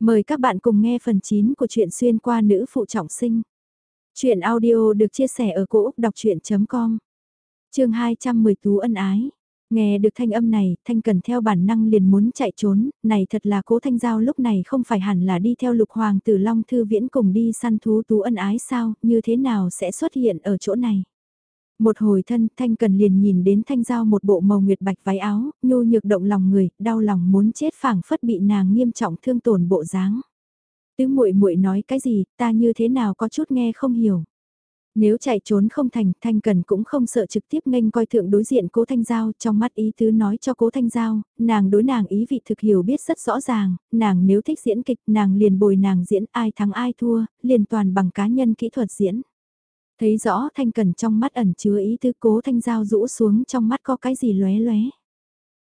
Mời các bạn cùng nghe phần 9 của truyện xuyên qua nữ phụ trọng sinh. Chuyện audio được chia sẻ ở cỗ đọc chuyện.com Trường 210 Tú ân ái. Nghe được thanh âm này, Thanh Cần theo bản năng liền muốn chạy trốn, này thật là cố Thanh Giao lúc này không phải hẳn là đi theo lục hoàng tử Long Thư Viễn cùng đi săn thú Tú ân ái sao, như thế nào sẽ xuất hiện ở chỗ này. Một hồi thân, Thanh Cần liền nhìn đến Thanh Giao một bộ màu nguyệt bạch váy áo, nhu nhược động lòng người, đau lòng muốn chết phảng phất bị nàng nghiêm trọng thương tổn bộ dáng. Tứ muội muội nói cái gì, ta như thế nào có chút nghe không hiểu. Nếu chạy trốn không thành, Thanh Cần cũng không sợ trực tiếp nghênh coi thượng đối diện cố Thanh Giao, trong mắt ý tứ nói cho cố Thanh Giao, nàng đối nàng ý vị thực hiểu biết rất rõ ràng, nàng nếu thích diễn kịch, nàng liền bồi nàng diễn ai thắng ai thua, liền toàn bằng cá nhân kỹ thuật diễn. Thấy rõ Thanh Cần trong mắt ẩn chứa ý tứ cố Thanh Giao rũ xuống trong mắt có cái gì lóe lóe.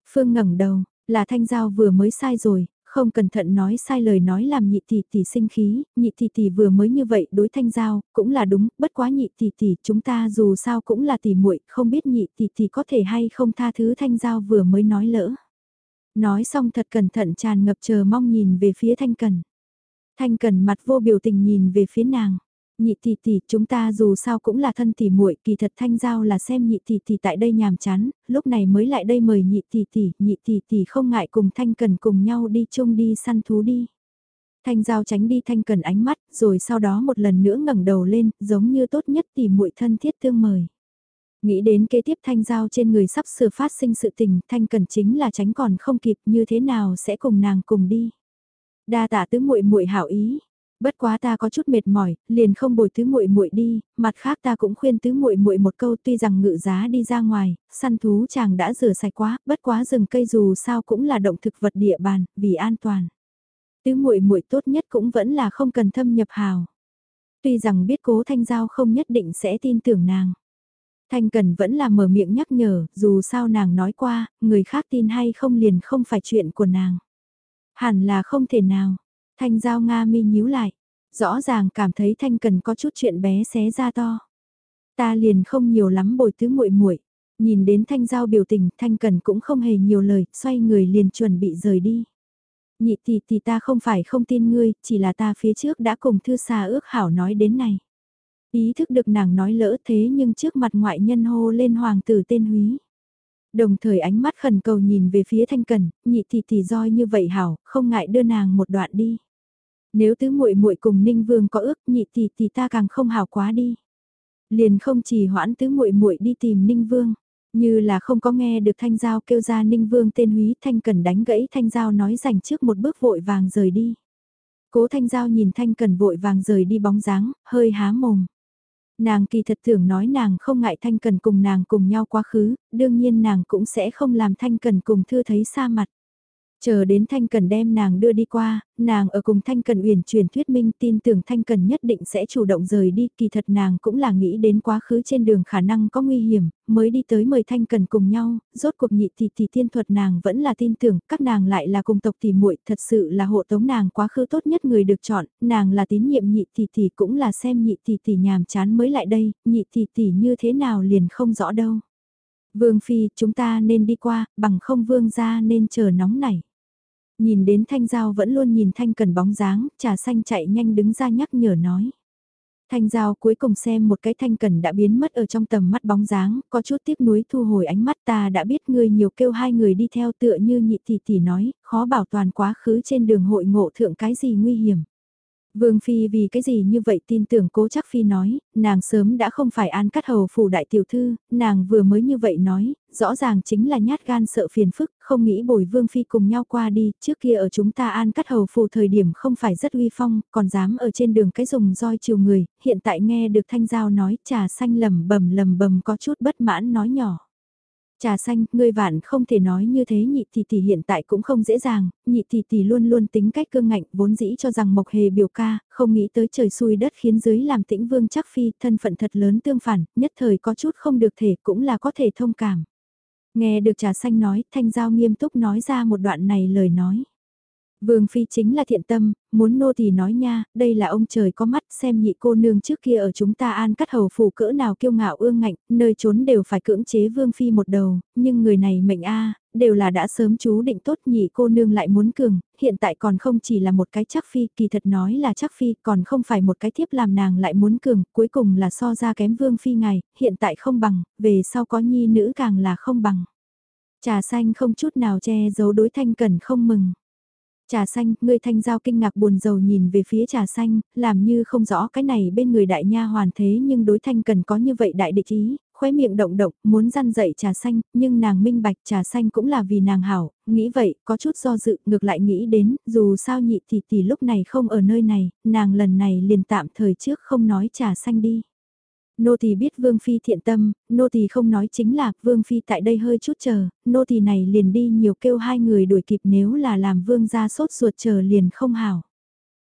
Phương ngẩng đầu, là Thanh Giao vừa mới sai rồi, không cẩn thận nói sai lời nói làm nhị tỷ tỷ sinh khí, nhị tỷ tỷ vừa mới như vậy đối Thanh Giao, cũng là đúng, bất quá nhị tỷ tỷ chúng ta dù sao cũng là tỷ muội, không biết nhị tỷ tỷ có thể hay không tha thứ Thanh Giao vừa mới nói lỡ. Nói xong thật cẩn thận tràn ngập chờ mong nhìn về phía Thanh Cần. Thanh Cần mặt vô biểu tình nhìn về phía nàng nhị tỷ tỷ, chúng ta dù sao cũng là thân tỷ muội, kỳ thật thanh giao là xem nhị tỷ tỷ tại đây nhàm chán, lúc này mới lại đây mời nhị tỷ tỷ, nhị tỷ tỷ không ngại cùng thanh cần cùng nhau đi chung đi săn thú đi. Thanh giao tránh đi thanh cần ánh mắt, rồi sau đó một lần nữa ngẩng đầu lên, giống như tốt nhất tỷ muội thân thiết tương mời. Nghĩ đến kế tiếp thanh giao trên người sắp sửa phát sinh sự tình, thanh cần chính là tránh còn không kịp như thế nào sẽ cùng nàng cùng đi. Đa tạ tứ muội muội hảo ý, Bất quá ta có chút mệt mỏi, liền không bồi tứ muội muội đi, mặt khác ta cũng khuyên tứ muội muội một câu tuy rằng ngự giá đi ra ngoài, săn thú chàng đã rửa sạch quá, bất quá rừng cây dù sao cũng là động thực vật địa bàn, vì an toàn. Tứ muội muội tốt nhất cũng vẫn là không cần thâm nhập hào. Tuy rằng biết cố thanh giao không nhất định sẽ tin tưởng nàng. Thanh Cần vẫn là mở miệng nhắc nhở, dù sao nàng nói qua, người khác tin hay không liền không phải chuyện của nàng. Hẳn là không thể nào, Thanh Giao Nga mi nhíu lại, rõ ràng cảm thấy Thanh Cần có chút chuyện bé xé ra to. Ta liền không nhiều lắm bồi tứ muội muội. Nhìn đến Thanh Giao biểu tình, Thanh Cần cũng không hề nhiều lời, xoay người liền chuẩn bị rời đi. Nhị tỷ tỷ ta không phải không tin ngươi, chỉ là ta phía trước đã cùng thư xa ước hảo nói đến này. Ý thức được nàng nói lỡ thế nhưng trước mặt ngoại nhân hô lên hoàng tử tên húy. Đồng thời ánh mắt khẩn cầu nhìn về phía Thanh Cần, nhị tỷ tỷ roi như vậy hảo, không ngại đưa nàng một đoạn đi. Nếu tứ muội muội cùng Ninh Vương có ước nhị tỷ tỷ ta càng không hảo quá đi. Liền không chỉ hoãn tứ muội muội đi tìm Ninh Vương, như là không có nghe được Thanh Giao kêu ra Ninh Vương tên húy Thanh Cần đánh gãy Thanh Giao nói dành trước một bước vội vàng rời đi. Cố Thanh Giao nhìn Thanh Cần vội vàng rời đi bóng dáng, hơi há mồm. Nàng kỳ thật tưởng nói nàng không ngại Thanh Cần cùng nàng cùng nhau quá khứ, đương nhiên nàng cũng sẽ không làm Thanh Cần cùng thư thấy xa mặt. Chờ đến Thanh Cần đem nàng đưa đi qua, nàng ở cùng Thanh Cần uyển truyền thuyết minh tin tưởng Thanh Cần nhất định sẽ chủ động rời đi, kỳ thật nàng cũng là nghĩ đến quá khứ trên đường khả năng có nguy hiểm, mới đi tới mời Thanh Cần cùng nhau, rốt cuộc nhị tỷ tỷ tiên thuật nàng vẫn là tin tưởng, các nàng lại là cùng tộc tỷ muội, thật sự là hộ tống nàng quá khứ tốt nhất người được chọn, nàng là tín nhiệm nhị tỷ tỷ cũng là xem nhị tỷ tỷ nhàm chán mới lại đây, nhị tỷ tỷ như thế nào liền không rõ đâu. Vương Phi, chúng ta nên đi qua, bằng không vương ra nên chờ nóng nảy. Nhìn đến Thanh Giao vẫn luôn nhìn Thanh Cần bóng dáng, trà xanh chạy nhanh đứng ra nhắc nhở nói. Thanh Giao cuối cùng xem một cái Thanh Cần đã biến mất ở trong tầm mắt bóng dáng, có chút tiếc nuối thu hồi ánh mắt ta đã biết người nhiều kêu hai người đi theo tựa như nhị tỷ tỷ nói, khó bảo toàn quá khứ trên đường hội ngộ thượng cái gì nguy hiểm. Vương Phi vì cái gì như vậy tin tưởng cố chắc Phi nói, nàng sớm đã không phải an cắt hầu phủ đại tiểu thư, nàng vừa mới như vậy nói, rõ ràng chính là nhát gan sợ phiền phức, không nghĩ bồi Vương Phi cùng nhau qua đi, trước kia ở chúng ta an cắt hầu phủ thời điểm không phải rất uy phong, còn dám ở trên đường cái dùng roi chiều người, hiện tại nghe được thanh giao nói trà xanh lầm bầm lầm bầm có chút bất mãn nói nhỏ. Trà xanh, ngươi vạn không thể nói như thế nhị tỷ tỷ hiện tại cũng không dễ dàng, nhị tỷ tỷ luôn luôn tính cách cương ngạnh vốn dĩ cho rằng mộc hề biểu ca, không nghĩ tới trời xui đất khiến dưới làm tĩnh vương chắc phi, thân phận thật lớn tương phản, nhất thời có chút không được thể cũng là có thể thông cảm. Nghe được trà xanh nói, thanh giao nghiêm túc nói ra một đoạn này lời nói. Vương Phi chính là thiện tâm, muốn nô thì nói nha, đây là ông trời có mắt xem nhị cô nương trước kia ở chúng ta an cắt hầu phủ cỡ nào kiêu ngạo ương ngạnh, nơi trốn đều phải cưỡng chế Vương Phi một đầu, nhưng người này mệnh a đều là đã sớm chú định tốt nhị cô nương lại muốn cường, hiện tại còn không chỉ là một cái chắc Phi, kỳ thật nói là chắc Phi, còn không phải một cái thiếp làm nàng lại muốn cường, cuối cùng là so ra kém Vương Phi ngài, hiện tại không bằng, về sau có nhi nữ càng là không bằng. Trà xanh không chút nào che giấu đối thanh cần không mừng. Trà xanh, ngươi thanh giao kinh ngạc buồn rầu nhìn về phía trà xanh, làm như không rõ cái này bên người đại nha hoàn thế nhưng đối thanh cần có như vậy đại địch ý, khóe miệng động động, muốn răn dậy trà xanh, nhưng nàng minh bạch trà xanh cũng là vì nàng hảo, nghĩ vậy, có chút do dự, ngược lại nghĩ đến, dù sao nhị tỷ tỷ lúc này không ở nơi này, nàng lần này liền tạm thời trước không nói trà xanh đi. Nô tỳ biết Vương Phi thiện tâm, nô tỳ không nói chính là Vương Phi tại đây hơi chút chờ, nô tỳ này liền đi nhiều kêu hai người đuổi kịp nếu là làm Vương ra sốt ruột chờ liền không hảo.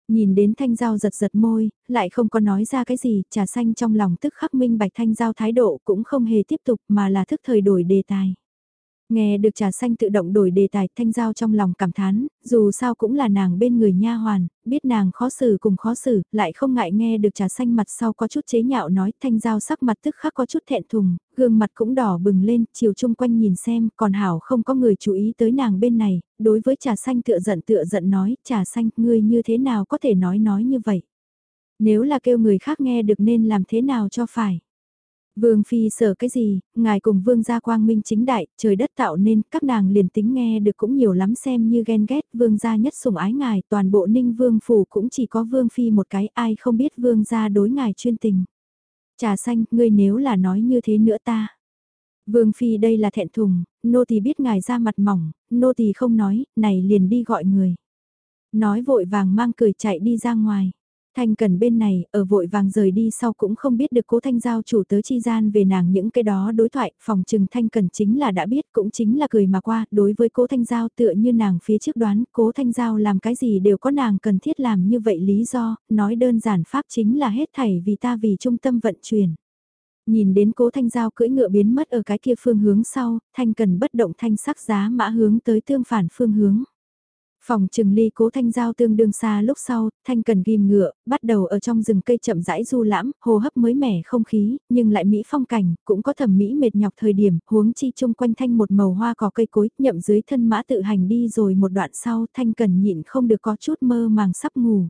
Nhìn đến Thanh Giao giật giật môi, lại không có nói ra cái gì, trà xanh trong lòng tức khắc minh bạch Thanh Giao thái độ cũng không hề tiếp tục mà là thức thời đổi đề tài. Nghe được trà xanh tự động đổi đề tài thanh giao trong lòng cảm thán, dù sao cũng là nàng bên người nha hoàn, biết nàng khó xử cùng khó xử, lại không ngại nghe được trà xanh mặt sau có chút chế nhạo nói thanh giao sắc mặt tức khắc có chút thẹn thùng, gương mặt cũng đỏ bừng lên, chiều chung quanh nhìn xem, còn hảo không có người chú ý tới nàng bên này, đối với trà xanh tựa giận tựa giận nói, trà xanh, ngươi như thế nào có thể nói nói như vậy. Nếu là kêu người khác nghe được nên làm thế nào cho phải. Vương Phi sợ cái gì, ngài cùng Vương gia quang minh chính đại, trời đất tạo nên, các nàng liền tính nghe được cũng nhiều lắm xem như ghen ghét, Vương gia nhất sủng ái ngài, toàn bộ ninh Vương Phủ cũng chỉ có Vương Phi một cái, ai không biết Vương gia đối ngài chuyên tình. Trà xanh, ngươi nếu là nói như thế nữa ta. Vương Phi đây là thẹn thùng, nô tỳ biết ngài ra mặt mỏng, nô tỳ không nói, này liền đi gọi người. Nói vội vàng mang cười chạy đi ra ngoài. Thanh Cần bên này, ở vội vàng rời đi sau cũng không biết được cố Thanh Giao chủ tới chi gian về nàng những cái đó đối thoại, phòng trừng Thanh Cần chính là đã biết cũng chính là cười mà qua, đối với cố Thanh Giao tựa như nàng phía trước đoán, cố Thanh Giao làm cái gì đều có nàng cần thiết làm như vậy lý do, nói đơn giản pháp chính là hết thảy vì ta vì trung tâm vận chuyển. Nhìn đến cố Thanh Giao cưỡi ngựa biến mất ở cái kia phương hướng sau, Thanh Cần bất động thanh sắc giá mã hướng tới tương phản phương hướng. Phòng trừng ly cố thanh giao tương đương xa lúc sau, thanh cần ghim ngựa, bắt đầu ở trong rừng cây chậm rãi du lãm, hồ hấp mới mẻ không khí, nhưng lại mỹ phong cảnh, cũng có thẩm mỹ mệt nhọc thời điểm, huống chi chung quanh thanh một màu hoa cỏ cây cối, nhậm dưới thân mã tự hành đi rồi một đoạn sau, thanh cần nhịn không được có chút mơ màng sắp ngủ.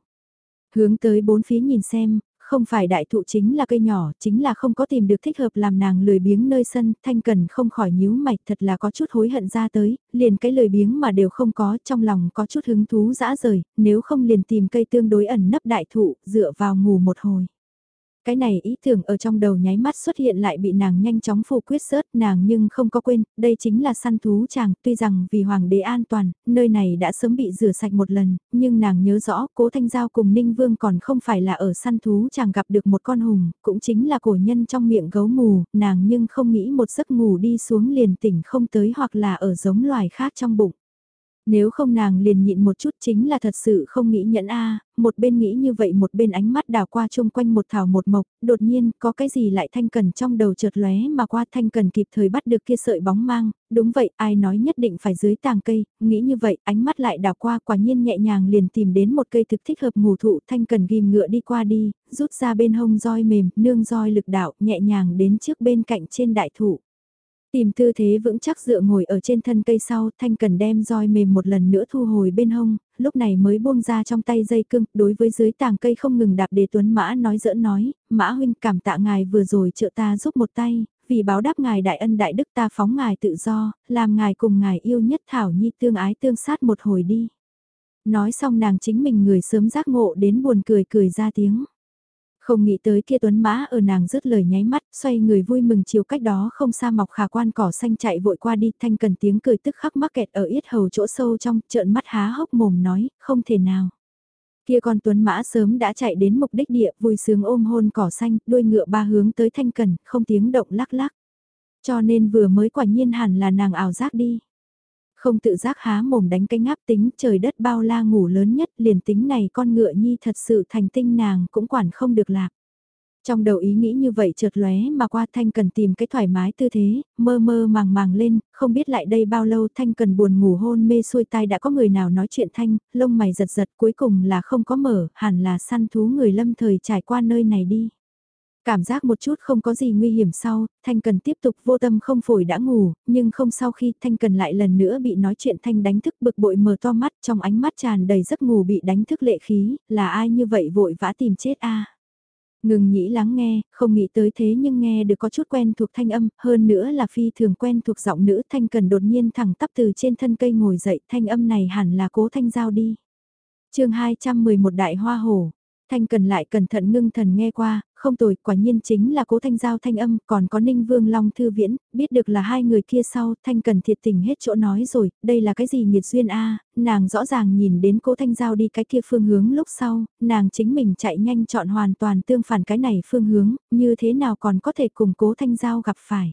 Hướng tới bốn phía nhìn xem, không phải đại thụ chính là cây nhỏ, chính là không có tìm được thích hợp làm nàng lười biếng nơi sân, thanh cần không khỏi nhíu mạch thật là có chút hối hận ra tới, liền cái lười biếng mà đều không có, trong lòng có chút hứng thú dã rời, nếu không liền tìm cây tương đối ẩn nấp đại thụ, dựa vào ngủ một hồi. Cái này ý tưởng ở trong đầu nháy mắt xuất hiện lại bị nàng nhanh chóng phủ quyết sớt nàng nhưng không có quên, đây chính là săn thú chàng, tuy rằng vì hoàng đế an toàn, nơi này đã sớm bị rửa sạch một lần, nhưng nàng nhớ rõ cố thanh giao cùng ninh vương còn không phải là ở săn thú chàng gặp được một con hùng, cũng chính là cổ nhân trong miệng gấu mù, nàng nhưng không nghĩ một giấc ngủ đi xuống liền tỉnh không tới hoặc là ở giống loài khác trong bụng. Nếu không nàng liền nhịn một chút chính là thật sự không nghĩ nhẫn a một bên nghĩ như vậy một bên ánh mắt đào qua chung quanh một thảo một mộc, đột nhiên có cái gì lại thanh cần trong đầu chợt lóe mà qua thanh cần kịp thời bắt được kia sợi bóng mang, đúng vậy ai nói nhất định phải dưới tàng cây, nghĩ như vậy ánh mắt lại đào qua quả nhiên nhẹ nhàng liền tìm đến một cây thực thích hợp ngủ thụ thanh cần ghim ngựa đi qua đi, rút ra bên hông roi mềm, nương roi lực đạo nhẹ nhàng đến trước bên cạnh trên đại thụ. Tìm tư thế vững chắc dựa ngồi ở trên thân cây sau, Thanh Cần đem roi mềm một lần nữa thu hồi bên hông, lúc này mới buông ra trong tay dây cưng, đối với dưới tàng cây không ngừng đạp đề tuấn mã nói dỡ nói, mã huynh cảm tạ ngài vừa rồi trợ ta giúp một tay, vì báo đáp ngài đại ân đại đức ta phóng ngài tự do, làm ngài cùng ngài yêu nhất thảo nhi tương ái tương sát một hồi đi. Nói xong nàng chính mình người sớm giác ngộ đến buồn cười cười ra tiếng. Không nghĩ tới kia tuấn mã ở nàng rứt lời nháy mắt, xoay người vui mừng chiều cách đó không xa mọc khả quan cỏ xanh chạy vội qua đi thanh cần tiếng cười tức khắc mắc kẹt ở yết hầu chỗ sâu trong, trợn mắt há hốc mồm nói, không thể nào. Kia con tuấn mã sớm đã chạy đến mục đích địa, vui sướng ôm hôn cỏ xanh, đuôi ngựa ba hướng tới thanh cần, không tiếng động lắc lắc. Cho nên vừa mới quả nhiên hẳn là nàng ảo giác đi. Không tự giác há mồm đánh cái ngáp tính trời đất bao la ngủ lớn nhất liền tính này con ngựa nhi thật sự thành tinh nàng cũng quản không được lạc. Trong đầu ý nghĩ như vậy chợt lóe mà qua Thanh Cần tìm cái thoải mái tư thế, mơ mơ màng màng lên, không biết lại đây bao lâu Thanh Cần buồn ngủ hôn mê xuôi tai đã có người nào nói chuyện Thanh, lông mày giật giật cuối cùng là không có mở, hẳn là săn thú người lâm thời trải qua nơi này đi. Cảm giác một chút không có gì nguy hiểm sau, Thanh Cần tiếp tục vô tâm không phổi đã ngủ, nhưng không sau khi Thanh Cần lại lần nữa bị nói chuyện Thanh đánh thức bực bội mở to mắt trong ánh mắt tràn đầy giấc ngủ bị đánh thức lệ khí, là ai như vậy vội vã tìm chết a Ngừng nhĩ lắng nghe, không nghĩ tới thế nhưng nghe được có chút quen thuộc thanh âm, hơn nữa là phi thường quen thuộc giọng nữ thanh cần đột nhiên thẳng tắp từ trên thân cây ngồi dậy, thanh âm này hẳn là cố thanh giao đi. chương 211 Đại Hoa Hồ, thanh cần lại cẩn thận ngưng thần nghe qua, không tồi, quả nhiên chính là cố thanh giao thanh âm, còn có ninh vương long thư viễn, biết được là hai người kia sau, thanh cần thiệt tình hết chỗ nói rồi, đây là cái gì nghiệt duyên a nàng rõ ràng nhìn đến cố thanh giao đi cái kia phương hướng lúc sau, nàng chính mình chạy nhanh chọn hoàn toàn tương phản cái này phương hướng, như thế nào còn có thể cùng cố thanh giao gặp phải.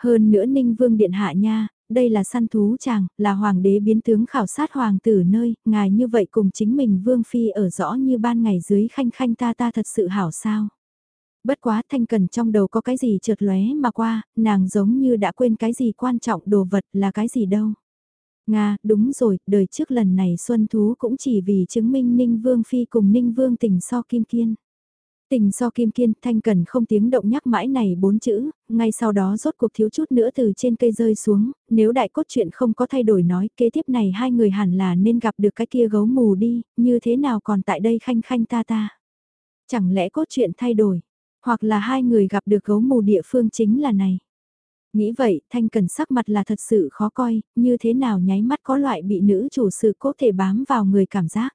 Hơn nữa ninh vương điện hạ nha, đây là săn thú chàng, là hoàng đế biến tướng khảo sát hoàng tử nơi, ngài như vậy cùng chính mình vương phi ở rõ như ban ngày dưới khanh khanh ta ta thật sự hảo sao. Bất quá thanh cần trong đầu có cái gì trượt lóe mà qua, nàng giống như đã quên cái gì quan trọng đồ vật là cái gì đâu. Nga, đúng rồi, đời trước lần này Xuân Thú cũng chỉ vì chứng minh Ninh Vương Phi cùng Ninh Vương tình so Kim Kiên. Tình so Kim Kiên, Thanh Cần không tiếng động nhắc mãi này bốn chữ, ngay sau đó rốt cuộc thiếu chút nữa từ trên cây rơi xuống, nếu đại cốt truyện không có thay đổi nói, kế tiếp này hai người hẳn là nên gặp được cái kia gấu mù đi, như thế nào còn tại đây khanh khanh ta ta. Chẳng lẽ cốt truyện thay đổi, hoặc là hai người gặp được gấu mù địa phương chính là này. Nghĩ vậy, Thanh Cần sắc mặt là thật sự khó coi, như thế nào nháy mắt có loại bị nữ chủ sự cố thể bám vào người cảm giác.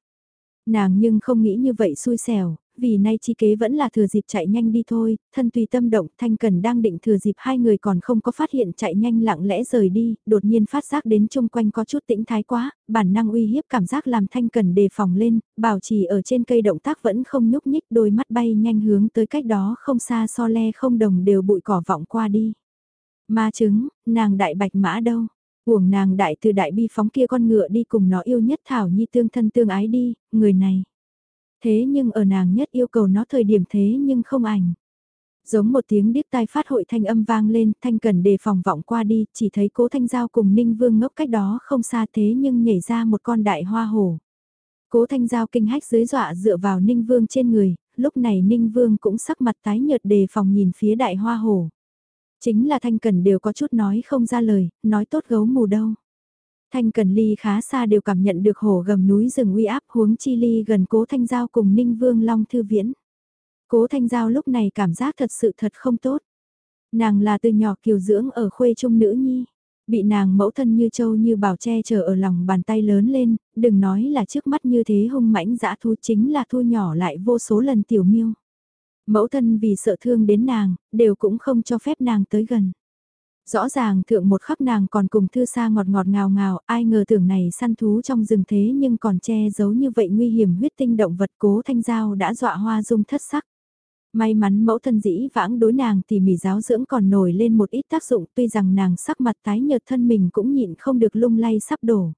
Nàng nhưng không nghĩ như vậy xui xẻo, vì nay chi kế vẫn là thừa dịp chạy nhanh đi thôi, thân tùy tâm động Thanh Cần đang định thừa dịp hai người còn không có phát hiện chạy nhanh lặng lẽ rời đi, đột nhiên phát giác đến chung quanh có chút tĩnh thái quá, bản năng uy hiếp cảm giác làm Thanh Cần đề phòng lên, bảo trì ở trên cây động tác vẫn không nhúc nhích đôi mắt bay nhanh hướng tới cách đó không xa so le không đồng đều bụi cỏ vọng qua đi. Ma chứng, nàng đại bạch mã đâu? Uổng nàng đại từ đại bi phóng kia con ngựa đi cùng nó yêu nhất Thảo Nhi tương thân tương ái đi, người này. Thế nhưng ở nàng nhất yêu cầu nó thời điểm thế nhưng không ảnh. Giống một tiếng điếc tai phát hội thanh âm vang lên, thanh cần đề phòng vọng qua đi, chỉ thấy cố thanh giao cùng ninh vương ngốc cách đó không xa thế nhưng nhảy ra một con đại hoa hổ. Cố thanh giao kinh hách dưới dọa dựa vào ninh vương trên người, lúc này ninh vương cũng sắc mặt tái nhợt đề phòng nhìn phía đại hoa hổ. Chính là thanh cần đều có chút nói không ra lời, nói tốt gấu mù đâu. Thanh Cần Ly khá xa đều cảm nhận được hổ gầm núi rừng uy áp huống chi ly gần Cố Thanh Giao cùng Ninh Vương Long Thư Viễn. Cố Thanh Giao lúc này cảm giác thật sự thật không tốt. Nàng là từ nhỏ kiều dưỡng ở khuê trung nữ nhi. Bị nàng mẫu thân như châu như bảo che chở ở lòng bàn tay lớn lên, đừng nói là trước mắt như thế hung mãnh dã thu chính là thu nhỏ lại vô số lần tiểu miêu. Mẫu thân vì sợ thương đến nàng, đều cũng không cho phép nàng tới gần. Rõ ràng thượng một khắc nàng còn cùng thư xa ngọt ngọt ngào ngào, ai ngờ tưởng này săn thú trong rừng thế nhưng còn che giấu như vậy nguy hiểm huyết tinh động vật cố thanh giao đã dọa hoa dung thất sắc. May mắn mẫu thân dĩ vãng đối nàng tỉ mỉ giáo dưỡng còn nổi lên một ít tác dụng tuy rằng nàng sắc mặt tái nhợt thân mình cũng nhịn không được lung lay sắp đổ.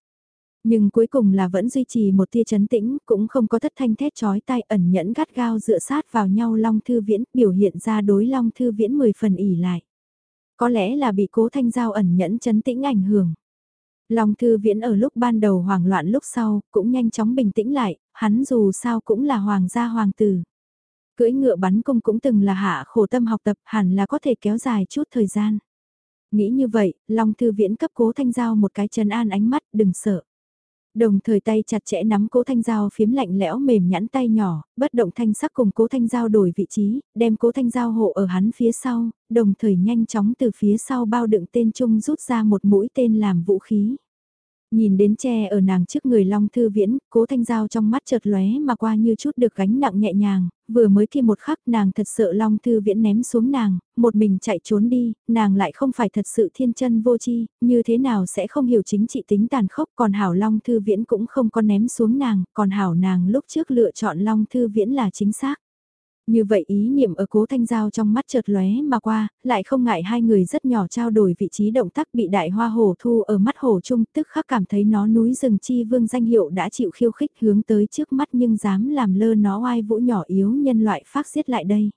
Nhưng cuối cùng là vẫn duy trì một tia chấn tĩnh, cũng không có thất thanh thét chói tai ẩn nhẫn gắt gao dựa sát vào nhau Long Thư Viễn, biểu hiện ra đối Long Thư Viễn 10 phần ỉ lại. Có lẽ là bị cố thanh giao ẩn nhẫn chấn tĩnh ảnh hưởng. Long thư viễn ở lúc ban đầu hoảng loạn lúc sau, cũng nhanh chóng bình tĩnh lại, hắn dù sao cũng là hoàng gia hoàng tử. Cưỡi ngựa bắn cung cũng từng là hạ khổ tâm học tập hẳn là có thể kéo dài chút thời gian. Nghĩ như vậy, Long thư viễn cấp cố thanh giao một cái chân an ánh mắt, đừng sợ. Đồng thời tay chặt chẽ nắm cố thanh dao phiếm lạnh lẽo mềm nhẵn tay nhỏ, bất động thanh sắc cùng cố thanh dao đổi vị trí, đem cố thanh dao hộ ở hắn phía sau, đồng thời nhanh chóng từ phía sau bao đựng tên trung rút ra một mũi tên làm vũ khí. Nhìn đến tre ở nàng trước người Long Thư Viễn, cố thanh giao trong mắt chợt lóe mà qua như chút được gánh nặng nhẹ nhàng, vừa mới kia một khắc nàng thật sợ Long Thư Viễn ném xuống nàng, một mình chạy trốn đi, nàng lại không phải thật sự thiên chân vô chi, như thế nào sẽ không hiểu chính trị tính tàn khốc, còn Hảo Long Thư Viễn cũng không có ném xuống nàng, còn Hảo nàng lúc trước lựa chọn Long Thư Viễn là chính xác. Như vậy ý niệm ở cố thanh giao trong mắt chợt lóe mà qua, lại không ngại hai người rất nhỏ trao đổi vị trí động tác bị đại hoa hổ thu ở mắt hổ chung tức khắc cảm thấy nó núi rừng chi vương danh hiệu đã chịu khiêu khích hướng tới trước mắt nhưng dám làm lơ nó oai vũ nhỏ yếu nhân loại phát giết lại đây.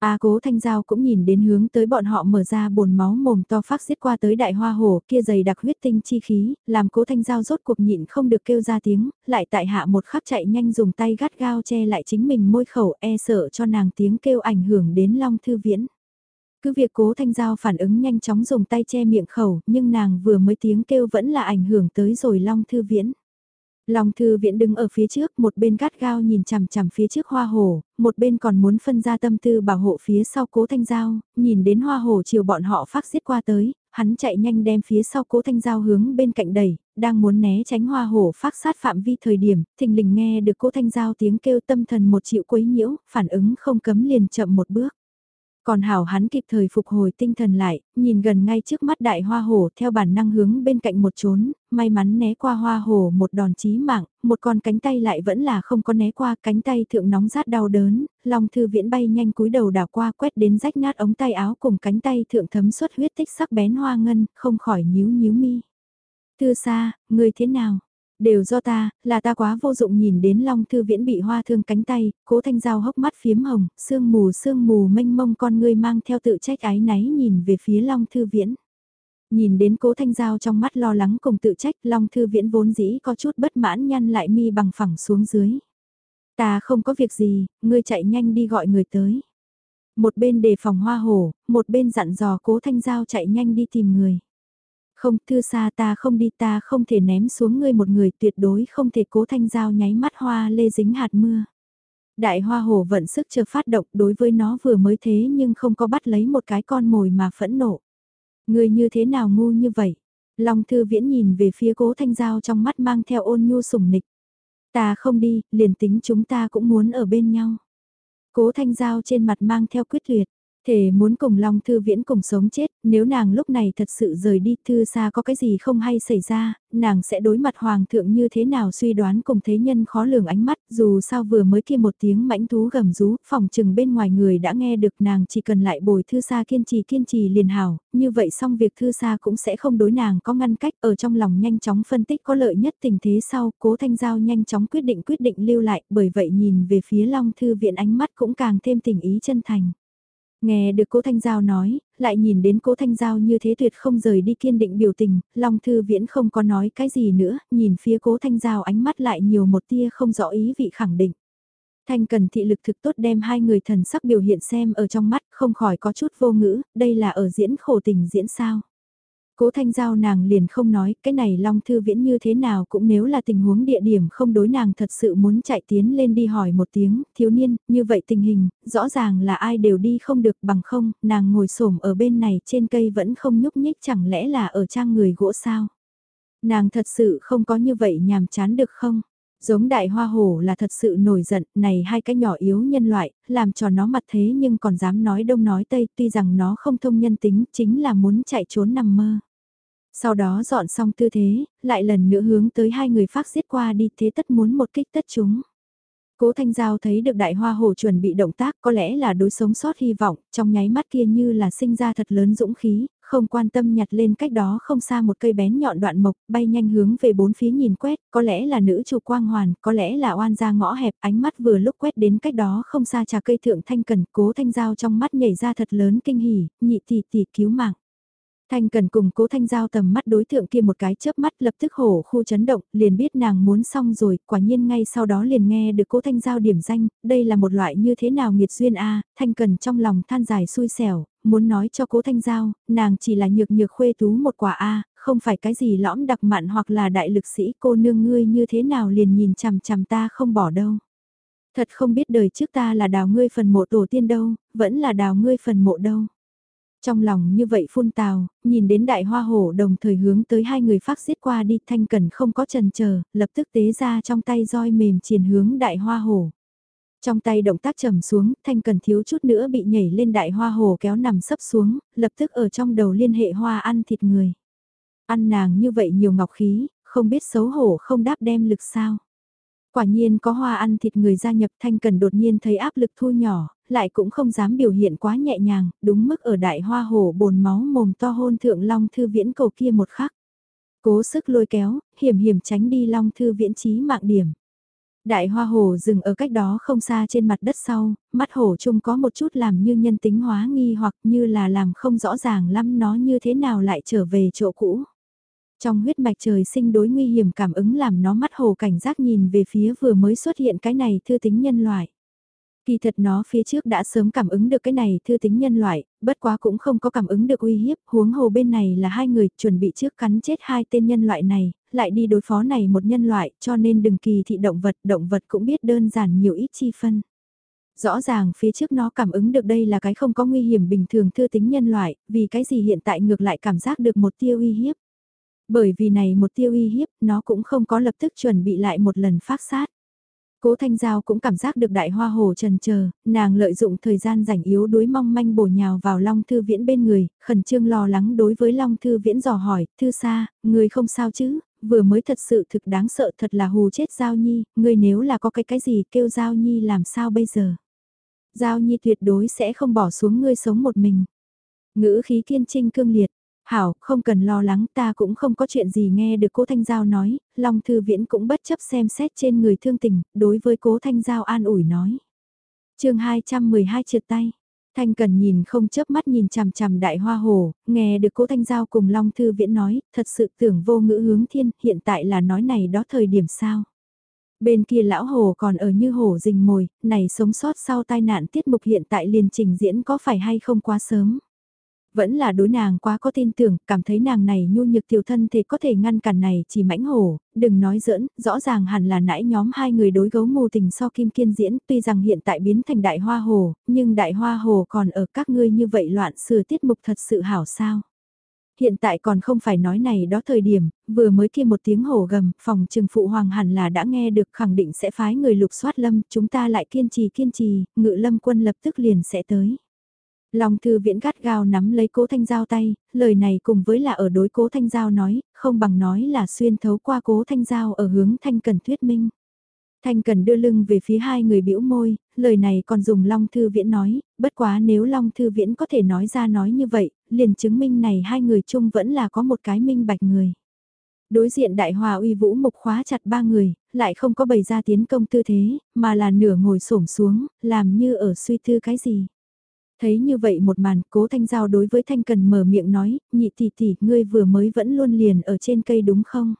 A cố thanh giao cũng nhìn đến hướng tới bọn họ mở ra bồn máu mồm to phát xiết qua tới đại hoa hồ kia dày đặc huyết tinh chi khí, làm cố thanh giao rốt cuộc nhịn không được kêu ra tiếng, lại tại hạ một khắc chạy nhanh dùng tay gắt gao che lại chính mình môi khẩu e sợ cho nàng tiếng kêu ảnh hưởng đến long thư viễn. Cứ việc cố thanh giao phản ứng nhanh chóng dùng tay che miệng khẩu, nhưng nàng vừa mới tiếng kêu vẫn là ảnh hưởng tới rồi long thư viễn. Long thư viện đứng ở phía trước, một bên gắt gao nhìn chằm chằm phía trước hoa hồ, một bên còn muốn phân ra tâm tư bảo hộ phía sau cố thanh giao, nhìn đến hoa hồ chiều bọn họ phát xiết qua tới, hắn chạy nhanh đem phía sau cố thanh giao hướng bên cạnh đẩy, đang muốn né tránh hoa hồ phát sát phạm vi thời điểm, thình lình nghe được cố thanh giao tiếng kêu tâm thần một triệu quấy nhiễu, phản ứng không cấm liền chậm một bước. Còn hảo hắn kịp thời phục hồi tinh thần lại, nhìn gần ngay trước mắt đại hoa hổ theo bản năng hướng bên cạnh một trốn, may mắn né qua hoa hổ một đòn chí mạng, một con cánh tay lại vẫn là không có né qua cánh tay thượng nóng rát đau đớn, long thư viễn bay nhanh cúi đầu đảo qua quét đến rách nát ống tay áo cùng cánh tay thượng thấm xuất huyết tích sắc bén hoa ngân, không khỏi nhíu nhíu mi. Thư xa, người thế nào? Đều do ta, là ta quá vô dụng nhìn đến Long Thư Viễn bị hoa thương cánh tay, cố thanh giao hốc mắt phiếm hồng, sương mù sương mù mênh mông con ngươi mang theo tự trách ái náy nhìn về phía Long Thư Viễn. Nhìn đến cố thanh giao trong mắt lo lắng cùng tự trách Long Thư Viễn vốn dĩ có chút bất mãn nhăn lại mi bằng phẳng xuống dưới. Ta không có việc gì, ngươi chạy nhanh đi gọi người tới. Một bên đề phòng hoa hổ, một bên dặn dò cố thanh giao chạy nhanh đi tìm người. Không, thư xa ta không đi ta không thể ném xuống ngươi một người tuyệt đối không thể cố thanh giao nháy mắt hoa lê dính hạt mưa. Đại hoa hồ vận sức chờ phát động đối với nó vừa mới thế nhưng không có bắt lấy một cái con mồi mà phẫn nộ. Ngươi như thế nào ngu như vậy? Long thư viễn nhìn về phía cố thanh giao trong mắt mang theo ôn nhu sủng nịch. Ta không đi, liền tính chúng ta cũng muốn ở bên nhau. Cố thanh giao trên mặt mang theo quyết liệt. Thể muốn cùng Long Thư Viễn cùng sống chết, nếu nàng lúc này thật sự rời đi Thư xa có cái gì không hay xảy ra, nàng sẽ đối mặt Hoàng thượng như thế nào suy đoán cùng thế nhân khó lường ánh mắt, dù sao vừa mới kia một tiếng mãnh thú gầm rú, phòng trừng bên ngoài người đã nghe được nàng chỉ cần lại bồi Thư xa kiên trì kiên trì liền hảo, như vậy xong việc Thư xa cũng sẽ không đối nàng có ngăn cách ở trong lòng nhanh chóng phân tích có lợi nhất tình thế sau, cố thanh giao nhanh chóng quyết định quyết định lưu lại, bởi vậy nhìn về phía Long Thư Viện ánh mắt cũng càng thêm tình ý chân thành. Nghe được cố Thanh Giao nói, lại nhìn đến cố Thanh Giao như thế tuyệt không rời đi kiên định biểu tình, Long Thư Viễn không có nói cái gì nữa, nhìn phía cố Thanh Giao ánh mắt lại nhiều một tia không rõ ý vị khẳng định. Thanh cần thị lực thực tốt đem hai người thần sắc biểu hiện xem ở trong mắt không khỏi có chút vô ngữ, đây là ở diễn khổ tình diễn sao. Cố Thanh Giao nàng liền không nói, cái này Long Thư Viễn như thế nào cũng nếu là tình huống địa điểm không đối nàng thật sự muốn chạy tiến lên đi hỏi một tiếng, thiếu niên, như vậy tình hình, rõ ràng là ai đều đi không được bằng không, nàng ngồi xổm ở bên này trên cây vẫn không nhúc nhích chẳng lẽ là ở trang người gỗ sao? Nàng thật sự không có như vậy nhàm chán được không? Giống đại hoa hổ là thật sự nổi giận, này hai cái nhỏ yếu nhân loại, làm cho nó mặt thế nhưng còn dám nói đông nói tây tuy rằng nó không thông nhân tính chính là muốn chạy trốn nằm mơ. Sau đó dọn xong tư thế, lại lần nữa hướng tới hai người phát giết qua đi thế tất muốn một kích tất chúng. Cố Thanh Giao thấy được đại hoa hổ chuẩn bị động tác có lẽ là đối sống sót hy vọng, trong nháy mắt kia như là sinh ra thật lớn dũng khí, không quan tâm nhặt lên cách đó không xa một cây bén nhọn đoạn mộc, bay nhanh hướng về bốn phía nhìn quét, có lẽ là nữ chủ quang hoàn, có lẽ là oan gia ngõ hẹp, ánh mắt vừa lúc quét đến cách đó không xa trà cây thượng thanh cần, cố thanh giao trong mắt nhảy ra thật lớn kinh hỉ, nhị tỷ tỷ cứu mạng. Thanh cần cùng cố thanh giao tầm mắt đối tượng kia một cái chớp mắt lập tức hổ khu chấn động, liền biết nàng muốn xong rồi, quả nhiên ngay sau đó liền nghe được cố thanh giao điểm danh, đây là một loại như thế nào nghiệt duyên a thanh cần trong lòng than dài xui xẻo, muốn nói cho cố thanh giao, nàng chỉ là nhược nhược khuê tú một quả a không phải cái gì lõm đặc mặn hoặc là đại lực sĩ cô nương ngươi như thế nào liền nhìn chằm chằm ta không bỏ đâu. Thật không biết đời trước ta là đào ngươi phần mộ tổ tiên đâu, vẫn là đào ngươi phần mộ đâu. Trong lòng như vậy phun tào, nhìn đến đại hoa hổ đồng thời hướng tới hai người phát giết qua đi thanh cần không có trần chờ lập tức tế ra trong tay roi mềm triển hướng đại hoa hổ. Trong tay động tác trầm xuống, thanh cần thiếu chút nữa bị nhảy lên đại hoa hổ kéo nằm sấp xuống, lập tức ở trong đầu liên hệ hoa ăn thịt người. Ăn nàng như vậy nhiều ngọc khí, không biết xấu hổ không đáp đem lực sao. Quả nhiên có hoa ăn thịt người gia nhập thanh cần đột nhiên thấy áp lực thu nhỏ, lại cũng không dám biểu hiện quá nhẹ nhàng, đúng mức ở đại hoa hồ bồn máu mồm to hôn thượng long thư viễn cầu kia một khắc. Cố sức lôi kéo, hiểm hiểm tránh đi long thư viễn trí mạng điểm. Đại hoa hồ dừng ở cách đó không xa trên mặt đất sau, mắt hồ chung có một chút làm như nhân tính hóa nghi hoặc như là làm không rõ ràng lắm nó như thế nào lại trở về chỗ cũ. Trong huyết mạch trời sinh đối nguy hiểm cảm ứng làm nó mắt hồ cảnh giác nhìn về phía vừa mới xuất hiện cái này thư tính nhân loại. Kỳ thật nó phía trước đã sớm cảm ứng được cái này thư tính nhân loại, bất quá cũng không có cảm ứng được uy hiếp, huống hồ bên này là hai người chuẩn bị trước cắn chết hai tên nhân loại này, lại đi đối phó này một nhân loại, cho nên đừng kỳ thị động vật, động vật cũng biết đơn giản nhiều ít chi phân. Rõ ràng phía trước nó cảm ứng được đây là cái không có nguy hiểm bình thường thư tính nhân loại, vì cái gì hiện tại ngược lại cảm giác được một tiêu uy hiếp. Bởi vì này một tiêu uy hiếp, nó cũng không có lập tức chuẩn bị lại một lần phát sát. Cố Thanh Giao cũng cảm giác được đại hoa hồ trần chờ, nàng lợi dụng thời gian rảnh yếu đuối mong manh bổ nhào vào Long Thư Viễn bên người, khẩn trương lo lắng đối với Long Thư Viễn dò hỏi, Thư Sa, người không sao chứ, vừa mới thật sự thực đáng sợ thật là hù chết Giao Nhi, người nếu là có cái cái gì kêu Giao Nhi làm sao bây giờ. Giao Nhi tuyệt đối sẽ không bỏ xuống ngươi sống một mình. Ngữ khí kiên trinh cương liệt, Hảo, không cần lo lắng ta cũng không có chuyện gì nghe được cố Thanh Giao nói, Long Thư Viễn cũng bất chấp xem xét trên người thương tình, đối với cố Thanh Giao an ủi nói. chương 212 trượt tay. Thanh Cần nhìn không chớp mắt nhìn chằm chằm đại hoa hồ, nghe được cố Thanh Giao cùng Long Thư Viễn nói, thật sự tưởng vô ngữ hướng thiên, hiện tại là nói này đó thời điểm sao. Bên kia lão hồ còn ở như hồ rình mồi, này sống sót sau tai nạn tiết mục hiện tại liền trình diễn có phải hay không quá sớm. Vẫn là đối nàng quá có tin tưởng, cảm thấy nàng này nhu nhược tiểu thân thể có thể ngăn cản này chỉ mãnh hổ, đừng nói giỡn, rõ ràng hẳn là nãy nhóm hai người đối gấu mù tình so kim kiên diễn, tuy rằng hiện tại biến thành đại hoa hồ, nhưng đại hoa hồ còn ở các ngươi như vậy loạn sửa tiết mục thật sự hảo sao. Hiện tại còn không phải nói này đó thời điểm, vừa mới kia một tiếng hổ gầm, phòng trừng phụ hoàng hẳn là đã nghe được khẳng định sẽ phái người lục soát lâm, chúng ta lại kiên trì kiên trì, ngự lâm quân lập tức liền sẽ tới. Long thư viễn gắt gao nắm lấy cố thanh giao tay, lời này cùng với là ở đối cố thanh giao nói, không bằng nói là xuyên thấu qua cố thanh giao ở hướng thanh cần thuyết minh. Thanh cần đưa lưng về phía hai người bĩu môi, lời này còn dùng Long Thư Viễn nói, bất quá nếu Long Thư Viễn có thể nói ra nói như vậy, liền chứng minh này hai người chung vẫn là có một cái minh bạch người. Đối diện đại hòa uy vũ mục khóa chặt ba người, lại không có bày ra tiến công tư thế, mà là nửa ngồi xổm xuống, làm như ở suy tư cái gì. Thấy như vậy một màn, cố thanh giao đối với thanh cần mở miệng nói, nhị tỷ tỷ, ngươi vừa mới vẫn luôn liền ở trên cây đúng không?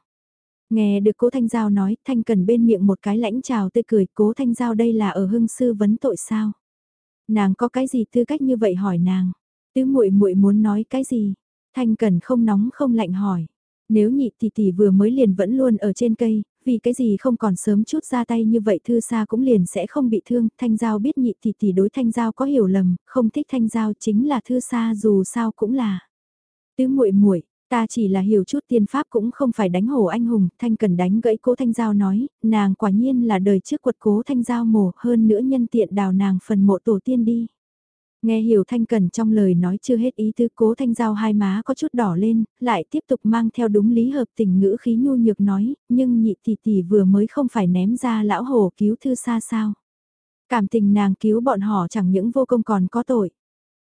Nghe được cố thanh giao nói, thanh cần bên miệng một cái lãnh trào tươi cười, cố thanh giao đây là ở hưng sư vấn tội sao? Nàng có cái gì tư cách như vậy hỏi nàng? Tứ muội muội muốn nói cái gì? Thanh cần không nóng không lạnh hỏi. Nếu nhị tỷ tỷ vừa mới liền vẫn luôn ở trên cây, vì cái gì không còn sớm chút ra tay như vậy thư xa cũng liền sẽ không bị thương, thanh giao biết nhị tỷ tỷ đối thanh giao có hiểu lầm, không thích thanh giao chính là thư xa dù sao cũng là. Tứ muội muội ta chỉ là hiểu chút tiên pháp cũng không phải đánh hổ anh hùng, thanh cần đánh gãy cố thanh giao nói, nàng quả nhiên là đời trước quật cố thanh giao mổ hơn nữa nhân tiện đào nàng phần mộ tổ tiên đi. Nghe hiểu Thanh Cần trong lời nói chưa hết ý tứ cố Thanh Giao hai má có chút đỏ lên, lại tiếp tục mang theo đúng lý hợp tình ngữ khí nhu nhược nói, nhưng nhị tỷ tỷ vừa mới không phải ném ra lão hồ cứu thư xa sao. Cảm tình nàng cứu bọn họ chẳng những vô công còn có tội.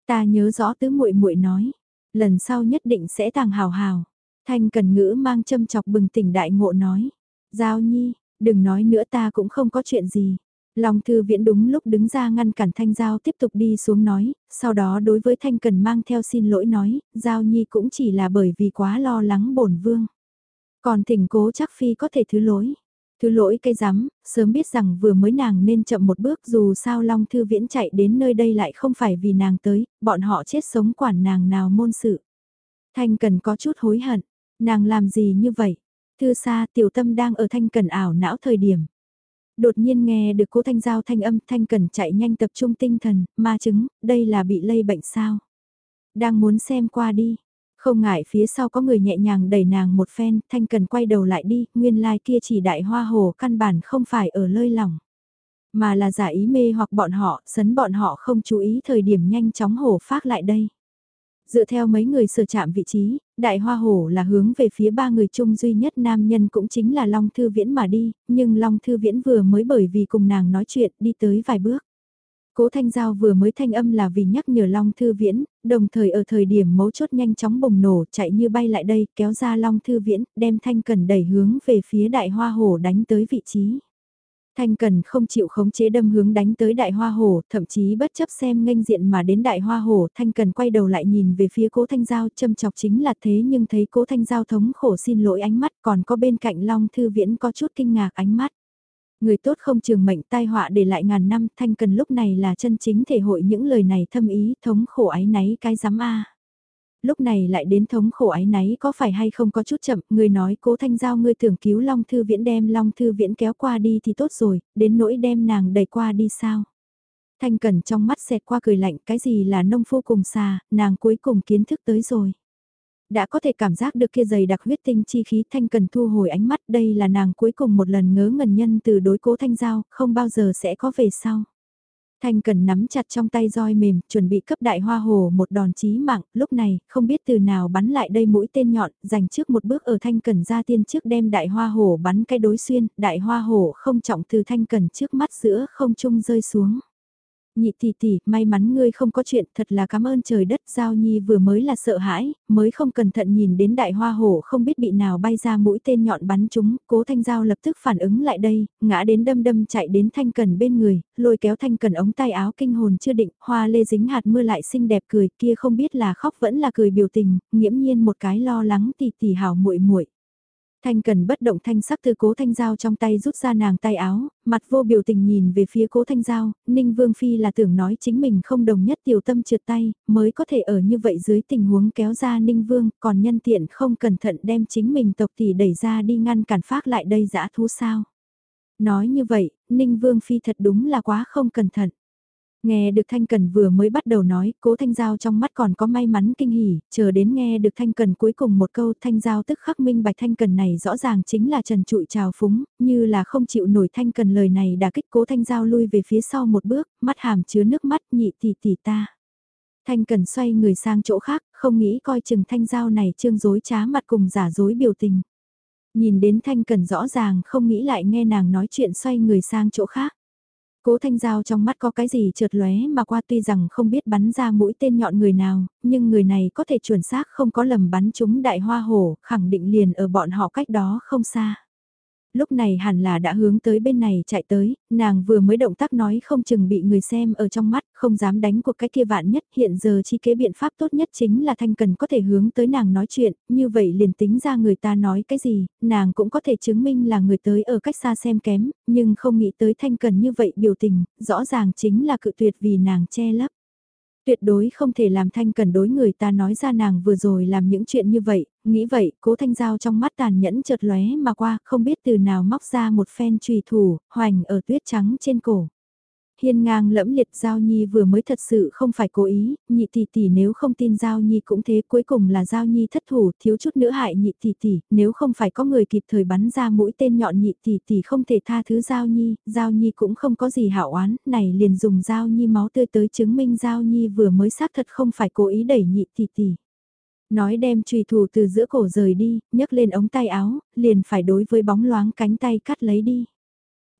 Ta nhớ rõ tứ muội muội nói, lần sau nhất định sẽ tàng hào hào. Thanh Cần ngữ mang châm chọc bừng tỉnh đại ngộ nói, Giao nhi, đừng nói nữa ta cũng không có chuyện gì. Long Thư Viễn đúng lúc đứng ra ngăn cản Thanh Giao tiếp tục đi xuống nói, sau đó đối với Thanh Cần mang theo xin lỗi nói, Giao Nhi cũng chỉ là bởi vì quá lo lắng bổn vương. Còn thỉnh cố chắc phi có thể thứ lỗi. Thứ lỗi cây rắm, sớm biết rằng vừa mới nàng nên chậm một bước dù sao Long Thư Viễn chạy đến nơi đây lại không phải vì nàng tới, bọn họ chết sống quản nàng nào môn sự. Thanh Cần có chút hối hận, nàng làm gì như vậy? Thư xa tiểu tâm đang ở Thanh Cần ảo não thời điểm. Đột nhiên nghe được cố thanh giao thanh âm thanh cần chạy nhanh tập trung tinh thần, ma chứng, đây là bị lây bệnh sao. Đang muốn xem qua đi, không ngại phía sau có người nhẹ nhàng đẩy nàng một phen, thanh cần quay đầu lại đi, nguyên lai like kia chỉ đại hoa hồ căn bản không phải ở lơi lỏng. Mà là giả ý mê hoặc bọn họ, sấn bọn họ không chú ý thời điểm nhanh chóng hổ phát lại đây. Dựa theo mấy người sở chạm vị trí, đại hoa hổ là hướng về phía ba người chung duy nhất nam nhân cũng chính là Long Thư Viễn mà đi, nhưng Long Thư Viễn vừa mới bởi vì cùng nàng nói chuyện đi tới vài bước. Cố Thanh Giao vừa mới thanh âm là vì nhắc nhở Long Thư Viễn, đồng thời ở thời điểm mấu chốt nhanh chóng bùng nổ chạy như bay lại đây kéo ra Long Thư Viễn đem Thanh Cần đẩy hướng về phía đại hoa hổ đánh tới vị trí. Thanh Cần không chịu khống chế đâm hướng đánh tới đại hoa hổ, thậm chí bất chấp xem nghênh diện mà đến đại hoa hổ, Thanh Cần quay đầu lại nhìn về phía cố Thanh Giao châm chọc chính là thế nhưng thấy cố Thanh Giao thống khổ xin lỗi ánh mắt còn có bên cạnh Long Thư Viễn có chút kinh ngạc ánh mắt. Người tốt không trường mệnh tai họa để lại ngàn năm, Thanh Cần lúc này là chân chính thể hội những lời này thâm ý thống khổ ái náy cái giám a lúc này lại đến thống khổ ái náy có phải hay không có chút chậm, người nói cố thanh giao ngươi tưởng cứu Long Thư Viễn đem Long Thư Viễn kéo qua đi thì tốt rồi, đến nỗi đem nàng đẩy qua đi sao. Thanh Cẩn trong mắt xẹt qua cười lạnh cái gì là nông phu cùng xa, nàng cuối cùng kiến thức tới rồi. Đã có thể cảm giác được kia dày đặc huyết tinh chi khí Thanh Cần thu hồi ánh mắt đây là nàng cuối cùng một lần ngớ ngẩn nhân từ đối cố Thanh Giao, không bao giờ sẽ có về sau. Thanh Cần nắm chặt trong tay roi mềm, chuẩn bị cấp đại hoa hồ một đòn chí mạng, lúc này, không biết từ nào bắn lại đây mũi tên nhọn, dành trước một bước ở Thanh Cần ra tiên trước đem đại hoa hồ bắn cái đối xuyên, đại hoa hồ không trọng từ Thanh Cần trước mắt giữa không trung rơi xuống. Nhị tỷ tỷ, may mắn ngươi không có chuyện, thật là cảm ơn trời đất, Giao Nhi vừa mới là sợ hãi, mới không cẩn thận nhìn đến đại hoa hổ không biết bị nào bay ra mũi tên nhọn bắn chúng, cố Thanh Giao lập tức phản ứng lại đây, ngã đến đâm đâm chạy đến Thanh Cần bên người, lôi kéo Thanh Cần ống tay áo kinh hồn chưa định, hoa lê dính hạt mưa lại xinh đẹp cười, kia không biết là khóc vẫn là cười biểu tình, nghiễm nhiên một cái lo lắng tỷ tỷ hảo muội muội. Thanh cần bất động thanh sắc từ cố thanh giao trong tay rút ra nàng tay áo, mặt vô biểu tình nhìn về phía cố thanh giao, ninh vương phi là tưởng nói chính mình không đồng nhất tiểu tâm trượt tay, mới có thể ở như vậy dưới tình huống kéo ra ninh vương, còn nhân tiện không cẩn thận đem chính mình tộc tỷ đẩy ra đi ngăn cản phát lại đây dã thú sao. Nói như vậy, ninh vương phi thật đúng là quá không cẩn thận. Nghe được Thanh Cần vừa mới bắt đầu nói, cố Thanh Giao trong mắt còn có may mắn kinh hỉ, chờ đến nghe được Thanh Cần cuối cùng một câu Thanh Giao tức khắc minh bạch Thanh Cần này rõ ràng chính là trần trụi trào phúng, như là không chịu nổi Thanh Cần lời này đã kích cố Thanh Giao lui về phía sau một bước, mắt hàm chứa nước mắt nhị tỷ tỷ ta. Thanh Cần xoay người sang chỗ khác, không nghĩ coi chừng Thanh Giao này trương dối trá mặt cùng giả dối biểu tình. Nhìn đến Thanh Cần rõ ràng không nghĩ lại nghe nàng nói chuyện xoay người sang chỗ khác. Cố Thanh Giao trong mắt có cái gì trượt lóe mà qua tuy rằng không biết bắn ra mũi tên nhọn người nào, nhưng người này có thể chuẩn xác không có lầm bắn chúng đại hoa hổ, khẳng định liền ở bọn họ cách đó không xa lúc này hẳn là đã hướng tới bên này chạy tới, nàng vừa mới động tác nói không chừng bị người xem ở trong mắt, không dám đánh cuộc cái kia vạn nhất, hiện giờ chi kế biện pháp tốt nhất chính là thanh cần có thể hướng tới nàng nói chuyện, như vậy liền tính ra người ta nói cái gì, nàng cũng có thể chứng minh là người tới ở cách xa xem kém, nhưng không nghĩ tới thanh cần như vậy biểu tình, rõ ràng chính là cự tuyệt vì nàng che lấp. Tuyệt đối không thể làm Thanh Cần đối người ta nói ra nàng vừa rồi làm những chuyện như vậy, nghĩ vậy, cố Thanh Giao trong mắt tàn nhẫn chợt lóe mà qua, không biết từ nào móc ra một phen trùy thủ, hoành ở tuyết trắng trên cổ hiên ngang lẫm liệt Giao Nhi vừa mới thật sự không phải cố ý, nhị tỷ tỷ nếu không tin Giao Nhi cũng thế cuối cùng là Giao Nhi thất thủ thiếu chút nữa hại nhị tỷ tỷ, nếu không phải có người kịp thời bắn ra mũi tên nhọn nhị tỷ tỷ không thể tha thứ Giao Nhi, Giao Nhi cũng không có gì hảo oán, này liền dùng Giao Nhi máu tươi tới chứng minh Giao Nhi vừa mới xác thật không phải cố ý đẩy nhị tỷ tỷ. Nói đem trùy thủ từ giữa cổ rời đi, nhấc lên ống tay áo, liền phải đối với bóng loáng cánh tay cắt lấy đi.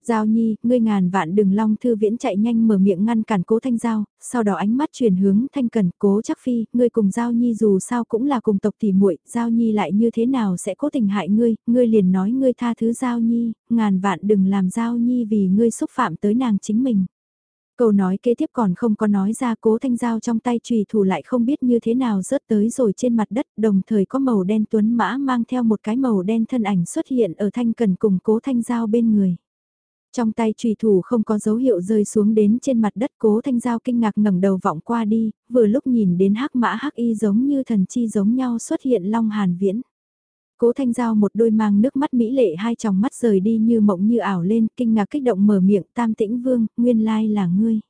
Giao Nhi, ngươi ngàn vạn đừng long thư viễn chạy nhanh mở miệng ngăn cản cố thanh giao, sau đó ánh mắt chuyển hướng thanh cần cố chắc phi, ngươi cùng Giao Nhi dù sao cũng là cùng tộc tỷ muội Giao Nhi lại như thế nào sẽ cố tình hại ngươi, ngươi liền nói ngươi tha thứ Giao Nhi, ngàn vạn đừng làm Giao Nhi vì ngươi xúc phạm tới nàng chính mình. Câu nói kế tiếp còn không có nói ra cố thanh giao trong tay trùy thủ lại không biết như thế nào rớt tới rồi trên mặt đất đồng thời có màu đen tuấn mã mang theo một cái màu đen thân ảnh xuất hiện ở thanh cần cùng cố thanh giao bên người. Trong tay trùy thủ không có dấu hiệu rơi xuống đến trên mặt đất cố thanh giao kinh ngạc ngẩng đầu vọng qua đi, vừa lúc nhìn đến hắc mã hắc y giống như thần chi giống nhau xuất hiện long hàn viễn. Cố thanh giao một đôi mang nước mắt mỹ lệ hai tròng mắt rời đi như mộng như ảo lên, kinh ngạc kích động mở miệng tam tĩnh vương, nguyên lai là ngươi.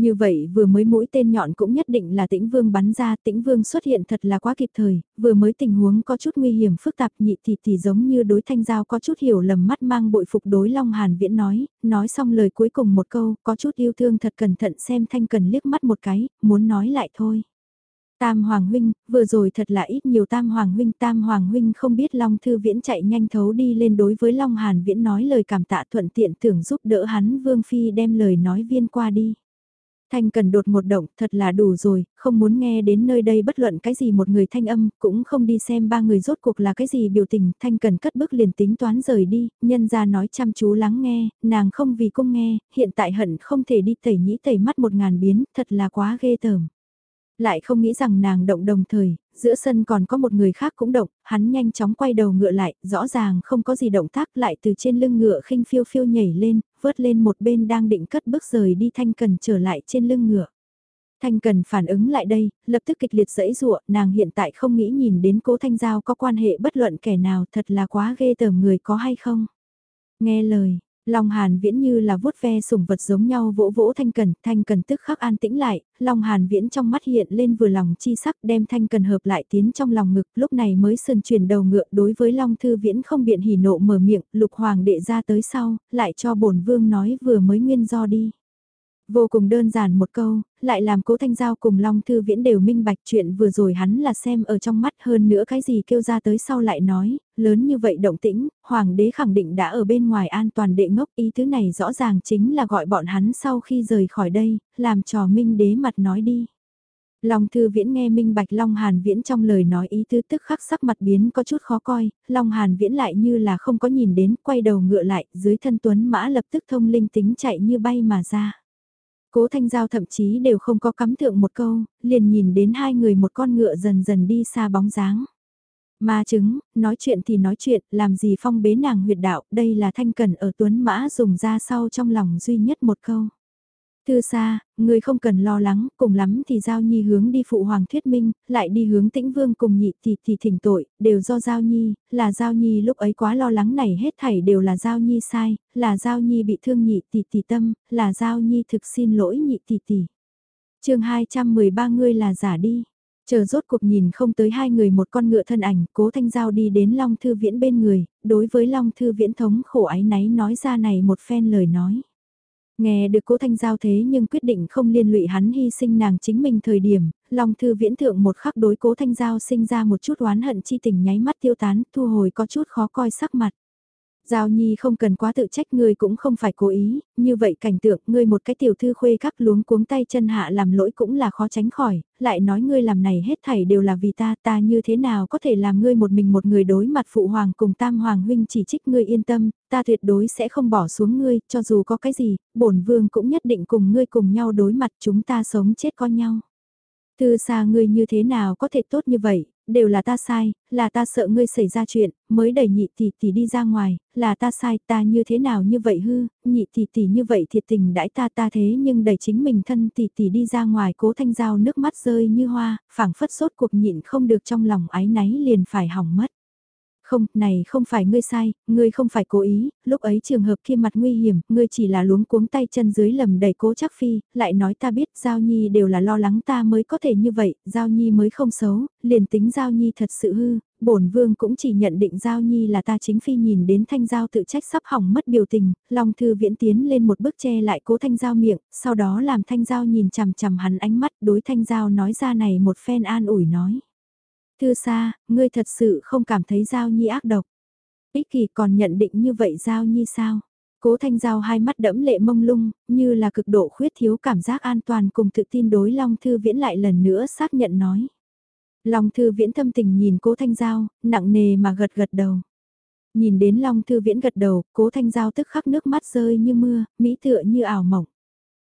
Như vậy vừa mới mũi tên nhọn cũng nhất định là tĩnh vương bắn ra, tĩnh vương xuất hiện thật là quá kịp thời, vừa mới tình huống có chút nguy hiểm phức tạp nhị thì thì giống như đối thanh giao có chút hiểu lầm mắt mang bội phục đối Long Hàn Viễn nói, nói xong lời cuối cùng một câu, có chút yêu thương thật cẩn thận xem thanh cần liếc mắt một cái, muốn nói lại thôi. Tam Hoàng Huynh, vừa rồi thật là ít nhiều Tam Hoàng Huynh, Tam Hoàng Huynh không biết Long Thư Viễn chạy nhanh thấu đi lên đối với Long Hàn Viễn nói lời cảm tạ thuận tiện tưởng giúp đỡ hắn Vương Phi đem lời nói viên qua đi. Thanh cần đột một động, thật là đủ rồi, không muốn nghe đến nơi đây bất luận cái gì một người thanh âm, cũng không đi xem ba người rốt cuộc là cái gì biểu tình, Thanh cần cất bước liền tính toán rời đi, nhân ra nói chăm chú lắng nghe, nàng không vì cung nghe, hiện tại hận không thể đi tẩy nhĩ tẩy mắt một ngàn biến, thật là quá ghê tởm. Lại không nghĩ rằng nàng động đồng thời, giữa sân còn có một người khác cũng động, hắn nhanh chóng quay đầu ngựa lại, rõ ràng không có gì động tác lại từ trên lưng ngựa khinh phiêu phiêu nhảy lên, vớt lên một bên đang định cất bước rời đi Thanh Cần trở lại trên lưng ngựa. Thanh Cần phản ứng lại đây, lập tức kịch liệt dẫy dụa, nàng hiện tại không nghĩ nhìn đến cố Thanh Giao có quan hệ bất luận kẻ nào thật là quá ghê tởm người có hay không. Nghe lời, Long Hàn Viễn như là vuốt ve sủng vật giống nhau vỗ vỗ Thanh Cần, Thanh Cần tức khắc an tĩnh lại, Long Hàn Viễn trong mắt hiện lên vừa lòng chi sắc đem Thanh Cần hợp lại tiến trong lòng ngực, lúc này mới sườn chuyển đầu ngựa đối với Long Thư Viễn không biện hỉ nộ mở miệng, lục hoàng đệ ra tới sau, lại cho bổn vương nói vừa mới nguyên do đi. Vô cùng đơn giản một câu, lại làm cố thanh giao cùng Long Thư Viễn đều minh bạch chuyện vừa rồi hắn là xem ở trong mắt hơn nữa cái gì kêu ra tới sau lại nói, lớn như vậy động tĩnh, Hoàng đế khẳng định đã ở bên ngoài an toàn đệ ngốc ý thứ này rõ ràng chính là gọi bọn hắn sau khi rời khỏi đây, làm trò minh đế mặt nói đi. Long Thư Viễn nghe Minh Bạch Long Hàn Viễn trong lời nói ý tứ tức khắc sắc mặt biến có chút khó coi, Long Hàn Viễn lại như là không có nhìn đến, quay đầu ngựa lại, dưới thân tuấn mã lập tức thông linh tính chạy như bay mà ra. Cố Thanh Giao thậm chí đều không có cắm thượng một câu, liền nhìn đến hai người một con ngựa dần dần đi xa bóng dáng. Ma chứng, nói chuyện thì nói chuyện, làm gì phong bế nàng huyệt đạo, đây là thanh cần ở tuấn mã dùng ra sau trong lòng duy nhất một câu. Thư xa, người không cần lo lắng, cùng lắm thì Giao Nhi hướng đi phụ hoàng thuyết minh, lại đi hướng tĩnh vương cùng nhị thì thì thỉnh tội, đều do Giao Nhi, là Giao Nhi lúc ấy quá lo lắng này hết thảy đều là Giao Nhi sai, là Giao Nhi bị thương nhị tỷ tỷ tâm, là Giao Nhi thực xin lỗi nhị tỷ tỷ. chương 213 ngươi là giả đi. Chờ rốt cuộc nhìn không tới hai người một con ngựa thân ảnh, cố thanh giao đi đến Long Thư Viễn bên người, đối với Long Thư Viễn thống khổ ái náy nói ra này một phen lời nói. Nghe được cố thanh giao thế nhưng quyết định không liên lụy hắn hy sinh nàng chính mình thời điểm, Long Thư Viễn thượng một khắc đối cố thanh giao sinh ra một chút oán hận chi tình nháy mắt tiêu tán, thu hồi có chút khó coi sắc mặt. Giao Nhi không cần quá tự trách ngươi cũng không phải cố ý, như vậy cảnh tượng ngươi một cái tiểu thư khuê các luống cuống tay chân hạ làm lỗi cũng là khó tránh khỏi, lại nói ngươi làm này hết thảy đều là vì ta, ta như thế nào có thể làm ngươi một mình một người đối mặt phụ hoàng cùng tam hoàng huynh chỉ trích ngươi yên tâm, ta tuyệt đối sẽ không bỏ xuống ngươi, cho dù có cái gì, bổn vương cũng nhất định cùng ngươi cùng nhau đối mặt chúng ta sống chết có nhau. Từ xa ngươi như thế nào có thể tốt như vậy, đều là ta sai, là ta sợ ngươi xảy ra chuyện, mới đẩy nhị tỷ tỷ đi ra ngoài, là ta sai, ta như thế nào như vậy hư, nhị tỷ tỷ như vậy thiệt tình đãi ta ta thế nhưng đẩy chính mình thân tỷ tỷ đi ra ngoài cố thanh giao nước mắt rơi như hoa, phảng phất sốt cuộc nhịn không được trong lòng ái náy liền phải hỏng mất. Không, này không phải ngươi sai, ngươi không phải cố ý, lúc ấy trường hợp kia mặt nguy hiểm, ngươi chỉ là luống cuống tay chân dưới lầm đầy cố chắc phi, lại nói ta biết Giao Nhi đều là lo lắng ta mới có thể như vậy, Giao Nhi mới không xấu, liền tính Giao Nhi thật sự hư, bổn vương cũng chỉ nhận định Giao Nhi là ta chính phi nhìn đến Thanh Giao tự trách sắp hỏng mất biểu tình, Long Thư Viễn tiến lên một bước che lại cố Thanh Giao miệng, sau đó làm Thanh Giao nhìn chằm chằm hắn ánh mắt đối Thanh Giao nói ra này một phen an ủi nói. Thư xa, ngươi thật sự không cảm thấy Giao Nhi ác độc. Ích kỳ còn nhận định như vậy Giao Nhi sao? Cố Thanh Giao hai mắt đẫm lệ mông lung, như là cực độ khuyết thiếu cảm giác an toàn cùng tự tin đối Long Thư Viễn lại lần nữa xác nhận nói. Long Thư Viễn thâm tình nhìn Cố Thanh Giao, nặng nề mà gật gật đầu. Nhìn đến Long Thư Viễn gật đầu, Cố Thanh Giao tức khắc nước mắt rơi như mưa, mỹ tựa như ảo mộng.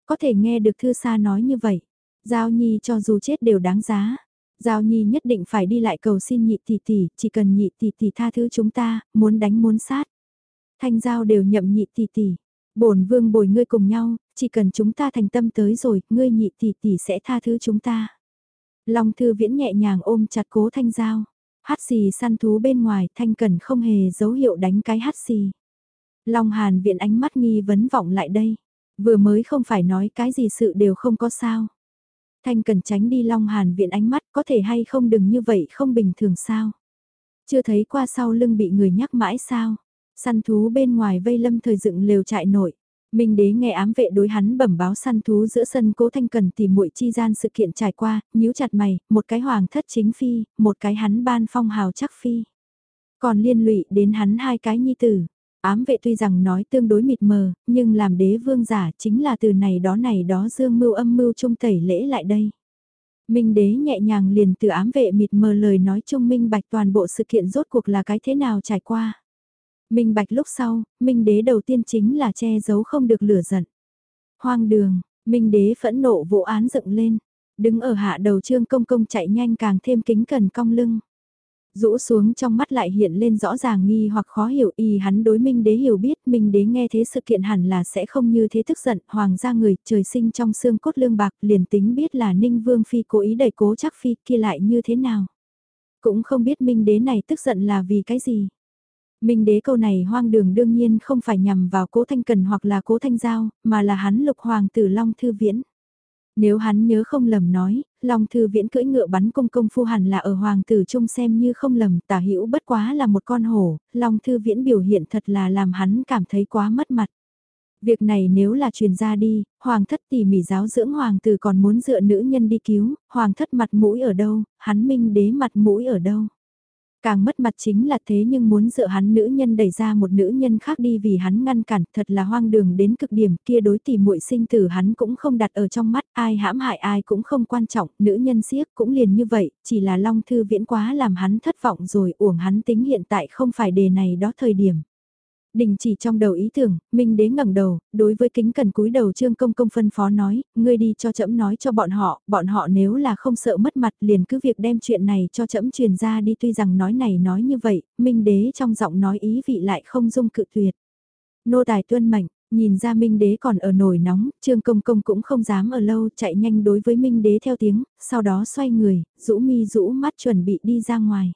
Có thể nghe được Thư Sa nói như vậy, Giao Nhi cho dù chết đều đáng giá. Giao Nhi nhất định phải đi lại cầu xin nhị tỷ tỷ, chỉ cần nhị tỷ tỷ tha thứ chúng ta, muốn đánh muốn sát. Thanh Giao đều nhậm nhị tỷ tỷ. Bổn vương bồi ngươi cùng nhau, chỉ cần chúng ta thành tâm tới rồi, ngươi nhị tỷ tỷ sẽ tha thứ chúng ta. Long Thư Viễn nhẹ nhàng ôm chặt cố Thanh Giao. Hát xì săn thú bên ngoài, Thanh Cần không hề dấu hiệu đánh cái hát xì. Long Hàn Viện ánh mắt nghi vấn vọng lại đây. Vừa mới không phải nói cái gì sự đều không có sao. Thanh cần tránh đi Long Hàn viện ánh mắt có thể hay không đừng như vậy không bình thường sao. Chưa thấy qua sau lưng bị người nhắc mãi sao. Săn thú bên ngoài vây lâm thời dựng lều trại nổi. Minh đế nghe ám vệ đối hắn bẩm báo săn thú giữa sân cố thanh cần tìm muội chi gian sự kiện trải qua, nhíu chặt mày, một cái hoàng thất chính phi, một cái hắn ban phong hào chắc phi. Còn liên lụy đến hắn hai cái nhi tử, Ám vệ tuy rằng nói tương đối mịt mờ, nhưng làm đế vương giả chính là từ này đó này đó dương mưu âm mưu trung tẩy lễ lại đây. Minh đế nhẹ nhàng liền từ ám vệ mịt mờ lời nói trung minh bạch toàn bộ sự kiện rốt cuộc là cái thế nào trải qua. Minh bạch lúc sau, minh đế đầu tiên chính là che giấu không được lửa giận. Hoang đường, minh đế phẫn nộ vụ án dựng lên, đứng ở hạ đầu trương công công chạy nhanh càng thêm kính cần cong lưng rũ xuống trong mắt lại hiện lên rõ ràng nghi hoặc khó hiểu y hắn đối minh đế hiểu biết, minh đế nghe thế sự kiện hẳn là sẽ không như thế tức giận, hoàng gia người, trời sinh trong xương cốt lương bạc, liền tính biết là ninh vương phi cố ý đẩy cố chắc phi kia lại như thế nào. Cũng không biết minh đế này tức giận là vì cái gì. Minh đế câu này hoang đường đương nhiên không phải nhằm vào cố thanh cần hoặc là cố thanh giao, mà là hắn lục hoàng tử long thư viễn nếu hắn nhớ không lầm nói, Long Thư Viễn cưỡi ngựa bắn công công phu hẳn là ở Hoàng tử Trung xem như không lầm, tả hữu bất quá là một con hổ, Long Thư Viễn biểu hiện thật là làm hắn cảm thấy quá mất mặt. Việc này nếu là truyền ra đi, Hoàng thất tỉ mỉ giáo dưỡng Hoàng tử còn muốn dựa nữ nhân đi cứu, Hoàng thất mặt mũi ở đâu, hắn minh đế mặt mũi ở đâu. Càng mất mặt chính là thế nhưng muốn dựa hắn nữ nhân đẩy ra một nữ nhân khác đi vì hắn ngăn cản, thật là hoang đường đến cực điểm, kia đối tỷ muội sinh tử hắn cũng không đặt ở trong mắt, ai hãm hại ai cũng không quan trọng, nữ nhân siếc cũng liền như vậy, chỉ là long thư viễn quá làm hắn thất vọng rồi, uổng hắn tính hiện tại không phải đề này đó thời điểm. Đình chỉ trong đầu ý tưởng, Minh Đế ngẩng đầu, đối với kính cần cúi đầu Trương Công Công phân phó nói, ngươi đi cho trẫm nói cho bọn họ, bọn họ nếu là không sợ mất mặt liền cứ việc đem chuyện này cho trẫm truyền ra đi tuy rằng nói này nói như vậy, Minh Đế trong giọng nói ý vị lại không dung cự tuyệt. Nô tài tuân mệnh, nhìn ra Minh Đế còn ở nổi nóng, Trương Công Công cũng không dám ở lâu chạy nhanh đối với Minh Đế theo tiếng, sau đó xoay người, rũ mi rũ mắt chuẩn bị đi ra ngoài.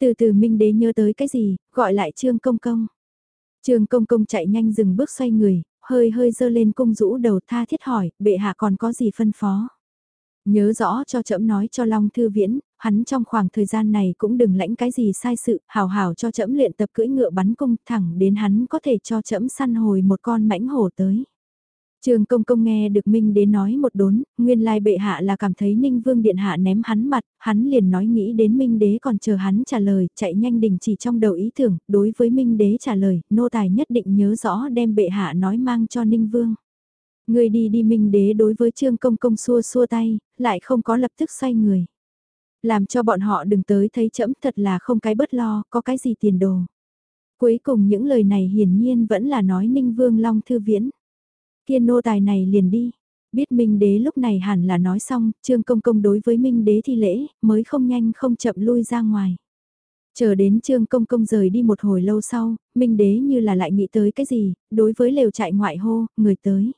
Từ từ Minh Đế nhớ tới cái gì, gọi lại Trương Công Công. Trương công công chạy nhanh dừng bước xoay người, hơi hơi dơ lên cung rũ đầu tha thiết hỏi, bệ hạ còn có gì phân phó. Nhớ rõ cho trẫm nói cho Long Thư Viễn, hắn trong khoảng thời gian này cũng đừng lãnh cái gì sai sự, hào hào cho trẫm luyện tập cưỡi ngựa bắn cung thẳng đến hắn có thể cho trẫm săn hồi một con mãnh hổ tới. Trường công công nghe được Minh Đế nói một đốn, nguyên lai bệ hạ là cảm thấy Ninh Vương Điện Hạ ném hắn mặt, hắn liền nói nghĩ đến Minh Đế còn chờ hắn trả lời, chạy nhanh đình chỉ trong đầu ý tưởng, đối với Minh Đế trả lời, nô tài nhất định nhớ rõ đem bệ hạ nói mang cho Ninh Vương. Người đi đi Minh Đế đối với Trương Công Công xua xua tay, lại không có lập tức xoay người. Làm cho bọn họ đừng tới thấy chẫm thật là không cái bất lo, có cái gì tiền đồ. Cuối cùng những lời này hiển nhiên vẫn là nói Ninh Vương Long Thư Viễn. Kiên nô tài này liền đi. Biết Minh Đế lúc này hẳn là nói xong, Trương Công Công đối với Minh Đế thi lễ, mới không nhanh không chậm lui ra ngoài. Chờ đến Trương Công Công rời đi một hồi lâu sau, Minh Đế như là lại nghĩ tới cái gì, đối với lều trại ngoại hô, người tới.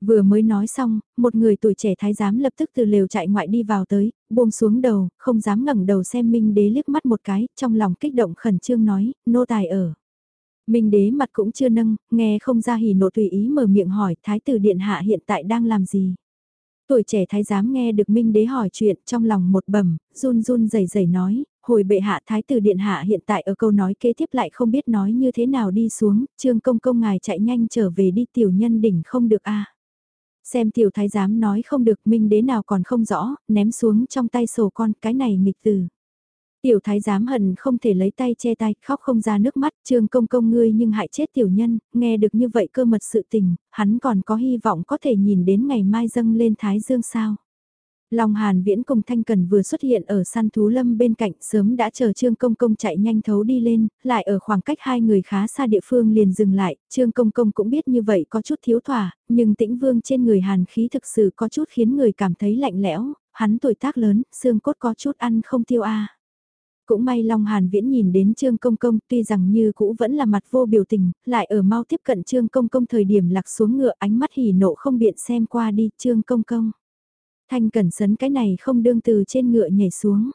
Vừa mới nói xong, một người tuổi trẻ thái giám lập tức từ lều trại ngoại đi vào tới, buông xuống đầu, không dám ngẩng đầu xem Minh Đế liếc mắt một cái, trong lòng kích động khẩn trương nói, nô tài ở. Minh đế mặt cũng chưa nâng, nghe không ra hỉ nộ tùy ý mở miệng hỏi thái tử điện hạ hiện tại đang làm gì. Tuổi trẻ thái giám nghe được Minh đế hỏi chuyện trong lòng một bầm, run run rẩy rẩy nói, hồi bệ hạ thái tử điện hạ hiện tại ở câu nói kế tiếp lại không biết nói như thế nào đi xuống, trương công công ngài chạy nhanh trở về đi tiểu nhân đỉnh không được a Xem tiểu thái giám nói không được minh đế nào còn không rõ, ném xuống trong tay sổ con cái này nghịch từ. Tiểu thái giám hận không thể lấy tay che tay, khóc không ra nước mắt, trương công công ngươi nhưng hại chết tiểu nhân, nghe được như vậy cơ mật sự tình, hắn còn có hy vọng có thể nhìn đến ngày mai dâng lên thái dương sao. Long Hàn Viễn cùng Thanh Cần vừa xuất hiện ở săn thú lâm bên cạnh sớm đã chờ Trương Công Công chạy nhanh thấu đi lên, lại ở khoảng cách hai người khá xa địa phương liền dừng lại, Trương Công Công cũng biết như vậy có chút thiếu thỏa, nhưng tĩnh vương trên người Hàn khí thực sự có chút khiến người cảm thấy lạnh lẽo, hắn tuổi tác lớn, xương cốt có chút ăn không tiêu a. Cũng may Long Hàn Viễn nhìn đến Trương Công Công tuy rằng như cũ vẫn là mặt vô biểu tình, lại ở mau tiếp cận Trương Công Công thời điểm lạc xuống ngựa ánh mắt hỉ nộ không biện xem qua đi Trương Công Công. Thanh cẩn sấn cái này không đương từ trên ngựa nhảy xuống.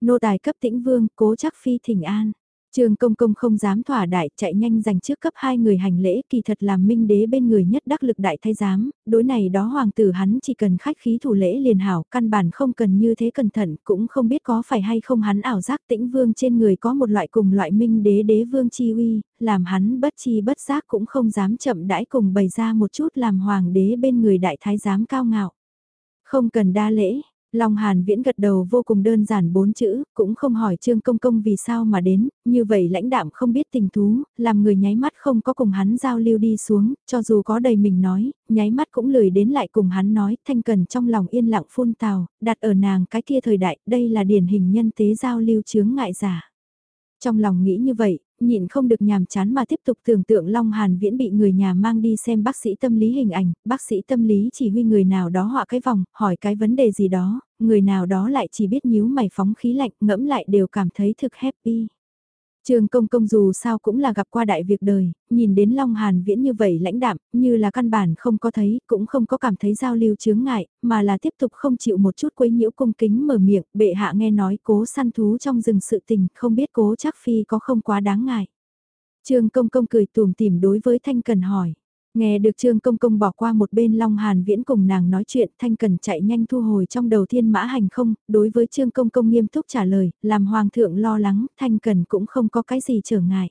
Nô tài cấp tĩnh vương cố chắc phi thỉnh an. Trường công công không dám thỏa đại chạy nhanh giành trước cấp hai người hành lễ kỳ thật làm minh đế bên người nhất đắc lực đại thái giám, đối này đó hoàng tử hắn chỉ cần khách khí thủ lễ liền hảo, căn bản không cần như thế cẩn thận, cũng không biết có phải hay không hắn ảo giác tĩnh vương trên người có một loại cùng loại minh đế đế vương chi uy, làm hắn bất chi bất giác cũng không dám chậm đãi cùng bày ra một chút làm hoàng đế bên người đại thái giám cao ngạo. Không cần đa lễ, Long Hàn Viễn gật đầu vô cùng đơn giản bốn chữ, cũng không hỏi Trương Công Công vì sao mà đến, như vậy lãnh đạm không biết tình thú, làm người nháy mắt không có cùng hắn giao lưu đi xuống, cho dù có đầy mình nói, nháy mắt cũng lười đến lại cùng hắn nói, thanh cần trong lòng yên lặng phun tào, đặt ở nàng cái kia thời đại, đây là điển hình nhân tế giao lưu chướng ngại giả. Trong lòng nghĩ như vậy, nhịn không được nhàm chán mà tiếp tục tưởng tượng Long Hàn Viễn bị người nhà mang đi xem bác sĩ tâm lý hình ảnh, bác sĩ tâm lý chỉ huy người nào đó họa cái vòng, hỏi cái vấn đề gì đó, người nào đó lại chỉ biết nhíu mày phóng khí lạnh ngẫm lại đều cảm thấy thực happy. Trường công công dù sao cũng là gặp qua đại việc đời, nhìn đến Long Hàn Viễn như vậy lãnh đạm, như là căn bản không có thấy, cũng không có cảm thấy giao lưu chướng ngại, mà là tiếp tục không chịu một chút quấy nhiễu cung kính mở miệng, bệ hạ nghe nói cố săn thú trong rừng sự tình, không biết cố chắc phi có không quá đáng ngại. Trương công công cười tùm tìm đối với Thanh Cần hỏi. Nghe được Trương Công Công bỏ qua một bên Long Hàn Viễn cùng nàng nói chuyện Thanh Cần chạy nhanh thu hồi trong đầu thiên mã hành không, đối với Trương Công Công nghiêm túc trả lời, làm Hoàng thượng lo lắng, Thanh Cần cũng không có cái gì trở ngại.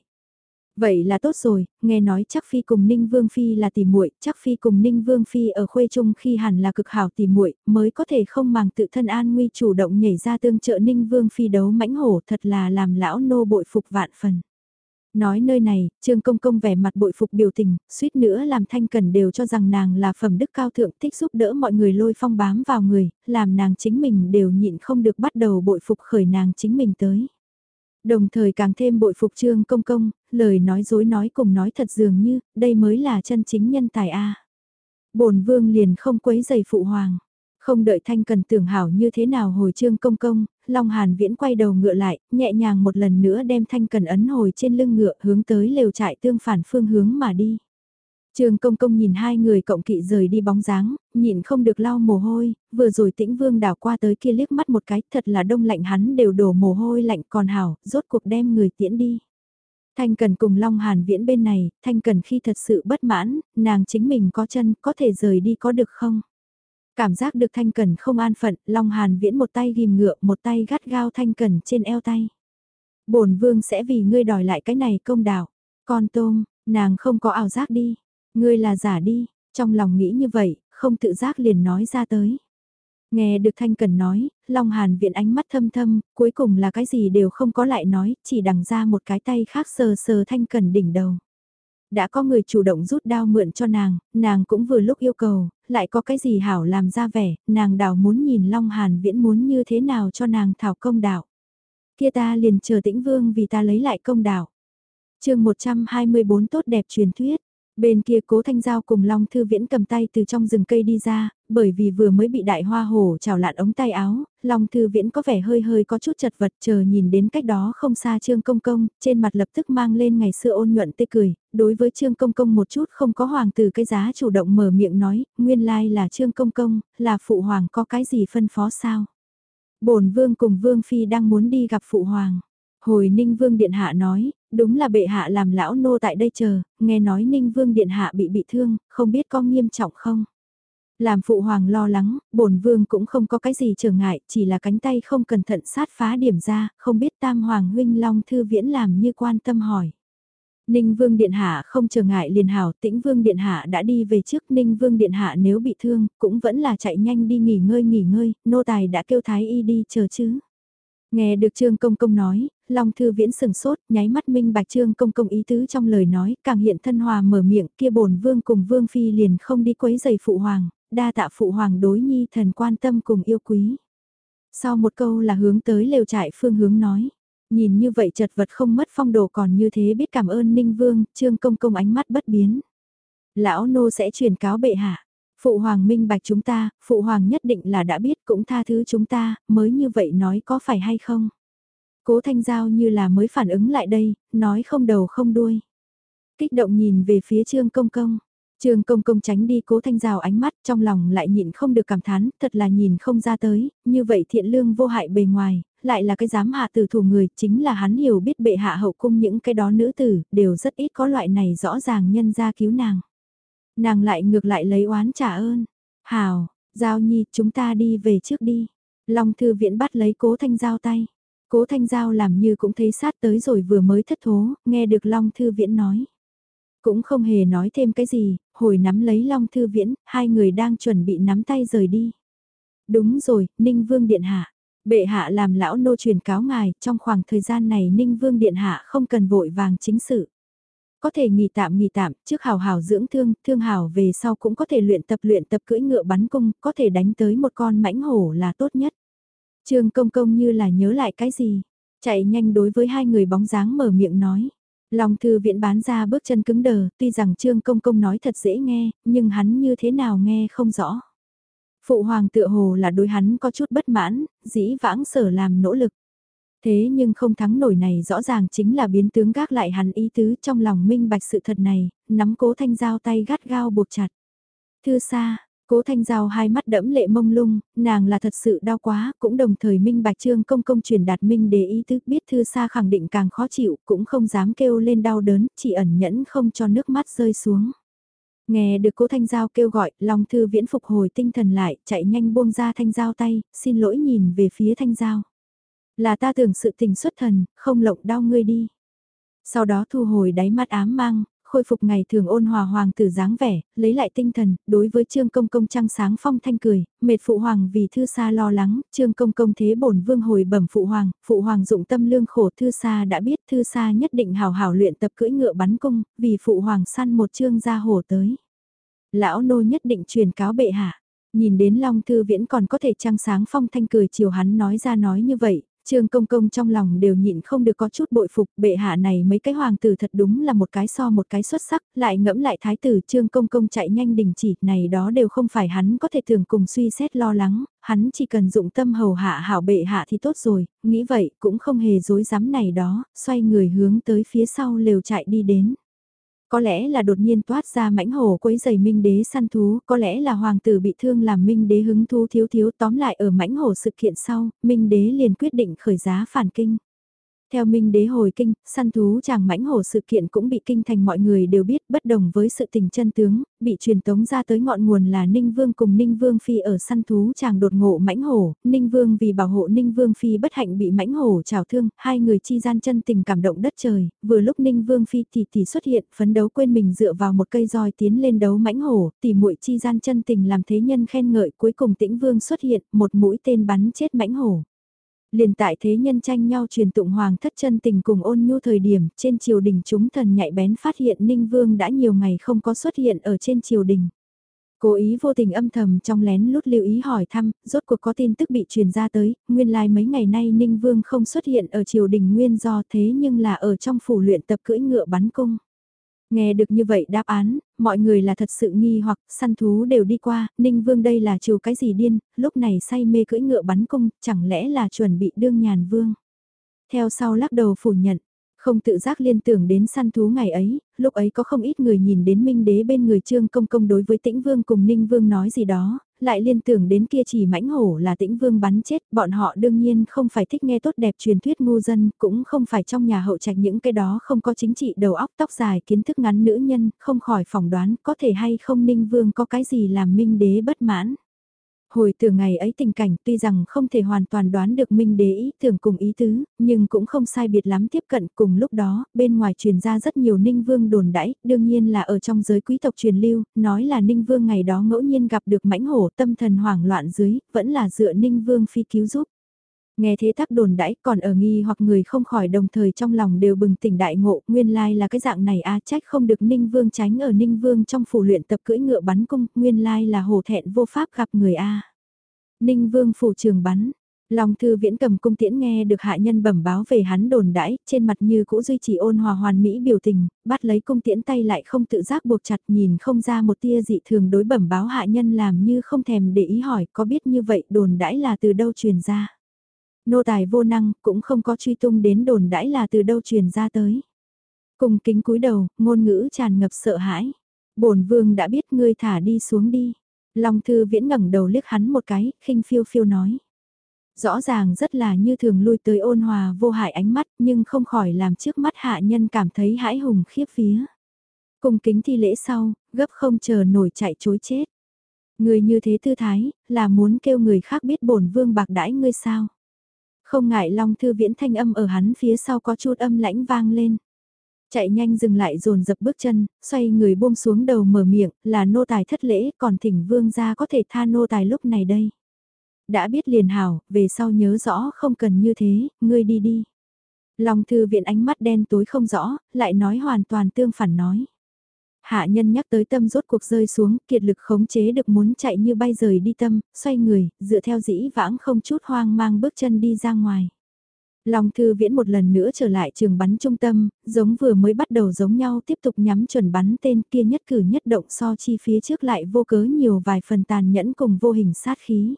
Vậy là tốt rồi, nghe nói chắc Phi cùng Ninh Vương Phi là tỷ muội, chắc Phi cùng Ninh Vương Phi ở khuê trung khi hẳn là cực hảo tỷ muội, mới có thể không màng tự thân an nguy chủ động nhảy ra tương trợ Ninh Vương Phi đấu mãnh hổ thật là làm lão nô bội phục vạn phần. Nói nơi này, Trương Công Công vẻ mặt bội phục biểu tình, suýt nữa làm Thanh Cần đều cho rằng nàng là phẩm đức cao thượng thích giúp đỡ mọi người lôi phong bám vào người, làm nàng chính mình đều nhịn không được bắt đầu bội phục khởi nàng chính mình tới. Đồng thời càng thêm bội phục Trương Công Công, lời nói dối nói cùng nói thật dường như, đây mới là chân chính nhân tài A. bổn vương liền không quấy giày phụ hoàng. Không đợi Thanh Cần tưởng hảo như thế nào hồi trương công công, Long Hàn Viễn quay đầu ngựa lại, nhẹ nhàng một lần nữa đem Thanh Cần ấn hồi trên lưng ngựa hướng tới lều trại tương phản phương hướng mà đi. Trương công công nhìn hai người cộng kỵ rời đi bóng dáng, nhìn không được lau mồ hôi, vừa rồi tĩnh vương đảo qua tới kia liếc mắt một cái, thật là đông lạnh hắn đều đổ mồ hôi lạnh còn hảo, rốt cuộc đem người tiễn đi. Thanh Cần cùng Long Hàn Viễn bên này, Thanh Cần khi thật sự bất mãn, nàng chính mình có chân, có thể rời đi có được không? Cảm giác được Thanh Cần không an phận, Long Hàn Viễn một tay ghim ngựa, một tay gắt gao Thanh Cần trên eo tay. bổn vương sẽ vì ngươi đòi lại cái này công đạo. Con tôm, nàng không có ảo giác đi. Ngươi là giả đi, trong lòng nghĩ như vậy, không tự giác liền nói ra tới. Nghe được Thanh Cần nói, Long Hàn viện ánh mắt thâm thâm, cuối cùng là cái gì đều không có lại nói, chỉ đằng ra một cái tay khác sờ sờ Thanh Cần đỉnh đầu đã có người chủ động rút đao mượn cho nàng, nàng cũng vừa lúc yêu cầu, lại có cái gì hảo làm ra vẻ, nàng đào muốn nhìn Long Hàn Viễn muốn như thế nào cho nàng thảo công đạo. Kia ta liền chờ tĩnh vương vì ta lấy lại công đạo. chương 124 tốt đẹp truyền thuyết. Bên kia cố thanh giao cùng Long Thư Viễn cầm tay từ trong rừng cây đi ra, bởi vì vừa mới bị đại hoa hổ trào lạn ống tay áo, Long Thư Viễn có vẻ hơi hơi có chút chật vật chờ nhìn đến cách đó không xa Trương Công Công, trên mặt lập tức mang lên ngày xưa ôn nhuận tê cười, đối với Trương Công Công một chút không có hoàng từ cái giá chủ động mở miệng nói, nguyên lai là Trương Công Công, là Phụ Hoàng có cái gì phân phó sao? bổn Vương cùng Vương Phi đang muốn đi gặp Phụ Hoàng. Hồi Ninh Vương Điện Hạ nói, đúng là bệ hạ làm lão nô tại đây chờ, nghe nói Ninh Vương Điện Hạ bị bị thương, không biết có nghiêm trọng không? Làm phụ hoàng lo lắng, bổn vương cũng không có cái gì trở ngại, chỉ là cánh tay không cẩn thận sát phá điểm ra, không biết tam hoàng huynh long thư viễn làm như quan tâm hỏi. Ninh Vương Điện Hạ không trở ngại liền hảo, tĩnh Vương Điện Hạ đã đi về trước Ninh Vương Điện Hạ nếu bị thương, cũng vẫn là chạy nhanh đi nghỉ ngơi nghỉ ngơi, nô tài đã kêu Thái Y đi chờ chứ. Nghe được Trương Công Công nói, Long Thư Viễn sừng sốt, nháy mắt minh bạch Trương Công Công ý tứ trong lời nói, càng hiện thân hòa mở miệng kia bổn vương cùng vương phi liền không đi quấy giày phụ hoàng, đa tạ phụ hoàng đối nhi thần quan tâm cùng yêu quý. Sau một câu là hướng tới lều trại phương hướng nói, nhìn như vậy chật vật không mất phong độ còn như thế biết cảm ơn Ninh Vương, Trương Công Công ánh mắt bất biến. Lão nô sẽ truyền cáo bệ hạ. Phụ hoàng minh bạch chúng ta, phụ hoàng nhất định là đã biết cũng tha thứ chúng ta, mới như vậy nói có phải hay không? Cố thanh giao như là mới phản ứng lại đây, nói không đầu không đuôi. Kích động nhìn về phía trương công công. Trương công công tránh đi cố thanh giao ánh mắt trong lòng lại nhịn không được cảm thán, thật là nhìn không ra tới, như vậy thiện lương vô hại bề ngoài, lại là cái dám hạ tử thủ người, chính là hắn hiểu biết bệ hạ hậu cung những cái đó nữ tử, đều rất ít có loại này rõ ràng nhân ra cứu nàng. Nàng lại ngược lại lấy oán trả ơn. Hào, Giao Nhi, chúng ta đi về trước đi. Long Thư viện bắt lấy cố thanh giao tay. Cố thanh giao làm như cũng thấy sát tới rồi vừa mới thất thố, nghe được Long Thư viện nói. Cũng không hề nói thêm cái gì, hồi nắm lấy Long Thư Viễn, hai người đang chuẩn bị nắm tay rời đi. Đúng rồi, Ninh Vương Điện Hạ. Bệ hạ làm lão nô truyền cáo ngài, trong khoảng thời gian này Ninh Vương Điện Hạ không cần vội vàng chính sự. Có thể nghỉ tạm nghỉ tạm, trước hào hào dưỡng thương, thương hào về sau cũng có thể luyện tập luyện tập cưỡi ngựa bắn cung, có thể đánh tới một con mãnh hổ là tốt nhất. Trương công công như là nhớ lại cái gì, chạy nhanh đối với hai người bóng dáng mở miệng nói. Lòng thư viện bán ra bước chân cứng đờ, tuy rằng Trương Công Công nói thật dễ nghe, nhưng hắn như thế nào nghe không rõ. Phụ hoàng tựa hồ là đối hắn có chút bất mãn, dĩ vãng sở làm nỗ lực. Thế nhưng không thắng nổi này rõ ràng chính là biến tướng gác lại hắn ý tứ trong lòng minh bạch sự thật này, nắm cố thanh giao tay gắt gao buộc chặt. Thư xa, cố thanh giao hai mắt đẫm lệ mông lung, nàng là thật sự đau quá, cũng đồng thời minh bạch trương công công truyền đạt minh để ý tứ biết thư xa khẳng định càng khó chịu, cũng không dám kêu lên đau đớn, chỉ ẩn nhẫn không cho nước mắt rơi xuống. Nghe được cố Thanh Giao kêu gọi, Long Thư Viễn phục hồi tinh thần lại, chạy nhanh buông ra Thanh Giao tay, xin lỗi nhìn về phía Thanh Giao. Là ta tưởng sự tình xuất thần, không lộng đau ngươi đi. Sau đó thu hồi đáy mắt ám mang, khôi phục ngày thường ôn hòa hoàng tử dáng vẻ, lấy lại tinh thần, đối với Trương Công Công trăng sáng phong thanh cười, mệt phụ hoàng vì thư xa lo lắng, Trương Công Công thế bổn vương hồi bẩm phụ hoàng, phụ hoàng dụng tâm lương khổ thư xa đã biết thư xa nhất định hào hảo luyện tập cưỡi ngựa bắn cung, vì phụ hoàng săn một trương gia hổ tới. Lão nô nhất định truyền cáo bệ hạ. Nhìn đến Long Thư Viễn còn có thể trăng sáng phong thanh cười chiều hắn nói ra nói như vậy, Trương Công Công trong lòng đều nhịn không được có chút bội phục, bệ hạ này mấy cái hoàng tử thật đúng là một cái so một cái xuất sắc, lại ngẫm lại thái tử Trương Công Công chạy nhanh đình chỉ, này đó đều không phải hắn có thể thường cùng suy xét lo lắng, hắn chỉ cần dụng tâm hầu hạ hảo bệ hạ thì tốt rồi, nghĩ vậy cũng không hề dối dám này đó, xoay người hướng tới phía sau lều chạy đi đến. Có lẽ là đột nhiên toát ra mãnh hổ quấy giày minh đế săn thú, có lẽ là hoàng tử bị thương làm minh đế hứng thú thiếu thiếu tóm lại ở mãnh hổ sự kiện sau, minh đế liền quyết định khởi giá phản kinh. Theo Minh Đế hồi kinh, săn thú chàng mãnh hổ sự kiện cũng bị kinh thành mọi người đều biết bất đồng với sự tình chân tướng, bị truyền tống ra tới ngọn nguồn là Ninh Vương cùng Ninh Vương Phi ở săn thú chàng đột ngộ mãnh hổ, Ninh Vương vì bảo hộ Ninh Vương Phi bất hạnh bị mãnh hổ trào thương, hai người chi gian chân tình cảm động đất trời, vừa lúc Ninh Vương Phi tỷ tỷ xuất hiện, phấn đấu quên mình dựa vào một cây roi tiến lên đấu mãnh hổ, tỷ muội chi gian chân tình làm thế nhân khen ngợi cuối cùng tĩnh Vương xuất hiện, một mũi tên bắn chết mãnh hổ liền tại thế nhân tranh nhau truyền tụng hoàng thất chân tình cùng ôn nhu thời điểm trên triều đình chúng thần nhạy bén phát hiện Ninh Vương đã nhiều ngày không có xuất hiện ở trên triều đình. Cố ý vô tình âm thầm trong lén lút lưu ý hỏi thăm, rốt cuộc có tin tức bị truyền ra tới, nguyên lai like mấy ngày nay Ninh Vương không xuất hiện ở triều đình nguyên do thế nhưng là ở trong phủ luyện tập cưỡi ngựa bắn cung. Nghe được như vậy đáp án, mọi người là thật sự nghi hoặc săn thú đều đi qua, Ninh Vương đây là trừ cái gì điên, lúc này say mê cưỡi ngựa bắn cung, chẳng lẽ là chuẩn bị đương nhàn vương. Theo sau lắc đầu phủ nhận, không tự giác liên tưởng đến săn thú ngày ấy, lúc ấy có không ít người nhìn đến Minh Đế bên người Trương Công Công đối với Tĩnh Vương cùng Ninh Vương nói gì đó, lại liên tưởng đến kia chỉ mãnh hổ là Tĩnh Vương bắn chết, bọn họ đương nhiên không phải thích nghe tốt đẹp truyền thuyết ngu dân, cũng không phải trong nhà hậu trạch những cái đó không có chính trị đầu óc tóc dài kiến thức ngắn nữ nhân, không khỏi phỏng đoán có thể hay không Ninh Vương có cái gì làm Minh Đế bất mãn. Hồi từ ngày ấy tình cảnh tuy rằng không thể hoàn toàn đoán được Minh Đế ý tưởng cùng ý tứ, nhưng cũng không sai biệt lắm tiếp cận cùng lúc đó, bên ngoài truyền ra rất nhiều Ninh Vương đồn đãi, đương nhiên là ở trong giới quý tộc truyền lưu, nói là Ninh Vương ngày đó ngẫu nhiên gặp được mãnh hổ tâm thần hoảng loạn dưới, vẫn là dựa Ninh Vương phi cứu giúp. Nghe thế tác đồn đãi còn ở nghi hoặc người không khỏi đồng thời trong lòng đều bừng tỉnh đại ngộ, nguyên lai là cái dạng này a trách không được Ninh Vương tránh ở Ninh Vương trong phủ luyện tập cưỡi ngựa bắn cung, nguyên lai là hổ thẹn vô pháp gặp người a. Ninh Vương phủ trường bắn, Long thư viễn cầm cung tiễn nghe được hạ nhân bẩm báo về hắn đồn đãi, trên mặt như cũ duy trì ôn hòa hoàn mỹ biểu tình, bắt lấy cung tiễn tay lại không tự giác buộc chặt nhìn không ra một tia dị thường đối bẩm báo hạ nhân làm như không thèm để ý hỏi có biết như vậy đồn đãi là từ đâu truyền ra. Nô tài vô năng cũng không có truy tung đến đồn đãi là từ đâu truyền ra tới. Cùng kính cúi đầu, ngôn ngữ tràn ngập sợ hãi. bổn vương đã biết ngươi thả đi xuống đi. Long thư viễn ngẩng đầu liếc hắn một cái, khinh phiêu phiêu nói. Rõ ràng rất là như thường lui tới ôn hòa vô hại ánh mắt nhưng không khỏi làm trước mắt hạ nhân cảm thấy hãi hùng khiếp phía. Cùng kính thi lễ sau, gấp không chờ nổi chạy chối chết. Người như thế tư thái, là muốn kêu người khác biết bổn vương bạc đãi ngươi sao. Không ngại Long Thư Viễn thanh âm ở hắn phía sau có chút âm lãnh vang lên. Chạy nhanh dừng lại dồn dập bước chân, xoay người buông xuống đầu mở miệng, là nô tài thất lễ, còn thỉnh vương gia có thể tha nô tài lúc này đây. đã biết liền hảo, về sau nhớ rõ không cần như thế, ngươi đi đi. Long thư viện ánh mắt đen tối không rõ, lại nói hoàn toàn tương phản nói. Hạ nhân nhắc tới tâm rốt cuộc rơi xuống, kiệt lực khống chế được muốn chạy như bay rời đi tâm, xoay người, dựa theo dĩ vãng không chút hoang mang bước chân đi ra ngoài. Long thư viễn một lần nữa trở lại trường bắn trung tâm, giống vừa mới bắt đầu giống nhau tiếp tục nhắm chuẩn bắn tên kia nhất cử nhất động so chi phía trước lại vô cớ nhiều vài phần tàn nhẫn cùng vô hình sát khí.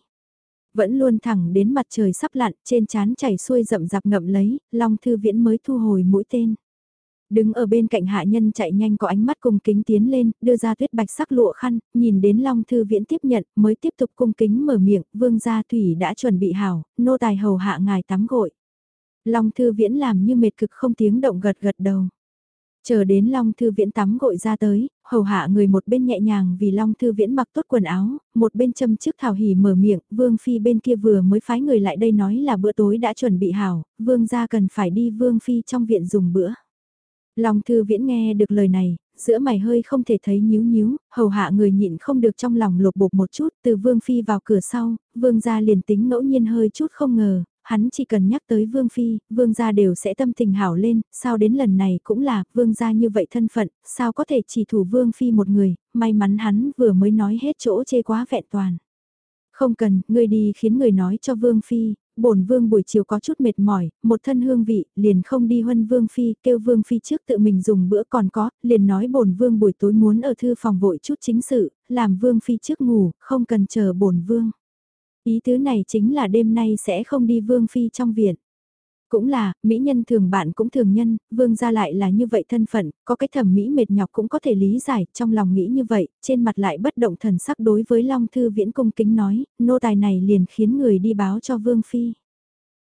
Vẫn luôn thẳng đến mặt trời sắp lặn, trên chán chảy xuôi rậm rạp ngậm lấy, Long thư viễn mới thu hồi mũi tên. Đứng ở bên cạnh hạ nhân chạy nhanh có ánh mắt cung kính tiến lên, đưa ra tuyết bạch sắc lụa khăn, nhìn đến Long Thư Viễn tiếp nhận, mới tiếp tục cung kính mở miệng, vương gia thủy đã chuẩn bị hảo, nô tài hầu hạ ngài tắm gội. Long Thư Viễn làm như mệt cực không tiếng động gật gật đầu. Chờ đến Long Thư Viễn tắm gội ra tới, hầu hạ người một bên nhẹ nhàng vì Long Thư Viễn mặc tốt quần áo, một bên châm trước thảo hỉ mở miệng, Vương Phi bên kia vừa mới phái người lại đây nói là bữa tối đã chuẩn bị hảo, Vương gia cần phải đi Vương Phi trong viện dùng bữa. Long Thư Viễn nghe được lời này, giữa mày hơi không thể thấy nhíu nhíu, hầu hạ người nhịn không được trong lòng lột bột một chút, từ Vương Phi vào cửa sau, Vương gia liền tính ngẫu nhiên hơi chút không ngờ, hắn chỉ cần nhắc tới Vương Phi, Vương gia đều sẽ tâm tình hảo lên, sao đến lần này cũng là, Vương gia như vậy thân phận, sao có thể chỉ thủ Vương Phi một người, may mắn hắn vừa mới nói hết chỗ chê quá vẹn toàn. Không cần, ngươi đi khiến người nói cho Vương Phi, bổn vương buổi chiều có chút mệt mỏi, một thân hương vị, liền không đi huân vương phi, kêu vương phi trước tự mình dùng bữa còn có, liền nói bổn vương buổi tối muốn ở thư phòng vội chút chính sự, làm vương phi trước ngủ, không cần chờ bổn vương. Ý tứ này chính là đêm nay sẽ không đi vương phi trong viện. Cũng là, mỹ nhân thường bạn cũng thường nhân, vương gia lại là như vậy thân phận, có cái thẩm mỹ mệt nhọc cũng có thể lý giải, trong lòng nghĩ như vậy, trên mặt lại bất động thần sắc đối với Long Thư Viễn cung kính nói, nô tài này liền khiến người đi báo cho vương phi.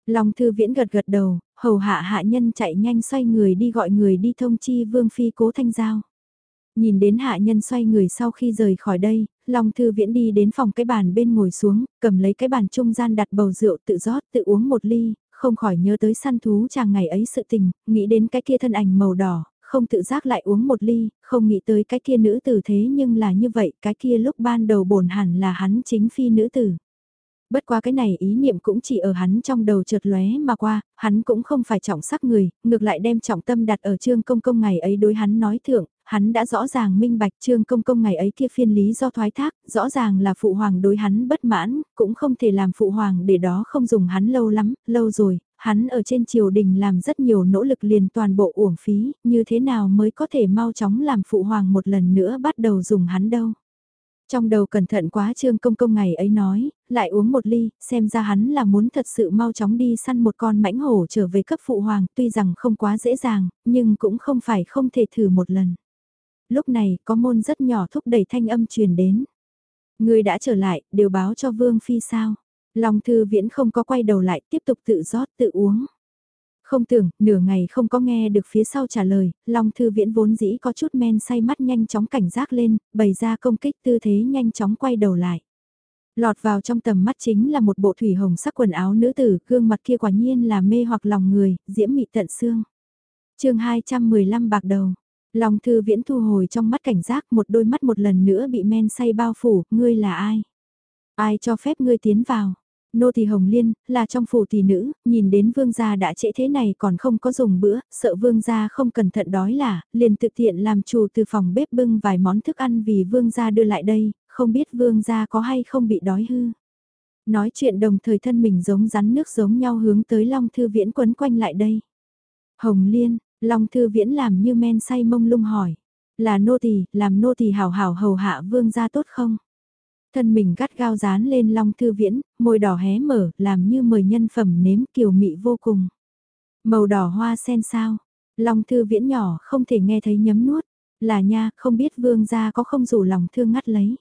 Long Thư Viễn gật gật đầu, hầu hạ hạ nhân chạy nhanh xoay người đi gọi người đi thông chi vương phi cố thanh giao. Nhìn đến hạ nhân xoay người sau khi rời khỏi đây, Long Thư Viễn đi đến phòng cái bàn bên ngồi xuống, cầm lấy cái bàn trung gian đặt bầu rượu tự rót tự uống một ly, không khỏi nhớ tới săn thú chàng ngày ấy sự tình, nghĩ đến cái kia thân ảnh màu đỏ, không tự giác lại uống một ly, không nghĩ tới cái kia nữ tử thế nhưng là như vậy, cái kia lúc ban đầu bổn hẳn là hắn chính phi nữ tử. Bất qua cái này ý niệm cũng chỉ ở hắn trong đầu chợt lóe mà qua, hắn cũng không phải trọng sắc người, ngược lại đem trọng tâm đặt ở trương công công ngày ấy đối hắn nói thượng, hắn đã rõ ràng minh bạch trương công công ngày ấy kia phiên lý do thoái thác, rõ ràng là phụ hoàng đối hắn bất mãn, cũng không thể làm phụ hoàng để đó không dùng hắn lâu lắm, lâu rồi, hắn ở trên triều đình làm rất nhiều nỗ lực liền toàn bộ uổng phí, như thế nào mới có thể mau chóng làm phụ hoàng một lần nữa bắt đầu dùng hắn đâu. Trong đầu cẩn thận quá trương công công ngày ấy nói, lại uống một ly, xem ra hắn là muốn thật sự mau chóng đi săn một con mãnh hổ trở về cấp phụ hoàng, tuy rằng không quá dễ dàng, nhưng cũng không phải không thể thử một lần lúc này có môn rất nhỏ thúc đẩy thanh âm truyền đến. Người đã trở lại, đều báo cho Vương Phi sao. Long Thư Viễn không có quay đầu lại, tiếp tục tự rót tự uống. Không tưởng, nửa ngày không có nghe được phía sau trả lời, Long Thư Viễn vốn dĩ có chút men say mắt nhanh chóng cảnh giác lên, bày ra công kích tư thế nhanh chóng quay đầu lại. Lọt vào trong tầm mắt chính là một bộ thủy hồng sắc quần áo nữ tử, gương mặt kia quả nhiên là mê hoặc lòng người, diễm mị tận xương. chương 215 bạc đầu, Long thư viễn thu hồi trong mắt cảnh giác một đôi mắt một lần nữa bị men say bao phủ, ngươi là ai? Ai cho phép ngươi tiến vào? Nô tỳ Hồng Liên, là trong phủ tỷ nữ, nhìn đến vương gia đã trễ thế này còn không có dùng bữa, sợ vương gia không cẩn thận đói là, liền thực tiện làm chủ từ phòng bếp bưng vài món thức ăn vì vương gia đưa lại đây, không biết vương gia có hay không bị đói hư. Nói chuyện đồng thời thân mình giống rắn nước giống nhau hướng tới Long Thư Viễn quấn quanh lại đây. Hồng Liên, Long Thư Viễn làm như men say mông lung hỏi. Là nô tỳ, làm nô tỳ hảo hảo hầu hạ vương gia tốt không? Thân mình gắt gao dán lên Long Thư Viễn, môi đỏ hé mở, làm như mời nhân phẩm nếm kiều mị vô cùng. Màu đỏ hoa sen sao? Long Thư Viễn nhỏ không thể nghe thấy nhấm nuốt. Là nha, không biết vương gia có không rủ lòng thương ngắt lấy.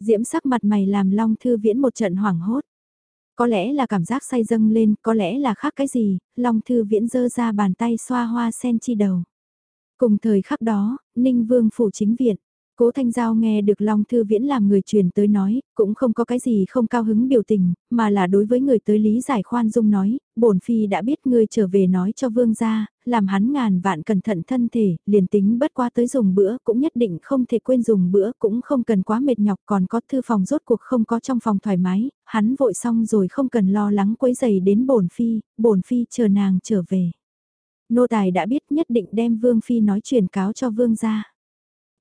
Diễm sắc mặt mày làm Long Thư Viễn một trận hoảng hốt. Có lẽ là cảm giác say dâng lên, có lẽ là khác cái gì, Long Thư Viễn dơ ra bàn tay xoa hoa sen chi đầu. Cùng thời khắc đó, Ninh Vương phủ chính viện, Cố Thanh Giao nghe được Long Thư Viễn làm người truyền tới nói, cũng không có cái gì không cao hứng biểu tình, mà là đối với người tới lý giải khoan dung nói, bổn phi đã biết ngươi trở về nói cho vương gia, làm hắn ngàn vạn cẩn thận thân thể, liền tính bất qua tới dùng bữa, cũng nhất định không thể quên dùng bữa, cũng không cần quá mệt nhọc, còn có thư phòng rốt cuộc không có trong phòng thoải mái, hắn vội xong rồi không cần lo lắng quấy giày đến bổn phi, bổn phi chờ nàng trở về. Nô tài đã biết nhất định đem vương phi nói truyền cáo cho vương gia.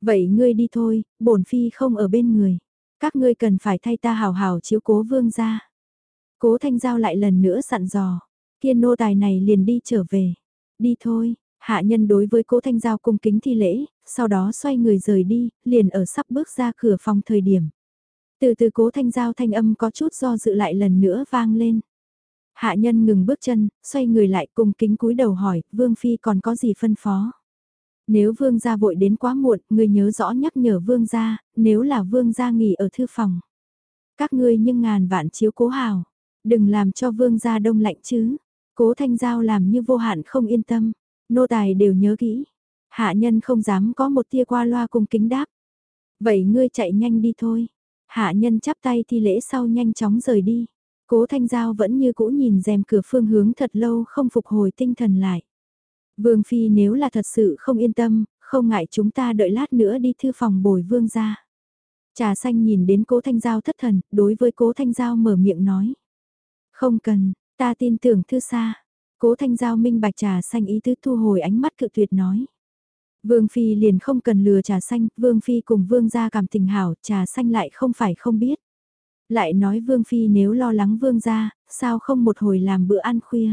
Vậy ngươi đi thôi, bổn phi không ở bên người. Các ngươi cần phải thay ta hào hào chiếu cố vương gia. Cố thanh giao lại lần nữa sặn dò. Kiên nô tài này liền đi trở về. Đi thôi, hạ nhân đối với cố thanh giao cung kính thi lễ, sau đó xoay người rời đi, liền ở sắp bước ra cửa phòng thời điểm. Từ từ cố thanh giao thanh âm có chút do dự lại lần nữa vang lên. Hạ nhân ngừng bước chân, xoay người lại cung kính cúi đầu hỏi, Vương Phi còn có gì phân phó? Nếu vương gia vội đến quá muộn, người nhớ rõ nhắc nhở vương gia, nếu là vương gia nghỉ ở thư phòng. Các ngươi nhưng ngàn vạn chiếu cố hào, đừng làm cho vương gia đông lạnh chứ. Cố thanh giao làm như vô hạn không yên tâm, nô tài đều nhớ kỹ. Hạ nhân không dám có một tia qua loa cùng kính đáp. Vậy ngươi chạy nhanh đi thôi. Hạ nhân chắp tay thi lễ sau nhanh chóng rời đi. Cố Thanh Giao vẫn như cũ nhìn rèm cửa phương hướng thật lâu không phục hồi tinh thần lại. Vương Phi nếu là thật sự không yên tâm, không ngại chúng ta đợi lát nữa đi thư phòng bồi vương ra. Trà xanh nhìn đến cố Thanh Giao thất thần, đối với cố Thanh Giao mở miệng nói. Không cần, ta tin tưởng thư xa. Cố Thanh Giao minh bạch trà xanh ý tứ thu hồi ánh mắt cự tuyệt nói. Vương Phi liền không cần lừa trà xanh, Vương Phi cùng Vương gia cảm tình hảo, trà xanh lại không phải không biết. Lại nói Vương Phi nếu lo lắng Vương gia, sao không một hồi làm bữa ăn khuya.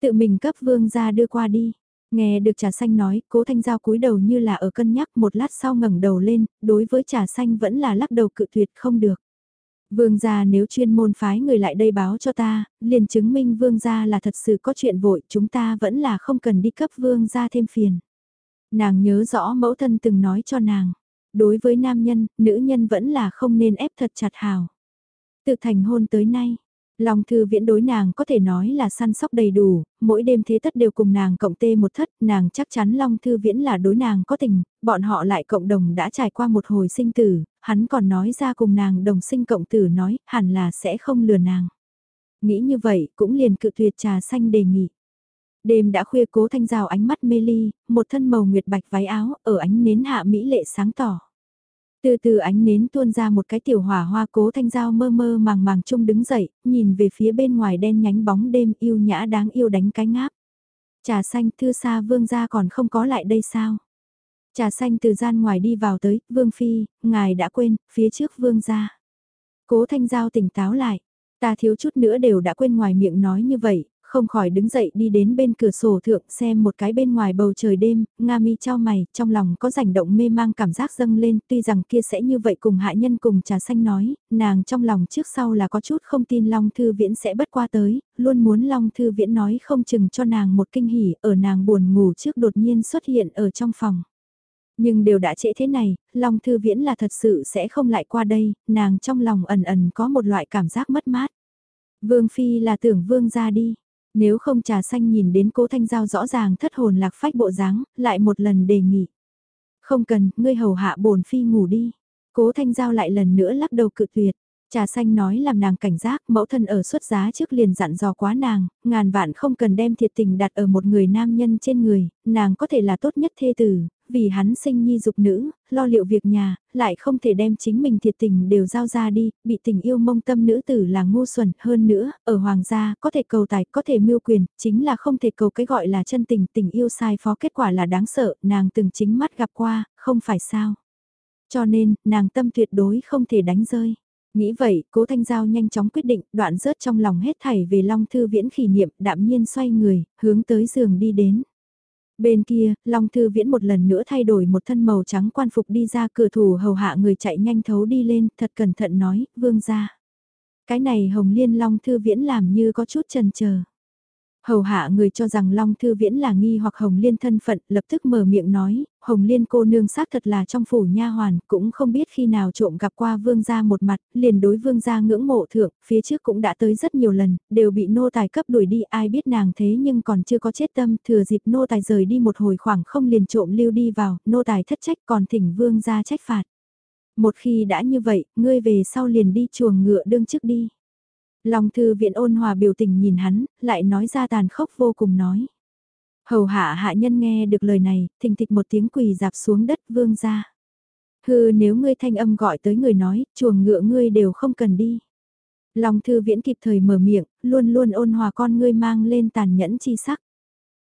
Tự mình cấp Vương gia đưa qua đi. Nghe được trà xanh nói, cố thanh giao cúi đầu như là ở cân nhắc một lát sau ngẩng đầu lên, đối với trà xanh vẫn là lắc đầu cự tuyệt không được. Vương gia nếu chuyên môn phái người lại đây báo cho ta, liền chứng minh vương gia là thật sự có chuyện vội, chúng ta vẫn là không cần đi cấp vương gia thêm phiền. Nàng nhớ rõ mẫu thân từng nói cho nàng, đối với nam nhân, nữ nhân vẫn là không nên ép thật chặt hào. Từ thành hôn tới nay, Long thư viễn đối nàng có thể nói là săn sóc đầy đủ, mỗi đêm thế tất đều cùng nàng cộng tê một thất, nàng chắc chắn Long thư viễn là đối nàng có tình, bọn họ lại cộng đồng đã trải qua một hồi sinh tử, hắn còn nói ra cùng nàng đồng sinh cộng tử nói, hẳn là sẽ không lừa nàng. Nghĩ như vậy cũng liền cự tuyệt trà xanh đề nghị. Đêm đã khuya cố thanh rào ánh mắt mê ly, một thân màu nguyệt bạch váy áo, ở ánh nến hạ mỹ lệ sáng tỏ. Từ từ ánh nến tuôn ra một cái tiểu hỏa hoa cố thanh giao mơ mơ màng màng chung đứng dậy, nhìn về phía bên ngoài đen nhánh bóng đêm yêu nhã đáng yêu đánh cái ngáp. Trà xanh thư xa vương gia còn không có lại đây sao? Trà xanh từ gian ngoài đi vào tới, vương phi, ngài đã quên, phía trước vương gia. Cố thanh giao tỉnh táo lại, ta thiếu chút nữa đều đã quên ngoài miệng nói như vậy, không khỏi đứng dậy đi đến bên cửa sổ thượng xem một cái bên ngoài bầu trời đêm, Nga mi trao mày, trong lòng có rảnh động mê mang cảm giác dâng lên, tuy rằng kia sẽ như vậy cùng hạ nhân cùng trà xanh nói, nàng trong lòng trước sau là có chút không tin Long Thư Viễn sẽ bất qua tới, luôn muốn Long Thư Viễn nói không chừng cho nàng một kinh hỉ ở nàng buồn ngủ trước đột nhiên xuất hiện ở trong phòng. Nhưng đều đã trễ thế này, Long Thư Viễn là thật sự sẽ không lại qua đây, nàng trong lòng ẩn ẩn có một loại cảm giác mất mát. Vương Phi là tưởng Vương ra đi. Nếu không trà xanh nhìn đến cố thanh giao rõ ràng thất hồn lạc phách bộ dáng, lại một lần đề nghị. Không cần, ngươi hầu hạ bổn phi ngủ đi. Cố thanh giao lại lần nữa lắc đầu cự tuyệt. Trà xanh nói làm nàng cảnh giác, mẫu thân ở xuất giá trước liền dặn dò quá nàng, ngàn vạn không cần đem thiệt tình đặt ở một người nam nhân trên người, nàng có thể là tốt nhất thê tử, vì hắn sinh nhi dục nữ, lo liệu việc nhà, lại không thể đem chính mình thiệt tình đều giao ra đi, bị tình yêu mông tâm nữ tử là ngu xuẩn hơn nữa, ở hoàng gia, có thể cầu tài, có thể mưu quyền, chính là không thể cầu cái gọi là chân tình, tình yêu sai phó kết quả là đáng sợ, nàng từng chính mắt gặp qua, không phải sao. Cho nên, nàng tâm tuyệt đối không thể đánh rơi. Nghĩ vậy, cố Thanh Giao nhanh chóng quyết định, đoạn rớt trong lòng hết thảy về Long Thư Viễn kỷ niệm, đạm nhiên xoay người, hướng tới giường đi đến. Bên kia, Long Thư Viễn một lần nữa thay đổi một thân màu trắng quan phục đi ra cửa thủ hầu hạ người chạy nhanh thấu đi lên, thật cẩn thận nói, vương ra. Cái này Hồng Liên Long Thư Viễn làm như có chút chần chờ Hầu hạ người cho rằng Long Thư Viễn là nghi hoặc Hồng Liên thân phận, lập tức mở miệng nói, Hồng Liên cô nương xác thật là trong phủ nha hoàn, cũng không biết khi nào trộm gặp qua vương gia một mặt, liền đối vương gia ngưỡng mộ thượng, phía trước cũng đã tới rất nhiều lần, đều bị nô tài cấp đuổi đi, ai biết nàng thế nhưng còn chưa có chết tâm, thừa dịp nô tài rời đi một hồi khoảng không liền trộm lưu đi vào, nô tài thất trách còn thỉnh vương gia trách phạt. Một khi đã như vậy, ngươi về sau liền đi chuồng ngựa đương trước đi. Long thư viện ôn hòa biểu tình nhìn hắn, lại nói ra tàn khốc vô cùng nói. Hầu hạ hạ nhân nghe được lời này, thình thịch một tiếng quỳ dạp xuống đất vương ra. Hừ nếu ngươi thanh âm gọi tới người nói, chuồng ngựa ngươi đều không cần đi. Long thư viễn kịp thời mở miệng, luôn luôn ôn hòa con ngươi mang lên tàn nhẫn chi sắc.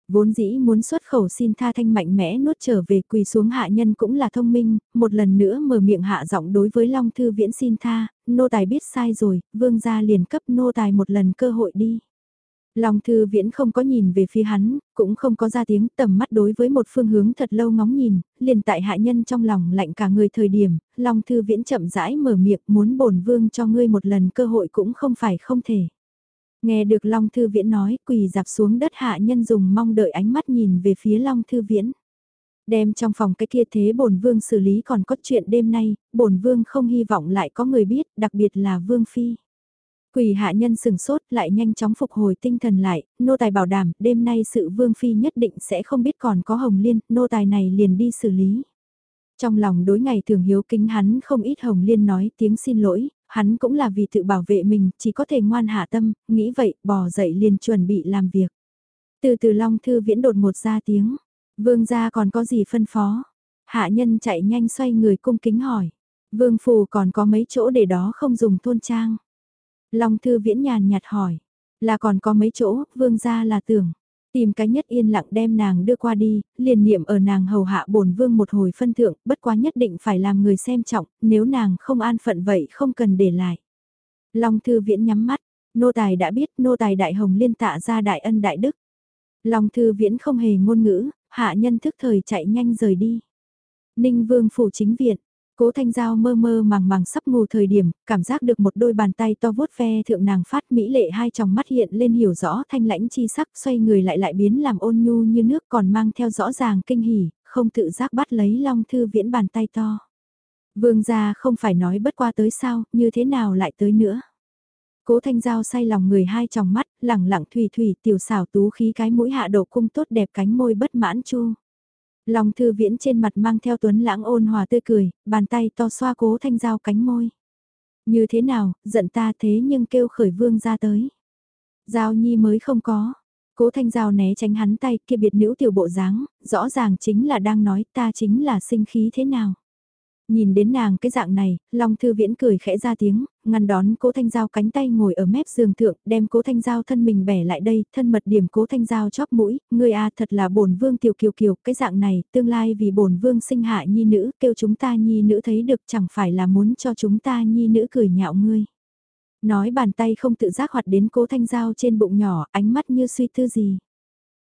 Vốn dĩ muốn xuất khẩu xin tha thanh mạnh mẽ nuốt trở về quỳ xuống hạ nhân cũng là thông minh, một lần nữa mở miệng hạ giọng đối với Long Thư Viễn xin tha, nô tài biết sai rồi, vương gia liền cấp nô tài một lần cơ hội đi. Long Thư Viễn không có nhìn về phía hắn, cũng không có ra tiếng tầm mắt đối với một phương hướng thật lâu ngóng nhìn, liền tại hạ nhân trong lòng lạnh cả người thời điểm, Long Thư Viễn chậm rãi mở miệng muốn bổn vương cho ngươi một lần cơ hội cũng không phải không thể. Nghe được Long Thư Viễn nói, quỳ dạp xuống đất hạ nhân dùng mong đợi ánh mắt nhìn về phía Long Thư Viễn. Đem trong phòng cái kia thế bổn vương xử lý còn có chuyện đêm nay, bổn vương không hy vọng lại có người biết, đặc biệt là vương phi. Quỳ hạ nhân sừng sốt lại nhanh chóng phục hồi tinh thần lại, nô tài bảo đảm, đêm nay sự vương phi nhất định sẽ không biết còn có hồng liên, nô tài này liền đi xử lý. Trong lòng đối ngày thường hiếu kính hắn không ít hồng liên nói tiếng xin lỗi, hắn cũng là vì tự bảo vệ mình, chỉ có thể ngoan hạ tâm, nghĩ vậy, bò dậy liền chuẩn bị làm việc. Từ từ Long Thư Viễn đột một ra tiếng, vương gia còn có gì phân phó? Hạ nhân chạy nhanh xoay người cung kính hỏi, vương phù còn có mấy chỗ để đó không dùng thôn trang? Long Thư Viễn nhàn nhạt hỏi, là còn có mấy chỗ, vương gia là tưởng. Tìm cái nhất yên lặng đem nàng đưa qua đi, liền niệm ở nàng hầu hạ bổn vương một hồi phân thượng, bất quá nhất định phải làm người xem trọng, nếu nàng không an phận vậy không cần để lại. Long thư viễn nhắm mắt, nô tài đã biết nô tài đại hồng liên tạ ra đại ân đại đức. Long thư viễn không hề ngôn ngữ, hạ nhân thức thời chạy nhanh rời đi. Ninh vương phủ chính viện, Cố Thanh Giao mơ mơ màng màng sắp ngủ thời điểm, cảm giác được một đôi bàn tay to vuốt ve thượng nàng phát mỹ lệ hai tròng mắt hiện lên hiểu rõ thanh lãnh chi sắc xoay người lại lại biến làm ôn nhu như nước còn mang theo rõ ràng kinh hỉ, không tự giác bắt lấy long thư viễn bàn tay to. Vương gia không phải nói bất qua tới sao, như thế nào lại tới nữa. Cố Thanh Giao say lòng người hai tròng mắt, lẳng lặng thủy thủy tiểu xảo tú khí cái mũi hạ độ cung tốt đẹp cánh môi bất mãn chu. Long thư viễn trên mặt mang theo tuấn lãng ôn hòa tươi cười, bàn tay to xoa cố thanh giao cánh môi. Như thế nào, giận ta thế nhưng kêu khởi vương ra tới. Giao nhi mới không có. Cố thanh giao né tránh hắn tay kia biệt nữ tiểu bộ dáng, rõ ràng chính là đang nói ta chính là sinh khí thế nào. Nhìn đến nàng cái dạng này, Long Thư Viễn cười khẽ ra tiếng, ngăn đón Cố Thanh Giao cánh tay ngồi ở mép giường thượng, đem Cố Thanh Giao thân mình bẻ lại đây, thân mật điểm Cố Thanh Giao chóp mũi, người a thật là bổn vương tiểu kiều kiều, cái dạng này, tương lai vì bổn vương sinh hạ nhi nữ, kêu chúng ta nhi nữ thấy được chẳng phải là muốn cho chúng ta nhi nữ cười nhạo ngươi. Nói bàn tay không tự giác hoạt đến Cố Thanh Giao trên bụng nhỏ, ánh mắt như suy tư gì.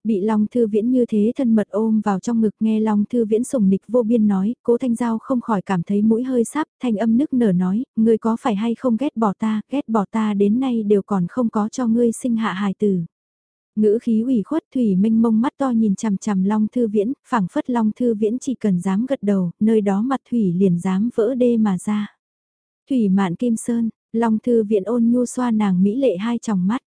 Bị Long Thư Viễn như thế thân mật ôm vào trong ngực nghe Long Thư Viễn sùng nịch vô biên nói, cố Thanh Giao không khỏi cảm thấy mũi hơi sáp thanh âm nức nở nói, ngươi có phải hay không ghét bỏ ta, ghét bỏ ta đến nay đều còn không có cho ngươi sinh hạ hài tử. Ngữ khí ủy khuất Thủy Minh mông mắt to nhìn chằm chằm Long Thư Viễn, phảng phất Long Thư Viễn chỉ cần dám gật đầu, nơi đó mặt Thủy liền dám vỡ đê mà ra. Thủy Mạn Kim Sơn, Long Thư Viễn ôn nhu xoa nàng mỹ lệ hai tròng mắt.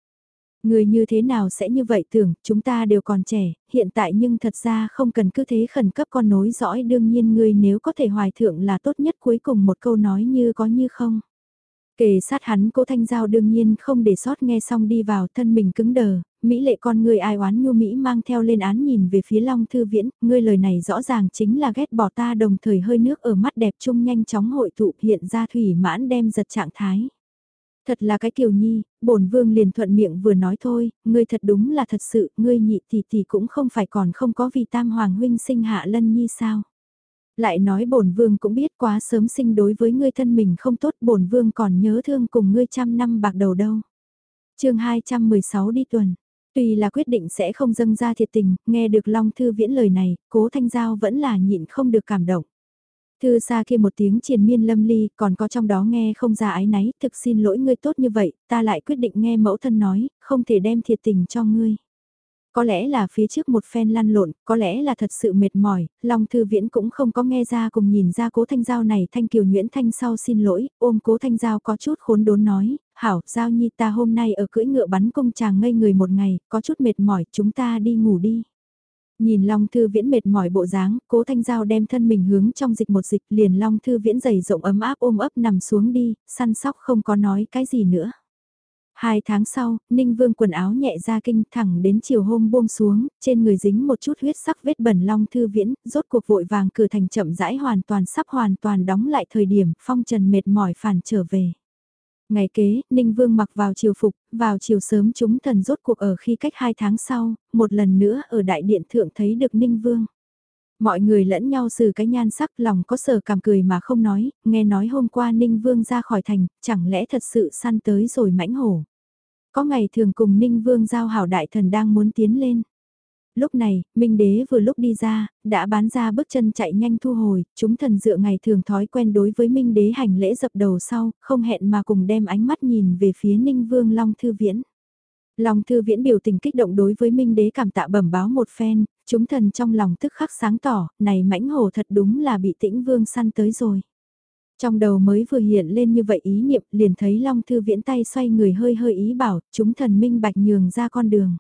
Người như thế nào sẽ như vậy tưởng, chúng ta đều còn trẻ, hiện tại nhưng thật ra không cần cứ thế khẩn cấp con nối dõi đương nhiên người nếu có thể hoài thượng là tốt nhất cuối cùng một câu nói như có như không. Kề sát hắn cố thanh giao đương nhiên không để sót nghe xong đi vào thân mình cứng đờ, Mỹ lệ con người ai oán nhu Mỹ mang theo lên án nhìn về phía Long Thư Viễn, ngươi lời này rõ ràng chính là ghét bỏ ta đồng thời hơi nước ở mắt đẹp chung nhanh chóng hội tụ hiện ra thủy mãn đem giật trạng thái. Thật là cái kiều nhi, bổn vương liền thuận miệng vừa nói thôi, ngươi thật đúng là thật sự, ngươi nhị tỷ tỷ cũng không phải còn không có vì tam hoàng huynh sinh hạ lân nhi sao. Lại nói bổn vương cũng biết quá sớm sinh đối với ngươi thân mình không tốt bổn vương còn nhớ thương cùng ngươi trăm năm bạc đầu đâu. chương 216 đi tuần, tuy là quyết định sẽ không dâng ra thiệt tình, nghe được Long Thư Viễn lời này, cố thanh giao vẫn là nhịn không được cảm động. Thư xa kia một tiếng triền miên lâm ly, còn có trong đó nghe không ra ái náy, thực xin lỗi ngươi tốt như vậy, ta lại quyết định nghe mẫu thân nói, không thể đem thiệt tình cho ngươi. Có lẽ là phía trước một phen lăn lộn, có lẽ là thật sự mệt mỏi, Long Thư Viễn cũng không có nghe ra cùng nhìn ra cố thanh giao này thanh kiều Nguyễn Thanh sau xin lỗi, ôm cố thanh giao có chút khốn đốn nói, hảo, giao nhi ta hôm nay ở cưỡi ngựa bắn công chàng ngây người một ngày, có chút mệt mỏi, chúng ta đi ngủ đi. Nhìn Long Thư Viễn mệt mỏi bộ dáng, cố thanh giao đem thân mình hướng trong dịch một dịch liền Long Thư Viễn dày rộng ấm áp ôm ấp nằm xuống đi, săn sóc không có nói cái gì nữa. Hai tháng sau, Ninh Vương quần áo nhẹ ra kinh thẳng đến chiều hôm buông xuống, trên người dính một chút huyết sắc vết bẩn long thư viễn, rốt cuộc vội vàng cửa thành chậm rãi hoàn toàn sắp hoàn toàn đóng lại thời điểm phong trần mệt mỏi phản trở về. Ngày kế, Ninh Vương mặc vào chiều phục, vào chiều sớm chúng thần rốt cuộc ở khi cách hai tháng sau, một lần nữa ở đại điện thượng thấy được Ninh Vương. Mọi người lẫn nhau xử cái nhan sắc lòng có sở cảm cười mà không nói, nghe nói hôm qua Ninh Vương ra khỏi thành, chẳng lẽ thật sự săn tới rồi mãnh hổ. Có ngày thường cùng Ninh Vương giao hảo đại thần đang muốn tiến lên. Lúc này, Minh Đế vừa lúc đi ra, đã bán ra bước chân chạy nhanh thu hồi, chúng thần dựa ngày thường thói quen đối với Minh Đế hành lễ dập đầu sau, không hẹn mà cùng đem ánh mắt nhìn về phía Ninh Vương Long Thư Viễn. Long Thư Viễn biểu tình kích động đối với Minh Đế cảm tạ bẩm báo một phen, chúng thần trong lòng tức khắc sáng tỏ, này mãnh hồ thật đúng là bị tĩnh vương săn tới rồi. Trong đầu mới vừa hiện lên như vậy ý niệm liền thấy Long Thư Viễn tay xoay người hơi hơi ý bảo chúng thần minh bạch nhường ra con đường.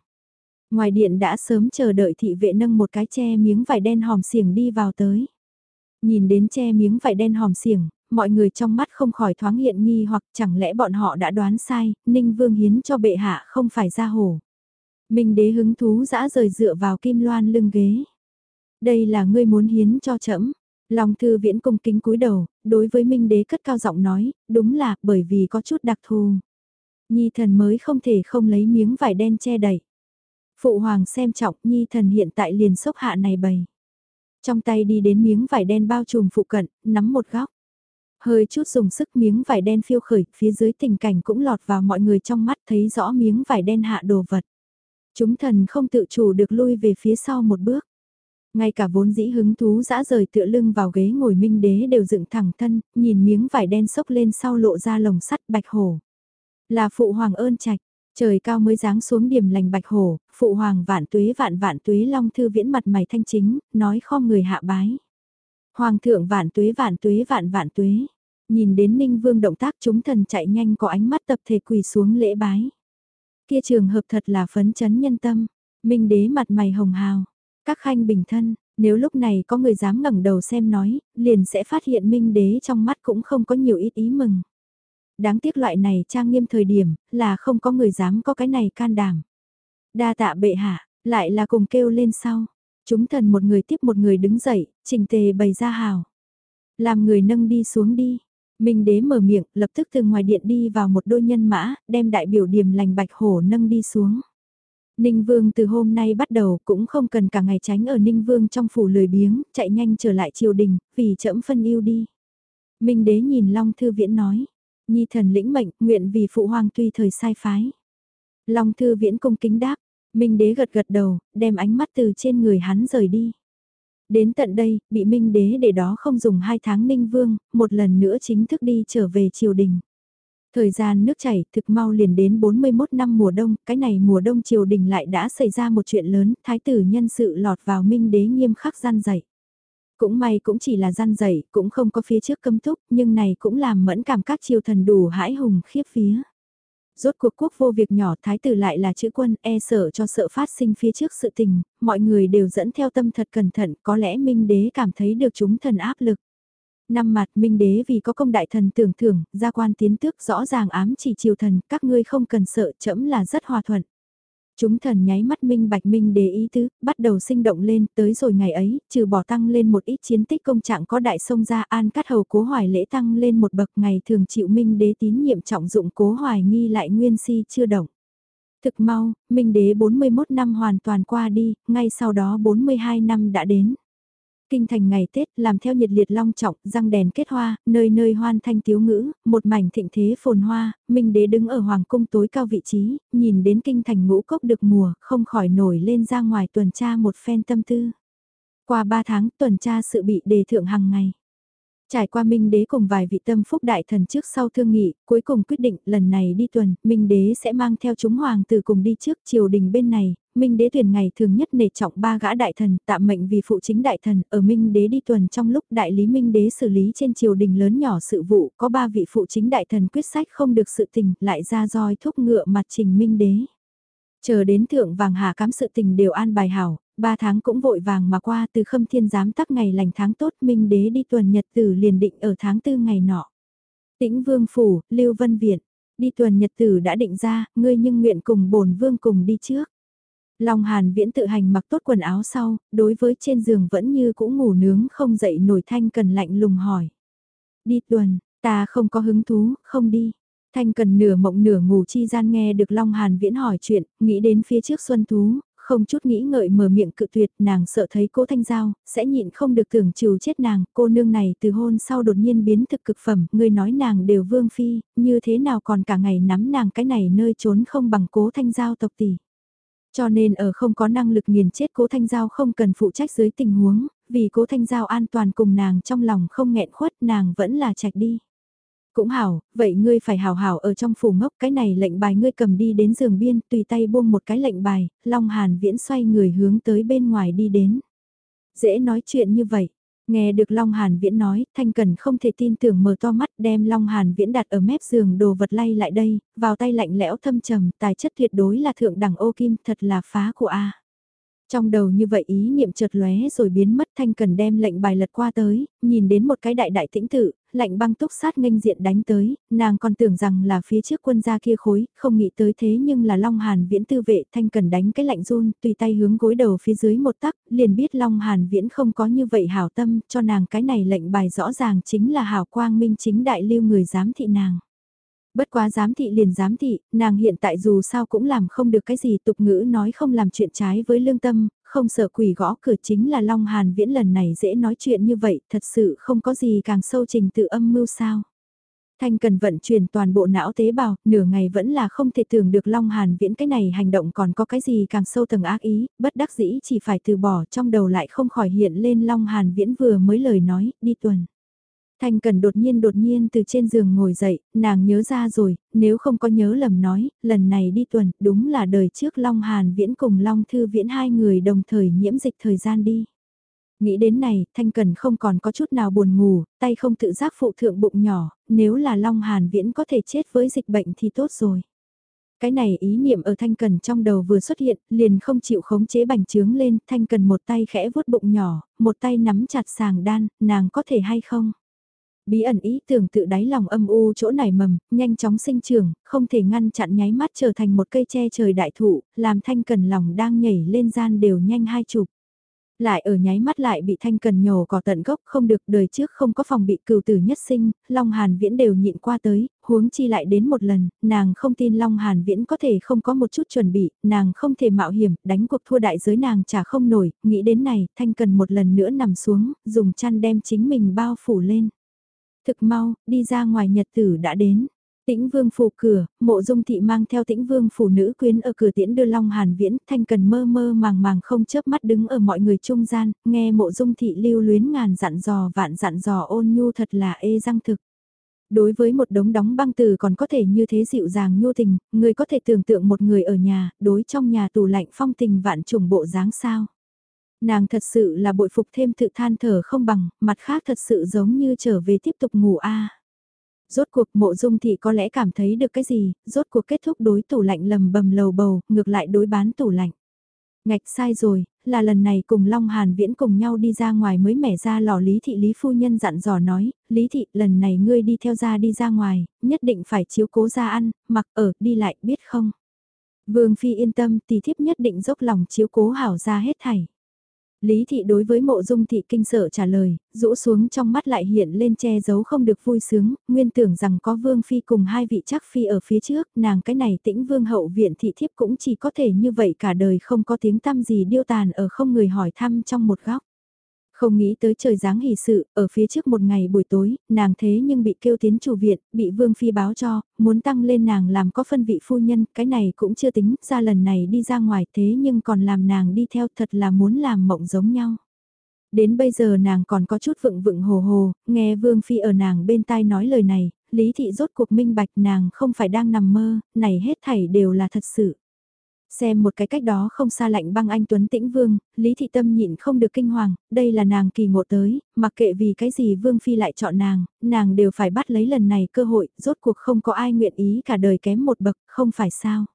Ngoài điện đã sớm chờ đợi thị vệ nâng một cái che miếng vải đen hòm xiềng đi vào tới. Nhìn đến che miếng vải đen hòm xiềng, mọi người trong mắt không khỏi thoáng hiện nghi hoặc chẳng lẽ bọn họ đã đoán sai, Ninh Vương hiến cho bệ hạ không phải ra hồ Minh đế hứng thú dã rời dựa vào kim loan lưng ghế. Đây là ngươi muốn hiến cho trẫm Long thư viễn cung kính cúi đầu, đối với Minh đế cất cao giọng nói, đúng là bởi vì có chút đặc thù. Nhi thần mới không thể không lấy miếng vải đen che đậy. Phụ hoàng xem trọng Nhi thần hiện tại liền sốc hạ này bầy. Trong tay đi đến miếng vải đen bao trùm phụ cận, nắm một góc. Hơi chút dùng sức miếng vải đen phiêu khởi, phía dưới tình cảnh cũng lọt vào mọi người trong mắt thấy rõ miếng vải đen hạ đồ vật. Chúng thần không tự chủ được lui về phía sau một bước. Ngay cả vốn dĩ hứng thú dã rời tựa lưng vào ghế ngồi minh đế đều dựng thẳng thân, nhìn miếng vải đen sốc lên sau lộ ra lồng sắt bạch hổ. Là phụ hoàng ơn trạch, trời cao mới giáng xuống điểm lành bạch hổ, phụ hoàng vạn tuế vạn vạn tuế long thư viễn mặt mày thanh chính, nói kho người hạ bái. Hoàng thượng vạn tuế vạn tuế vạn vạn tuế. Nhìn đến ninh vương động tác chúng thần chạy nhanh có ánh mắt tập thể quỳ xuống lễ bái. Kia trường hợp thật là phấn chấn nhân tâm. Minh đế mặt mày hồng hào. Các khanh bình thân, nếu lúc này có người dám ngẩng đầu xem nói, liền sẽ phát hiện minh đế trong mắt cũng không có nhiều ít ý mừng. Đáng tiếc loại này trang nghiêm thời điểm, là không có người dám có cái này can đảm. Đa tạ bệ hạ, lại là cùng kêu lên sau. Chúng thần một người tiếp một người đứng dậy, trình tề bày ra hào. Làm người nâng đi xuống đi. Minh đế mở miệng, lập tức từ ngoài điện đi vào một đôi nhân mã, đem đại biểu điểm lành bạch hổ nâng đi xuống. Ninh Vương từ hôm nay bắt đầu cũng không cần cả ngày tránh ở Ninh Vương trong phủ lười biếng, chạy nhanh trở lại triều đình, vì trẫm phân yêu đi. Minh đế nhìn Long Thư Viễn nói, Nhi thần lĩnh mệnh, nguyện vì phụ hoàng tuy thời sai phái. Long Thư Viễn cung kính đáp, Minh đế gật gật đầu, đem ánh mắt từ trên người hắn rời đi. Đến tận đây, bị Minh đế để đó không dùng hai tháng Ninh Vương, một lần nữa chính thức đi trở về triều đình. Thời gian nước chảy thực mau liền đến 41 năm mùa đông, cái này mùa đông triều đình lại đã xảy ra một chuyện lớn, thái tử nhân sự lọt vào minh đế nghiêm khắc gian dạy. Cũng may cũng chỉ là gian dậy, cũng không có phía trước cấm túc, nhưng này cũng làm mẫn cảm các triều thần đủ hãi hùng khiếp phía. Rốt cuộc quốc vô việc nhỏ thái tử lại là chữ quân e sợ cho sợ phát sinh phía trước sự tình, mọi người đều dẫn theo tâm thật cẩn thận, có lẽ minh đế cảm thấy được chúng thần áp lực. Năm mặt minh đế vì có công đại thần tưởng thưởng, gia quan tiến tước rõ ràng ám chỉ triều thần, các ngươi không cần sợ chẫm là rất hòa thuận. Chúng thần nháy mắt minh bạch minh đế ý tứ, bắt đầu sinh động lên, tới rồi ngày ấy, trừ bỏ tăng lên một ít chiến tích công trạng có đại sông ra an cắt hầu cố hoài lễ tăng lên một bậc ngày thường chịu minh đế tín nhiệm trọng dụng cố hoài nghi lại nguyên si chưa động. Thực mau, minh đế 41 năm hoàn toàn qua đi, ngay sau đó 42 năm đã đến. Kinh thành ngày Tết làm theo nhiệt liệt long trọng, răng đèn kết hoa, nơi nơi hoan thanh tiếu ngữ, một mảnh thịnh thế phồn hoa, Minh đế đứng ở hoàng cung tối cao vị trí, nhìn đến kinh thành ngũ cốc được mùa, không khỏi nổi lên ra ngoài tuần tra một phen tâm tư. Qua ba tháng tuần tra sự bị đề thượng hàng ngày. Trải qua Minh Đế cùng vài vị tâm phúc đại thần trước sau thương nghị, cuối cùng quyết định lần này đi tuần, Minh Đế sẽ mang theo chúng hoàng tử cùng đi trước triều đình bên này, Minh Đế tuyển ngày thường nhất nể trọng ba gã đại thần, tạm mệnh vì phụ chính đại thần, ở Minh Đế đi tuần trong lúc đại lý Minh Đế xử lý trên triều đình lớn nhỏ sự vụ, có ba vị phụ chính đại thần quyết sách không được sự tình, lại ra roi thúc ngựa mặt trình Minh Đế. Chờ đến thượng vàng hà cám sự tình đều an bài hảo, ba tháng cũng vội vàng mà qua từ khâm thiên giám tắc ngày lành tháng tốt minh đế đi tuần nhật tử liền định ở tháng tư ngày nọ. Tĩnh vương phủ, lưu vân viện, đi tuần nhật tử đã định ra, ngươi nhưng nguyện cùng bổn vương cùng đi trước. Long Hàn Viễn tự hành mặc tốt quần áo sau, đối với trên giường vẫn như cũ ngủ nướng không dậy nổi thanh cần lạnh lùng hỏi. Đi tuần, ta không có hứng thú, không đi. Thanh cần nửa mộng nửa ngủ chi gian nghe được Long Hàn Viễn hỏi chuyện, nghĩ đến phía trước xuân thú, không chút nghĩ ngợi mở miệng cự tuyệt, nàng sợ thấy cố Thanh Giao, sẽ nhịn không được tưởng trừ chết nàng, cô nương này từ hôn sau đột nhiên biến thực cực phẩm, người nói nàng đều vương phi, như thế nào còn cả ngày nắm nàng cái này nơi trốn không bằng cố Thanh Giao tộc tỷ. Cho nên ở không có năng lực nghiền chết cố Thanh Giao không cần phụ trách dưới tình huống, vì cố Thanh Giao an toàn cùng nàng trong lòng không nghẹn khuất nàng vẫn là trạch đi. Cũng hảo, vậy ngươi phải hảo hảo ở trong phủ ngốc cái này lệnh bài ngươi cầm đi đến giường biên tùy tay buông một cái lệnh bài, Long Hàn viễn xoay người hướng tới bên ngoài đi đến. Dễ nói chuyện như vậy, Nghe được Long Hàn Viễn nói, Thanh Cần không thể tin tưởng mở to mắt đem Long Hàn Viễn đặt ở mép giường đồ vật lay lại đây, vào tay lạnh lẽo thâm trầm, tài chất tuyệt đối là thượng đẳng ô kim, thật là phá của A. Trong đầu như vậy ý niệm chợt lóe rồi biến mất Thanh Cần đem lệnh bài lật qua tới, nhìn đến một cái đại đại tĩnh tự, lạnh băng túc sát nghênh diện đánh tới, nàng còn tưởng rằng là phía trước quân gia kia khối, không nghĩ tới thế nhưng là Long Hàn Viễn tư vệ Thanh Cần đánh cái lạnh run, tùy tay hướng gối đầu phía dưới một tắc, liền biết Long Hàn Viễn không có như vậy hảo tâm, cho nàng cái này lệnh bài rõ ràng chính là hảo quang minh chính đại lưu người giám thị nàng. Bất quá giám thị liền giám thị, nàng hiện tại dù sao cũng làm không được cái gì tục ngữ nói không làm chuyện trái với lương tâm, không sợ quỷ gõ cửa chính là Long Hàn Viễn lần này dễ nói chuyện như vậy, thật sự không có gì càng sâu trình tự âm mưu sao. Thanh cần vận chuyển toàn bộ não tế bào, nửa ngày vẫn là không thể tưởng được Long Hàn Viễn cái này hành động còn có cái gì càng sâu tầng ác ý, bất đắc dĩ chỉ phải từ bỏ trong đầu lại không khỏi hiện lên Long Hàn Viễn vừa mới lời nói, đi tuần. Thanh Cần đột nhiên đột nhiên từ trên giường ngồi dậy, nàng nhớ ra rồi, nếu không có nhớ lầm nói, lần này đi tuần, đúng là đời trước Long Hàn Viễn cùng Long Thư Viễn hai người đồng thời nhiễm dịch thời gian đi. Nghĩ đến này, Thanh Cần không còn có chút nào buồn ngủ, tay không tự giác phụ thượng bụng nhỏ, nếu là Long Hàn Viễn có thể chết với dịch bệnh thì tốt rồi. Cái này ý niệm ở Thanh Cần trong đầu vừa xuất hiện, liền không chịu khống chế bành trướng lên, Thanh Cần một tay khẽ vuốt bụng nhỏ, một tay nắm chặt sàng đan, nàng có thể hay không? Bí ẩn ý tưởng tự đáy lòng âm u chỗ nảy mầm, nhanh chóng sinh trưởng, không thể ngăn chặn nháy mắt trở thành một cây tre trời đại thụ, làm thanh cần lòng đang nhảy lên gian đều nhanh hai chục. Lại ở nháy mắt lại bị thanh cần nhổ cỏ tận gốc không được đời trước không có phòng bị cừu tử nhất sinh, Long Hàn Viễn đều nhịn qua tới, huống chi lại đến một lần, nàng không tin Long Hàn Viễn có thể không có một chút chuẩn bị, nàng không thể mạo hiểm, đánh cuộc thua đại giới nàng trả không nổi, nghĩ đến này, thanh cần một lần nữa nằm xuống, dùng chăn đem chính mình bao phủ lên. Thực mau, đi ra ngoài nhật tử đã đến. Tĩnh vương phủ cửa, mộ dung thị mang theo tĩnh vương phủ nữ quyến ở cửa tiễn đưa Long Hàn Viễn, thanh cần mơ mơ màng màng không chớp mắt đứng ở mọi người trung gian, nghe mộ dung thị lưu luyến ngàn dặn dò vạn dặn dò ôn nhu thật là ê răng thực. Đối với một đống đóng băng từ còn có thể như thế dịu dàng nhu tình, người có thể tưởng tượng một người ở nhà, đối trong nhà tủ lạnh phong tình vạn trùng bộ dáng sao. Nàng thật sự là bội phục thêm tự than thở không bằng, mặt khác thật sự giống như trở về tiếp tục ngủ a. Rốt cuộc mộ dung thị có lẽ cảm thấy được cái gì, rốt cuộc kết thúc đối tủ lạnh lầm bầm lầu bầu, ngược lại đối bán tủ lạnh. Ngạch sai rồi, là lần này cùng Long Hàn Viễn cùng nhau đi ra ngoài mới mẻ ra lò Lý Thị Lý Phu Nhân dặn dò nói, Lý Thị lần này ngươi đi theo ra đi ra ngoài, nhất định phải chiếu cố ra ăn, mặc ở, đi lại, biết không? Vương Phi yên tâm tỷ thiếp nhất định dốc lòng chiếu cố hảo ra hết thảy. Lý thị đối với mộ dung thị kinh sợ trả lời, rũ xuống trong mắt lại hiện lên che giấu không được vui sướng, nguyên tưởng rằng có vương phi cùng hai vị chắc phi ở phía trước, nàng cái này tĩnh vương hậu viện thị thiếp cũng chỉ có thể như vậy cả đời không có tiếng tăm gì điêu tàn ở không người hỏi thăm trong một góc. Không nghĩ tới trời dáng hỷ sự, ở phía trước một ngày buổi tối, nàng thế nhưng bị kêu tiến chủ viện, bị vương phi báo cho, muốn tăng lên nàng làm có phân vị phu nhân, cái này cũng chưa tính, ra lần này đi ra ngoài thế nhưng còn làm nàng đi theo thật là muốn làm mộng giống nhau. Đến bây giờ nàng còn có chút vựng vựng hồ hồ, nghe Vương Phi ở nàng bên tai nói lời này, Lý Thị rốt cuộc minh bạch nàng không phải đang nằm mơ, này hết thảy đều là thật sự. Xem một cái cách đó không xa lạnh băng anh Tuấn Tĩnh Vương, Lý Thị Tâm nhịn không được kinh hoàng, đây là nàng kỳ ngộ tới, mặc kệ vì cái gì Vương Phi lại chọn nàng, nàng đều phải bắt lấy lần này cơ hội, rốt cuộc không có ai nguyện ý cả đời kém một bậc, không phải sao.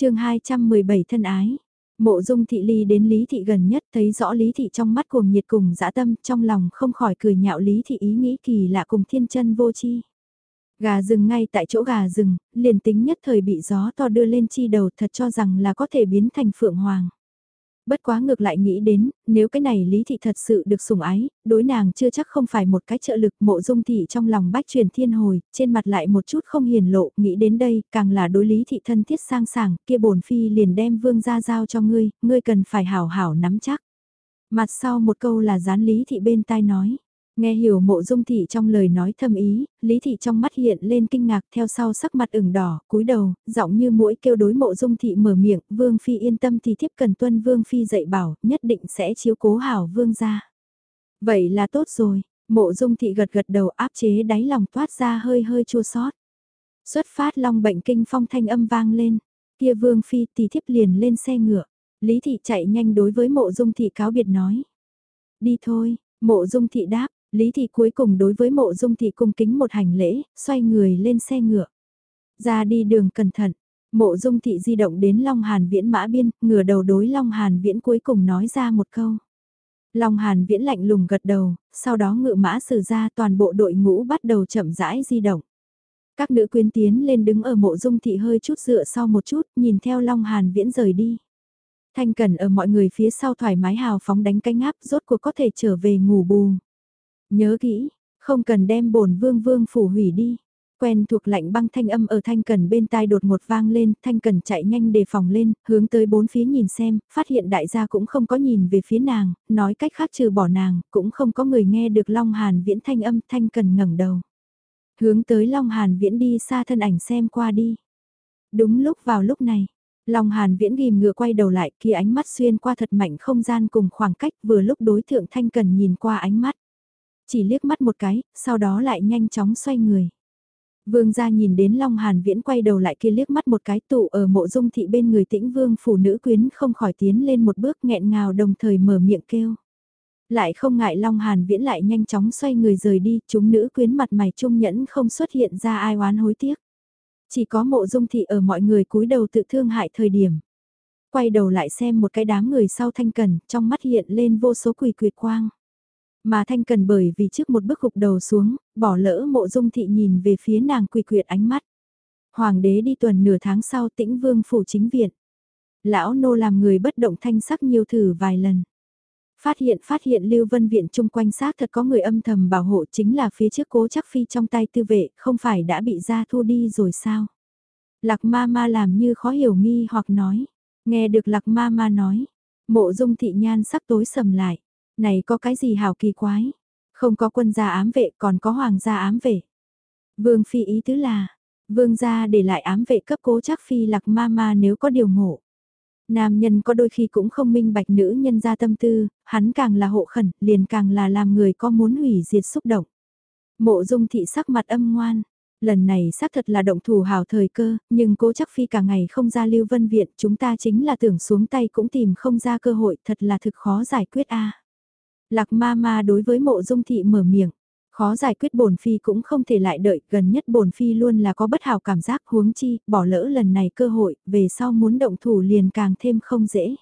chương 217 thân ái Mộ dung thị ly đến Lý Thị gần nhất thấy rõ Lý Thị trong mắt cuồng nhiệt cùng dã tâm trong lòng không khỏi cười nhạo Lý Thị ý nghĩ kỳ lạ cùng thiên chân vô chi. Gà rừng ngay tại chỗ gà rừng, liền tính nhất thời bị gió to đưa lên chi đầu thật cho rằng là có thể biến thành phượng hoàng. Bất quá ngược lại nghĩ đến, nếu cái này lý thị thật sự được sủng ái, đối nàng chưa chắc không phải một cái trợ lực mộ dung thị trong lòng bách truyền thiên hồi, trên mặt lại một chút không hiền lộ, nghĩ đến đây, càng là đối lý thị thân thiết sang sảng, kia bổn phi liền đem vương ra giao cho ngươi, ngươi cần phải hảo hảo nắm chắc. Mặt sau một câu là gián lý thị bên tai nói. Nghe hiểu mộ dung thị trong lời nói thâm ý, lý thị trong mắt hiện lên kinh ngạc theo sau sắc mặt ửng đỏ, cúi đầu, giọng như mũi kêu đối mộ dung thị mở miệng, vương phi yên tâm thì thiếp cần tuân vương phi dạy bảo, nhất định sẽ chiếu cố hảo vương ra. Vậy là tốt rồi, mộ dung thị gật gật đầu áp chế đáy lòng toát ra hơi hơi chua sót. Xuất phát long bệnh kinh phong thanh âm vang lên, kia vương phi thì thiếp liền lên xe ngựa, lý thị chạy nhanh đối với mộ dung thị cáo biệt nói. Đi thôi, mộ dung thị đáp, Lý Thị cuối cùng đối với mộ dung thị cung kính một hành lễ, xoay người lên xe ngựa. Ra đi đường cẩn thận, mộ dung thị di động đến Long Hàn Viễn mã biên, ngửa đầu đối Long Hàn Viễn cuối cùng nói ra một câu. Long Hàn Viễn lạnh lùng gật đầu, sau đó ngựa mã sử ra toàn bộ đội ngũ bắt đầu chậm rãi di động. Các nữ quyến tiến lên đứng ở mộ dung thị hơi chút dựa sau một chút, nhìn theo Long Hàn Viễn rời đi. Thanh Cần ở mọi người phía sau thoải mái hào phóng đánh canh áp rốt cuộc có thể trở về ngủ bù. Nhớ kỹ, không cần đem bổn vương vương phủ hủy đi. Quen thuộc lạnh băng thanh âm ở thanh cần bên tai đột một vang lên, thanh cần chạy nhanh đề phòng lên, hướng tới bốn phía nhìn xem, phát hiện đại gia cũng không có nhìn về phía nàng, nói cách khác trừ bỏ nàng, cũng không có người nghe được Long Hàn viễn thanh âm, thanh cần ngẩng đầu. Hướng tới Long Hàn viễn đi xa thân ảnh xem qua đi. Đúng lúc vào lúc này, Long Hàn viễn ghim ngựa quay đầu lại kia ánh mắt xuyên qua thật mạnh không gian cùng khoảng cách vừa lúc đối thượng thanh cần nhìn qua ánh mắt chỉ liếc mắt một cái, sau đó lại nhanh chóng xoay người. Vương gia nhìn đến Long Hàn Viễn quay đầu lại kia liếc mắt một cái tụ ở mộ dung thị bên người tĩnh vương phụ nữ quyến không khỏi tiến lên một bước nghẹn ngào đồng thời mở miệng kêu. Lại không ngại Long Hàn Viễn lại nhanh chóng xoay người rời đi, chúng nữ quyến mặt mày trung nhẫn không xuất hiện ra ai oán hối tiếc. Chỉ có mộ dung thị ở mọi người cúi đầu tự thương hại thời điểm. Quay đầu lại xem một cái đám người sau thanh cần, trong mắt hiện lên vô số quỷ quyệt quang. Mà Thanh Cần bởi vì trước một bước gục đầu xuống, bỏ lỡ mộ dung thị nhìn về phía nàng quỳ quyệt ánh mắt. Hoàng đế đi tuần nửa tháng sau tĩnh vương phủ chính viện. Lão nô làm người bất động thanh sắc nhiều thử vài lần. Phát hiện phát hiện Lưu Vân Viện chung quanh xác thật có người âm thầm bảo hộ chính là phía trước cố chắc phi trong tay tư vệ, không phải đã bị ra thu đi rồi sao? Lạc ma ma làm như khó hiểu nghi hoặc nói. Nghe được lạc ma ma nói, mộ dung thị nhan sắc tối sầm lại. Này có cái gì hào kỳ quái? Không có quân gia ám vệ còn có hoàng gia ám vệ. Vương phi ý tứ là, vương gia để lại ám vệ cấp cố chắc phi lạc ma ma nếu có điều ngộ. Nam nhân có đôi khi cũng không minh bạch nữ nhân ra tâm tư, hắn càng là hộ khẩn, liền càng là làm người có muốn hủy diệt xúc động. Mộ dung thị sắc mặt âm ngoan, lần này xác thật là động thủ hào thời cơ, nhưng cố chắc phi cả ngày không ra lưu vân viện, chúng ta chính là tưởng xuống tay cũng tìm không ra cơ hội, thật là thực khó giải quyết a. Lạc ma ma đối với mộ dung thị mở miệng. Khó giải quyết bổn phi cũng không thể lại đợi, gần nhất bổn phi luôn là có bất hảo cảm giác huống chi, bỏ lỡ lần này cơ hội, về sau muốn động thủ liền càng thêm không dễ.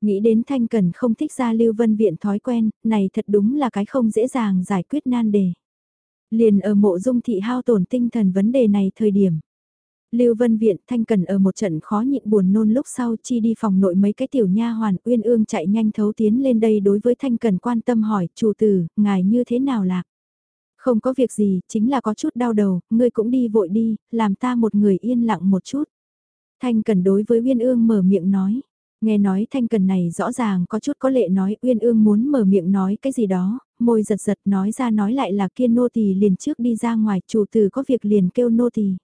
Nghĩ đến thanh cần không thích ra lưu vân viện thói quen, này thật đúng là cái không dễ dàng giải quyết nan đề. Liền ở mộ dung thị hao tổn tinh thần vấn đề này thời điểm. Lưu Vân Viện Thanh Cần ở một trận khó nhịn buồn nôn lúc sau chi đi phòng nội mấy cái tiểu nha hoàn uyên ương chạy nhanh thấu tiến lên đây đối với Thanh Cần quan tâm hỏi chủ tử, ngài như thế nào lạc? Không có việc gì, chính là có chút đau đầu, ngươi cũng đi vội đi, làm ta một người yên lặng một chút. Thanh Cần đối với Uyên Ương mở miệng nói. Nghe nói Thanh Cần này rõ ràng có chút có lệ nói Uyên Ương muốn mở miệng nói cái gì đó, môi giật giật nói ra nói lại là kia nô tỳ liền trước đi ra ngoài chủ tử có việc liền kêu nô tỳ.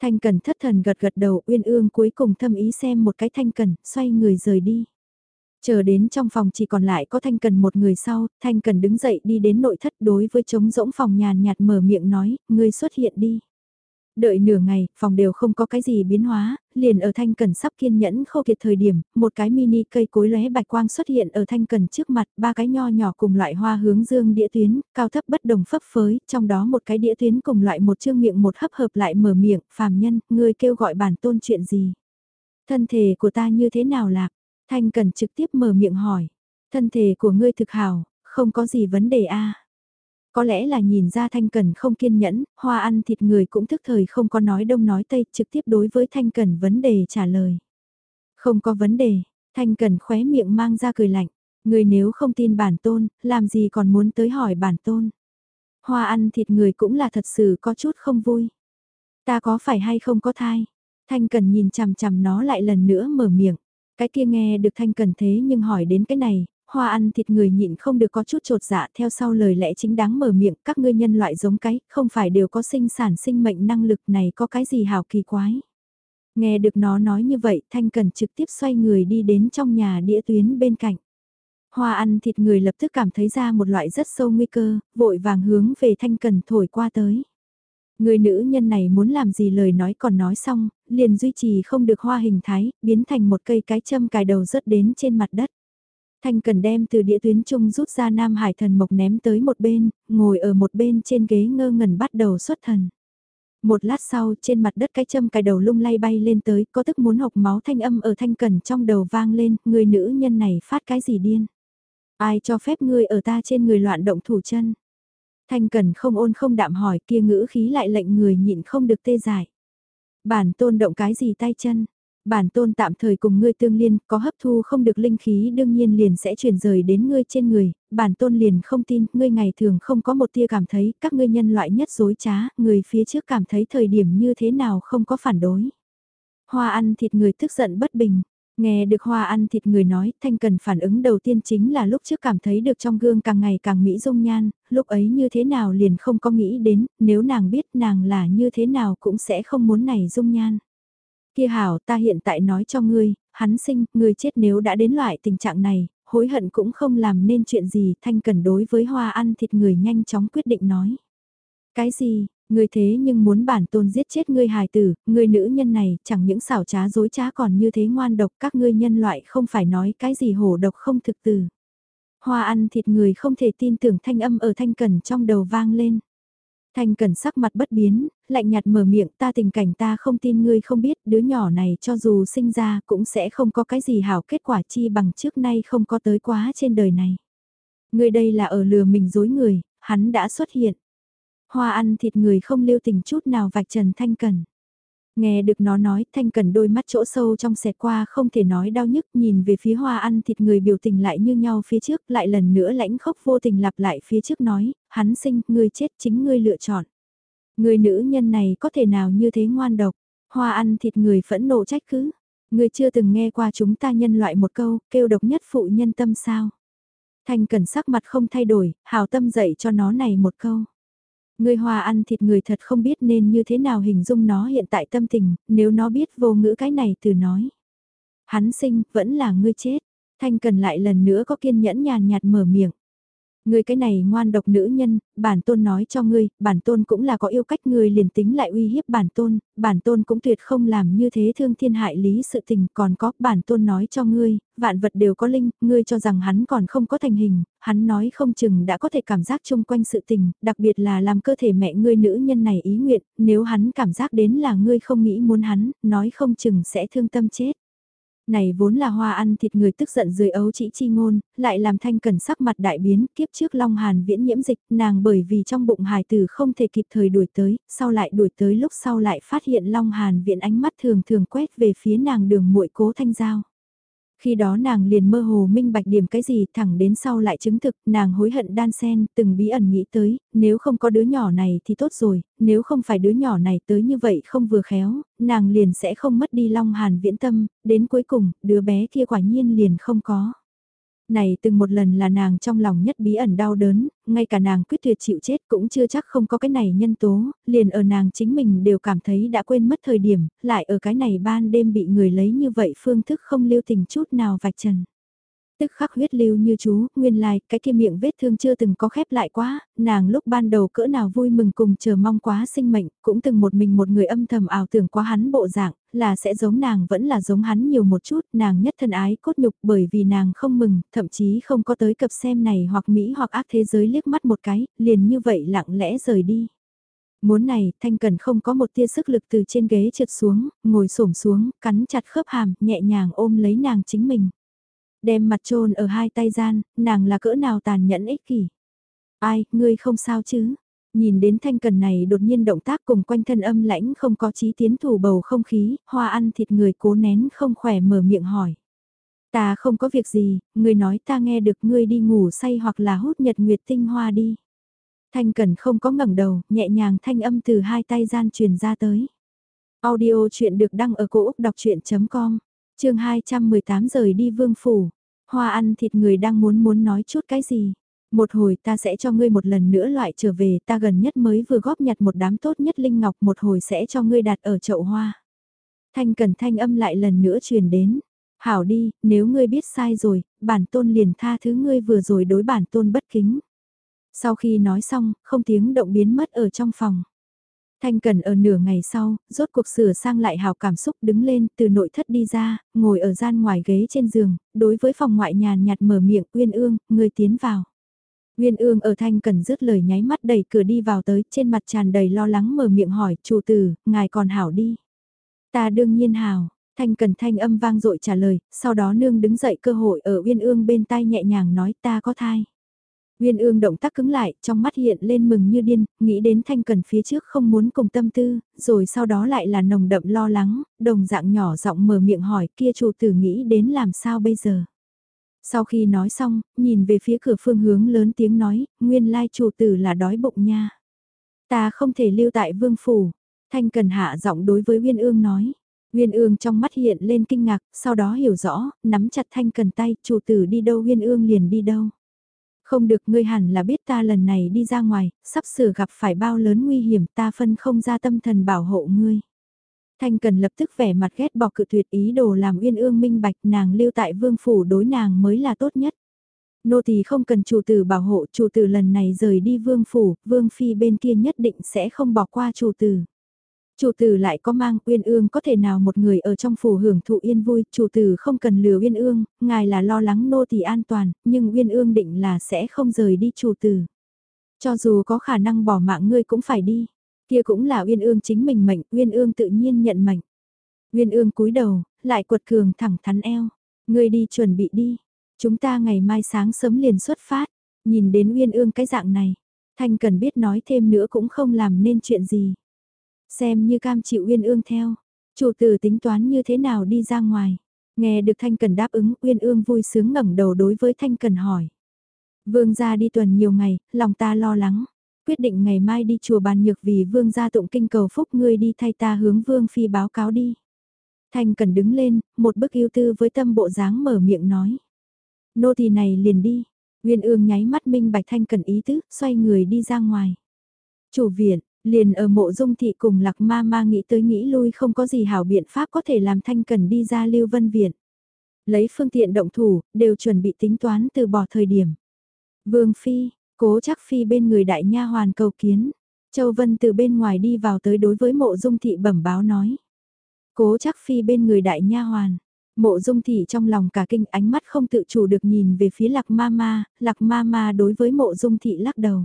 Thanh Cần thất thần gật gật đầu Uyên Ương cuối cùng thâm ý xem một cái Thanh Cần, xoay người rời đi. Chờ đến trong phòng chỉ còn lại có Thanh Cần một người sau, Thanh Cần đứng dậy đi đến nội thất đối với trống rỗng phòng nhàn nhạt mở miệng nói, ngươi xuất hiện đi. Đợi nửa ngày, phòng đều không có cái gì biến hóa, liền ở Thanh Cần sắp kiên nhẫn khô kiệt thời điểm, một cái mini cây cối lóe bạch quang xuất hiện ở Thanh Cần trước mặt, ba cái nho nhỏ cùng loại hoa hướng dương đĩa tuyến, cao thấp bất đồng phấp phới, trong đó một cái đĩa tuyến cùng loại một chương miệng một hấp hợp lại mở miệng, phàm nhân, ngươi kêu gọi bản tôn chuyện gì? Thân thể của ta như thế nào lạc? Thanh Cần trực tiếp mở miệng hỏi. Thân thể của ngươi thực hảo, không có gì vấn đề a. Có lẽ là nhìn ra Thanh Cần không kiên nhẫn, hoa ăn thịt người cũng thức thời không có nói đông nói tây trực tiếp đối với Thanh Cần vấn đề trả lời. Không có vấn đề, Thanh Cần khóe miệng mang ra cười lạnh. Người nếu không tin bản tôn, làm gì còn muốn tới hỏi bản tôn. Hoa ăn thịt người cũng là thật sự có chút không vui. Ta có phải hay không có thai? Thanh Cần nhìn chằm chằm nó lại lần nữa mở miệng. Cái kia nghe được Thanh Cần thế nhưng hỏi đến cái này, hoa ăn thịt người nhịn không được có chút trột dạ theo sau lời lẽ chính đáng mở miệng các ngươi nhân loại giống cái, không phải đều có sinh sản sinh mệnh năng lực này có cái gì hào kỳ quái. Nghe được nó nói như vậy Thanh Cần trực tiếp xoay người đi đến trong nhà đĩa tuyến bên cạnh. Hoa ăn thịt người lập tức cảm thấy ra một loại rất sâu nguy cơ, vội vàng hướng về Thanh Cần thổi qua tới. Người nữ nhân này muốn làm gì lời nói còn nói xong, liền duy trì không được hoa hình thái, biến thành một cây cái châm cài đầu rớt đến trên mặt đất. Thanh cần đem từ địa tuyến trung rút ra Nam Hải thần mộc ném tới một bên, ngồi ở một bên trên ghế ngơ ngẩn bắt đầu xuất thần. Một lát sau trên mặt đất cái châm cài đầu lung lay bay lên tới có tức muốn học máu thanh âm ở thanh cần trong đầu vang lên, người nữ nhân này phát cái gì điên. Ai cho phép ngươi ở ta trên người loạn động thủ chân. Thanh cần không ôn không đạm hỏi kia ngữ khí lại lệnh người nhịn không được tê giải. Bản tôn động cái gì tay chân, bản tôn tạm thời cùng ngươi tương liên, có hấp thu không được linh khí đương nhiên liền sẽ chuyển rời đến ngươi trên người, bản tôn liền không tin, ngươi ngày thường không có một tia cảm thấy, các ngươi nhân loại nhất dối trá, người phía trước cảm thấy thời điểm như thế nào không có phản đối. Hoa ăn thịt người tức giận bất bình, Nghe được hoa ăn thịt người nói, Thanh Cần phản ứng đầu tiên chính là lúc trước cảm thấy được trong gương càng ngày càng mỹ dung nhan, lúc ấy như thế nào liền không có nghĩ đến, nếu nàng biết nàng là như thế nào cũng sẽ không muốn này dung nhan. Kia hảo ta hiện tại nói cho ngươi, hắn sinh, ngươi chết nếu đã đến loại tình trạng này, hối hận cũng không làm nên chuyện gì, Thanh Cần đối với hoa ăn thịt người nhanh chóng quyết định nói. Cái gì, Ngươi thế nhưng muốn bản tôn giết chết ngươi hài tử, ngươi nữ nhân này chẳng những xảo trá dối trá còn như thế ngoan độc các ngươi nhân loại không phải nói cái gì hổ độc không thực từ. Hoa ăn thịt người không thể tin tưởng thanh âm ở thanh cẩn trong đầu vang lên. Thanh Cần sắc mặt bất biến, lạnh nhạt mở miệng ta tình cảnh ta không tin ngươi không biết đứa nhỏ này cho dù sinh ra cũng sẽ không có cái gì hảo kết quả chi bằng trước nay không có tới quá trên đời này. Ngươi đây là ở lừa mình dối người, hắn đã xuất hiện. Hoa ăn thịt người không lưu tình chút nào vạch trần Thanh Cần. Nghe được nó nói, Thanh Cần đôi mắt chỗ sâu trong xẹt qua không thể nói đau nhức nhìn về phía hoa ăn thịt người biểu tình lại như nhau phía trước, lại lần nữa lãnh khốc vô tình lặp lại phía trước nói, hắn sinh, ngươi chết chính ngươi lựa chọn. Người nữ nhân này có thể nào như thế ngoan độc, hoa ăn thịt người phẫn nộ trách cứ. Ngươi chưa từng nghe qua chúng ta nhân loại một câu, kêu độc nhất phụ nhân tâm sao. Thanh Cần sắc mặt không thay đổi, hào tâm dạy cho nó này một câu. Người hòa ăn thịt người thật không biết nên như thế nào hình dung nó hiện tại tâm tình, nếu nó biết vô ngữ cái này từ nói. Hắn sinh, vẫn là ngươi chết. Thanh cần lại lần nữa có kiên nhẫn nhàn nhạt mở miệng. Ngươi cái này ngoan độc nữ nhân, bản tôn nói cho ngươi, bản tôn cũng là có yêu cách ngươi liền tính lại uy hiếp bản tôn, bản tôn cũng tuyệt không làm như thế thương thiên hại lý sự tình còn có bản tôn nói cho ngươi, vạn vật đều có linh, ngươi cho rằng hắn còn không có thành hình, hắn nói không chừng đã có thể cảm giác chung quanh sự tình, đặc biệt là làm cơ thể mẹ ngươi nữ nhân này ý nguyện, nếu hắn cảm giác đến là ngươi không nghĩ muốn hắn, nói không chừng sẽ thương tâm chết. Này vốn là hoa ăn thịt người tức giận dưới ấu chỉ chi ngôn, lại làm thanh cần sắc mặt đại biến, kiếp trước Long Hàn viễn nhiễm dịch, nàng bởi vì trong bụng hài tử không thể kịp thời đuổi tới, sau lại đuổi tới lúc sau lại phát hiện Long Hàn viễn ánh mắt thường thường quét về phía nàng đường muội cố thanh giao. Khi đó nàng liền mơ hồ minh bạch điểm cái gì thẳng đến sau lại chứng thực nàng hối hận đan sen từng bí ẩn nghĩ tới, nếu không có đứa nhỏ này thì tốt rồi, nếu không phải đứa nhỏ này tới như vậy không vừa khéo, nàng liền sẽ không mất đi long hàn viễn tâm, đến cuối cùng, đứa bé kia quả nhiên liền không có. Này từng một lần là nàng trong lòng nhất bí ẩn đau đớn, ngay cả nàng quyết tuyệt chịu chết cũng chưa chắc không có cái này nhân tố, liền ở nàng chính mình đều cảm thấy đã quên mất thời điểm, lại ở cái này ban đêm bị người lấy như vậy phương thức không lưu tình chút nào vạch trần. Tức khắc huyết lưu như chú, nguyên lai, cái kia miệng vết thương chưa từng có khép lại quá, nàng lúc ban đầu cỡ nào vui mừng cùng chờ mong quá sinh mệnh, cũng từng một mình một người âm thầm ảo tưởng quá hắn bộ dạng, là sẽ giống nàng vẫn là giống hắn nhiều một chút, nàng nhất thân ái cốt nhục bởi vì nàng không mừng, thậm chí không có tới cập xem này hoặc Mỹ hoặc ác thế giới liếc mắt một cái, liền như vậy lặng lẽ rời đi. Muốn này, Thanh Cần không có một tia sức lực từ trên ghế trượt xuống, ngồi xổm xuống, cắn chặt khớp hàm, nhẹ nhàng ôm lấy nàng chính mình. Đem mặt trôn ở hai tay gian, nàng là cỡ nào tàn nhẫn ích kỷ. Ai, ngươi không sao chứ? Nhìn đến thanh cần này đột nhiên động tác cùng quanh thân âm lãnh không có chí tiến thủ bầu không khí, hoa ăn thịt người cố nén không khỏe mở miệng hỏi. Ta không có việc gì, ngươi nói ta nghe được ngươi đi ngủ say hoặc là hút nhật nguyệt tinh hoa đi. Thanh cần không có ngẩng đầu, nhẹ nhàng thanh âm từ hai tay gian truyền ra tới. Audio chuyện được đăng ở cổ Úc đọc chuyện.com, chương 218 rời đi vương phủ. Hoa ăn thịt người đang muốn muốn nói chút cái gì. Một hồi ta sẽ cho ngươi một lần nữa loại trở về ta gần nhất mới vừa góp nhặt một đám tốt nhất linh ngọc một hồi sẽ cho ngươi đặt ở chậu hoa. Thanh cẩn thanh âm lại lần nữa truyền đến. Hảo đi, nếu ngươi biết sai rồi, bản tôn liền tha thứ ngươi vừa rồi đối bản tôn bất kính. Sau khi nói xong, không tiếng động biến mất ở trong phòng. Thanh Cần ở nửa ngày sau, rốt cuộc sửa sang lại hào cảm xúc đứng lên từ nội thất đi ra, ngồi ở gian ngoài ghế trên giường, đối với phòng ngoại nhàn nhạt mở miệng Uyên Ương, người tiến vào. Uyên Ương ở Thanh Cần dứt lời nháy mắt đẩy cửa đi vào tới, trên mặt tràn đầy lo lắng mở miệng hỏi, chủ tử, ngài còn hảo đi. Ta đương nhiên hảo, Thanh Cần thanh âm vang dội trả lời, sau đó nương đứng dậy cơ hội ở Uyên Ương bên tai nhẹ nhàng nói ta có thai. Nguyên ương động tác cứng lại, trong mắt hiện lên mừng như điên, nghĩ đến thanh cần phía trước không muốn cùng tâm tư, rồi sau đó lại là nồng đậm lo lắng, đồng dạng nhỏ giọng mở miệng hỏi kia chủ tử nghĩ đến làm sao bây giờ. Sau khi nói xong, nhìn về phía cửa phương hướng lớn tiếng nói, nguyên lai chủ tử là đói bụng nha. Ta không thể lưu tại vương phủ, thanh cần hạ giọng đối với Nguyên ương nói. Nguyên ương trong mắt hiện lên kinh ngạc, sau đó hiểu rõ, nắm chặt thanh cần tay, chủ tử đi đâu Nguyên ương liền đi đâu. Không được ngươi hẳn là biết ta lần này đi ra ngoài, sắp sửa gặp phải bao lớn nguy hiểm ta phân không ra tâm thần bảo hộ ngươi. Thanh cần lập tức vẻ mặt ghét bỏ cự tuyệt ý đồ làm uyên ương minh bạch nàng lưu tại vương phủ đối nàng mới là tốt nhất. Nô tỳ không cần chủ tử bảo hộ chủ tử lần này rời đi vương phủ, vương phi bên kia nhất định sẽ không bỏ qua chủ tử. Chủ tử lại có mang uyên ương có thể nào một người ở trong phủ hưởng thụ yên vui, chủ tử không cần lừa uyên ương, ngài là lo lắng nô tỳ an toàn, nhưng uyên ương định là sẽ không rời đi chủ tử. Cho dù có khả năng bỏ mạng ngươi cũng phải đi, kia cũng là uyên ương chính mình mệnh, uyên ương tự nhiên nhận mệnh. Uyên ương cúi đầu, lại quật cường thẳng thắn eo, ngươi đi chuẩn bị đi, chúng ta ngày mai sáng sớm liền xuất phát, nhìn đến uyên ương cái dạng này, thanh cần biết nói thêm nữa cũng không làm nên chuyện gì. Xem như cam chịu Uyên Ương theo, chủ tử tính toán như thế nào đi ra ngoài. Nghe được Thanh Cần đáp ứng Uyên Ương vui sướng ngẩng đầu đối với Thanh Cần hỏi. Vương gia đi tuần nhiều ngày, lòng ta lo lắng. Quyết định ngày mai đi chùa bàn nhược vì vương gia tụng kinh cầu phúc ngươi đi thay ta hướng vương phi báo cáo đi. Thanh Cần đứng lên, một bức yêu tư với tâm bộ dáng mở miệng nói. Nô tỳ này liền đi. Uyên ương nháy mắt minh bạch Thanh Cần ý tứ, xoay người đi ra ngoài. Chủ viện, Liền ở mộ dung thị cùng lạc ma ma nghĩ tới nghĩ lui không có gì hảo biện pháp có thể làm thanh cần đi ra lưu vân viện. Lấy phương tiện động thủ, đều chuẩn bị tính toán từ bỏ thời điểm. Vương Phi, cố chắc Phi bên người đại nha hoàn cầu kiến. Châu Vân từ bên ngoài đi vào tới đối với mộ dung thị bẩm báo nói. Cố chắc Phi bên người đại nha hoàn. Mộ dung thị trong lòng cả kinh ánh mắt không tự chủ được nhìn về phía lạc ma ma, lạc ma ma đối với mộ dung thị lắc đầu.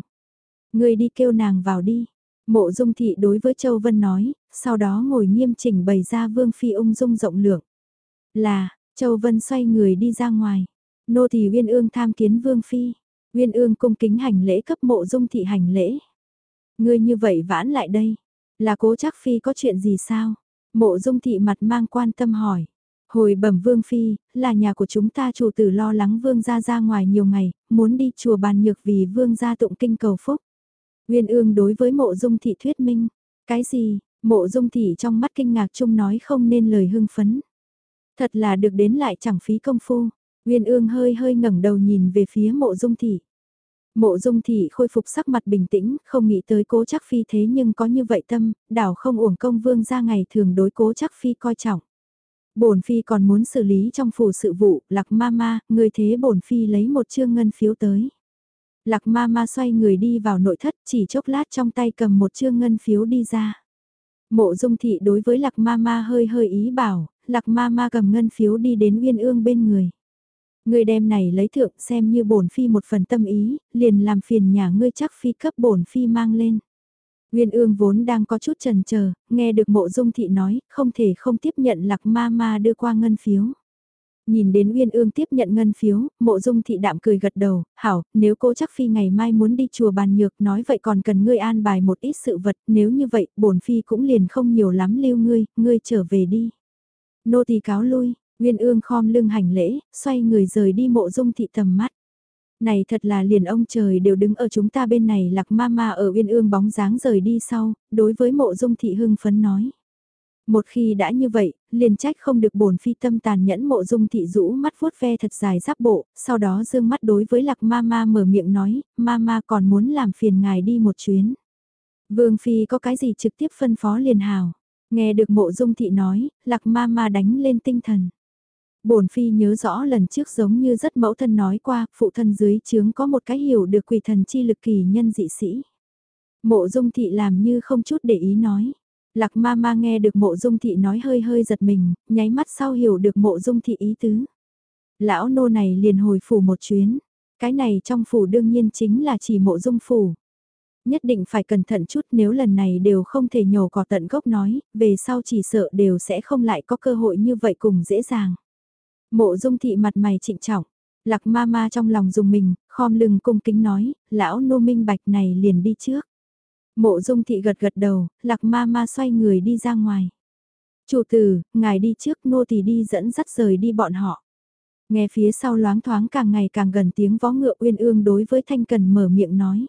Người đi kêu nàng vào đi, Mộ dung thị đối với Châu Vân nói, sau đó ngồi nghiêm chỉnh bày ra Vương Phi ung dung rộng lượng. Là, Châu Vân xoay người đi ra ngoài. Nô thì Uyên Ương tham kiến Vương Phi. Uyên Ương cung kính hành lễ cấp mộ dung thị hành lễ. Ngươi như vậy vãn lại đây. Là cố chắc Phi có chuyện gì sao? Mộ dung thị mặt mang quan tâm hỏi. Hồi bẩm Vương Phi, là nhà của chúng ta chủ tử lo lắng Vương gia ra ngoài nhiều ngày, muốn đi chùa bàn nhược vì Vương gia tụng kinh cầu phúc. Nguyên ương đối với mộ dung thị thuyết minh. Cái gì, mộ dung thị trong mắt kinh ngạc chung nói không nên lời hưng phấn. Thật là được đến lại chẳng phí công phu. Nguyên ương hơi hơi ngẩng đầu nhìn về phía mộ dung thị. Mộ dung thị khôi phục sắc mặt bình tĩnh, không nghĩ tới cố chắc phi thế nhưng có như vậy tâm, đảo không uổng công vương ra ngày thường đối cố chắc phi coi trọng. Bổn phi còn muốn xử lý trong phủ sự vụ, Lạc ma ma, người thế bổn phi lấy một chương ngân phiếu tới. Lạc ma ma xoay người đi vào nội thất chỉ chốc lát trong tay cầm một chương ngân phiếu đi ra. Mộ dung thị đối với lạc ma ma hơi hơi ý bảo, lạc ma ma cầm ngân phiếu đi đến uyên ương bên người. Người đem này lấy thượng xem như bổn phi một phần tâm ý, liền làm phiền nhà ngươi chắc phi cấp bổn phi mang lên. Uyên ương vốn đang có chút trần chờ nghe được mộ dung thị nói, không thể không tiếp nhận lạc ma ma đưa qua ngân phiếu. Nhìn đến Uyên Ương tiếp nhận ngân phiếu, mộ dung thị đạm cười gật đầu, hảo, nếu cô chắc phi ngày mai muốn đi chùa bàn nhược nói vậy còn cần ngươi an bài một ít sự vật, nếu như vậy, bổn phi cũng liền không nhiều lắm lưu ngươi, ngươi trở về đi. Nô tỳ cáo lui, Uyên Ương khom lưng hành lễ, xoay người rời đi mộ dung thị tầm mắt. Này thật là liền ông trời đều đứng ở chúng ta bên này lạc ma ma ở Uyên Ương bóng dáng rời đi sau, đối với mộ dung thị hưng phấn nói. Một khi đã như vậy, liền trách không được bổn phi tâm tàn nhẫn mộ dung thị rũ mắt vuốt ve thật dài giáp bộ, sau đó dương mắt đối với lạc ma ma mở miệng nói, ma ma còn muốn làm phiền ngài đi một chuyến. Vương phi có cái gì trực tiếp phân phó liền hào. Nghe được mộ dung thị nói, lạc ma ma đánh lên tinh thần. Bổn phi nhớ rõ lần trước giống như rất mẫu thân nói qua, phụ thân dưới chướng có một cái hiểu được quỷ thần chi lực kỳ nhân dị sĩ. Mộ dung thị làm như không chút để ý nói. Lạc ma ma nghe được mộ dung thị nói hơi hơi giật mình, nháy mắt sau hiểu được mộ dung thị ý tứ. Lão nô này liền hồi phủ một chuyến, cái này trong phủ đương nhiên chính là chỉ mộ dung phủ. Nhất định phải cẩn thận chút nếu lần này đều không thể nhổ cỏ tận gốc nói, về sau chỉ sợ đều sẽ không lại có cơ hội như vậy cùng dễ dàng. Mộ dung thị mặt mày trịnh trọng, lạc ma ma trong lòng dùng mình, khom lưng cung kính nói, lão nô minh bạch này liền đi trước. Mộ dung thị gật gật đầu, lạc ma ma xoay người đi ra ngoài. Chủ tử, ngài đi trước nô thì đi dẫn dắt rời đi bọn họ. Nghe phía sau loáng thoáng càng ngày càng gần tiếng vó ngựa uyên ương đối với thanh cần mở miệng nói.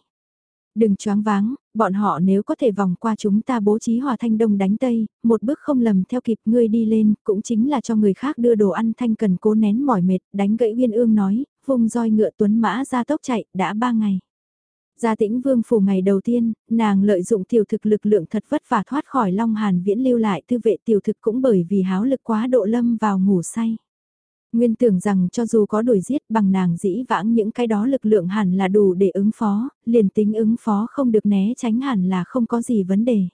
Đừng choáng váng, bọn họ nếu có thể vòng qua chúng ta bố trí hòa thanh đông đánh tây, một bước không lầm theo kịp ngươi đi lên, cũng chính là cho người khác đưa đồ ăn thanh cần cố nén mỏi mệt, đánh gãy uyên ương nói, vùng roi ngựa tuấn mã ra tốc chạy, đã ba ngày. Gia tĩnh vương phủ ngày đầu tiên, nàng lợi dụng tiểu thực lực lượng thật vất vả thoát khỏi Long Hàn viễn lưu lại tư vệ tiểu thực cũng bởi vì háo lực quá độ lâm vào ngủ say. Nguyên tưởng rằng cho dù có đuổi giết bằng nàng dĩ vãng những cái đó lực lượng hẳn là đủ để ứng phó, liền tính ứng phó không được né tránh hẳn là không có gì vấn đề.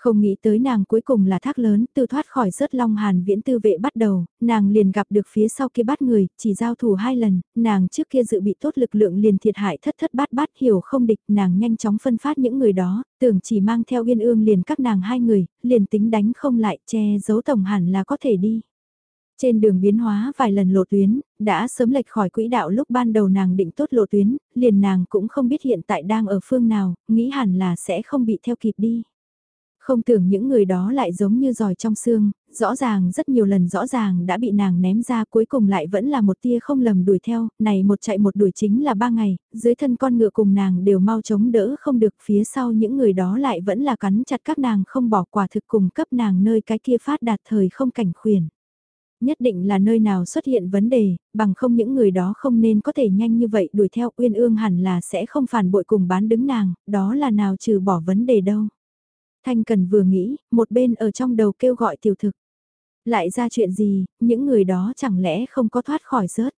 Không nghĩ tới nàng cuối cùng là thác lớn, từ thoát khỏi rớt long hàn viễn tư vệ bắt đầu, nàng liền gặp được phía sau kia bắt người, chỉ giao thủ hai lần, nàng trước kia dự bị tốt lực lượng liền thiệt hại thất thất bát bát hiểu không địch, nàng nhanh chóng phân phát những người đó, tưởng chỉ mang theo yên ương liền các nàng hai người, liền tính đánh không lại che giấu tổng hẳn là có thể đi. Trên đường biến hóa vài lần lộ tuyến, đã sớm lệch khỏi quỹ đạo lúc ban đầu nàng định tốt lộ tuyến, liền nàng cũng không biết hiện tại đang ở phương nào, nghĩ hẳn là sẽ không bị theo kịp đi. Không tưởng những người đó lại giống như giỏi trong xương, rõ ràng rất nhiều lần rõ ràng đã bị nàng ném ra cuối cùng lại vẫn là một tia không lầm đuổi theo, này một chạy một đuổi chính là ba ngày, dưới thân con ngựa cùng nàng đều mau chống đỡ không được phía sau những người đó lại vẫn là cắn chặt các nàng không bỏ quả thực cùng cấp nàng nơi cái kia phát đạt thời không cảnh khuyển nhất định là nơi nào xuất hiện vấn đề, bằng không những người đó không nên có thể nhanh như vậy đuổi theo uyên ương hẳn là sẽ không phản bội cùng bán đứng nàng, đó là nào trừ bỏ vấn đề đâu. Thanh Cần vừa nghĩ, một bên ở trong đầu kêu gọi tiểu thực. Lại ra chuyện gì, những người đó chẳng lẽ không có thoát khỏi rớt.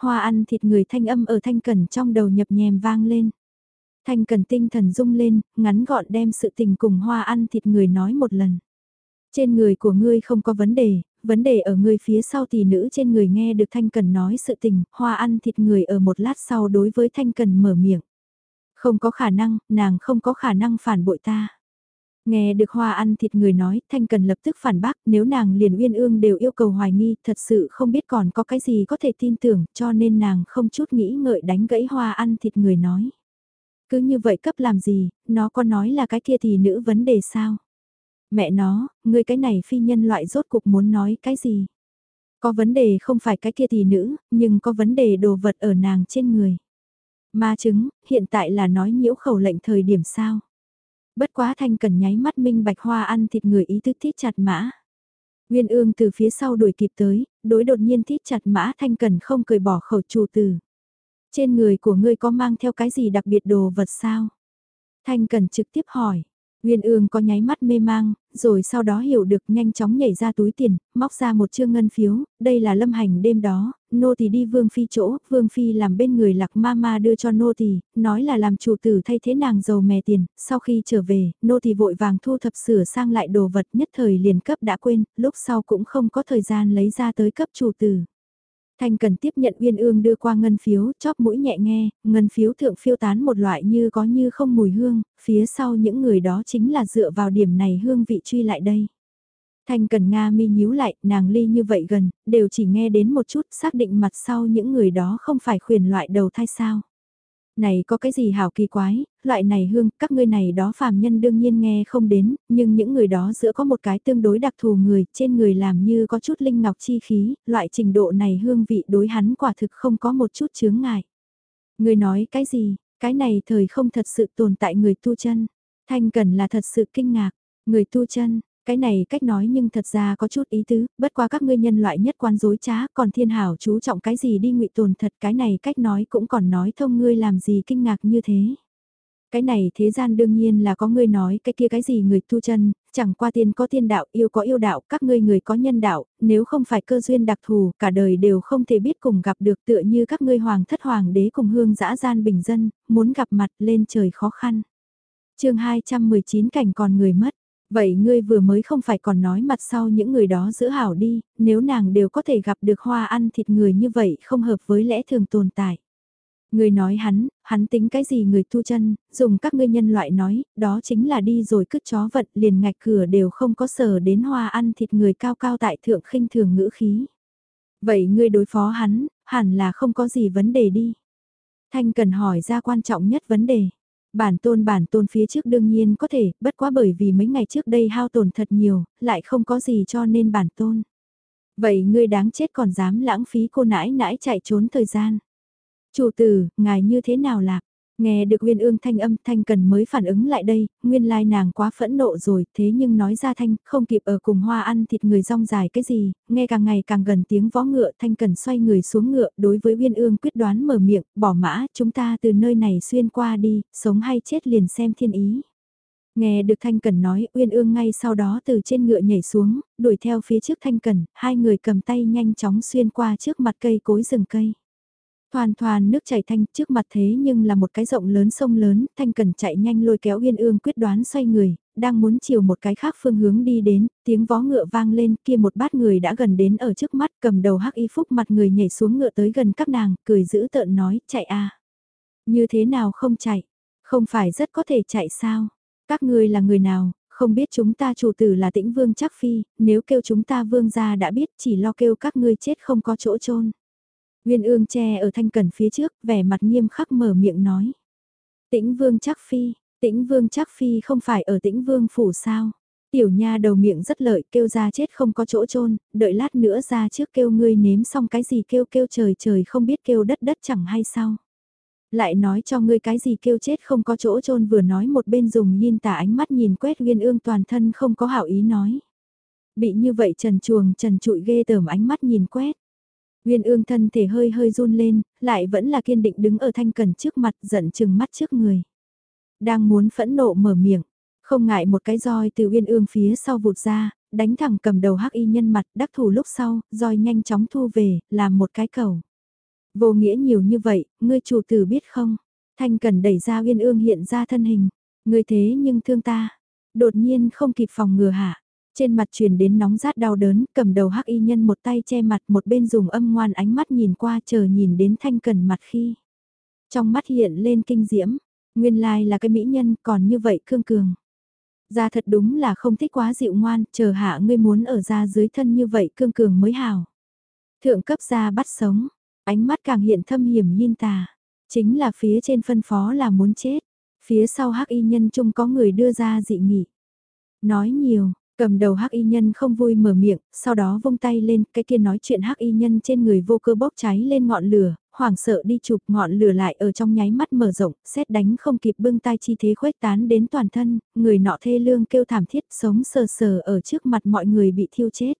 Hoa ăn thịt người thanh âm ở Thanh Cần trong đầu nhập nhèm vang lên. Thanh Cần tinh thần rung lên, ngắn gọn đem sự tình cùng hoa ăn thịt người nói một lần. Trên người của ngươi không có vấn đề, vấn đề ở ngươi phía sau tỷ nữ trên người nghe được Thanh Cần nói sự tình, hoa ăn thịt người ở một lát sau đối với Thanh Cần mở miệng. Không có khả năng, nàng không có khả năng phản bội ta. Nghe được hoa ăn thịt người nói, Thanh Cần lập tức phản bác, nếu nàng liền uyên ương đều yêu cầu hoài nghi, thật sự không biết còn có cái gì có thể tin tưởng, cho nên nàng không chút nghĩ ngợi đánh gãy hoa ăn thịt người nói. Cứ như vậy cấp làm gì, nó có nói là cái kia thì nữ vấn đề sao? Mẹ nó, người cái này phi nhân loại rốt cuộc muốn nói cái gì? Có vấn đề không phải cái kia thì nữ, nhưng có vấn đề đồ vật ở nàng trên người. Ma chứng, hiện tại là nói nhiễu khẩu lệnh thời điểm sao? Bất quá thanh cần nháy mắt minh bạch hoa ăn thịt người ý thức thít chặt mã. Nguyên ương từ phía sau đuổi kịp tới, đối đột nhiên thít chặt mã thanh cần không cười bỏ khẩu chủ từ. Trên người của ngươi có mang theo cái gì đặc biệt đồ vật sao? Thanh cần trực tiếp hỏi. Nguyên ương có nháy mắt mê mang, rồi sau đó hiểu được nhanh chóng nhảy ra túi tiền, móc ra một chương ngân phiếu, đây là lâm hành đêm đó, nô tỳ đi vương phi chỗ, vương phi làm bên người lạc ma ma đưa cho nô tỳ, nói là làm chủ tử thay thế nàng giàu mè tiền, sau khi trở về, nô tỳ vội vàng thu thập sửa sang lại đồ vật nhất thời liền cấp đã quên, lúc sau cũng không có thời gian lấy ra tới cấp chủ tử. Thanh cần tiếp nhận uyên ương đưa qua ngân phiếu, chóp mũi nhẹ nghe, ngân phiếu thượng phiêu tán một loại như có như không mùi hương, phía sau những người đó chính là dựa vào điểm này hương vị truy lại đây. Thanh cần Nga mi nhíu lại, nàng ly như vậy gần, đều chỉ nghe đến một chút xác định mặt sau những người đó không phải khuyển loại đầu thai sao. Này có cái gì hảo kỳ quái, loại này hương, các ngươi này đó phàm nhân đương nhiên nghe không đến, nhưng những người đó giữa có một cái tương đối đặc thù người, trên người làm như có chút linh ngọc chi khí, loại trình độ này hương vị đối hắn quả thực không có một chút chướng ngại. Người nói cái gì, cái này thời không thật sự tồn tại người tu chân. Thanh Cần là thật sự kinh ngạc, người tu chân, cái này cách nói nhưng thật ra có chút ý tứ, bất qua các ngươi nhân loại nhất quan dối trá, còn thiên hảo chú trọng cái gì đi ngụy tồn thật cái này cách nói cũng còn nói thông ngươi làm gì kinh ngạc như thế. Cái này thế gian đương nhiên là có ngươi nói cái kia cái gì người tu chân, chẳng qua tiên có tiên đạo, yêu có yêu đạo, các ngươi người có nhân đạo, nếu không phải cơ duyên đặc thù, cả đời đều không thể biết cùng gặp được tựa như các ngươi hoàng thất hoàng đế cùng hương dã gian bình dân, muốn gặp mặt lên trời khó khăn. chương 219 cảnh còn người mất. Vậy ngươi vừa mới không phải còn nói mặt sau những người đó giữ hảo đi, nếu nàng đều có thể gặp được hoa ăn thịt người như vậy không hợp với lẽ thường tồn tại. Người nói hắn, hắn tính cái gì người tu chân, dùng các ngươi nhân loại nói, đó chính là đi rồi cứt chó vật liền ngạch cửa đều không có sở đến hoa ăn thịt người cao cao tại thượng khinh thường ngữ khí. Vậy ngươi đối phó hắn, hẳn là không có gì vấn đề đi. Thanh cần hỏi ra quan trọng nhất vấn đề. Bản tôn bản tôn phía trước đương nhiên có thể, bất quá bởi vì mấy ngày trước đây hao tổn thật nhiều, lại không có gì cho nên bản tôn. Vậy ngươi đáng chết còn dám lãng phí cô nãi nãi chạy trốn thời gian. Chủ tử, ngài như thế nào lạc? Nghe được Nguyên ương thanh âm thanh cần mới phản ứng lại đây, nguyên lai nàng quá phẫn nộ rồi, thế nhưng nói ra thanh, không kịp ở cùng hoa ăn thịt người rong dài cái gì, nghe càng ngày càng gần tiếng vó ngựa thanh cần xoay người xuống ngựa, đối với Nguyên ương quyết đoán mở miệng, bỏ mã, chúng ta từ nơi này xuyên qua đi, sống hay chết liền xem thiên ý. Nghe được Thanh Cần nói, Uyên Ương ngay sau đó từ trên ngựa nhảy xuống, đuổi theo phía trước Thanh Cần, hai người cầm tay nhanh chóng xuyên qua trước mặt cây cối rừng cây. Thoàn thoàn nước chảy thanh trước mặt thế nhưng là một cái rộng lớn sông lớn, thanh cần chạy nhanh lôi kéo uyên ương quyết đoán xoay người, đang muốn chiều một cái khác phương hướng đi đến, tiếng vó ngựa vang lên kia một bát người đã gần đến ở trước mắt cầm đầu hắc y phúc mặt người nhảy xuống ngựa tới gần các nàng, cười giữ tợn nói, chạy a Như thế nào không chạy? Không phải rất có thể chạy sao? Các ngươi là người nào? Không biết chúng ta chủ tử là tĩnh vương chắc phi, nếu kêu chúng ta vương gia đã biết chỉ lo kêu các ngươi chết không có chỗ chôn Nguyên ương che ở thanh cẩn phía trước, vẻ mặt nghiêm khắc mở miệng nói. Tĩnh vương chắc phi, tĩnh vương chắc phi không phải ở tĩnh vương phủ sao. Tiểu nha đầu miệng rất lợi kêu ra chết không có chỗ chôn đợi lát nữa ra trước kêu ngươi nếm xong cái gì kêu kêu trời trời không biết kêu đất đất chẳng hay sao. Lại nói cho ngươi cái gì kêu chết không có chỗ chôn vừa nói một bên dùng yin tả ánh mắt nhìn quét nguyên ương toàn thân không có hảo ý nói. Bị như vậy trần chuồng trần trụi ghê tởm ánh mắt nhìn quét. Nguyên ương thân thể hơi hơi run lên, lại vẫn là kiên định đứng ở thanh cần trước mặt giận chừng mắt trước người. Đang muốn phẫn nộ mở miệng, không ngại một cái roi từ uyên ương phía sau vụt ra, đánh thẳng cầm đầu hắc y nhân mặt đắc thủ lúc sau, roi nhanh chóng thu về, làm một cái cầu. Vô nghĩa nhiều như vậy, ngươi chủ tử biết không? Thanh cần đẩy ra uyên ương hiện ra thân hình, ngươi thế nhưng thương ta. Đột nhiên không kịp phòng ngừa hạ, trên mặt truyền đến nóng rát đau đớn, cầm đầu hắc y nhân một tay che mặt một bên dùng âm ngoan ánh mắt nhìn qua chờ nhìn đến thanh cần mặt khi. Trong mắt hiện lên kinh diễm, nguyên lai là cái mỹ nhân còn như vậy cương cường. Ra thật đúng là không thích quá dịu ngoan, chờ hạ ngươi muốn ở ra dưới thân như vậy cương cường mới hào. Thượng cấp ra bắt sống, ánh mắt càng hiện thâm hiểm nhìn tà. Chính là phía trên phân phó là muốn chết, phía sau hắc y nhân chung có người đưa ra dị nghị. Nói nhiều, Cầm đầu hắc y nhân không vui mở miệng, sau đó vung tay lên, cái kia nói chuyện hắc y nhân trên người vô cơ bốc cháy lên ngọn lửa, hoảng sợ đi chụp ngọn lửa lại ở trong nháy mắt mở rộng, xét đánh không kịp bưng tay chi thế khuếch tán đến toàn thân, người nọ thê lương kêu thảm thiết sống sờ sờ ở trước mặt mọi người bị thiêu chết.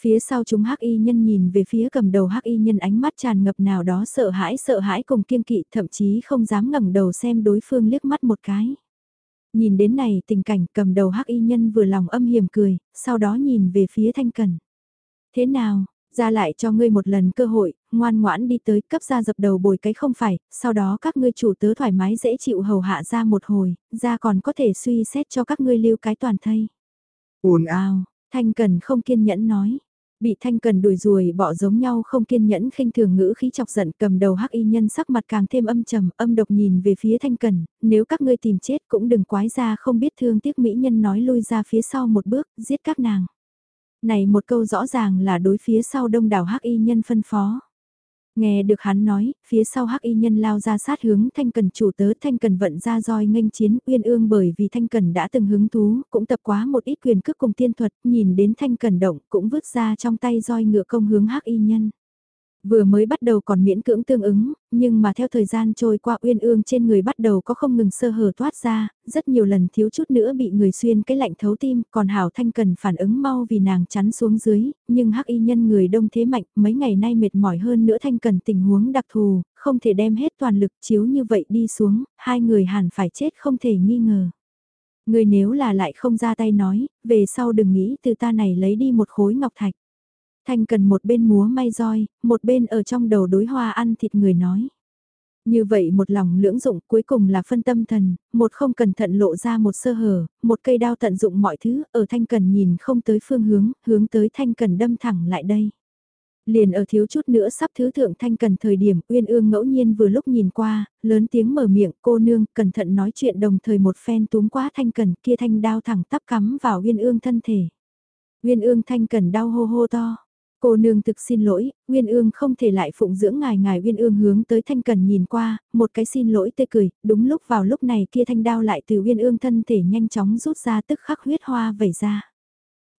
Phía sau chúng hắc y nhân nhìn về phía cầm đầu hắc y nhân ánh mắt tràn ngập nào đó sợ hãi sợ hãi cùng kiêng kỵ thậm chí không dám ngẩng đầu xem đối phương liếc mắt một cái. Nhìn đến này tình cảnh cầm đầu hắc y nhân vừa lòng âm hiểm cười, sau đó nhìn về phía thanh cần. Thế nào, ra lại cho ngươi một lần cơ hội, ngoan ngoãn đi tới cấp ra dập đầu bồi cái không phải, sau đó các ngươi chủ tớ thoải mái dễ chịu hầu hạ ra một hồi, ra còn có thể suy xét cho các ngươi lưu cái toàn thây. ồn ào, thanh cần không kiên nhẫn nói. Bị thanh cần đuổi ruồi bỏ giống nhau không kiên nhẫn khinh thường ngữ khí chọc giận cầm đầu hắc y nhân sắc mặt càng thêm âm trầm âm độc nhìn về phía thanh cần, nếu các ngươi tìm chết cũng đừng quái ra không biết thương tiếc mỹ nhân nói lui ra phía sau một bước, giết các nàng. Này một câu rõ ràng là đối phía sau đông đảo hắc y nhân phân phó. Nghe được hắn nói, phía sau hắc y nhân lao ra sát hướng thanh cần chủ tớ thanh cần vận ra roi nghênh chiến uyên ương bởi vì thanh cần đã từng hứng thú, cũng tập quá một ít quyền cước cùng tiên thuật, nhìn đến thanh cần động cũng vứt ra trong tay roi ngựa công hướng hắc y nhân. Vừa mới bắt đầu còn miễn cưỡng tương ứng, nhưng mà theo thời gian trôi qua uyên ương trên người bắt đầu có không ngừng sơ hở thoát ra, rất nhiều lần thiếu chút nữa bị người xuyên cái lạnh thấu tim, còn Hảo Thanh cần phản ứng mau vì nàng chắn xuống dưới, nhưng hắc y nhân người đông thế mạnh, mấy ngày nay mệt mỏi hơn nữa Thanh cần tình huống đặc thù, không thể đem hết toàn lực chiếu như vậy đi xuống, hai người hẳn phải chết không thể nghi ngờ. Người nếu là lại không ra tay nói, về sau đừng nghĩ từ ta này lấy đi một khối ngọc thạch. Thanh cần một bên múa may roi, một bên ở trong đầu đối hoa ăn thịt người nói. Như vậy một lòng lưỡng dụng cuối cùng là phân tâm thần, một không cẩn thận lộ ra một sơ hở, một cây đao tận dụng mọi thứ, ở thanh cần nhìn không tới phương hướng, hướng tới thanh cần đâm thẳng lại đây. Liền ở thiếu chút nữa sắp thứ thượng thanh cần thời điểm uyên ương ngẫu nhiên vừa lúc nhìn qua, lớn tiếng mở miệng cô nương cẩn thận nói chuyện đồng thời một phen túm quá thanh cần kia thanh đao thẳng tắp cắm vào uyên ương thân thể. Uyên ương thanh cần đau hô hô to. Cô nương thực xin lỗi, nguyên Ương không thể lại phụng dưỡng ngài ngài nguyên Ương hướng tới Thanh Cần nhìn qua, một cái xin lỗi tê cười, đúng lúc vào lúc này kia thanh đao lại từ nguyên Ương thân thể nhanh chóng rút ra tức khắc huyết hoa vẩy ra.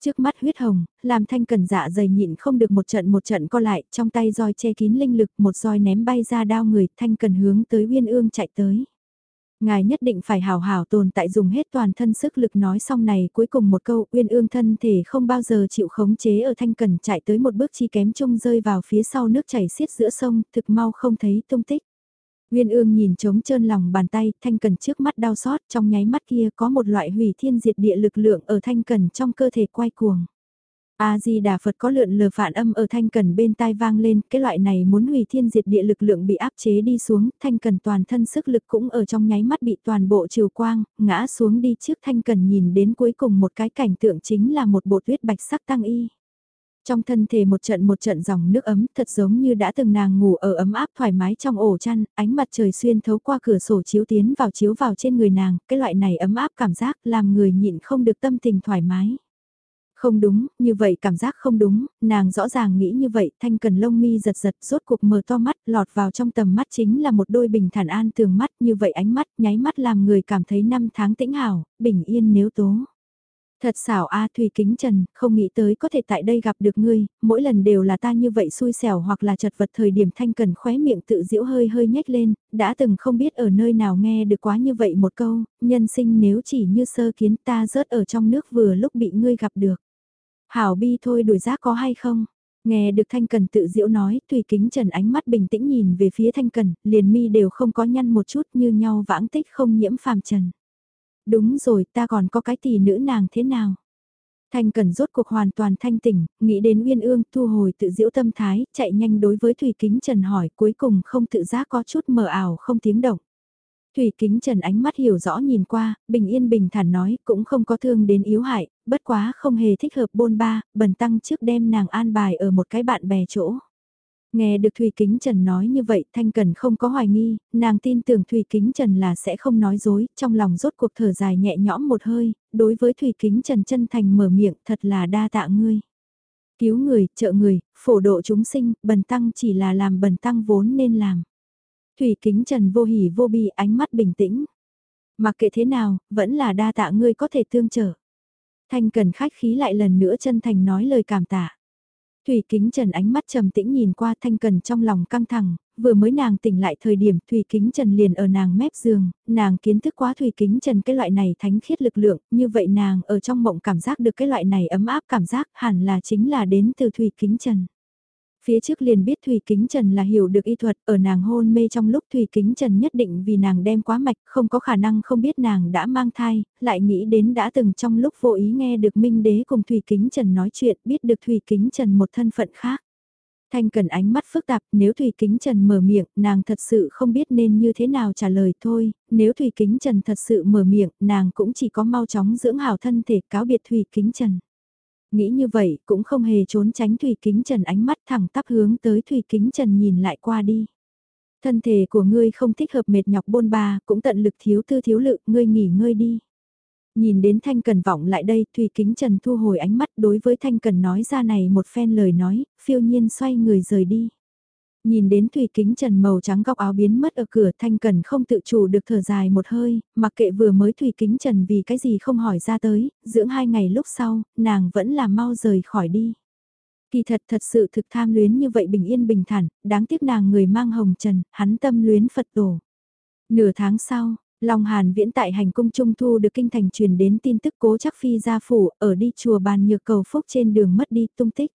Trước mắt huyết hồng, làm Thanh Cần dạ dày nhịn không được một trận một trận co lại, trong tay roi che kín linh lực, một roi ném bay ra đao người, Thanh Cần hướng tới nguyên Ương chạy tới. Ngài nhất định phải hào hảo tồn tại dùng hết toàn thân sức lực nói xong này cuối cùng một câu uyên ương thân thể không bao giờ chịu khống chế ở thanh cần chạy tới một bước chi kém chung rơi vào phía sau nước chảy xiết giữa sông thực mau không thấy tung tích. Uyên ương nhìn trống trơn lòng bàn tay, thanh cần trước mắt đau xót, trong nháy mắt kia có một loại hủy thiên diệt địa lực lượng ở thanh cần trong cơ thể quay cuồng. A-di-đà Phật có lượn lờ phản âm ở thanh cần bên tai vang lên, cái loại này muốn hủy thiên diệt địa lực lượng bị áp chế đi xuống, thanh cần toàn thân sức lực cũng ở trong nháy mắt bị toàn bộ chiều quang, ngã xuống đi trước thanh cần nhìn đến cuối cùng một cái cảnh tượng chính là một bộ tuyết bạch sắc tăng y. Trong thân thể một trận một trận dòng nước ấm thật giống như đã từng nàng ngủ ở ấm áp thoải mái trong ổ chăn, ánh mặt trời xuyên thấu qua cửa sổ chiếu tiến vào chiếu vào trên người nàng, cái loại này ấm áp cảm giác làm người nhịn không được tâm tình thoải mái. Không đúng, như vậy cảm giác không đúng, nàng rõ ràng nghĩ như vậy, thanh cần lông mi giật giật, rốt cuộc mở to mắt, lọt vào trong tầm mắt chính là một đôi bình thản an tường mắt, như vậy ánh mắt, nháy mắt làm người cảm thấy năm tháng tĩnh hảo, bình yên nếu tố. Thật xảo a Thùy Kính Trần, không nghĩ tới có thể tại đây gặp được ngươi, mỗi lần đều là ta như vậy xui xẻo hoặc là chật vật thời điểm thanh cần khóe miệng tự diễu hơi hơi nhếch lên, đã từng không biết ở nơi nào nghe được quá như vậy một câu, nhân sinh nếu chỉ như sơ kiến ta rớt ở trong nước vừa lúc bị ngươi gặp được. Hảo bi thôi đuổi giác có hay không? Nghe được Thanh Cần tự diễu nói, Thủy Kính Trần ánh mắt bình tĩnh nhìn về phía Thanh Cần, liền mi đều không có nhăn một chút như nhau vãng tích không nhiễm phàm trần. Đúng rồi, ta còn có cái tỷ nữ nàng thế nào? Thanh Cần rốt cuộc hoàn toàn thanh tỉnh, nghĩ đến Uyên Ương, thu hồi tự diễu tâm thái, chạy nhanh đối với Thủy Kính Trần hỏi, cuối cùng không tự giác có chút mờ ảo không tiếng động. Thủy Kính Trần ánh mắt hiểu rõ nhìn qua, bình yên bình thản nói, cũng không có thương đến yếu hại, bất quá không hề thích hợp bôn ba, bần tăng trước đem nàng an bài ở một cái bạn bè chỗ. Nghe được Thủy Kính Trần nói như vậy, Thanh Cần không có hoài nghi, nàng tin tưởng Thủy Kính Trần là sẽ không nói dối, trong lòng rốt cuộc thở dài nhẹ nhõm một hơi, đối với Thủy Kính Trần chân thành mở miệng thật là đa tạ ngươi. Cứu người, trợ người, phổ độ chúng sinh, bần tăng chỉ là làm bần tăng vốn nên làm. Thủy kính trần vô hỉ vô bi ánh mắt bình tĩnh. Mặc kệ thế nào, vẫn là đa tạ ngươi có thể tương trở. Thanh cần khách khí lại lần nữa chân thành nói lời cảm tạ. Thủy Kính Trần ánh mắt trầm tĩnh nhìn qua Thanh Cần trong lòng căng thẳng, vừa mới nàng tỉnh lại thời điểm Thủy Kính Trần liền ở nàng mép giường, nàng kiến thức quá Thủy Kính Trần cái loại này thánh khiết lực lượng, như vậy nàng ở trong mộng cảm giác được cái loại này ấm áp cảm giác hẳn là chính là đến từ Thủy Kính Trần. Phía trước liền biết Thủy Kính Trần là hiểu được y thuật, ở nàng hôn mê trong lúc Thủy Kính Trần nhất định vì nàng đem quá mạch, không có khả năng không biết nàng đã mang thai, lại nghĩ đến đã từng trong lúc vô ý nghe được Minh Đế cùng Thủy Kính Trần nói chuyện, biết được Thủy Kính Trần một thân phận khác. Thanh cần ánh mắt phức tạp, nếu Thủy Kính Trần mở miệng, nàng thật sự không biết nên như thế nào trả lời thôi, nếu Thủy Kính Trần thật sự mở miệng, nàng cũng chỉ có mau chóng dưỡng hảo thân thể cáo biệt Thủy Kính Trần. Nghĩ như vậy, cũng không hề trốn tránh Thủy Kính Trần ánh mắt thẳng tắp hướng tới Thủy Kính Trần nhìn lại qua đi. Thân thể của ngươi không thích hợp mệt nhọc bôn ba, cũng tận lực thiếu tư thiếu lự, ngươi nghỉ ngơi đi. Nhìn đến Thanh Cần vọng lại đây, Thủy Kính Trần thu hồi ánh mắt đối với Thanh Cần nói ra này một phen lời nói, phiêu nhiên xoay người rời đi. Nhìn đến Thủy Kính Trần màu trắng góc áo biến mất ở cửa Thanh Cần không tự chủ được thở dài một hơi, mặc kệ vừa mới Thủy Kính Trần vì cái gì không hỏi ra tới, dưỡng hai ngày lúc sau, nàng vẫn là mau rời khỏi đi. Kỳ thật thật sự thực tham luyến như vậy bình yên bình thản, đáng tiếc nàng người mang hồng trần, hắn tâm luyến Phật tổ. Nửa tháng sau, Long Hàn viễn tại hành cung trung thu được kinh thành truyền đến tin tức cố chắc phi gia phủ, ở đi chùa bàn nhược cầu phúc trên đường mất đi tung tích.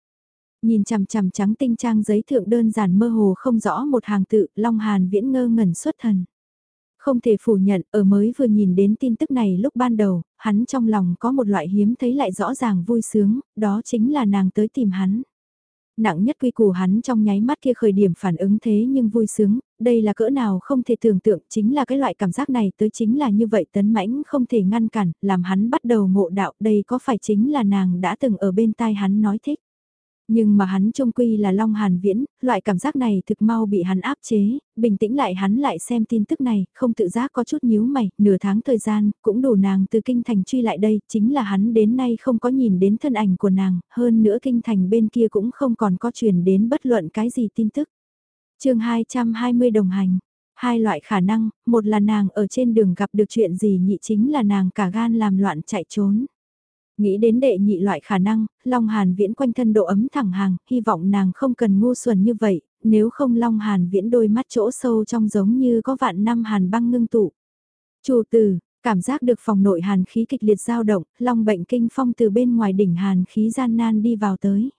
Nhìn chằm chằm trắng tinh trang giấy thượng đơn giản mơ hồ không rõ một hàng tự, Long Hàn viễn ngơ ngẩn xuất thần. Không thể phủ nhận, ở mới vừa nhìn đến tin tức này lúc ban đầu, hắn trong lòng có một loại hiếm thấy lại rõ ràng vui sướng, đó chính là nàng tới tìm hắn. Nặng nhất quy củ hắn trong nháy mắt kia khởi điểm phản ứng thế nhưng vui sướng, đây là cỡ nào không thể tưởng tượng, chính là cái loại cảm giác này tới chính là như vậy tấn mãnh không thể ngăn cản, làm hắn bắt đầu ngộ đạo, đây có phải chính là nàng đã từng ở bên tai hắn nói thích. Nhưng mà hắn trông quy là Long Hàn Viễn, loại cảm giác này thực mau bị hắn áp chế, bình tĩnh lại hắn lại xem tin tức này, không tự giác có chút nhíu mày, nửa tháng thời gian, cũng đủ nàng từ kinh thành truy lại đây, chính là hắn đến nay không có nhìn đến thân ảnh của nàng, hơn nữa kinh thành bên kia cũng không còn có truyền đến bất luận cái gì tin tức. chương 220 đồng hành, hai loại khả năng, một là nàng ở trên đường gặp được chuyện gì nhị chính là nàng cả gan làm loạn chạy trốn. Nghĩ đến đệ nhị loại khả năng, Long Hàn Viễn quanh thân độ ấm thẳng hàng, hy vọng nàng không cần ngu xuẩn như vậy, nếu không Long Hàn Viễn đôi mắt chỗ sâu trong giống như có vạn năm hàn băng ngưng tụ. Chủ tử, cảm giác được phòng nội hàn khí kịch liệt dao động, Long bệnh kinh phong từ bên ngoài đỉnh hàn khí gian nan đi vào tới.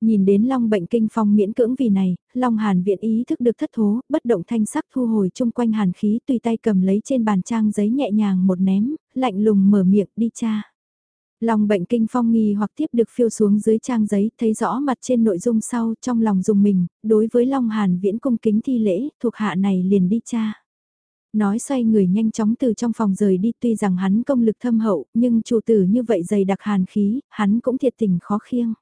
Nhìn đến Long bệnh kinh phong miễn cưỡng vì này, Long Hàn viện ý thức được thất thố, bất động thanh sắc thu hồi chung quanh hàn khí tùy tay cầm lấy trên bàn trang giấy nhẹ nhàng một ném, lạnh lùng mở miệng đi cha. Lòng bệnh kinh phong nghi hoặc tiếp được phiêu xuống dưới trang giấy, thấy rõ mặt trên nội dung sau, trong lòng dùng mình, đối với Long Hàn viễn cung kính thi lễ, thuộc hạ này liền đi cha. Nói xoay người nhanh chóng từ trong phòng rời đi tuy rằng hắn công lực thâm hậu, nhưng chủ tử như vậy dày đặc hàn khí, hắn cũng thiệt tình khó khiêng.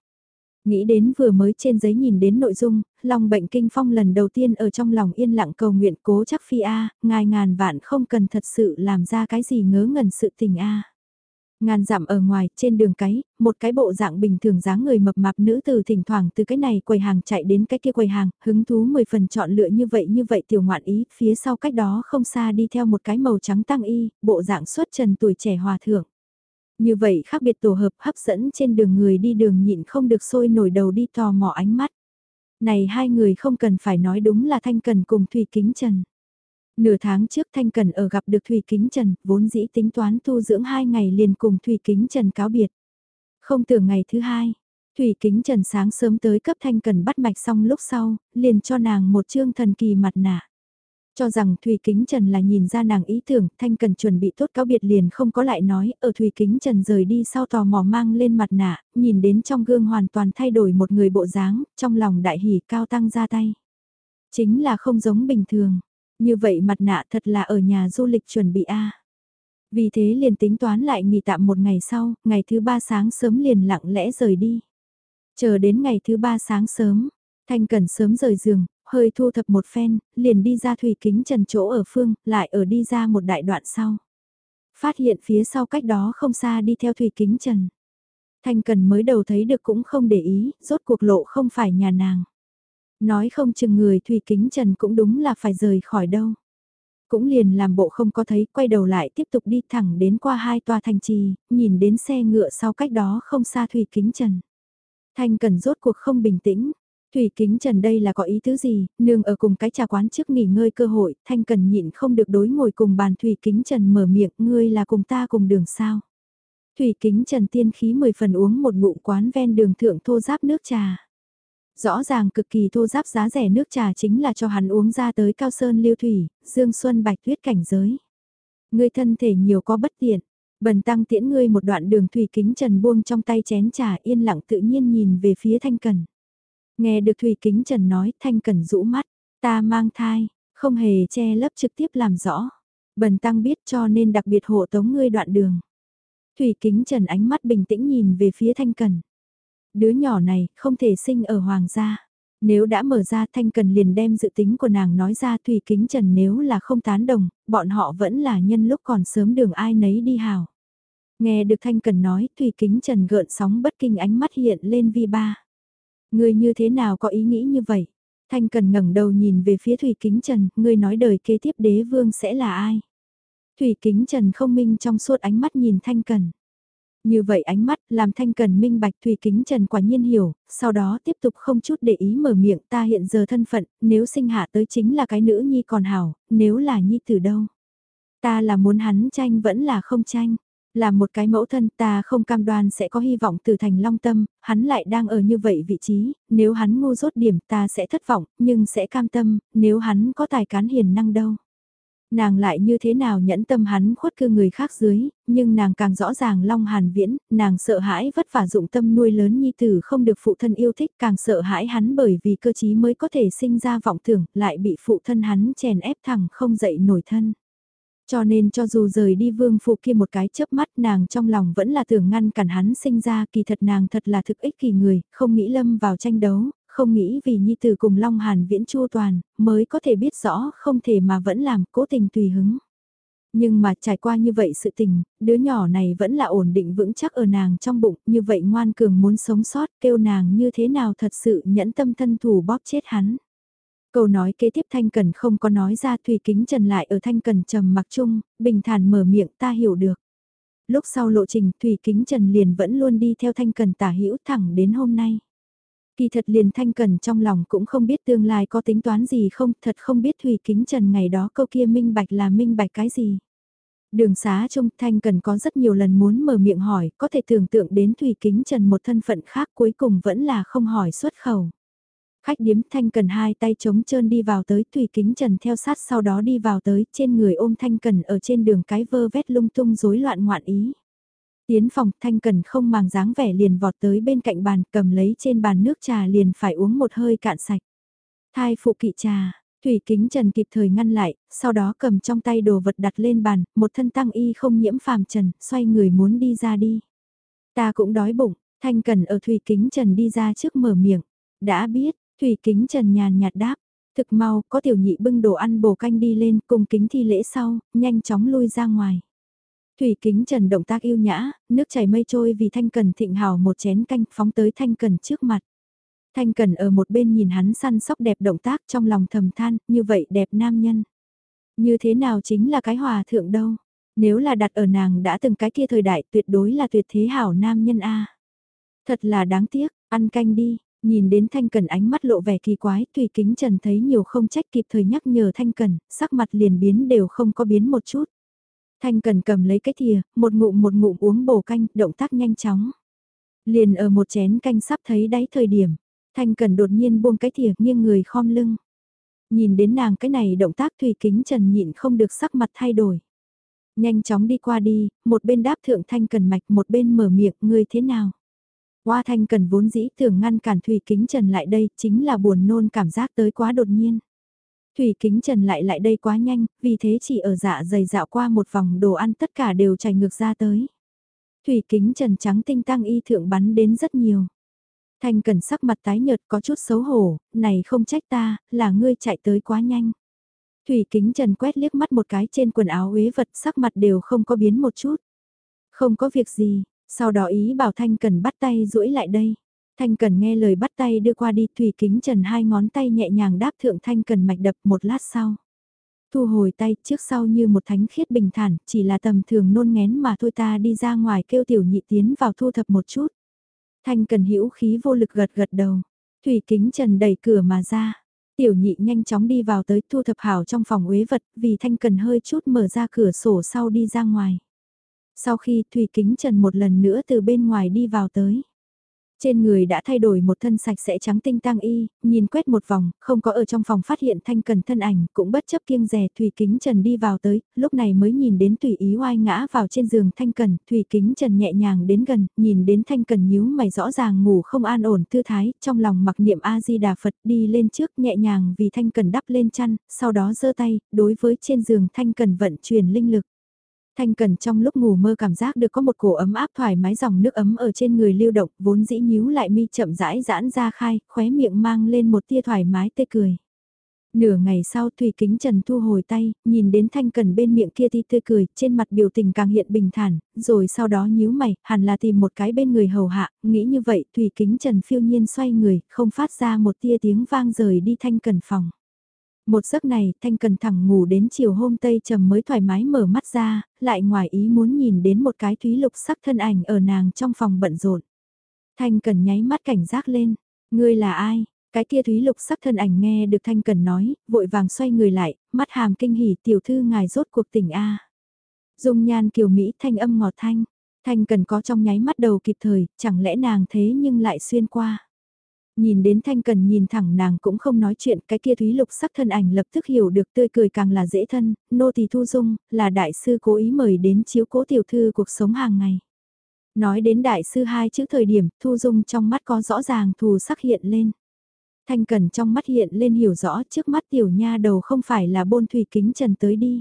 Nghĩ đến vừa mới trên giấy nhìn đến nội dung, lòng bệnh kinh phong lần đầu tiên ở trong lòng yên lặng cầu nguyện cố chắc phi A, ngài ngàn vạn không cần thật sự làm ra cái gì ngớ ngẩn sự tình A. Ngàn dặm ở ngoài, trên đường cái, một cái bộ dạng bình thường dáng người mập mạp nữ từ thỉnh thoảng từ cái này quầy hàng chạy đến cái kia quầy hàng, hứng thú 10 phần chọn lựa như vậy như vậy tiểu ngoạn ý, phía sau cách đó không xa đi theo một cái màu trắng tăng y, bộ dạng xuất trần tuổi trẻ hòa thượng. Như vậy khác biệt tổ hợp hấp dẫn trên đường người đi đường nhịn không được sôi nổi đầu đi tò mò ánh mắt. Này hai người không cần phải nói đúng là Thanh Cần cùng Thùy Kính Trần. Nửa tháng trước Thanh Cần ở gặp được Thủy Kính Trần, vốn dĩ tính toán tu dưỡng hai ngày liền cùng Thủy Kính Trần cáo biệt. Không tưởng ngày thứ hai, Thủy Kính Trần sáng sớm tới cấp Thanh Cần bắt mạch xong lúc sau, liền cho nàng một chương thần kỳ mặt nạ. Cho rằng Thủy Kính Trần là nhìn ra nàng ý tưởng, Thanh Cần chuẩn bị tốt cáo biệt liền không có lại nói, ở Thủy Kính Trần rời đi sau tò mò mang lên mặt nạ, nhìn đến trong gương hoàn toàn thay đổi một người bộ dáng, trong lòng đại hỉ cao tăng ra tay. Chính là không giống bình thường, như vậy mặt nạ thật là ở nhà du lịch chuẩn bị A. Vì thế liền tính toán lại nghỉ tạm một ngày sau, ngày thứ ba sáng sớm liền lặng lẽ rời đi. Chờ đến ngày thứ ba sáng sớm, Thanh Cần sớm rời giường, hơi thu thập một phen, liền đi ra thủy kính trần chỗ ở phương, lại ở đi ra một đại đoạn sau. Phát hiện phía sau cách đó không xa đi theo thủy kính trần. Thanh Cần mới đầu thấy được cũng không để ý, rốt cuộc lộ không phải nhà nàng. Nói không chừng người Thủy Kính Trần cũng đúng là phải rời khỏi đâu. Cũng liền làm bộ không có thấy, quay đầu lại tiếp tục đi thẳng đến qua hai tòa thành trì, nhìn đến xe ngựa sau cách đó không xa Thủy Kính Trần. Thanh cần rốt cuộc không bình tĩnh, Thủy Kính Trần đây là có ý thứ gì, nương ở cùng cái trà quán trước nghỉ ngơi cơ hội, Thanh Cần nhịn không được đối ngồi cùng bàn Thủy Kính Trần mở miệng, ngươi là cùng ta cùng đường sao. Thủy Kính Trần tiên khí mười phần uống một ngụm quán ven đường thượng thô giáp nước trà. Rõ ràng cực kỳ thô giáp giá rẻ nước trà chính là cho hắn uống ra tới cao sơn liêu thủy, dương xuân bạch tuyết cảnh giới. Ngươi thân thể nhiều có bất tiện, bần tăng tiễn ngươi một đoạn đường thủy kính trần buông trong tay chén trà yên lặng tự nhiên nhìn về phía thanh cần. Nghe được thủy kính trần nói thanh cần rũ mắt, ta mang thai, không hề che lấp trực tiếp làm rõ. Bần tăng biết cho nên đặc biệt hộ tống ngươi đoạn đường. Thủy kính trần ánh mắt bình tĩnh nhìn về phía thanh cần. Đứa nhỏ này không thể sinh ở hoàng gia. Nếu đã mở ra Thanh Cần liền đem dự tính của nàng nói ra Thủy Kính Trần nếu là không tán đồng, bọn họ vẫn là nhân lúc còn sớm đường ai nấy đi hào. Nghe được Thanh Cần nói Thủy Kính Trần gợn sóng bất kinh ánh mắt hiện lên vi ba. Người như thế nào có ý nghĩ như vậy? Thanh Cần ngẩng đầu nhìn về phía Thủy Kính Trần, người nói đời kế tiếp đế vương sẽ là ai? Thủy Kính Trần không minh trong suốt ánh mắt nhìn Thanh Cần. Như vậy ánh mắt làm thanh cần minh bạch Thủy Kính Trần quả nhiên hiểu, sau đó tiếp tục không chút để ý mở miệng ta hiện giờ thân phận, nếu sinh hạ tới chính là cái nữ nhi còn hảo, nếu là nhi từ đâu. Ta là muốn hắn tranh vẫn là không tranh. Là một cái mẫu thân ta không cam đoan sẽ có hy vọng từ thành long tâm, hắn lại đang ở như vậy vị trí, nếu hắn ngu rốt điểm ta sẽ thất vọng, nhưng sẽ cam tâm, nếu hắn có tài cán hiền năng đâu. Nàng lại như thế nào nhẫn tâm hắn khuất cư người khác dưới, nhưng nàng càng rõ ràng Long Hàn Viễn, nàng sợ hãi vất vả dụng tâm nuôi lớn nhi tử không được phụ thân yêu thích càng sợ hãi hắn bởi vì cơ chí mới có thể sinh ra vọng tưởng lại bị phụ thân hắn chèn ép thẳng không dậy nổi thân. Cho nên cho dù rời đi vương phụ kia một cái chớp mắt nàng trong lòng vẫn là tưởng ngăn cản hắn sinh ra kỳ thật nàng thật là thực ích kỳ người, không nghĩ lâm vào tranh đấu, không nghĩ vì Nhi Tử cùng Long Hàn viễn chua toàn, mới có thể biết rõ không thể mà vẫn làm cố tình tùy hứng. Nhưng mà trải qua như vậy sự tình, đứa nhỏ này vẫn là ổn định vững chắc ở nàng trong bụng, như vậy ngoan cường muốn sống sót kêu nàng như thế nào thật sự nhẫn tâm thân thủ bóp chết hắn. Câu nói kế tiếp Thanh Cần không có nói ra Thủy Kính Trần lại ở Thanh Cần trầm mặc chung, bình thản mở miệng ta hiểu được. Lúc sau lộ trình Thủy Kính Trần liền vẫn luôn đi theo Thanh Cần tả hữu thẳng đến hôm nay. Kỳ thật liền Thanh Cần trong lòng cũng không biết tương lai có tính toán gì không, thật không biết Thủy Kính Trần ngày đó câu kia minh bạch là minh bạch cái gì. Đường xá trung Thanh Cần có rất nhiều lần muốn mở miệng hỏi, có thể tưởng tượng đến Thủy Kính Trần một thân phận khác cuối cùng vẫn là không hỏi xuất khẩu. Khách điếm Thanh Cần hai tay chống trơn đi vào tới Thủy Kính Trần theo sát sau đó đi vào tới trên người ôm Thanh Cần ở trên đường cái vơ vét lung tung rối loạn ngoạn ý. Tiến phòng Thanh Cần không màng dáng vẻ liền vọt tới bên cạnh bàn cầm lấy trên bàn nước trà liền phải uống một hơi cạn sạch. Thai phụ kỵ trà, Thủy Kính Trần kịp thời ngăn lại, sau đó cầm trong tay đồ vật đặt lên bàn, một thân tăng y không nhiễm phàm trần, xoay người muốn đi ra đi. Ta cũng đói bụng, Thanh Cần ở Thủy Kính Trần đi ra trước mở miệng. Đã biết, Thủy Kính Trần nhàn nhạt đáp, thực mau có tiểu nhị bưng đồ ăn bổ canh đi lên cùng kính thi lễ sau, nhanh chóng lui ra ngoài. Thủy kính trần động tác yêu nhã, nước chảy mây trôi vì Thanh Cần thịnh hào một chén canh phóng tới Thanh Cần trước mặt. Thanh Cần ở một bên nhìn hắn săn sóc đẹp động tác trong lòng thầm than, như vậy đẹp nam nhân. Như thế nào chính là cái hòa thượng đâu. Nếu là đặt ở nàng đã từng cái kia thời đại tuyệt đối là tuyệt thế hảo nam nhân A. Thật là đáng tiếc, ăn canh đi, nhìn đến Thanh Cần ánh mắt lộ vẻ kỳ quái, Thủy Kính Trần thấy nhiều không trách kịp thời nhắc nhở Thanh Cần, sắc mặt liền biến đều không có biến một chút. Thanh cần cầm lấy cái thìa, một ngụm một ngụm uống bổ canh, động tác nhanh chóng. Liền ở một chén canh sắp thấy đáy thời điểm, Thanh cần đột nhiên buông cái thìa nghiêng người khom lưng. Nhìn đến nàng cái này động tác Thủy Kính Trần nhịn không được sắc mặt thay đổi. Nhanh chóng đi qua đi, một bên đáp thượng Thanh cần mạch một bên mở miệng ngươi thế nào. Hoa Thanh cần vốn dĩ tưởng ngăn cản Thủy Kính Trần lại đây chính là buồn nôn cảm giác tới quá đột nhiên. Thủy kính trần lại lại đây quá nhanh, vì thế chỉ ở dạ dày dạo qua một vòng đồ ăn tất cả đều chảy ngược ra tới. Thủy kính trần trắng tinh tăng y thượng bắn đến rất nhiều. Thanh cần sắc mặt tái nhợt có chút xấu hổ, này không trách ta, là ngươi chạy tới quá nhanh. Thủy kính trần quét liếc mắt một cái trên quần áo uế vật sắc mặt đều không có biến một chút. Không có việc gì, sau đó ý bảo Thanh cần bắt tay duỗi lại đây. Thanh Cần nghe lời bắt tay đưa qua đi Thủy Kính Trần hai ngón tay nhẹ nhàng đáp thượng Thanh Cần mạch đập một lát sau. Thu hồi tay trước sau như một thánh khiết bình thản, chỉ là tầm thường nôn ngén mà thôi ta đi ra ngoài kêu tiểu nhị tiến vào thu thập một chút. Thanh Cần hữu khí vô lực gật gật đầu. Thủy Kính Trần đẩy cửa mà ra. Tiểu nhị nhanh chóng đi vào tới thu thập hảo trong phòng uế vật vì Thanh Cần hơi chút mở ra cửa sổ sau đi ra ngoài. Sau khi Thủy Kính Trần một lần nữa từ bên ngoài đi vào tới trên người đã thay đổi một thân sạch sẽ trắng tinh tang y, nhìn quét một vòng, không có ở trong phòng phát hiện thanh cần thân ảnh, cũng bất chấp kiêng rè Thủy Kính Trần đi vào tới, lúc này mới nhìn đến Thủy Ý oai ngã vào trên giường thanh cần, Thủy Kính Trần nhẹ nhàng đến gần, nhìn đến thanh cần nhíu mày rõ ràng ngủ không an ổn tư thái, trong lòng mặc niệm A-di-đà Phật đi lên trước nhẹ nhàng vì thanh cần đắp lên chăn, sau đó giơ tay, đối với trên giường thanh cần vận chuyển linh lực. Thanh Cần trong lúc ngủ mơ cảm giác được có một cổ ấm áp thoải mái dòng nước ấm ở trên người lưu động, vốn dĩ nhíu lại mi chậm rãi giãn ra khai, khóe miệng mang lên một tia thoải mái tê cười. Nửa ngày sau Thủy Kính Trần thu hồi tay, nhìn đến Thanh Cần bên miệng kia ti tươi cười, trên mặt biểu tình càng hiện bình thản, rồi sau đó nhíu mày, hẳn là tìm một cái bên người hầu hạ, nghĩ như vậy Thủy Kính Trần phiêu nhiên xoay người, không phát ra một tia tiếng vang rời đi Thanh Cần phòng. Một giấc này, Thanh Cần thẳng ngủ đến chiều hôm Tây trầm mới thoải mái mở mắt ra, lại ngoài ý muốn nhìn đến một cái thúy lục sắc thân ảnh ở nàng trong phòng bận rộn. Thanh Cần nháy mắt cảnh giác lên, ngươi là ai? Cái kia thúy lục sắc thân ảnh nghe được Thanh Cần nói, vội vàng xoay người lại, mắt hàm kinh hỉ tiểu thư ngài rốt cuộc tỉnh A. Dung nhan kiều Mỹ thanh âm ngọt thanh, Thanh Cần có trong nháy mắt đầu kịp thời, chẳng lẽ nàng thế nhưng lại xuyên qua. Nhìn đến Thanh Cần nhìn thẳng nàng cũng không nói chuyện, cái kia thúy lục sắc thân ảnh lập tức hiểu được tươi cười càng là dễ thân, nô tỳ thu dung, là đại sư cố ý mời đến chiếu cố tiểu thư cuộc sống hàng ngày. Nói đến đại sư hai chữ thời điểm, thu dung trong mắt có rõ ràng thù sắc hiện lên. Thanh Cần trong mắt hiện lên hiểu rõ trước mắt tiểu nha đầu không phải là bôn thủy kính trần tới đi.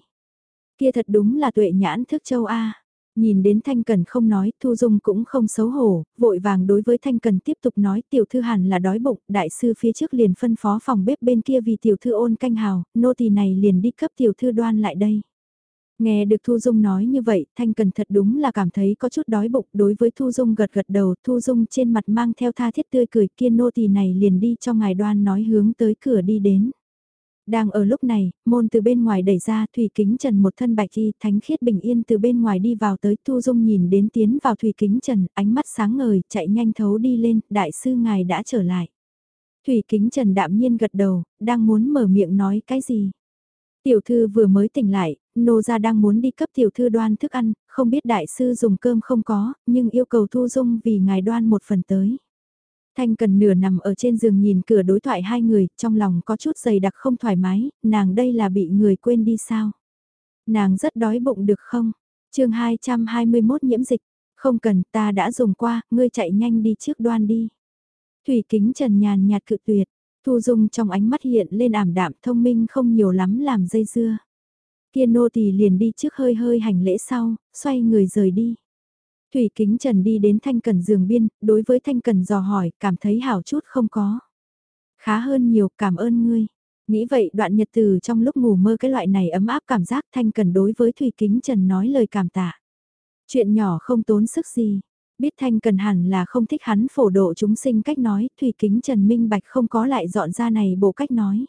Kia thật đúng là tuệ nhãn thức châu A. Nhìn đến Thanh Cần không nói, Thu Dung cũng không xấu hổ, vội vàng đối với Thanh Cần tiếp tục nói tiểu thư hẳn là đói bụng, đại sư phía trước liền phân phó phòng bếp bên kia vì tiểu thư ôn canh hào, nô tỳ này liền đi cấp tiểu thư đoan lại đây. Nghe được Thu Dung nói như vậy, Thanh Cần thật đúng là cảm thấy có chút đói bụng đối với Thu Dung gật gật đầu, Thu Dung trên mặt mang theo tha thiết tươi cười kia nô tỳ này liền đi cho ngài đoan nói hướng tới cửa đi đến. Đang ở lúc này, môn từ bên ngoài đẩy ra Thủy Kính Trần một thân bạch y thánh khiết bình yên từ bên ngoài đi vào tới Thu Dung nhìn đến tiến vào Thủy Kính Trần, ánh mắt sáng ngời, chạy nhanh thấu đi lên, đại sư ngài đã trở lại. Thủy Kính Trần đạm nhiên gật đầu, đang muốn mở miệng nói cái gì. Tiểu thư vừa mới tỉnh lại, nô gia đang muốn đi cấp tiểu thư đoan thức ăn, không biết đại sư dùng cơm không có, nhưng yêu cầu Thu Dung vì ngài đoan một phần tới. Thanh cần nửa nằm ở trên giường nhìn cửa đối thoại hai người, trong lòng có chút dày đặc không thoải mái, nàng đây là bị người quên đi sao? Nàng rất đói bụng được không? chương 221 nhiễm dịch, không cần ta đã dùng qua, ngươi chạy nhanh đi trước đoan đi. Thủy kính trần nhàn nhạt cự tuyệt, thu dung trong ánh mắt hiện lên ảm đạm thông minh không nhiều lắm làm dây dưa. Kia nô thì liền đi trước hơi hơi hành lễ sau, xoay người rời đi. Thủy Kính Trần đi đến Thanh Cần giường biên, đối với Thanh Cần dò hỏi, cảm thấy hảo chút không có. Khá hơn nhiều, cảm ơn ngươi. Nghĩ vậy đoạn nhật từ trong lúc ngủ mơ cái loại này ấm áp cảm giác Thanh Cần đối với Thủy Kính Trần nói lời cảm tạ. Chuyện nhỏ không tốn sức gì. Biết Thanh Cần hẳn là không thích hắn phổ độ chúng sinh cách nói, Thủy Kính Trần minh bạch không có lại dọn ra này bộ cách nói.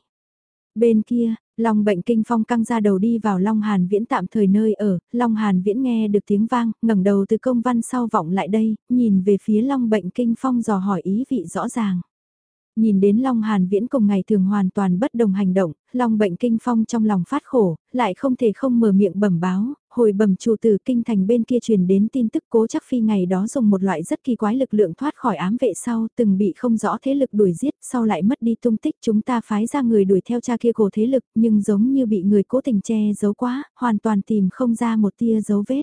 Bên kia, Long bệnh kinh phong căng ra đầu đi vào Long Hàn Viễn tạm thời nơi ở, Long Hàn Viễn nghe được tiếng vang, ngẩng đầu từ công văn sau vọng lại đây, nhìn về phía Long bệnh kinh phong dò hỏi ý vị rõ ràng. Nhìn đến Long Hàn Viễn cùng ngày thường hoàn toàn bất đồng hành động, Long bệnh kinh phong trong lòng phát khổ, lại không thể không mở miệng bẩm báo, hồi bẩm chủ tử kinh thành bên kia truyền đến tin tức cố chắc phi ngày đó dùng một loại rất kỳ quái lực lượng thoát khỏi ám vệ sau, từng bị không rõ thế lực đuổi giết, sau lại mất đi tung tích chúng ta phái ra người đuổi theo cha kia cổ thế lực, nhưng giống như bị người cố tình che giấu quá, hoàn toàn tìm không ra một tia dấu vết.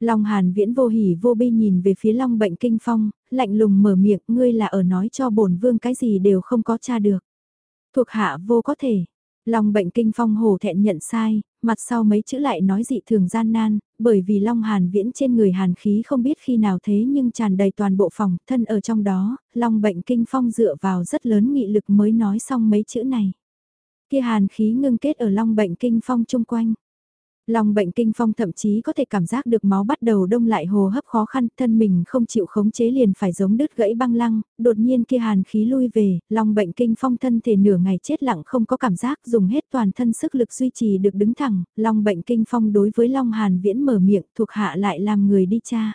Long Hàn Viễn vô hỉ vô bi nhìn về phía Long Bệnh Kinh Phong, lạnh lùng mở miệng, ngươi là ở nói cho bổn vương cái gì đều không có tra được. Thuộc hạ vô có thể. Long Bệnh Kinh Phong hổ thẹn nhận sai, mặt sau mấy chữ lại nói dị thường gian nan, bởi vì Long Hàn Viễn trên người hàn khí không biết khi nào thế nhưng tràn đầy toàn bộ phòng, thân ở trong đó, Long Bệnh Kinh Phong dựa vào rất lớn nghị lực mới nói xong mấy chữ này. Kia hàn khí ngưng kết ở Long Bệnh Kinh Phong chung quanh. Lòng bệnh kinh phong thậm chí có thể cảm giác được máu bắt đầu đông lại hồ hấp khó khăn, thân mình không chịu khống chế liền phải giống đứt gãy băng lăng, đột nhiên kia hàn khí lui về, lòng bệnh kinh phong thân thể nửa ngày chết lặng không có cảm giác dùng hết toàn thân sức lực duy trì được đứng thẳng, lòng bệnh kinh phong đối với long hàn viễn mở miệng thuộc hạ lại làm người đi cha.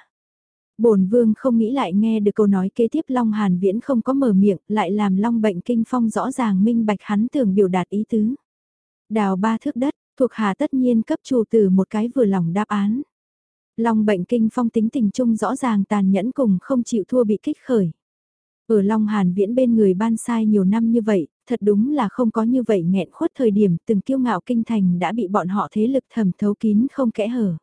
bổn vương không nghĩ lại nghe được câu nói kế tiếp long hàn viễn không có mở miệng lại làm long bệnh kinh phong rõ ràng minh bạch hắn tưởng biểu đạt ý tứ. Đào ba thước đất, Thuộc hạ tất nhiên cấp chủ tử một cái vừa lòng đáp án. Long bệnh kinh phong tính tình trung rõ ràng tàn nhẫn cùng không chịu thua bị kích khởi. Ở Long Hàn Viễn bên người ban sai nhiều năm như vậy, thật đúng là không có như vậy nghẹn khuất thời điểm từng kiêu ngạo kinh thành đã bị bọn họ thế lực thẩm thấu kín không kẽ hở.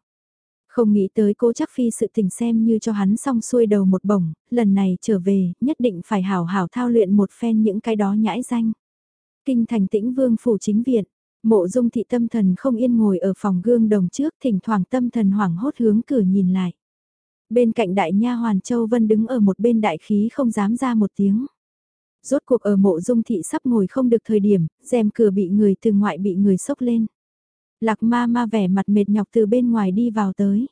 Không nghĩ tới cố chắc phi sự tình xem như cho hắn xong xuôi đầu một bổng, lần này trở về, nhất định phải hào hào thao luyện một phen những cái đó nhãi danh. Kinh thành tĩnh vương phủ chính viện, mộ dung thị tâm thần không yên ngồi ở phòng gương đồng trước thỉnh thoảng tâm thần hoảng hốt hướng cửa nhìn lại. Bên cạnh đại nha hoàn châu vân đứng ở một bên đại khí không dám ra một tiếng. Rốt cuộc ở mộ dung thị sắp ngồi không được thời điểm, rèm cửa bị người từ ngoại bị người sốc lên. Lạc ma ma vẻ mặt mệt nhọc từ bên ngoài đi vào tới.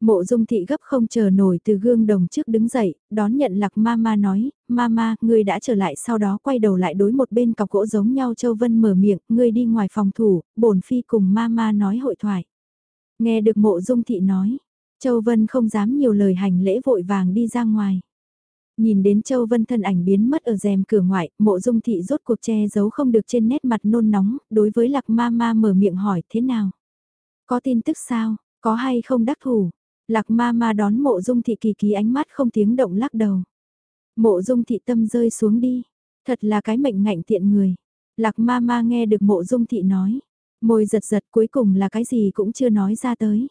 Mộ dung thị gấp không chờ nổi từ gương đồng trước đứng dậy, đón nhận lạc ma ma nói, ma ma, ngươi đã trở lại sau đó quay đầu lại đối một bên cọc gỗ giống nhau Châu Vân mở miệng, ngươi đi ngoài phòng thủ, bổn phi cùng ma ma nói hội thoại. Nghe được mộ dung thị nói, Châu Vân không dám nhiều lời hành lễ vội vàng đi ra ngoài. Nhìn đến Châu Vân thân ảnh biến mất ở rèm cửa ngoại, mộ dung thị rốt cuộc che giấu không được trên nét mặt nôn nóng, đối với lạc ma ma mở miệng hỏi thế nào. Có tin tức sao, có hay không đắc thủ. Lạc ma ma đón mộ dung thị kỳ kỳ ánh mắt không tiếng động lắc đầu. Mộ dung thị tâm rơi xuống đi, thật là cái mệnh ngạnh tiện người. Lạc ma ma nghe được mộ dung thị nói, môi giật giật cuối cùng là cái gì cũng chưa nói ra tới.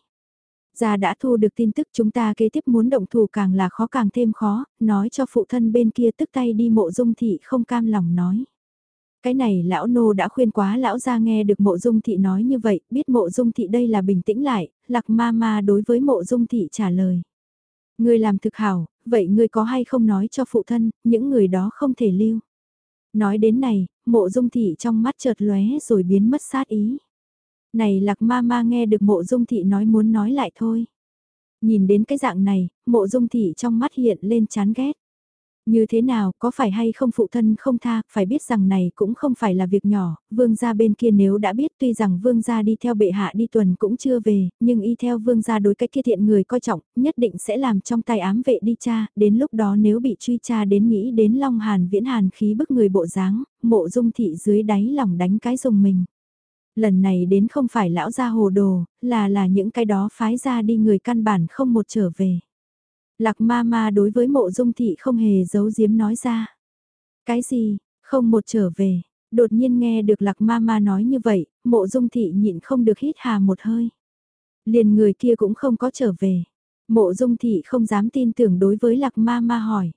Gia đã thu được tin tức chúng ta kế tiếp muốn động thủ càng là khó càng thêm khó, nói cho phụ thân bên kia tức tay đi mộ dung thị không cam lòng nói. Cái này lão nô đã khuyên quá lão ra nghe được mộ dung thị nói như vậy, biết mộ dung thị đây là bình tĩnh lại, lạc ma ma đối với mộ dung thị trả lời. Ngươi làm thực hảo, vậy ngươi có hay không nói cho phụ thân, những người đó không thể lưu. Nói đến này, mộ dung thị trong mắt chợt lóe rồi biến mất sát ý. Này lạc ma ma nghe được mộ dung thị nói muốn nói lại thôi. Nhìn đến cái dạng này, mộ dung thị trong mắt hiện lên chán ghét. Như thế nào, có phải hay không phụ thân không tha, phải biết rằng này cũng không phải là việc nhỏ, vương gia bên kia nếu đã biết tuy rằng vương gia đi theo bệ hạ đi tuần cũng chưa về, nhưng y theo vương gia đối cách kia thiện người coi trọng, nhất định sẽ làm trong tay ám vệ đi cha, đến lúc đó nếu bị truy tra đến nghĩ đến long hàn viễn hàn khí bức người bộ dáng, mộ dung thị dưới đáy lòng đánh cái dùng mình lần này đến không phải lão gia hồ đồ, là là những cái đó phái ra đi người căn bản không một trở về. Lạc ma ma đối với mộ dung thị không hề giấu giếm nói ra. Cái gì, không một trở về, đột nhiên nghe được lạc ma ma nói như vậy, mộ dung thị nhịn không được hít hà một hơi. Liền người kia cũng không có trở về. Mộ dung thị không dám tin tưởng đối với lạc ma ma hỏi.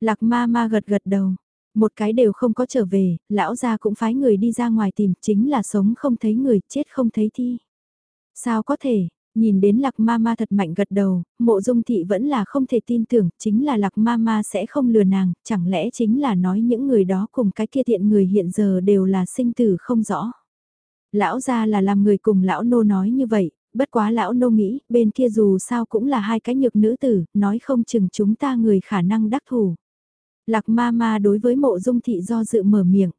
Lạc ma ma gật gật đầu, một cái đều không có trở về, lão gia cũng phái người đi ra ngoài tìm, chính là sống không thấy người, chết không thấy thi. Sao có thể, nhìn đến lạc ma ma thật mạnh gật đầu, mộ dung thị vẫn là không thể tin tưởng, chính là lạc ma ma sẽ không lừa nàng, chẳng lẽ chính là nói những người đó cùng cái kia thiện người hiện giờ đều là sinh tử không rõ. Lão gia là làm người cùng lão nô nói như vậy, bất quá lão nô nghĩ, bên kia dù sao cũng là hai cái nhược nữ tử, nói không chừng chúng ta người khả năng đắc thủ. Lạc ma ma đối với mộ dung thị do dự mở miệng.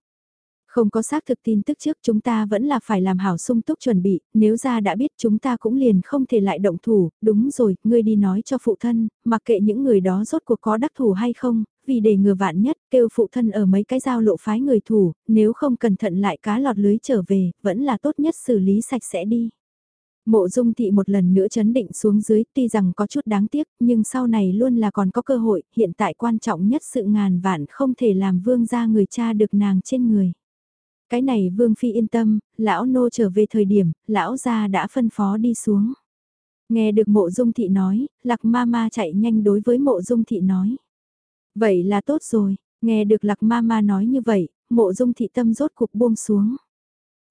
Không có xác thực tin tức trước chúng ta vẫn là phải làm hảo sung túc chuẩn bị, nếu ra đã biết chúng ta cũng liền không thể lại động thủ, đúng rồi, ngươi đi nói cho phụ thân, mặc kệ những người đó rốt cuộc có đắc thủ hay không, vì để ngừa vạn nhất, kêu phụ thân ở mấy cái giao lộ phái người thủ, nếu không cẩn thận lại cá lọt lưới trở về, vẫn là tốt nhất xử lý sạch sẽ đi. Mộ dung thị một lần nữa chấn định xuống dưới tuy rằng có chút đáng tiếc nhưng sau này luôn là còn có cơ hội, hiện tại quan trọng nhất sự ngàn vạn không thể làm vương gia người cha được nàng trên người. Cái này vương phi yên tâm, lão nô trở về thời điểm, lão gia đã phân phó đi xuống. Nghe được mộ dung thị nói, lạc ma ma chạy nhanh đối với mộ dung thị nói. Vậy là tốt rồi, nghe được lạc ma ma nói như vậy, mộ dung thị tâm rốt cục buông xuống.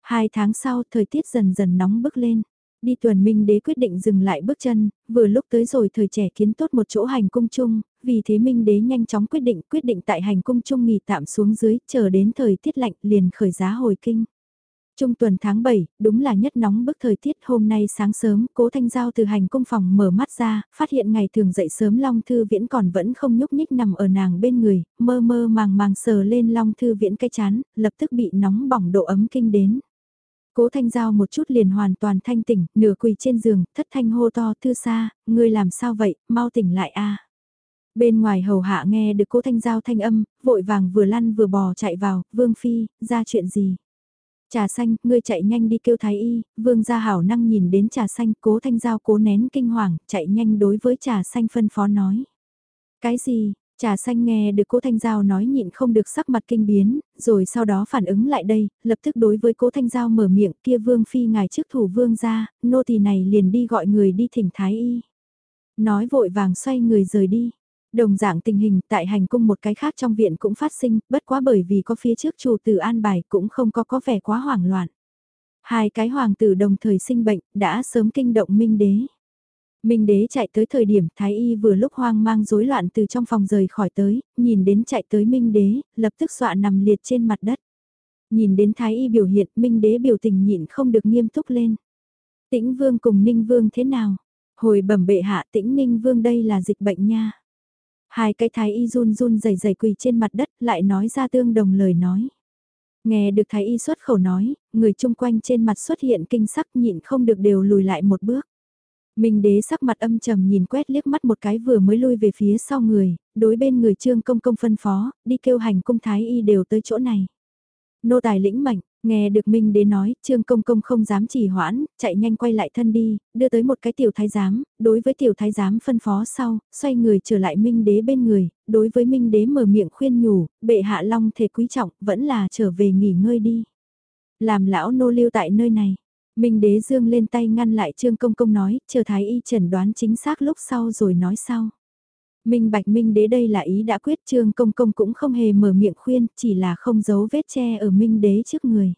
Hai tháng sau thời tiết dần dần nóng bức lên. Đi tuần minh đế quyết định dừng lại bước chân, vừa lúc tới rồi thời trẻ kiến tốt một chỗ hành cung chung, vì thế minh đế nhanh chóng quyết định quyết định tại hành cung trung nghỉ tạm xuống dưới, chờ đến thời tiết lạnh liền khởi giá hồi kinh. Trung tuần tháng 7, đúng là nhất nóng bức thời tiết hôm nay sáng sớm, cố thanh giao từ hành cung phòng mở mắt ra, phát hiện ngày thường dậy sớm Long Thư Viễn còn vẫn không nhúc nhích nằm ở nàng bên người, mơ mơ màng màng sờ lên Long Thư Viễn cái chán, lập tức bị nóng bỏng độ ấm kinh đến. Cố Thanh Giao một chút liền hoàn toàn thanh tỉnh, nửa quỳ trên giường, thất thanh hô to thư xa, ngươi làm sao vậy, mau tỉnh lại a. Bên ngoài hầu hạ nghe được cố Thanh Giao thanh âm, vội vàng vừa lăn vừa bò chạy vào, Vương Phi, ra chuyện gì? Trà xanh, ngươi chạy nhanh đi kêu thái y, Vương gia hảo năng nhìn đến trà xanh, cố Thanh Giao cố nén kinh hoàng, chạy nhanh đối với trà xanh phân phó nói. Cái gì, Trà xanh nghe được cố Thanh Giao nói nhịn không được sắc mặt kinh biến, rồi sau đó phản ứng lại đây, lập tức đối với cố Thanh Giao mở miệng kia vương phi ngài trước thủ vương ra, nô tỳ này liền đi gọi người đi thỉnh thái y. Nói vội vàng xoay người rời đi. Đồng dạng tình hình tại hành cung một cái khác trong viện cũng phát sinh, bất quá bởi vì có phía trước chủ tử an bài cũng không có có vẻ quá hoảng loạn. Hai cái hoàng tử đồng thời sinh bệnh, đã sớm kinh động minh đế. Minh đế chạy tới thời điểm Thái Y vừa lúc hoang mang rối loạn từ trong phòng rời khỏi tới, nhìn đến chạy tới Minh đế, lập tức dọa nằm liệt trên mặt đất. Nhìn đến Thái Y biểu hiện Minh đế biểu tình nhịn không được nghiêm túc lên. Tĩnh Vương cùng Ninh Vương thế nào? Hồi bẩm bệ hạ tĩnh Ninh Vương đây là dịch bệnh nha. Hai cái Thái Y run run rẩy rẩy quỳ trên mặt đất lại nói ra tương đồng lời nói. Nghe được Thái Y xuất khẩu nói, người chung quanh trên mặt xuất hiện kinh sắc nhịn không được đều lùi lại một bước. Minh đế sắc mặt âm trầm nhìn quét liếc mắt một cái vừa mới lui về phía sau người, đối bên người trương công công phân phó, đi kêu hành cung thái y đều tới chỗ này. Nô tài lĩnh mệnh, nghe được Minh đế nói, trương công công không dám trì hoãn, chạy nhanh quay lại thân đi, đưa tới một cái tiểu thái giám, đối với tiểu thái giám phân phó sau, xoay người trở lại Minh đế bên người, đối với Minh đế mở miệng khuyên nhủ, bệ hạ long thể quý trọng, vẫn là trở về nghỉ ngơi đi. Làm lão nô lưu tại nơi này. Minh đế dương lên tay ngăn lại Trương Công Công nói, chờ Thái Y chẩn đoán chính xác lúc sau rồi nói sau. Minh Bạch Minh đế đây là ý đã quyết Trương Công Công cũng không hề mở miệng khuyên, chỉ là không giấu vết che ở Minh đế trước người.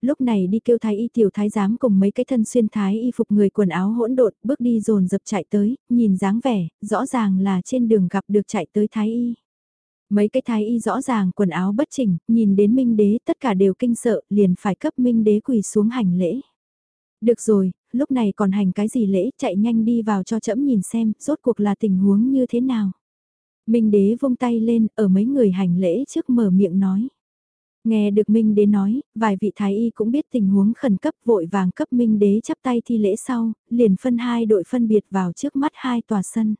Lúc này đi kêu thái y tiểu thái giám cùng mấy cái thân xuyên thái y phục người quần áo hỗn độn bước đi dồn dập chạy tới, nhìn dáng vẻ, rõ ràng là trên đường gặp được chạy tới thái y. Mấy cái thái y rõ ràng quần áo bất chỉnh, nhìn đến minh đế tất cả đều kinh sợ, liền phải cấp minh đế quỳ xuống hành lễ. Được rồi, lúc này còn hành cái gì lễ, chạy nhanh đi vào cho trẫm nhìn xem, rốt cuộc là tình huống như thế nào. Minh đế vung tay lên, ở mấy người hành lễ trước mở miệng nói. Nghe được Minh đế nói, vài vị thái y cũng biết tình huống khẩn cấp vội vàng cấp Minh đế chắp tay thi lễ sau, liền phân hai đội phân biệt vào trước mắt hai tòa sân.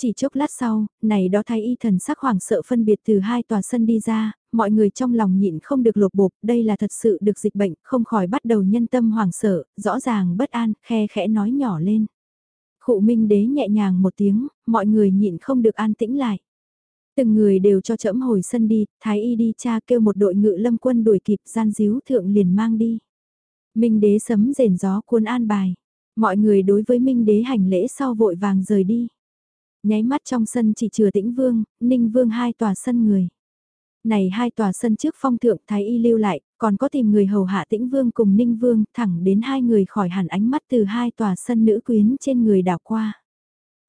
Chỉ chốc lát sau, này đó thái y thần sắc hoảng sợ phân biệt từ hai tòa sân đi ra, mọi người trong lòng nhịn không được lột bột, đây là thật sự được dịch bệnh, không khỏi bắt đầu nhân tâm hoảng sợ, rõ ràng bất an, khe khẽ nói nhỏ lên. Khụ minh đế nhẹ nhàng một tiếng, mọi người nhịn không được an tĩnh lại. Từng người đều cho trẫm hồi sân đi, thái y đi cha kêu một đội ngự lâm quân đuổi kịp gian díu thượng liền mang đi. Minh đế sấm rền gió cuốn an bài. Mọi người đối với Minh đế hành lễ sau vội vàng rời đi. Nháy mắt trong sân chỉ chừa tĩnh vương, ninh vương hai tòa sân người. Này hai tòa sân trước phong thượng thái y lưu lại, còn có tìm người hầu hạ tĩnh vương cùng ninh vương thẳng đến hai người khỏi hẳn ánh mắt từ hai tòa sân nữ quyến trên người đảo qua.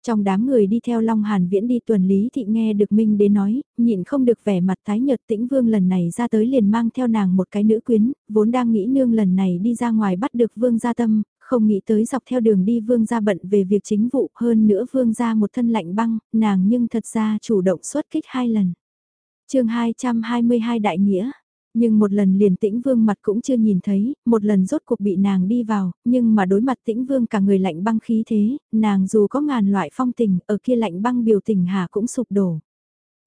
Trong đám người đi theo Long Hàn Viễn đi tuần lý thị nghe được Minh Đế nói, nhịn không được vẻ mặt tái nhợt tĩnh vương lần này ra tới liền mang theo nàng một cái nữ quyến, vốn đang nghĩ nương lần này đi ra ngoài bắt được vương gia tâm, không nghĩ tới dọc theo đường đi vương gia bận về việc chính vụ hơn nữa vương gia một thân lạnh băng, nàng nhưng thật ra chủ động xuất kích hai lần. chương 222 Đại Nghĩa nhưng một lần liền tĩnh vương mặt cũng chưa nhìn thấy, một lần rốt cuộc bị nàng đi vào, nhưng mà đối mặt tĩnh vương cả người lạnh băng khí thế, nàng dù có ngàn loại phong tình, ở kia lạnh băng biểu tình hà cũng sụp đổ.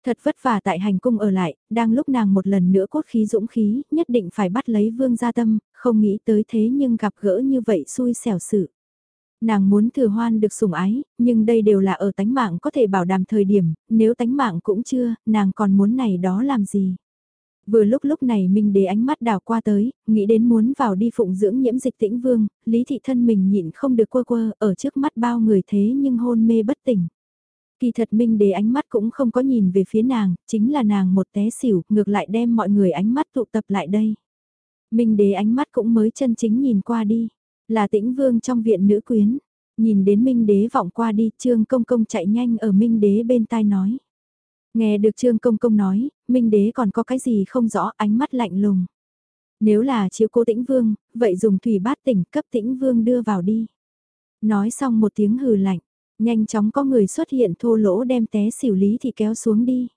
Thật vất vả tại hành cung ở lại, đang lúc nàng một lần nữa cốt khí dũng khí, nhất định phải bắt lấy vương gia tâm, không nghĩ tới thế nhưng gặp gỡ như vậy xui xẻo sự. Nàng muốn thừa hoan được sủng ái, nhưng đây đều là ở tánh mạng có thể bảo đảm thời điểm, nếu tánh mạng cũng chưa, nàng còn muốn này đó làm gì. Vừa lúc lúc này Minh Đế ánh mắt đảo qua tới, nghĩ đến muốn vào đi phụng dưỡng nhiễm dịch tĩnh vương, Lý Thị thân mình nhịn không được quơ quơ, ở trước mắt bao người thế nhưng hôn mê bất tỉnh. Kỳ thật Minh Đế ánh mắt cũng không có nhìn về phía nàng, chính là nàng một té xỉu, ngược lại đem mọi người ánh mắt tụ tập lại đây. Minh Đế ánh mắt cũng mới chân chính nhìn qua đi, là tĩnh vương trong viện nữ quyến. Nhìn đến Minh Đế vọng qua đi, Trương Công Công chạy nhanh ở Minh Đế bên tai nói. Nghe được Trương Công Công nói, Minh Đế còn có cái gì không rõ ánh mắt lạnh lùng. Nếu là chiếu cố tĩnh vương, vậy dùng thủy bát tỉnh cấp tĩnh vương đưa vào đi. Nói xong một tiếng hừ lạnh, nhanh chóng có người xuất hiện thô lỗ đem té xỉu lý thì kéo xuống đi.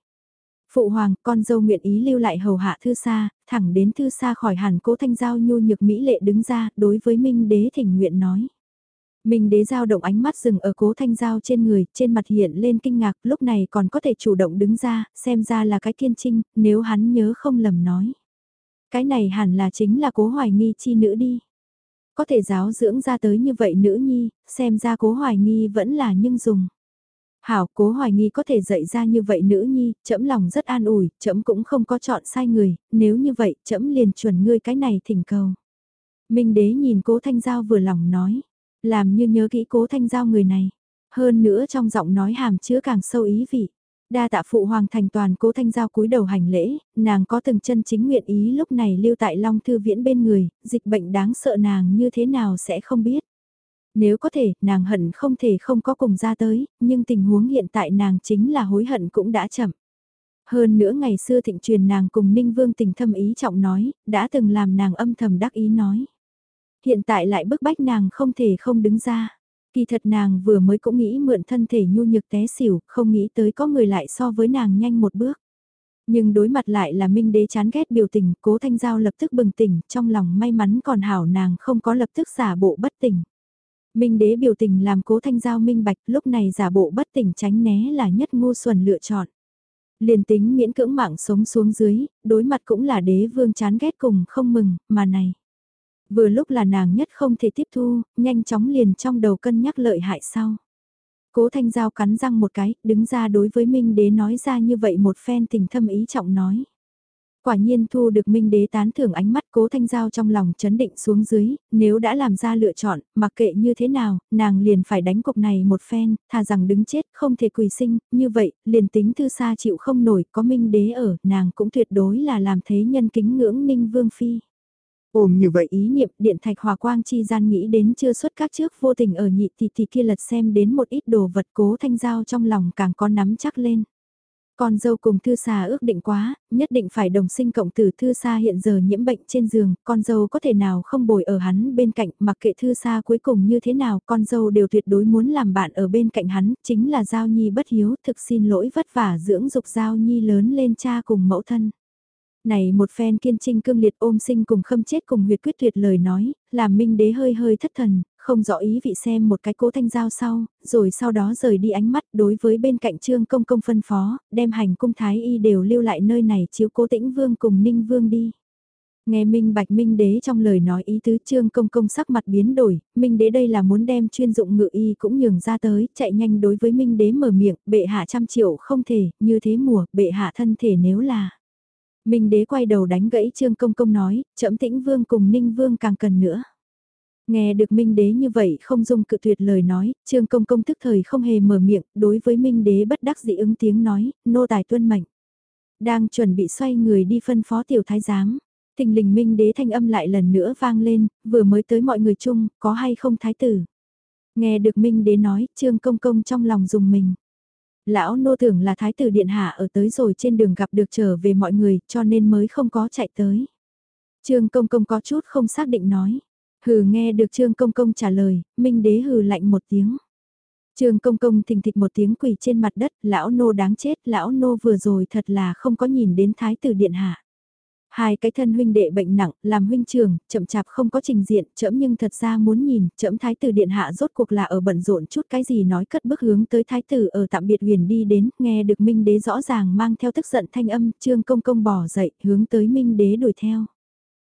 Phụ hoàng, con dâu nguyện ý lưu lại hầu hạ thư xa, thẳng đến thư xa khỏi hàn cố thanh giao nhu nhược mỹ lệ đứng ra, đối với Minh Đế thỉnh nguyện nói. Minh đế giao động ánh mắt dừng ở cố thanh giao trên người, trên mặt hiện lên kinh ngạc, lúc này còn có thể chủ động đứng ra, xem ra là cái kiên trinh, nếu hắn nhớ không lầm nói. Cái này hẳn là chính là cố hoài nghi chi nữ đi. Có thể giáo dưỡng ra tới như vậy nữ nhi, xem ra cố hoài nghi vẫn là nhưng dùng. Hảo cố hoài nghi có thể dạy ra như vậy nữ nhi, trẫm lòng rất an ủi, trẫm cũng không có chọn sai người, nếu như vậy, trẫm liền chuẩn ngươi cái này thỉnh cầu. Minh đế nhìn cố thanh giao vừa lòng nói, làm như nhớ kỹ cố thanh giao người này, hơn nữa trong giọng nói hàm chứa càng sâu ý vị. Đa tạ phụ hoàng thành toàn cố thanh giao cúi đầu hành lễ, nàng có từng chân chính nguyện ý lúc này lưu tại Long Thư Viễn bên người, dịch bệnh đáng sợ nàng như thế nào sẽ không biết. Nếu có thể, nàng hận không thể không có cùng ra tới, nhưng tình huống hiện tại nàng chính là hối hận cũng đã chậm. Hơn nữa ngày xưa thịnh truyền nàng cùng Ninh Vương tình thâm ý trọng nói, đã từng làm nàng âm thầm đắc ý nói. Hiện tại lại bức bách nàng không thể không đứng ra. Kỳ thật nàng vừa mới cũng nghĩ mượn thân thể nhu nhược té xỉu, không nghĩ tới có người lại so với nàng nhanh một bước. Nhưng đối mặt lại là Minh Đế chán ghét biểu tình, cố Thanh Giao lập tức bừng tỉnh, trong lòng may mắn còn hảo nàng không có lập tức giả bộ bất tỉnh. Minh Đế biểu tình làm cố Thanh Giao minh bạch lúc này giả bộ bất tỉnh tránh né là nhất ngu xuẩn lựa chọn. Liền tính miễn cưỡng mạng sống xuống dưới, đối mặt cũng là đế vương chán ghét cùng không mừng, mà này. Vừa lúc là nàng nhất không thể tiếp thu, nhanh chóng liền trong đầu cân nhắc lợi hại sau. Cố Thanh Giao cắn răng một cái, đứng ra đối với Minh Đế nói ra như vậy một phen tình thâm ý trọng nói. Quả nhiên thu được Minh Đế tán thưởng ánh mắt cố Thanh Giao trong lòng chấn định xuống dưới, nếu đã làm ra lựa chọn, mặc kệ như thế nào, nàng liền phải đánh cục này một phen, thà rằng đứng chết không thể quỳ sinh, như vậy, liền tính thư xa chịu không nổi, có Minh Đế ở, nàng cũng tuyệt đối là làm thế nhân kính ngưỡng Ninh Vương Phi. Ôm như vậy ý niệm điện thạch hòa quang chi gian nghĩ đến chưa xuất các trước vô tình ở nhị tỷ tỷ kia lật xem đến một ít đồ vật cố thanh giao trong lòng càng có nắm chắc lên. Con dâu cùng thư xa ước định quá, nhất định phải đồng sinh cộng tử thư xa hiện giờ nhiễm bệnh trên giường, con dâu có thể nào không bồi ở hắn bên cạnh mặc kệ thư xa cuối cùng như thế nào con dâu đều tuyệt đối muốn làm bạn ở bên cạnh hắn, chính là Giao Nhi bất hiếu thực xin lỗi vất vả dưỡng dục Giao Nhi lớn lên cha cùng mẫu thân này một phen kiên trinh cương liệt ôm sinh cùng khâm chết cùng huyệt quyết tuyệt lời nói, làm minh đế hơi hơi thất thần, không rõ ý vị xem một cái cố thanh giao sau, rồi sau đó rời đi ánh mắt đối với bên cạnh trương công công phân phó, đem hành cung thái y đều lưu lại nơi này chiếu cố tĩnh vương cùng ninh vương đi. Nghe Minh Bạch Minh Đế trong lời nói ý tứ trương công công sắc mặt biến đổi, Minh Đế đây là muốn đem chuyên dụng ngự y cũng nhường ra tới, chạy nhanh đối với Minh Đế mở miệng, bệ hạ trăm triệu không thể, như thế mùa, bệ hạ thân thể nếu là. Minh đế quay đầu đánh gãy Trương Công Công nói, chậm tĩnh vương cùng Ninh vương càng cần nữa. Nghe được Minh đế như vậy không dung cự tuyệt lời nói, Trương Công Công tức thời không hề mở miệng, đối với Minh đế bất đắc dĩ ứng tiếng nói, nô tài tuân mệnh. Đang chuẩn bị xoay người đi phân phó tiểu thái giám. Thình lình Minh đế thanh âm lại lần nữa vang lên, vừa mới tới mọi người chung, có hay không thái tử. Nghe được Minh đế nói, Trương Công Công trong lòng dùng mình. Lão nô tưởng là thái tử điện hạ ở tới rồi trên đường gặp được trở về mọi người cho nên mới không có chạy tới. Trương Công Công có chút không xác định nói. Hừ nghe được Trương Công Công trả lời, Minh Đế hừ lạnh một tiếng. Trương Công Công thình thịch một tiếng quỳ trên mặt đất, lão nô đáng chết, lão nô vừa rồi thật là không có nhìn đến thái tử điện hạ. Hai cái thân huynh đệ bệnh nặng, làm huynh trường, chậm chạp không có trình diện, chậm nhưng thật ra muốn nhìn, chậm thái tử điện hạ rốt cuộc là ở bận rộn chút cái gì nói cất bước hướng tới thái tử ở tạm biệt huyền đi đến, nghe được minh đế rõ ràng mang theo tức giận thanh âm, trương công công bỏ dậy, hướng tới minh đế đuổi theo.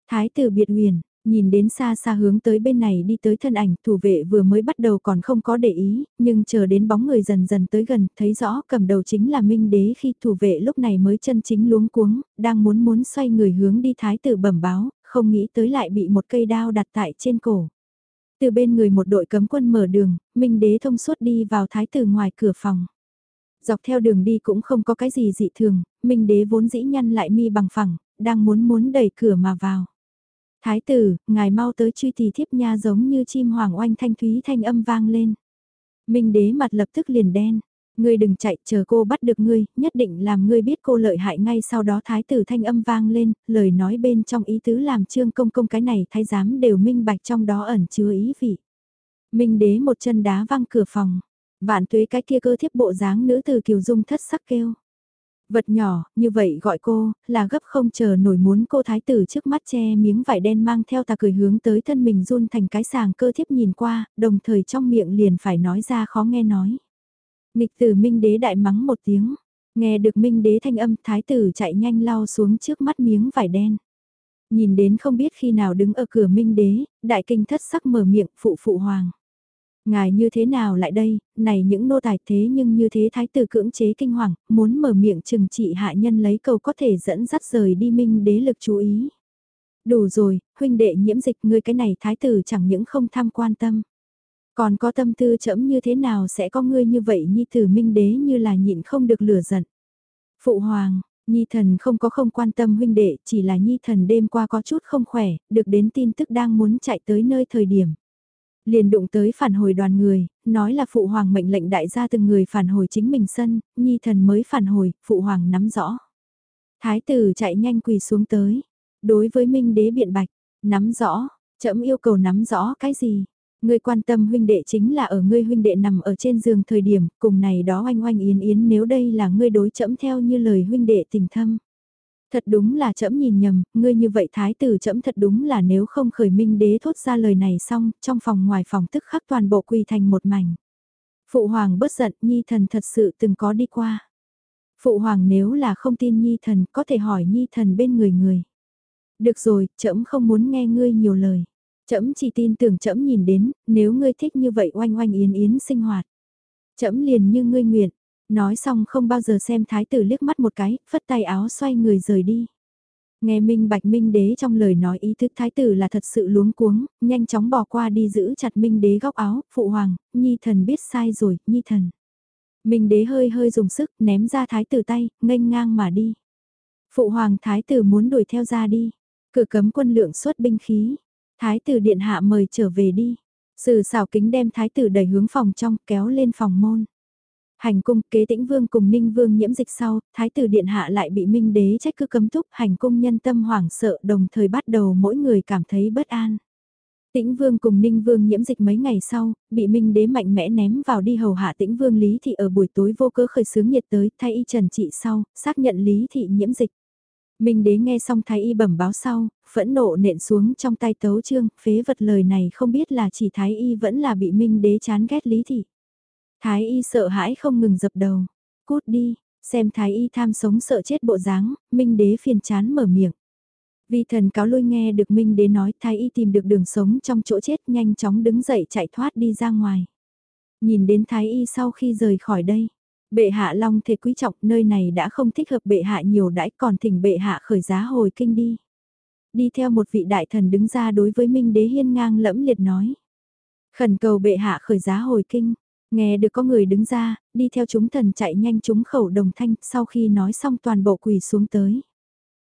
Thái tử biệt huyền, Nhìn đến xa xa hướng tới bên này đi tới thân ảnh, thủ vệ vừa mới bắt đầu còn không có để ý, nhưng chờ đến bóng người dần dần tới gần, thấy rõ cầm đầu chính là Minh Đế khi thủ vệ lúc này mới chân chính luống cuống, đang muốn muốn xoay người hướng đi thái tử bẩm báo, không nghĩ tới lại bị một cây đao đặt tại trên cổ. Từ bên người một đội cấm quân mở đường, Minh Đế thông suốt đi vào thái tử ngoài cửa phòng. Dọc theo đường đi cũng không có cái gì dị thường, Minh Đế vốn dĩ nhăn lại mi bằng phẳng, đang muốn muốn đẩy cửa mà vào. Thái tử, ngài mau tới truy thì thiếp nha giống như chim hoàng oanh thanh thúy thanh âm vang lên. Minh đế mặt lập tức liền đen. Ngươi đừng chạy, chờ cô bắt được ngươi, nhất định làm ngươi biết cô lợi hại ngay sau đó thái tử thanh âm vang lên, lời nói bên trong ý tứ làm trương công công cái này thái giám đều minh bạch trong đó ẩn chứa ý vị. Minh đế một chân đá văng cửa phòng, vạn tuế cái kia cơ thiếp bộ dáng nữ từ kiều dung thất sắc kêu. Vật nhỏ, như vậy gọi cô, là gấp không chờ nổi muốn cô thái tử trước mắt che miếng vải đen mang theo ta cười hướng tới thân mình run thành cái sàng cơ thiếp nhìn qua, đồng thời trong miệng liền phải nói ra khó nghe nói. Nghịch tử minh đế đại mắng một tiếng, nghe được minh đế thanh âm thái tử chạy nhanh lau xuống trước mắt miếng vải đen. Nhìn đến không biết khi nào đứng ở cửa minh đế, đại kinh thất sắc mở miệng phụ phụ hoàng. Ngài như thế nào lại đây, này những nô tài thế nhưng như thế thái tử cưỡng chế kinh hoàng, muốn mở miệng trừng trị hạ nhân lấy cầu có thể dẫn dắt rời đi minh đế lực chú ý. Đủ rồi, huynh đệ nhiễm dịch ngươi cái này thái tử chẳng những không tham quan tâm. Còn có tâm tư chẫm như thế nào sẽ có ngươi như vậy nhi tử minh đế như là nhịn không được lửa giận. Phụ hoàng, Nhi thần không có không quan tâm huynh đệ, chỉ là Nhi thần đêm qua có chút không khỏe, được đến tin tức đang muốn chạy tới nơi thời điểm. Liền đụng tới phản hồi đoàn người, nói là phụ hoàng mệnh lệnh đại gia từng người phản hồi chính mình sân, Nhi thần mới phản hồi, phụ hoàng nắm rõ. Thái tử chạy nhanh quỳ xuống tới, đối với minh đế biện bạch, nắm rõ, trẫm yêu cầu nắm rõ cái gì, Ngươi quan tâm huynh đệ chính là ở ngươi huynh đệ nằm ở trên giường thời điểm, cùng này đó oanh oanh yến yến nếu đây là ngươi đối chẫm theo như lời huynh đệ tình thâm. Thật đúng là trẫm nhìn nhầm, ngươi như vậy thái tử trẫm thật đúng là nếu không khởi minh đế thốt ra lời này xong, trong phòng ngoài phòng tức khắc toàn bộ quỳ thành một mảnh. Phụ hoàng bất giận, nhi thần thật sự từng có đi qua. Phụ hoàng nếu là không tin nhi thần, có thể hỏi nhi thần bên người người. Được rồi, trẫm không muốn nghe ngươi nhiều lời. Trẫm chỉ tin tưởng trẫm nhìn đến, nếu ngươi thích như vậy oanh oanh yến yến sinh hoạt. Trẫm liền như ngươi nguyện, nói xong không bao giờ xem thái tử liếc mắt một cái, phất tay áo xoay người rời đi. Nghe Minh Bạch Minh Đế trong lời nói ý thức thái tử là thật sự luống cuống, nhanh chóng bỏ qua đi giữ chặt Minh Đế góc áo, phụ hoàng, nhi thần biết sai rồi, nhi thần. Minh Đế hơi hơi dùng sức ném ra thái tử tay, nghênh ngang mà đi. Phụ hoàng thái tử muốn đuổi theo ra đi, cửa cấm quân lượng xuất binh khí, Thái tử điện hạ mời trở về đi. Sử xảo kính đem thái tử đẩy hướng phòng trong kéo lên phòng môn. Hành cung kế tĩnh vương cùng ninh vương nhiễm dịch sau, thái tử điện hạ lại bị minh đế trách cứ cấm túc hành cung nhân tâm hoảng sợ đồng thời bắt đầu mỗi người cảm thấy bất an. Tĩnh Vương cùng Ninh Vương nhiễm dịch mấy ngày sau, bị Minh Đế mạnh mẽ ném vào đi hầu hạ Tĩnh Vương Lý Thị ở buổi tối vô cớ khởi sướng nhiệt tới thay y trần trị sau, xác nhận Lý Thị nhiễm dịch. Minh đế nghe xong thái y bẩm báo sau, phẫn nộ nện xuống trong tay tấu trương, phế vật lời này không biết là chỉ thái y vẫn là bị minh đế chán ghét lý thị. Thái y sợ hãi không ngừng dập đầu, cút đi, xem thái y tham sống sợ chết bộ dáng, minh đế phiền chán mở miệng. Vi thần cáo lôi nghe được minh đế nói thái y tìm được đường sống trong chỗ chết nhanh chóng đứng dậy chạy thoát đi ra ngoài. Nhìn đến thái y sau khi rời khỏi đây, Bệ hạ long thể quý trọng nơi này đã không thích hợp bệ hạ nhiều đãi còn thỉnh bệ hạ khởi giá hồi kinh đi. Đi theo một vị đại thần đứng ra đối với Minh đế hiên ngang lẫm liệt nói. Khẩn cầu bệ hạ khởi giá hồi kinh. Nghe được có người đứng ra, đi theo chúng thần chạy nhanh chúng khẩu đồng thanh sau khi nói xong toàn bộ quỳ xuống tới.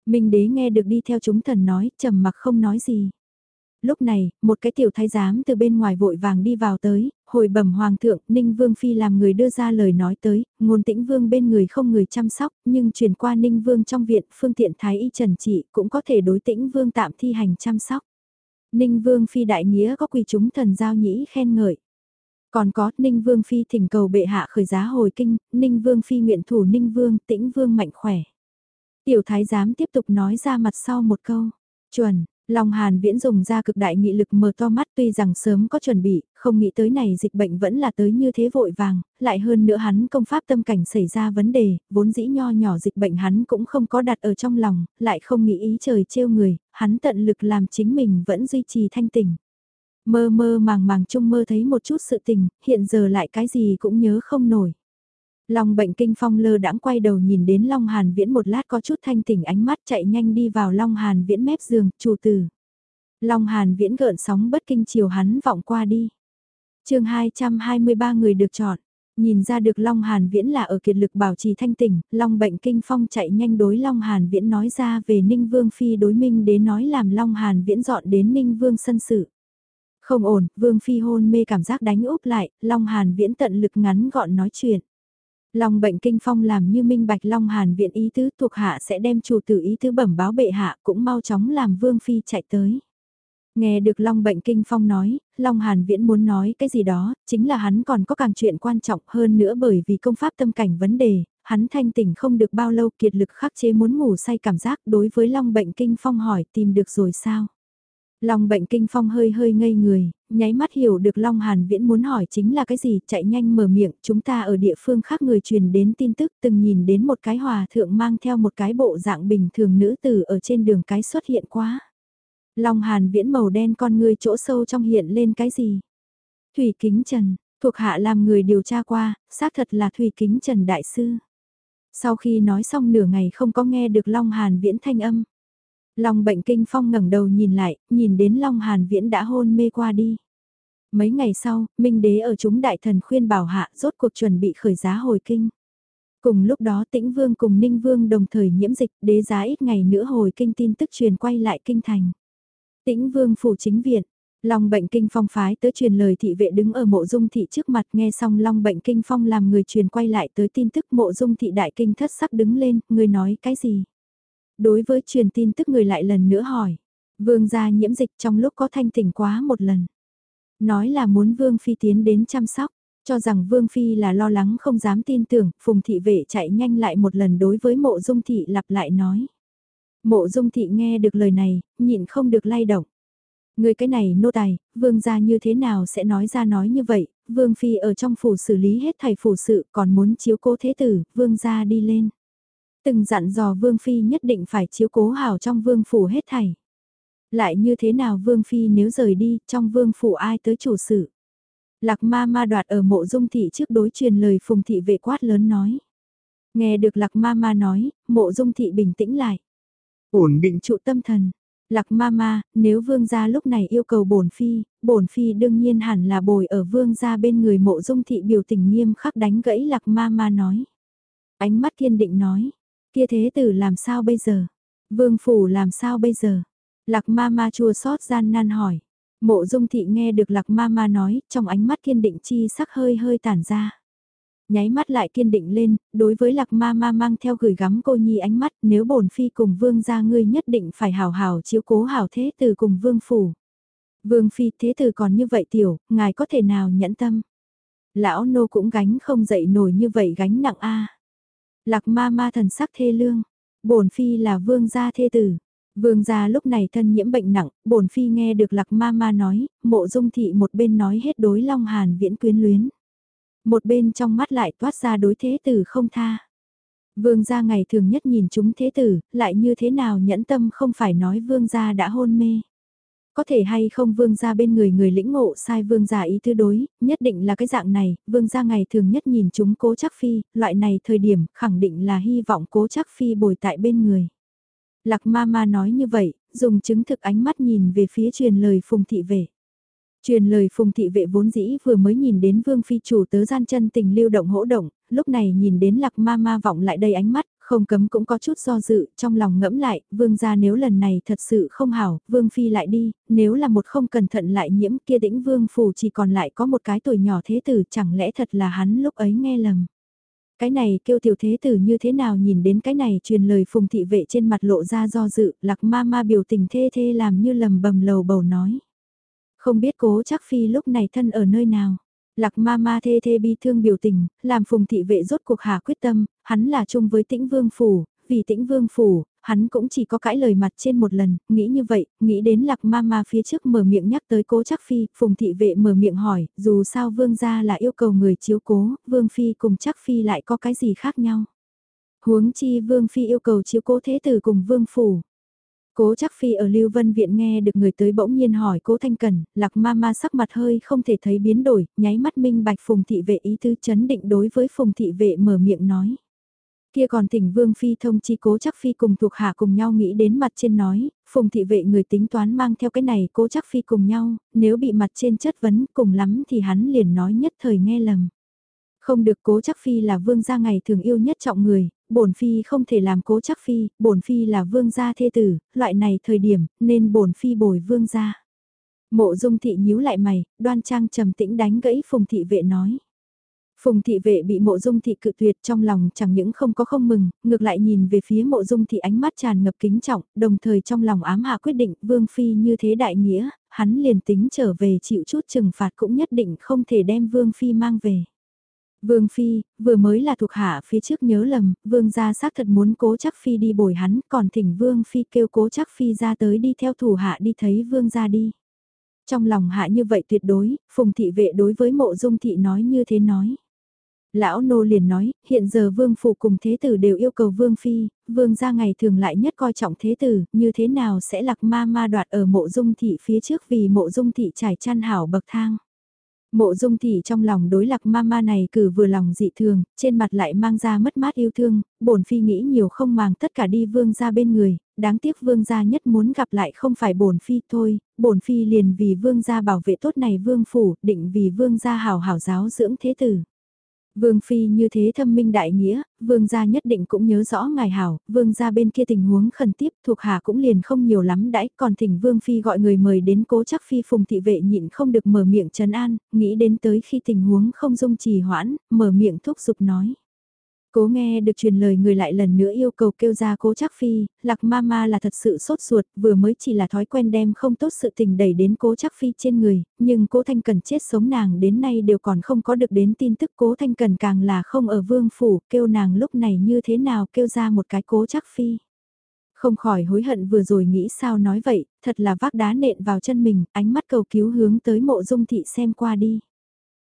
Minh đế nghe được đi theo chúng thần nói, trầm mặc không nói gì lúc này, một cái tiểu thái giám từ bên ngoài vội vàng đi vào tới, hồi bẩm hoàng thượng, Ninh Vương Phi làm người đưa ra lời nói tới, ngôn tĩnh Vương bên người không người chăm sóc, nhưng truyền qua Ninh Vương trong viện, phương tiện thái y trần trị cũng có thể đối tĩnh Vương tạm thi hành chăm sóc. Ninh Vương Phi đại nghĩa có quỳ chúng thần giao nhĩ khen ngợi. Còn có, Ninh Vương Phi thỉnh cầu bệ hạ khởi giá hồi kinh, Ninh Vương Phi nguyện thủ Ninh Vương, tĩnh Vương mạnh khỏe. Tiểu thái giám tiếp tục nói ra mặt sau một câu, chuẩn, Long Hàn Viễn dùng ra cực đại nghị lực mở to mắt tuy rằng sớm có chuẩn bị, không nghĩ tới này dịch bệnh vẫn là tới như thế vội vàng, lại hơn nữa hắn công pháp tâm cảnh xảy ra vấn đề, vốn dĩ nho nhỏ dịch bệnh hắn cũng không có đặt ở trong lòng, lại không nghĩ ý trời trêu người, hắn tận lực làm chính mình vẫn duy trì thanh tỉnh. Mơ mơ màng màng chung mơ thấy một chút sự tình, hiện giờ lại cái gì cũng nhớ không nổi. Long bệnh kinh phong lơ đãng quay đầu nhìn đến Long Hàn Viễn một lát có chút thanh tỉnh ánh mắt chạy nhanh đi vào Long Hàn Viễn mép giường, chủ tử. Long Hàn Viễn gợn sóng bất kinh chiều hắn vọng qua đi. chương 223 người được chọn. Nhìn ra được Long Hàn Viễn là ở kiệt lực bảo trì thanh tỉnh, Long bệnh kinh phong chạy nhanh đối Long Hàn Viễn nói ra về Ninh Vương Phi đối minh đến nói làm Long Hàn Viễn dọn đến Ninh Vương sân sự. Không ổn, Vương Phi hôn mê cảm giác đánh úp lại, Long Hàn Viễn tận lực ngắn gọn nói chuyện. Long bệnh kinh phong làm như minh bạch Long Hàn viễn ý tứ thuộc hạ sẽ đem chủ tử ý tứ bẩm báo bệ hạ cũng mau chóng làm Vương Phi chạy tới. Nghe được Long bệnh kinh phong nói, Long Hàn Viễn muốn nói cái gì đó, chính là hắn còn có càng chuyện quan trọng hơn nữa bởi vì công pháp tâm cảnh vấn đề, hắn thanh tỉnh không được bao lâu kiệt lực khắc chế muốn ngủ say cảm giác đối với Long bệnh kinh phong hỏi tìm được rồi sao. Long bệnh kinh phong hơi hơi ngây người, nháy mắt hiểu được Long Hàn Viễn muốn hỏi chính là cái gì, chạy nhanh mở miệng, chúng ta ở địa phương khác người truyền đến tin tức từng nhìn đến một cái hòa thượng mang theo một cái bộ dạng bình thường nữ tử ở trên đường cái xuất hiện quá. Long Hàn Viễn màu đen con người chỗ sâu trong hiện lên cái gì? Thủy Kính Trần, thuộc hạ làm người điều tra qua, xác thật là Thủy Kính Trần Đại Sư. Sau khi nói xong nửa ngày không có nghe được Long Hàn Viễn thanh âm. Long bệnh kinh phong ngẩng đầu nhìn lại, nhìn đến Long Hàn Viễn đã hôn mê qua đi. Mấy ngày sau, Minh Đế ở chúng đại thần khuyên bảo hạ rốt cuộc chuẩn bị khởi giá hồi kinh. Cùng lúc đó tĩnh vương cùng ninh vương đồng thời nhiễm dịch đế giá ít ngày nữa hồi kinh tin tức truyền quay lại kinh thành. Tĩnh vương phủ chính viện, Long bệnh kinh phong phái tới truyền lời thị vệ đứng ở mộ dung thị trước mặt nghe xong long bệnh kinh phong làm người truyền quay lại tới tin tức mộ dung thị đại kinh thất sắc đứng lên, người nói cái gì? Đối với truyền tin tức người lại lần nữa hỏi, vương gia nhiễm dịch trong lúc có thanh tỉnh quá một lần. Nói là muốn vương phi tiến đến chăm sóc, cho rằng vương phi là lo lắng không dám tin tưởng, phùng thị vệ chạy nhanh lại một lần đối với mộ dung thị lặp lại nói. Mộ dung thị nghe được lời này, nhịn không được lay động. Người cái này nô tài, vương gia như thế nào sẽ nói ra nói như vậy, vương phi ở trong phủ xử lý hết thầy phủ sự còn muốn chiếu cố thế tử, vương gia đi lên. Từng dặn dò vương phi nhất định phải chiếu cố hảo trong vương phủ hết thảy. Lại như thế nào vương phi nếu rời đi, trong vương phủ ai tới chủ sự. Lạc ma ma đoạt ở mộ dung thị trước đối truyền lời phùng thị vệ quát lớn nói. Nghe được lạc ma ma nói, mộ dung thị bình tĩnh lại. Ổn định trụ tâm thần, Lạc ma ma, nếu vương gia lúc này yêu cầu bổn phi, bổn phi đương nhiên hẳn là bồi ở vương gia bên người mộ dung thị biểu tình nghiêm khắc đánh gãy lạc ma ma nói. Ánh mắt kiên định nói, kia thế tử làm sao bây giờ? Vương phủ làm sao bây giờ? Lạc ma ma chua xót gian nan hỏi. Mộ dung thị nghe được lạc ma ma nói, trong ánh mắt kiên định chi sắc hơi hơi tản ra nháy mắt lại kiên định lên, đối với lạc ma ma mang theo gửi gắm cô nhi ánh mắt nếu bổn phi cùng vương gia ngươi nhất định phải hào hào chiếu cố hảo thế từ cùng vương phủ. Vương phi thế từ còn như vậy tiểu, ngài có thể nào nhẫn tâm. Lão nô cũng gánh không dậy nổi như vậy gánh nặng a Lạc ma ma thần sắc thê lương, bổn phi là vương gia thê tử. Vương gia lúc này thân nhiễm bệnh nặng, bổn phi nghe được lạc ma ma nói, mộ dung thị một bên nói hết đối long hàn viễn quyến luyến. Một bên trong mắt lại toát ra đối thế tử không tha. Vương gia ngày thường nhất nhìn chúng thế tử, lại như thế nào nhẫn tâm không phải nói vương gia đã hôn mê. Có thể hay không vương gia bên người người lĩnh ngộ sai vương gia ý tư đối, nhất định là cái dạng này, vương gia ngày thường nhất nhìn chúng cố chắc phi, loại này thời điểm khẳng định là hy vọng cố chắc phi bồi tại bên người. Lạc ma ma nói như vậy, dùng chứng thực ánh mắt nhìn về phía truyền lời phùng thị vệ. Truyền lời phùng thị vệ vốn dĩ vừa mới nhìn đến vương phi chủ tớ gian chân tình lưu động hỗ động, lúc này nhìn đến lạc ma ma vọng lại đầy ánh mắt, không cấm cũng có chút do dự, trong lòng ngẫm lại, vương gia nếu lần này thật sự không hảo, vương phi lại đi, nếu là một không cẩn thận lại nhiễm kia đĩnh vương phủ chỉ còn lại có một cái tuổi nhỏ thế tử chẳng lẽ thật là hắn lúc ấy nghe lầm. Cái này kêu tiểu thế tử như thế nào nhìn đến cái này truyền lời phùng thị vệ trên mặt lộ ra do dự, lạc ma ma biểu tình thê thê làm như lầm bầm lầu bầu nói. Không biết cố chắc phi lúc này thân ở nơi nào. Lạc ma ma thê thê bi thương biểu tình, làm phùng thị vệ rốt cuộc hà quyết tâm, hắn là chung với tĩnh vương phủ, vì tĩnh vương phủ, hắn cũng chỉ có cãi lời mặt trên một lần, nghĩ như vậy, nghĩ đến lạc ma ma phía trước mở miệng nhắc tới cố chắc phi, phùng thị vệ mở miệng hỏi, dù sao vương gia là yêu cầu người chiếu cố, vương phi cùng chắc phi lại có cái gì khác nhau. Huống chi vương phi yêu cầu chiếu cố thế tử cùng vương phủ. Cố chắc phi ở Lưu Vân Viện nghe được người tới bỗng nhiên hỏi cố Thanh Cần, lạc ma ma sắc mặt hơi không thể thấy biến đổi, nháy mắt minh bạch phùng thị vệ ý tư chấn định đối với phùng thị vệ mở miệng nói. Kia còn thỉnh Vương Phi thông chi cố chắc Phi cùng thuộc hạ cùng nhau nghĩ đến mặt trên nói, phùng thị vệ người tính toán mang theo cái này cố chắc Phi cùng nhau, nếu bị mặt trên chất vấn cùng lắm thì hắn liền nói nhất thời nghe lầm. Không được cố chắc phi là vương gia ngày thường yêu nhất trọng người, bổn phi không thể làm cố chắc phi, bổn phi là vương gia thê tử, loại này thời điểm, nên bổn phi bồi vương gia. Mộ dung thị nhíu lại mày, đoan trang trầm tĩnh đánh gãy phùng thị vệ nói. Phùng thị vệ bị mộ dung thị cự tuyệt trong lòng chẳng những không có không mừng, ngược lại nhìn về phía mộ dung thị ánh mắt tràn ngập kính trọng, đồng thời trong lòng ám hạ quyết định vương phi như thế đại nghĩa, hắn liền tính trở về chịu chút trừng phạt cũng nhất định không thể đem vương phi mang về. Vương Phi, vừa mới là thuộc hạ phía trước nhớ lầm, Vương gia xác thật muốn cố chắc Phi đi bồi hắn, còn thỉnh Vương Phi kêu cố chắc Phi ra tới đi theo thủ hạ đi thấy Vương gia đi. Trong lòng hạ như vậy tuyệt đối, Phùng Thị vệ đối với mộ dung thị nói như thế nói. Lão nô liền nói, hiện giờ vương phủ cùng thế tử đều yêu cầu vương phi, vương gia ngày thường lại nhất coi trọng thế tử, như thế nào sẽ lạc ma ma đoạt ở mộ dung thị phía trước vì mộ dung thị trải chăn hảo bậc thang. Mộ dung thị trong lòng đối lạc mama này cử vừa lòng dị thường, trên mặt lại mang ra mất mát yêu thương, bổn phi nghĩ nhiều không màng tất cả đi vương ra bên người, đáng tiếc vương gia nhất muốn gặp lại không phải bổn phi thôi, bổn phi liền vì vương gia bảo vệ tốt này vương phủ, định vì vương gia hảo hảo giáo dưỡng thế tử. Vương Phi như thế thâm minh đại nghĩa, Vương gia nhất định cũng nhớ rõ ngài hảo, Vương gia bên kia tình huống khẩn tiếp thuộc hạ cũng liền không nhiều lắm đãi, còn thỉnh Vương Phi gọi người mời đến cố chắc Phi phùng thị vệ nhịn không được mở miệng trấn an, nghĩ đến tới khi tình huống không dung trì hoãn, mở miệng thúc giục nói. Cố nghe được truyền lời người lại lần nữa yêu cầu kêu ra cố chắc phi, lạc ma ma là thật sự sốt ruột, vừa mới chỉ là thói quen đem không tốt sự tình đẩy đến cố chắc phi trên người, nhưng cố thanh cần chết sống nàng đến nay đều còn không có được đến tin tức cố thanh cần càng là không ở vương phủ, kêu nàng lúc này như thế nào kêu ra một cái cố chắc phi. Không khỏi hối hận vừa rồi nghĩ sao nói vậy, thật là vác đá nện vào chân mình, ánh mắt cầu cứu hướng tới mộ dung thị xem qua đi.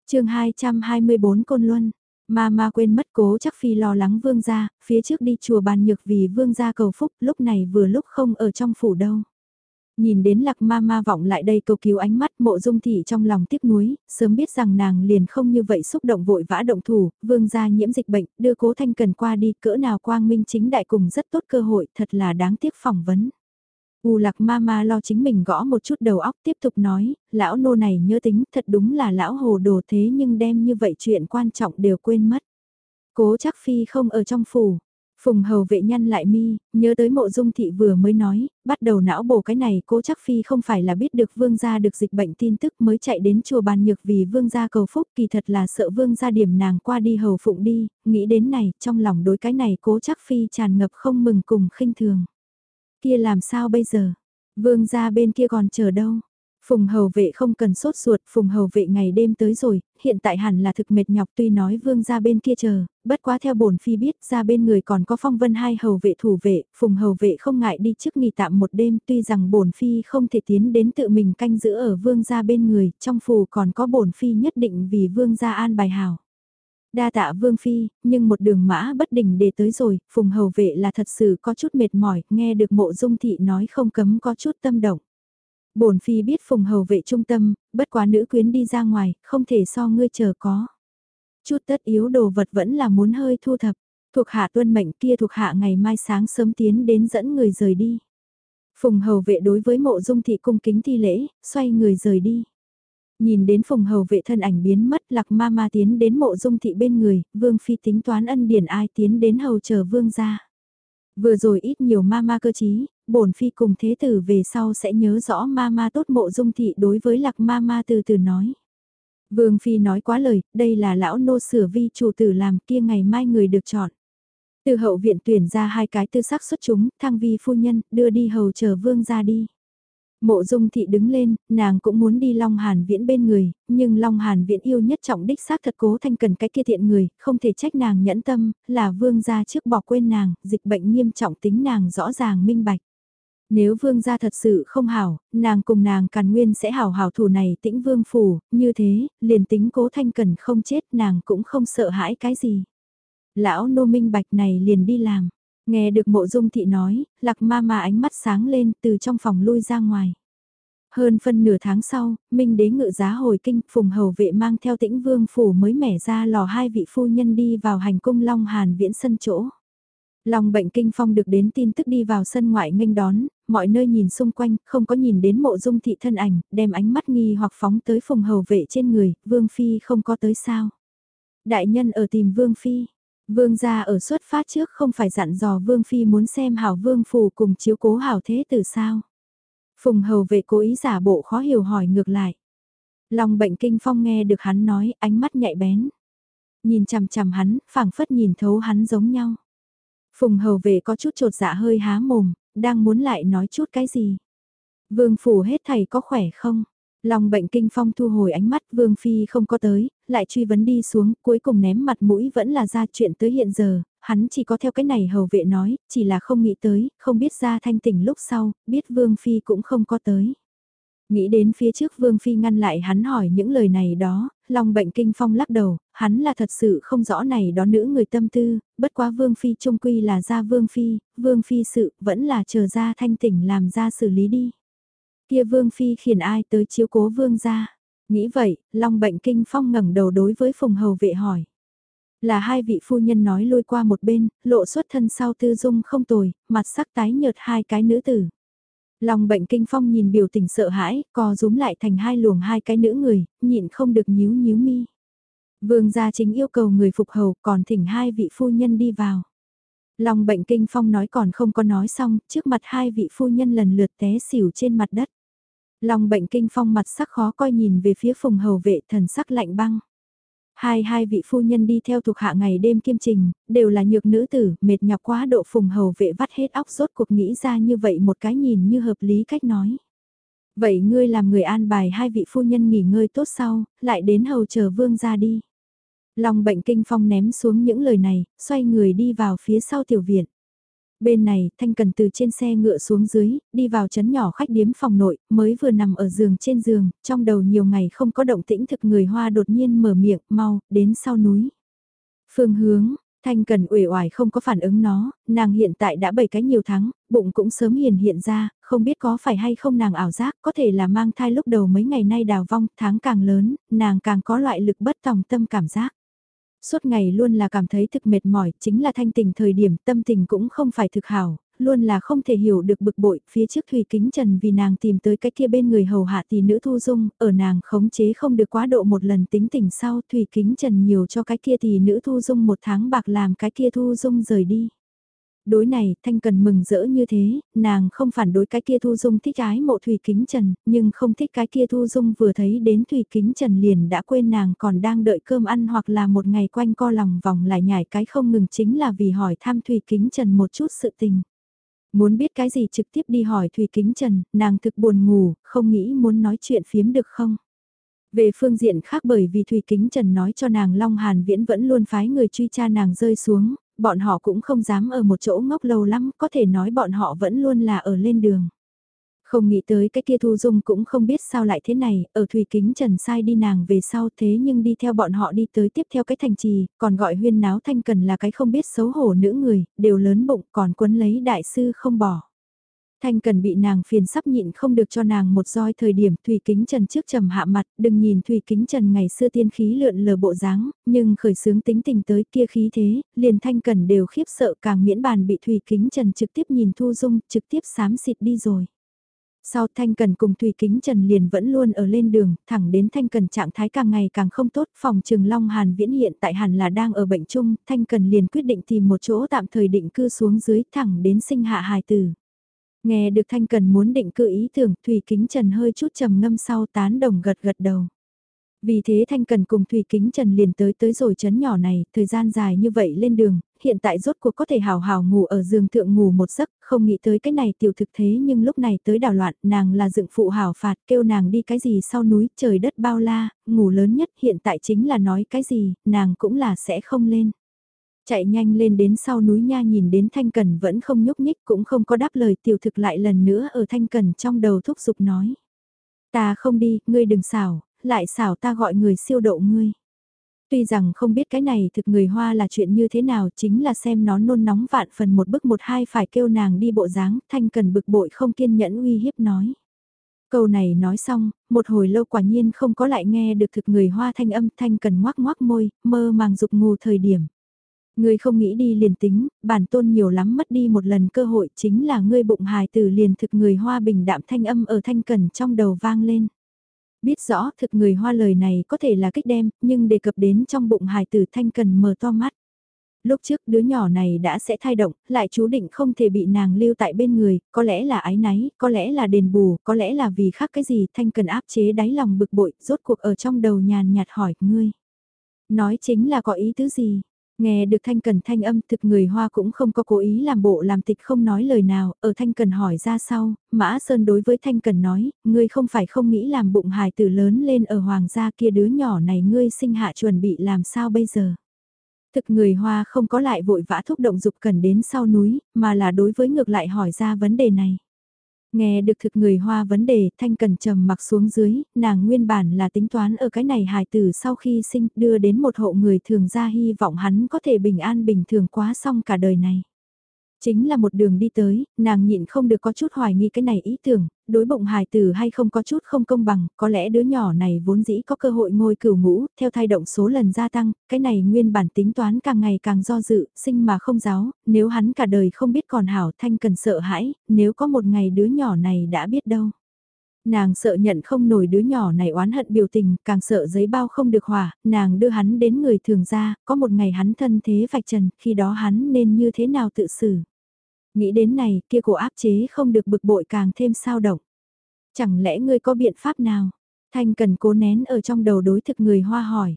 chương 224 Côn Luân Ma ma quên mất cố chắc phi lo lắng vương gia, phía trước đi chùa bàn nhược vì vương gia cầu phúc lúc này vừa lúc không ở trong phủ đâu. Nhìn đến lạc ma ma vọng lại đây cầu cứu ánh mắt mộ dung thị trong lòng tiếc nuối, sớm biết rằng nàng liền không như vậy xúc động vội vã động thủ, vương gia nhiễm dịch bệnh, đưa cố thanh cần qua đi cỡ nào quang minh chính đại cùng rất tốt cơ hội thật là đáng tiếc phỏng vấn. U lạc ma ma lo chính mình gõ một chút đầu óc tiếp tục nói, lão nô này nhớ tính thật đúng là lão hồ đồ thế nhưng đem như vậy chuyện quan trọng đều quên mất. Cố chắc phi không ở trong phủ. Phùng hầu vệ nhăn lại mi, nhớ tới mộ dung thị vừa mới nói, bắt đầu não bổ cái này cố chắc phi không phải là biết được vương gia được dịch bệnh tin tức mới chạy đến chùa bàn nhược vì vương gia cầu phúc kỳ thật là sợ vương gia điểm nàng qua đi hầu phụng đi, nghĩ đến này trong lòng đối cái này cố chắc phi tràn ngập không mừng cùng khinh thường. Kia làm sao bây giờ? Vương gia bên kia còn chờ đâu? Phùng hầu vệ không cần sốt ruột, phùng hầu vệ ngày đêm tới rồi, hiện tại hẳn là thực mệt nhọc tuy nói vương gia bên kia chờ, bất quá theo bổn phi biết ra bên người còn có phong vân hai hầu vệ thủ vệ, phùng hầu vệ không ngại đi trước nghỉ tạm một đêm tuy rằng bổn phi không thể tiến đến tự mình canh giữ ở vương gia bên người, trong phù còn có bổn phi nhất định vì vương gia an bài hảo. Đa tạ Vương Phi, nhưng một đường mã bất đình để tới rồi, Phùng Hầu Vệ là thật sự có chút mệt mỏi, nghe được mộ dung thị nói không cấm có chút tâm động. bổn Phi biết Phùng Hầu Vệ trung tâm, bất quá nữ quyến đi ra ngoài, không thể so ngươi chờ có. Chút tất yếu đồ vật vẫn là muốn hơi thu thập, thuộc hạ tuân mệnh kia thuộc hạ ngày mai sáng sớm tiến đến dẫn người rời đi. Phùng Hầu Vệ đối với mộ dung thị cung kính thi lễ, xoay người rời đi. Nhìn đến phùng hầu vệ thân ảnh biến mất lạc ma ma tiến đến mộ dung thị bên người, vương phi tính toán ân điển ai tiến đến hầu chờ vương ra. Vừa rồi ít nhiều ma ma cơ chí, bổn phi cùng thế tử về sau sẽ nhớ rõ ma ma tốt mộ dung thị đối với lạc ma ma từ từ nói. Vương phi nói quá lời, đây là lão nô sửa vi chủ tử làm kia ngày mai người được chọn. Từ hậu viện tuyển ra hai cái tư sắc xuất chúng, thăng vi phu nhân, đưa đi hầu chờ vương ra đi. Mộ dung thị đứng lên, nàng cũng muốn đi Long Hàn Viễn bên người, nhưng Long Hàn Viễn yêu nhất trọng đích xác thật cố thanh cần cái kia thiện người, không thể trách nàng nhẫn tâm, là vương gia trước bỏ quên nàng, dịch bệnh nghiêm trọng tính nàng rõ ràng minh bạch. Nếu vương gia thật sự không hảo, nàng cùng nàng càn nguyên sẽ hảo hảo thủ này tĩnh vương phủ, như thế, liền tính cố thanh cần không chết nàng cũng không sợ hãi cái gì. Lão nô minh bạch này liền đi làm. Nghe được mộ dung thị nói, lạc ma ma ánh mắt sáng lên từ trong phòng lui ra ngoài. Hơn phân nửa tháng sau, Minh đế ngự giá hồi kinh, phùng hầu vệ mang theo tĩnh vương phủ mới mẻ ra lò hai vị phu nhân đi vào hành cung Long Hàn viễn sân chỗ. Long bệnh kinh phong được đến tin tức đi vào sân ngoại nghênh đón, mọi nơi nhìn xung quanh, không có nhìn đến mộ dung thị thân ảnh, đem ánh mắt nghi hoặc phóng tới phùng hầu vệ trên người, vương phi không có tới sao. Đại nhân ở tìm vương phi, Vương gia ở xuất phát trước không phải dặn dò Vương Phi muốn xem hảo Vương phù cùng chiếu cố hảo thế từ sao. Phùng hầu vệ cố ý giả bộ khó hiểu hỏi ngược lại. Lòng bệnh kinh phong nghe được hắn nói ánh mắt nhạy bén. Nhìn chằm chằm hắn, phảng phất nhìn thấu hắn giống nhau. Phùng hầu vệ có chút trột dạ hơi há mồm, đang muốn lại nói chút cái gì. Vương phủ hết thầy có khỏe không? Lòng bệnh kinh phong thu hồi ánh mắt Vương Phi không có tới, lại truy vấn đi xuống, cuối cùng ném mặt mũi vẫn là ra chuyện tới hiện giờ, hắn chỉ có theo cái này hầu vệ nói, chỉ là không nghĩ tới, không biết ra thanh tỉnh lúc sau, biết Vương Phi cũng không có tới. Nghĩ đến phía trước Vương Phi ngăn lại hắn hỏi những lời này đó, lòng bệnh kinh phong lắc đầu, hắn là thật sự không rõ này đó nữ người tâm tư, bất quá Vương Phi trung quy là ra Vương Phi, Vương Phi sự vẫn là chờ ra thanh tỉnh làm ra xử lý đi. Kia Vương Phi khiển ai tới chiếu cố Vương ra. Nghĩ vậy, Long Bệnh Kinh Phong ngẩng đầu đối với Phùng Hầu vệ hỏi. Là hai vị phu nhân nói lôi qua một bên, lộ xuất thân sau tư dung không tồi, mặt sắc tái nhợt hai cái nữ tử. Long bệnh kinh phong nhìn biểu tình sợ hãi, co rúm lại thành hai luồng hai cái nữ người, nhịn không được nhíu nhíu mi. Vương gia chính yêu cầu người phục hầu còn thỉnh hai vị phu nhân đi vào. Long bệnh kinh phong nói còn không có nói xong, trước mặt hai vị phu nhân lần lượt té xỉu trên mặt đất. Long bệnh kinh phong mặt sắc khó coi nhìn về phía phùng hầu vệ thần sắc lạnh băng. Hai hai vị phu nhân đi theo thuộc hạ ngày đêm kiêm trình, đều là nhược nữ tử, mệt nhọc quá độ phùng hầu vệ vắt hết óc rốt cuộc nghĩ ra như vậy một cái nhìn như hợp lý cách nói. Vậy ngươi làm người an bài hai vị phu nhân nghỉ ngơi tốt sau, lại đến hầu chờ vương ra đi. Long bệnh kinh phong ném xuống những lời này, xoay người đi vào phía sau tiểu viện. Bên này, Thanh Cần từ trên xe ngựa xuống dưới, đi vào chấn nhỏ khách điếm phòng nội, mới vừa nằm ở giường trên giường, trong đầu nhiều ngày không có động tĩnh thực người hoa đột nhiên mở miệng, mau, đến sau núi. Phương hướng, Thanh Cần uể oải không có phản ứng nó, nàng hiện tại đã 7 cái nhiều tháng, bụng cũng sớm hiền hiện ra, không biết có phải hay không nàng ảo giác, có thể là mang thai lúc đầu mấy ngày nay đào vong, tháng càng lớn, nàng càng có loại lực bất tòng tâm cảm giác. Suốt ngày luôn là cảm thấy thực mệt mỏi, chính là thanh tình thời điểm tâm tình cũng không phải thực hảo, luôn là không thể hiểu được bực bội, phía trước Thủy Kính Trần vì nàng tìm tới cái kia bên người hầu hạ tỷ nữ Thu Dung, ở nàng khống chế không được quá độ một lần tính tình sau Thủy Kính Trần nhiều cho cái kia tỷ nữ Thu Dung một tháng bạc làm cái kia Thu Dung rời đi. Đối này, Thanh Cần mừng rỡ như thế, nàng không phản đối cái kia Thu Dung thích ái mộ Thủy Kính Trần, nhưng không thích cái kia Thu Dung vừa thấy đến Thủy Kính Trần liền đã quên nàng còn đang đợi cơm ăn hoặc là một ngày quanh co lòng vòng lại nhảy cái không ngừng chính là vì hỏi thăm Thủy Kính Trần một chút sự tình. Muốn biết cái gì trực tiếp đi hỏi Thủy Kính Trần, nàng thực buồn ngủ, không nghĩ muốn nói chuyện phiếm được không? Về phương diện khác bởi vì Thủy Kính Trần nói cho nàng Long Hàn Viễn vẫn luôn phái người truy tra nàng rơi xuống, bọn họ cũng không dám ở một chỗ ngốc lâu lắm, có thể nói bọn họ vẫn luôn là ở lên đường. Không nghĩ tới cái kia Thu Dung cũng không biết sao lại thế này, ở Thủy Kính Trần sai đi nàng về sau thế nhưng đi theo bọn họ đi tới tiếp theo cái thành trì, còn gọi huyên náo thanh cần là cái không biết xấu hổ nữ người, đều lớn bụng còn quấn lấy đại sư không bỏ. Thanh cần bị nàng phiền sắp nhịn không được cho nàng một roi thời điểm Thủy Kính Trần trước trầm hạ mặt, đừng nhìn Thủy Kính Trần ngày xưa tiên khí lượn lờ bộ dáng, nhưng khởi sướng tính tình tới kia khí thế, liền Thanh cần đều khiếp sợ càng miễn bàn bị Thủy Kính Trần trực tiếp nhìn Thu Dung, trực tiếp xám xịt đi rồi. Sau Thanh Cần cùng Thủy Kính Trần liền vẫn luôn ở lên đường, thẳng đến Thanh Cần trạng thái càng ngày càng không tốt, phòng trường Long Hàn Viễn hiện tại hẳn là đang ở bệnh chung, Thanh Cần liền quyết định tìm một chỗ tạm thời định cư xuống dưới thẳng đến sinh hạ hài tử. Nghe được Thanh Cần muốn định cự ý tưởng, Thủy Kính Trần hơi chút trầm ngâm sau tán đồng gật gật đầu. Vì thế Thanh Cần cùng Thủy Kính Trần liền tới tới rồi chấn nhỏ này, thời gian dài như vậy lên đường, hiện tại rốt cuộc có thể hào hào ngủ ở giường thượng ngủ một giấc, không nghĩ tới cái này tiểu thực thế nhưng lúc này tới đảo loạn, nàng là dựng phụ hào phạt, kêu nàng đi cái gì sau núi, trời đất bao la, ngủ lớn nhất hiện tại chính là nói cái gì, nàng cũng là sẽ không lên. Chạy nhanh lên đến sau núi nha nhìn đến Thanh Cần vẫn không nhúc nhích cũng không có đáp lời tiểu thực lại lần nữa ở Thanh Cần trong đầu thúc giục nói. Ta không đi, ngươi đừng xảo, lại xảo ta gọi người siêu độ ngươi. Tuy rằng không biết cái này thực người Hoa là chuyện như thế nào chính là xem nó nôn nóng vạn phần một bức một hai phải kêu nàng đi bộ dáng Thanh Cần bực bội không kiên nhẫn uy hiếp nói. Câu này nói xong, một hồi lâu quả nhiên không có lại nghe được thực người Hoa thanh âm Thanh Cần ngoác ngoác môi, mơ màng dục ngủ thời điểm. Ngươi không nghĩ đi liền tính, bản tôn nhiều lắm mất đi một lần cơ hội chính là ngươi bụng hài tử liền thực người hoa bình đạm thanh âm ở thanh cần trong đầu vang lên. Biết rõ thực người hoa lời này có thể là kích đem, nhưng đề cập đến trong bụng hài tử thanh cần mở to mắt. Lúc trước đứa nhỏ này đã sẽ thay động, lại chú định không thể bị nàng lưu tại bên người, có lẽ là ái náy, có lẽ là đền bù, có lẽ là vì khác cái gì thanh cần áp chế đáy lòng bực bội, rốt cuộc ở trong đầu nhàn nhạt hỏi ngươi. Nói chính là có ý tứ gì, Nghe được Thanh Cần thanh âm thực người Hoa cũng không có cố ý làm bộ làm tịch không nói lời nào, ở Thanh Cần hỏi ra sau, Mã Sơn đối với Thanh Cần nói, ngươi không phải không nghĩ làm bụng hài tử lớn lên ở hoàng gia kia đứa nhỏ này ngươi sinh hạ chuẩn bị làm sao bây giờ. Thực người Hoa không có lại vội vã thúc động dục cần đến sau núi, mà là đối với ngược lại hỏi ra vấn đề này. Nghe được thực người hoa vấn đề, thanh cần trầm mặc xuống dưới, nàng nguyên bản là tính toán ở cái này hài tử sau khi sinh đưa đến một hộ người thường ra hy vọng hắn có thể bình an bình thường quá xong cả đời này. Chính là một đường đi tới, nàng nhịn không được có chút hoài nghi cái này ý tưởng, đối bụng hài tử hay không có chút không công bằng, có lẽ đứa nhỏ này vốn dĩ có cơ hội ngôi cửu ngũ, theo thay động số lần gia tăng, cái này nguyên bản tính toán càng ngày càng do dự, sinh mà không giáo, nếu hắn cả đời không biết còn hảo thanh cần sợ hãi, nếu có một ngày đứa nhỏ này đã biết đâu. Nàng sợ nhận không nổi đứa nhỏ này oán hận biểu tình, càng sợ giấy bao không được hòa, nàng đưa hắn đến người thường ra, có một ngày hắn thân thế vạch trần, khi đó hắn nên như thế nào tự xử. Nghĩ đến này, kia cổ áp chế không được bực bội càng thêm sao động. Chẳng lẽ ngươi có biện pháp nào? Thanh cần cố nén ở trong đầu đối thực người hoa hỏi.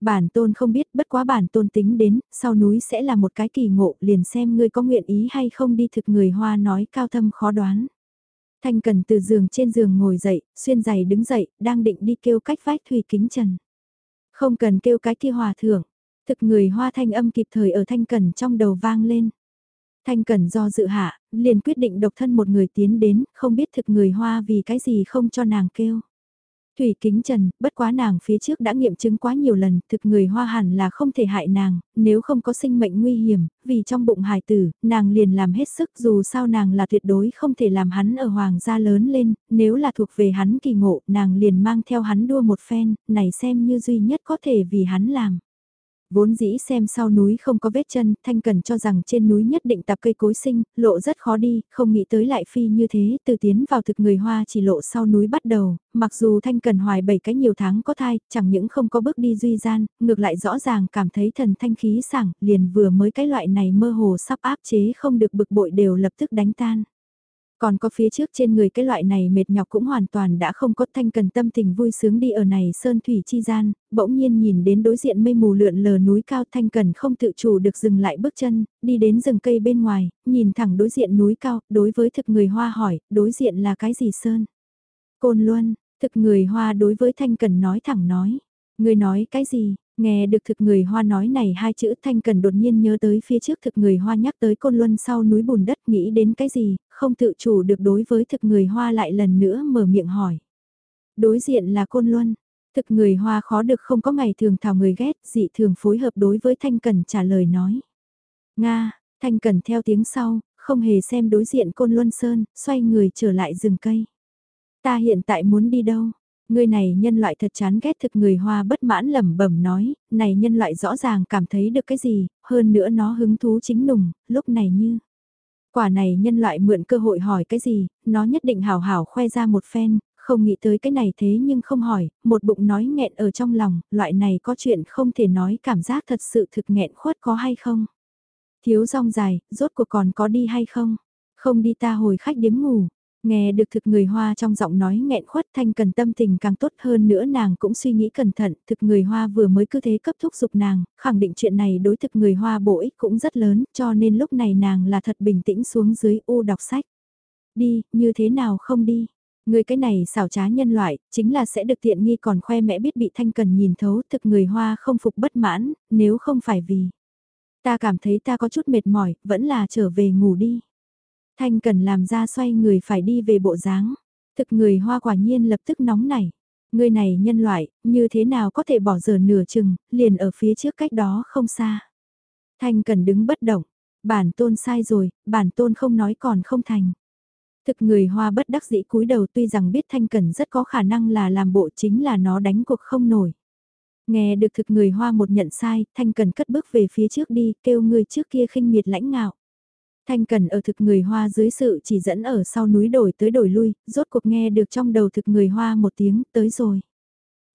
Bản tôn không biết bất quá bản tôn tính đến, sau núi sẽ là một cái kỳ ngộ liền xem ngươi có nguyện ý hay không đi thực người hoa nói cao thâm khó đoán. Thanh cần từ giường trên giường ngồi dậy, xuyên giày đứng dậy, đang định đi kêu cách vách thủy kính trần. Không cần kêu cái kia hòa thưởng, thực người hoa thanh âm kịp thời ở thanh cần trong đầu vang lên. Thanh Cần do dự hạ, liền quyết định độc thân một người tiến đến, không biết thực người hoa vì cái gì không cho nàng kêu. Thủy Kính Trần, bất quá nàng phía trước đã nghiệm chứng quá nhiều lần, thực người hoa hẳn là không thể hại nàng, nếu không có sinh mệnh nguy hiểm, vì trong bụng hài tử, nàng liền làm hết sức dù sao nàng là tuyệt đối không thể làm hắn ở hoàng gia lớn lên, nếu là thuộc về hắn kỳ ngộ, nàng liền mang theo hắn đua một phen, này xem như duy nhất có thể vì hắn làm. Vốn dĩ xem sau núi không có vết chân, Thanh Cần cho rằng trên núi nhất định tạp cây cối sinh, lộ rất khó đi, không nghĩ tới lại phi như thế, từ tiến vào thực người hoa chỉ lộ sau núi bắt đầu, mặc dù Thanh Cần hoài bảy cái nhiều tháng có thai, chẳng những không có bước đi duy gian, ngược lại rõ ràng cảm thấy thần thanh khí sảng, liền vừa mới cái loại này mơ hồ sắp áp chế không được bực bội đều lập tức đánh tan. Còn có phía trước trên người cái loại này mệt nhọc cũng hoàn toàn đã không có thanh cần tâm tình vui sướng đi ở này sơn thủy chi gian, bỗng nhiên nhìn đến đối diện mây mù lượn lờ núi cao thanh cần không tự chủ được dừng lại bước chân, đi đến rừng cây bên ngoài, nhìn thẳng đối diện núi cao, đối với thực người hoa hỏi, đối diện là cái gì sơn? Côn Luân, thực người hoa đối với thanh cần nói thẳng nói, người nói cái gì, Nghe được thực người hoa nói này hai chữ thanh cần đột nhiên nhớ tới phía trước thực người hoa nhắc tới côn luân sau núi bùn đất nghĩ đến cái gì, không tự chủ được đối với thực người hoa lại lần nữa mở miệng hỏi. Đối diện là côn luân, thực người hoa khó được không có ngày thường thảo người ghét, dị thường phối hợp đối với thanh cần trả lời nói. Nga, thanh cần theo tiếng sau, không hề xem đối diện côn luân sơn, xoay người trở lại rừng cây. Ta hiện tại muốn đi đâu? Người này nhân loại thật chán ghét thực người hoa bất mãn lẩm bẩm nói, này nhân loại rõ ràng cảm thấy được cái gì, hơn nữa nó hứng thú chính nùng, lúc này như. Quả này nhân loại mượn cơ hội hỏi cái gì, nó nhất định hào hào khoe ra một phen, không nghĩ tới cái này thế nhưng không hỏi, một bụng nói nghẹn ở trong lòng, loại này có chuyện không thể nói cảm giác thật sự thực nghẹn khuất có hay không. Thiếu rong dài, rốt cuộc còn có đi hay không? Không đi ta hồi khách điếm ngủ, Nghe được thực người Hoa trong giọng nói nghẹn khuất thanh cần tâm tình càng tốt hơn nữa nàng cũng suy nghĩ cẩn thận, thực người Hoa vừa mới cứ thế cấp thúc giục nàng, khẳng định chuyện này đối thực người Hoa bổ ích cũng rất lớn, cho nên lúc này nàng là thật bình tĩnh xuống dưới u đọc sách. Đi, như thế nào không đi? Người cái này xảo trá nhân loại, chính là sẽ được tiện nghi còn khoe mẽ biết bị thanh cần nhìn thấu thực người Hoa không phục bất mãn, nếu không phải vì. Ta cảm thấy ta có chút mệt mỏi, vẫn là trở về ngủ đi. Thanh cần làm ra xoay người phải đi về bộ dáng. Thực người hoa quả nhiên lập tức nóng nảy. Người này nhân loại, như thế nào có thể bỏ giờ nửa chừng, liền ở phía trước cách đó không xa. Thanh cần đứng bất động. Bản tôn sai rồi, bản tôn không nói còn không thành. Thực người hoa bất đắc dĩ cúi đầu tuy rằng biết Thanh Cần rất có khả năng là làm bộ chính là nó đánh cuộc không nổi. Nghe được thực người hoa một nhận sai, Thanh Cần cất bước về phía trước đi, kêu người trước kia khinh miệt lãnh ngạo. Thanh Cần ở thực người Hoa dưới sự chỉ dẫn ở sau núi đổi tới đổi lui, rốt cuộc nghe được trong đầu thực người Hoa một tiếng, tới rồi.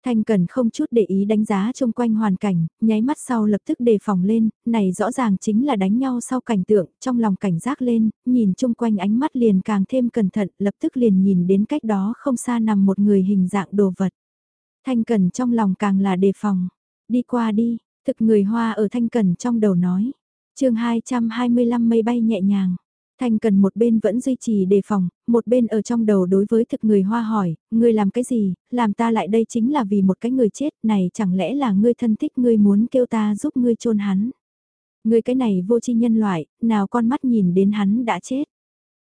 Thanh Cần không chút để ý đánh giá xung quanh hoàn cảnh, nháy mắt sau lập tức đề phòng lên, này rõ ràng chính là đánh nhau sau cảnh tượng, trong lòng cảnh giác lên, nhìn chung quanh ánh mắt liền càng thêm cẩn thận, lập tức liền nhìn đến cách đó không xa nằm một người hình dạng đồ vật. Thanh Cần trong lòng càng là đề phòng, đi qua đi, thực người Hoa ở Thanh Cần trong đầu nói chương 225 mây bay nhẹ nhàng. Thanh cần một bên vẫn duy trì đề phòng, một bên ở trong đầu đối với thực người hoa hỏi, ngươi làm cái gì, làm ta lại đây chính là vì một cái người chết này chẳng lẽ là ngươi thân thích ngươi muốn kêu ta giúp ngươi chôn hắn. Ngươi cái này vô tri nhân loại, nào con mắt nhìn đến hắn đã chết.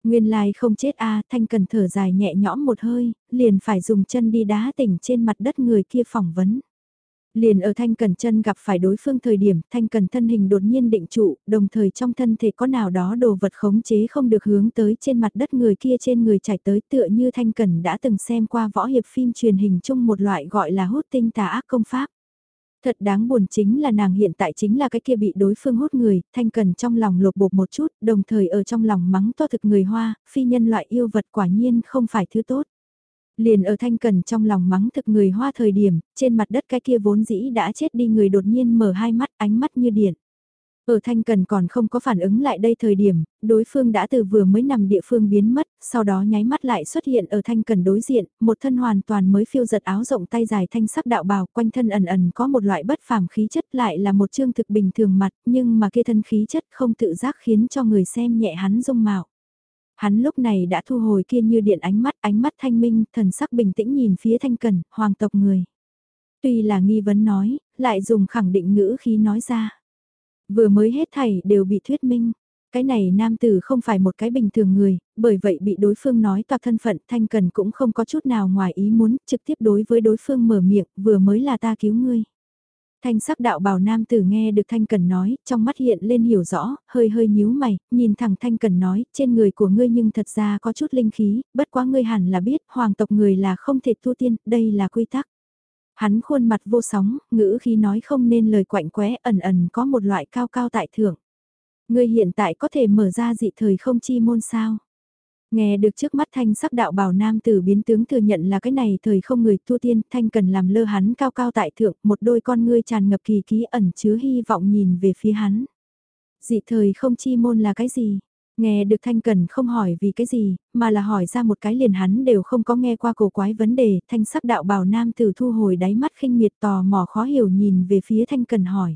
Nguyên lai không chết a thanh cần thở dài nhẹ nhõm một hơi, liền phải dùng chân đi đá tỉnh trên mặt đất người kia phỏng vấn. Liền ở Thanh Cần chân gặp phải đối phương thời điểm, Thanh Cần thân hình đột nhiên định trụ, đồng thời trong thân thể có nào đó đồ vật khống chế không được hướng tới trên mặt đất người kia trên người chảy tới tựa như Thanh Cần đã từng xem qua võ hiệp phim truyền hình chung một loại gọi là hút tinh tà ác công pháp. Thật đáng buồn chính là nàng hiện tại chính là cái kia bị đối phương hút người, Thanh Cần trong lòng lột bột một chút, đồng thời ở trong lòng mắng to thực người hoa, phi nhân loại yêu vật quả nhiên không phải thứ tốt. Liền ở thanh cần trong lòng mắng thực người hoa thời điểm, trên mặt đất cái kia vốn dĩ đã chết đi người đột nhiên mở hai mắt ánh mắt như điện. Ở thanh cần còn không có phản ứng lại đây thời điểm, đối phương đã từ vừa mới nằm địa phương biến mất, sau đó nháy mắt lại xuất hiện ở thanh cần đối diện, một thân hoàn toàn mới phiêu giật áo rộng tay dài thanh sắc đạo bào quanh thân ẩn ẩn có một loại bất phàm khí chất lại là một chương thực bình thường mặt, nhưng mà kia thân khí chất không tự giác khiến cho người xem nhẹ hắn dung mạo. Hắn lúc này đã thu hồi kia như điện ánh mắt, ánh mắt thanh minh, thần sắc bình tĩnh nhìn phía thanh cần, hoàng tộc người. Tuy là nghi vấn nói, lại dùng khẳng định ngữ khí nói ra. Vừa mới hết thảy đều bị thuyết minh. Cái này nam tử không phải một cái bình thường người, bởi vậy bị đối phương nói toạc thân phận thanh cần cũng không có chút nào ngoài ý muốn, trực tiếp đối với đối phương mở miệng, vừa mới là ta cứu ngươi. Thanh sắc đạo bảo nam tử nghe được Thanh Cần nói, trong mắt hiện lên hiểu rõ, hơi hơi nhíu mày, nhìn thẳng Thanh Cần nói, trên người của ngươi nhưng thật ra có chút linh khí, bất quá ngươi hẳn là biết, hoàng tộc người là không thể tu tiên, đây là quy tắc. Hắn khuôn mặt vô sóng, ngữ khí nói không nên lời quạnh quẽ, ẩn ẩn có một loại cao cao tại thượng. Ngươi hiện tại có thể mở ra dị thời không chi môn sao? Nghe được trước mắt thanh sắc đạo bảo nam tử biến tướng thừa nhận là cái này thời không người tu tiên, thanh cần làm lơ hắn cao cao tại thượng, một đôi con ngươi tràn ngập kỳ ký ẩn chứa hy vọng nhìn về phía hắn. Dị thời không chi môn là cái gì? Nghe được thanh cần không hỏi vì cái gì, mà là hỏi ra một cái liền hắn đều không có nghe qua cổ quái vấn đề, thanh sắc đạo bảo nam tử thu hồi đáy mắt khinh miệt tò mò khó hiểu nhìn về phía thanh cần hỏi.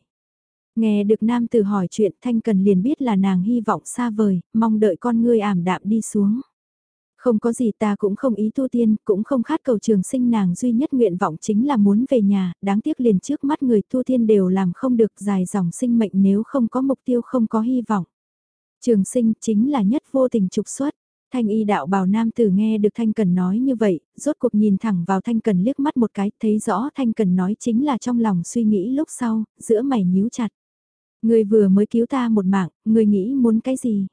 Nghe được nam tử hỏi chuyện Thanh Cần liền biết là nàng hy vọng xa vời, mong đợi con ngươi ảm đạm đi xuống. Không có gì ta cũng không ý tu tiên, cũng không khát cầu trường sinh nàng duy nhất nguyện vọng chính là muốn về nhà, đáng tiếc liền trước mắt người tu tiên đều làm không được dài dòng sinh mệnh nếu không có mục tiêu không có hy vọng. Trường sinh chính là nhất vô tình trục xuất. Thanh y đạo bào nam tử nghe được Thanh Cần nói như vậy, rốt cuộc nhìn thẳng vào Thanh Cần liếc mắt một cái, thấy rõ Thanh Cần nói chính là trong lòng suy nghĩ lúc sau, giữa mày nhíu chặt. Người vừa mới cứu ta một mạng, người nghĩ muốn cái gì?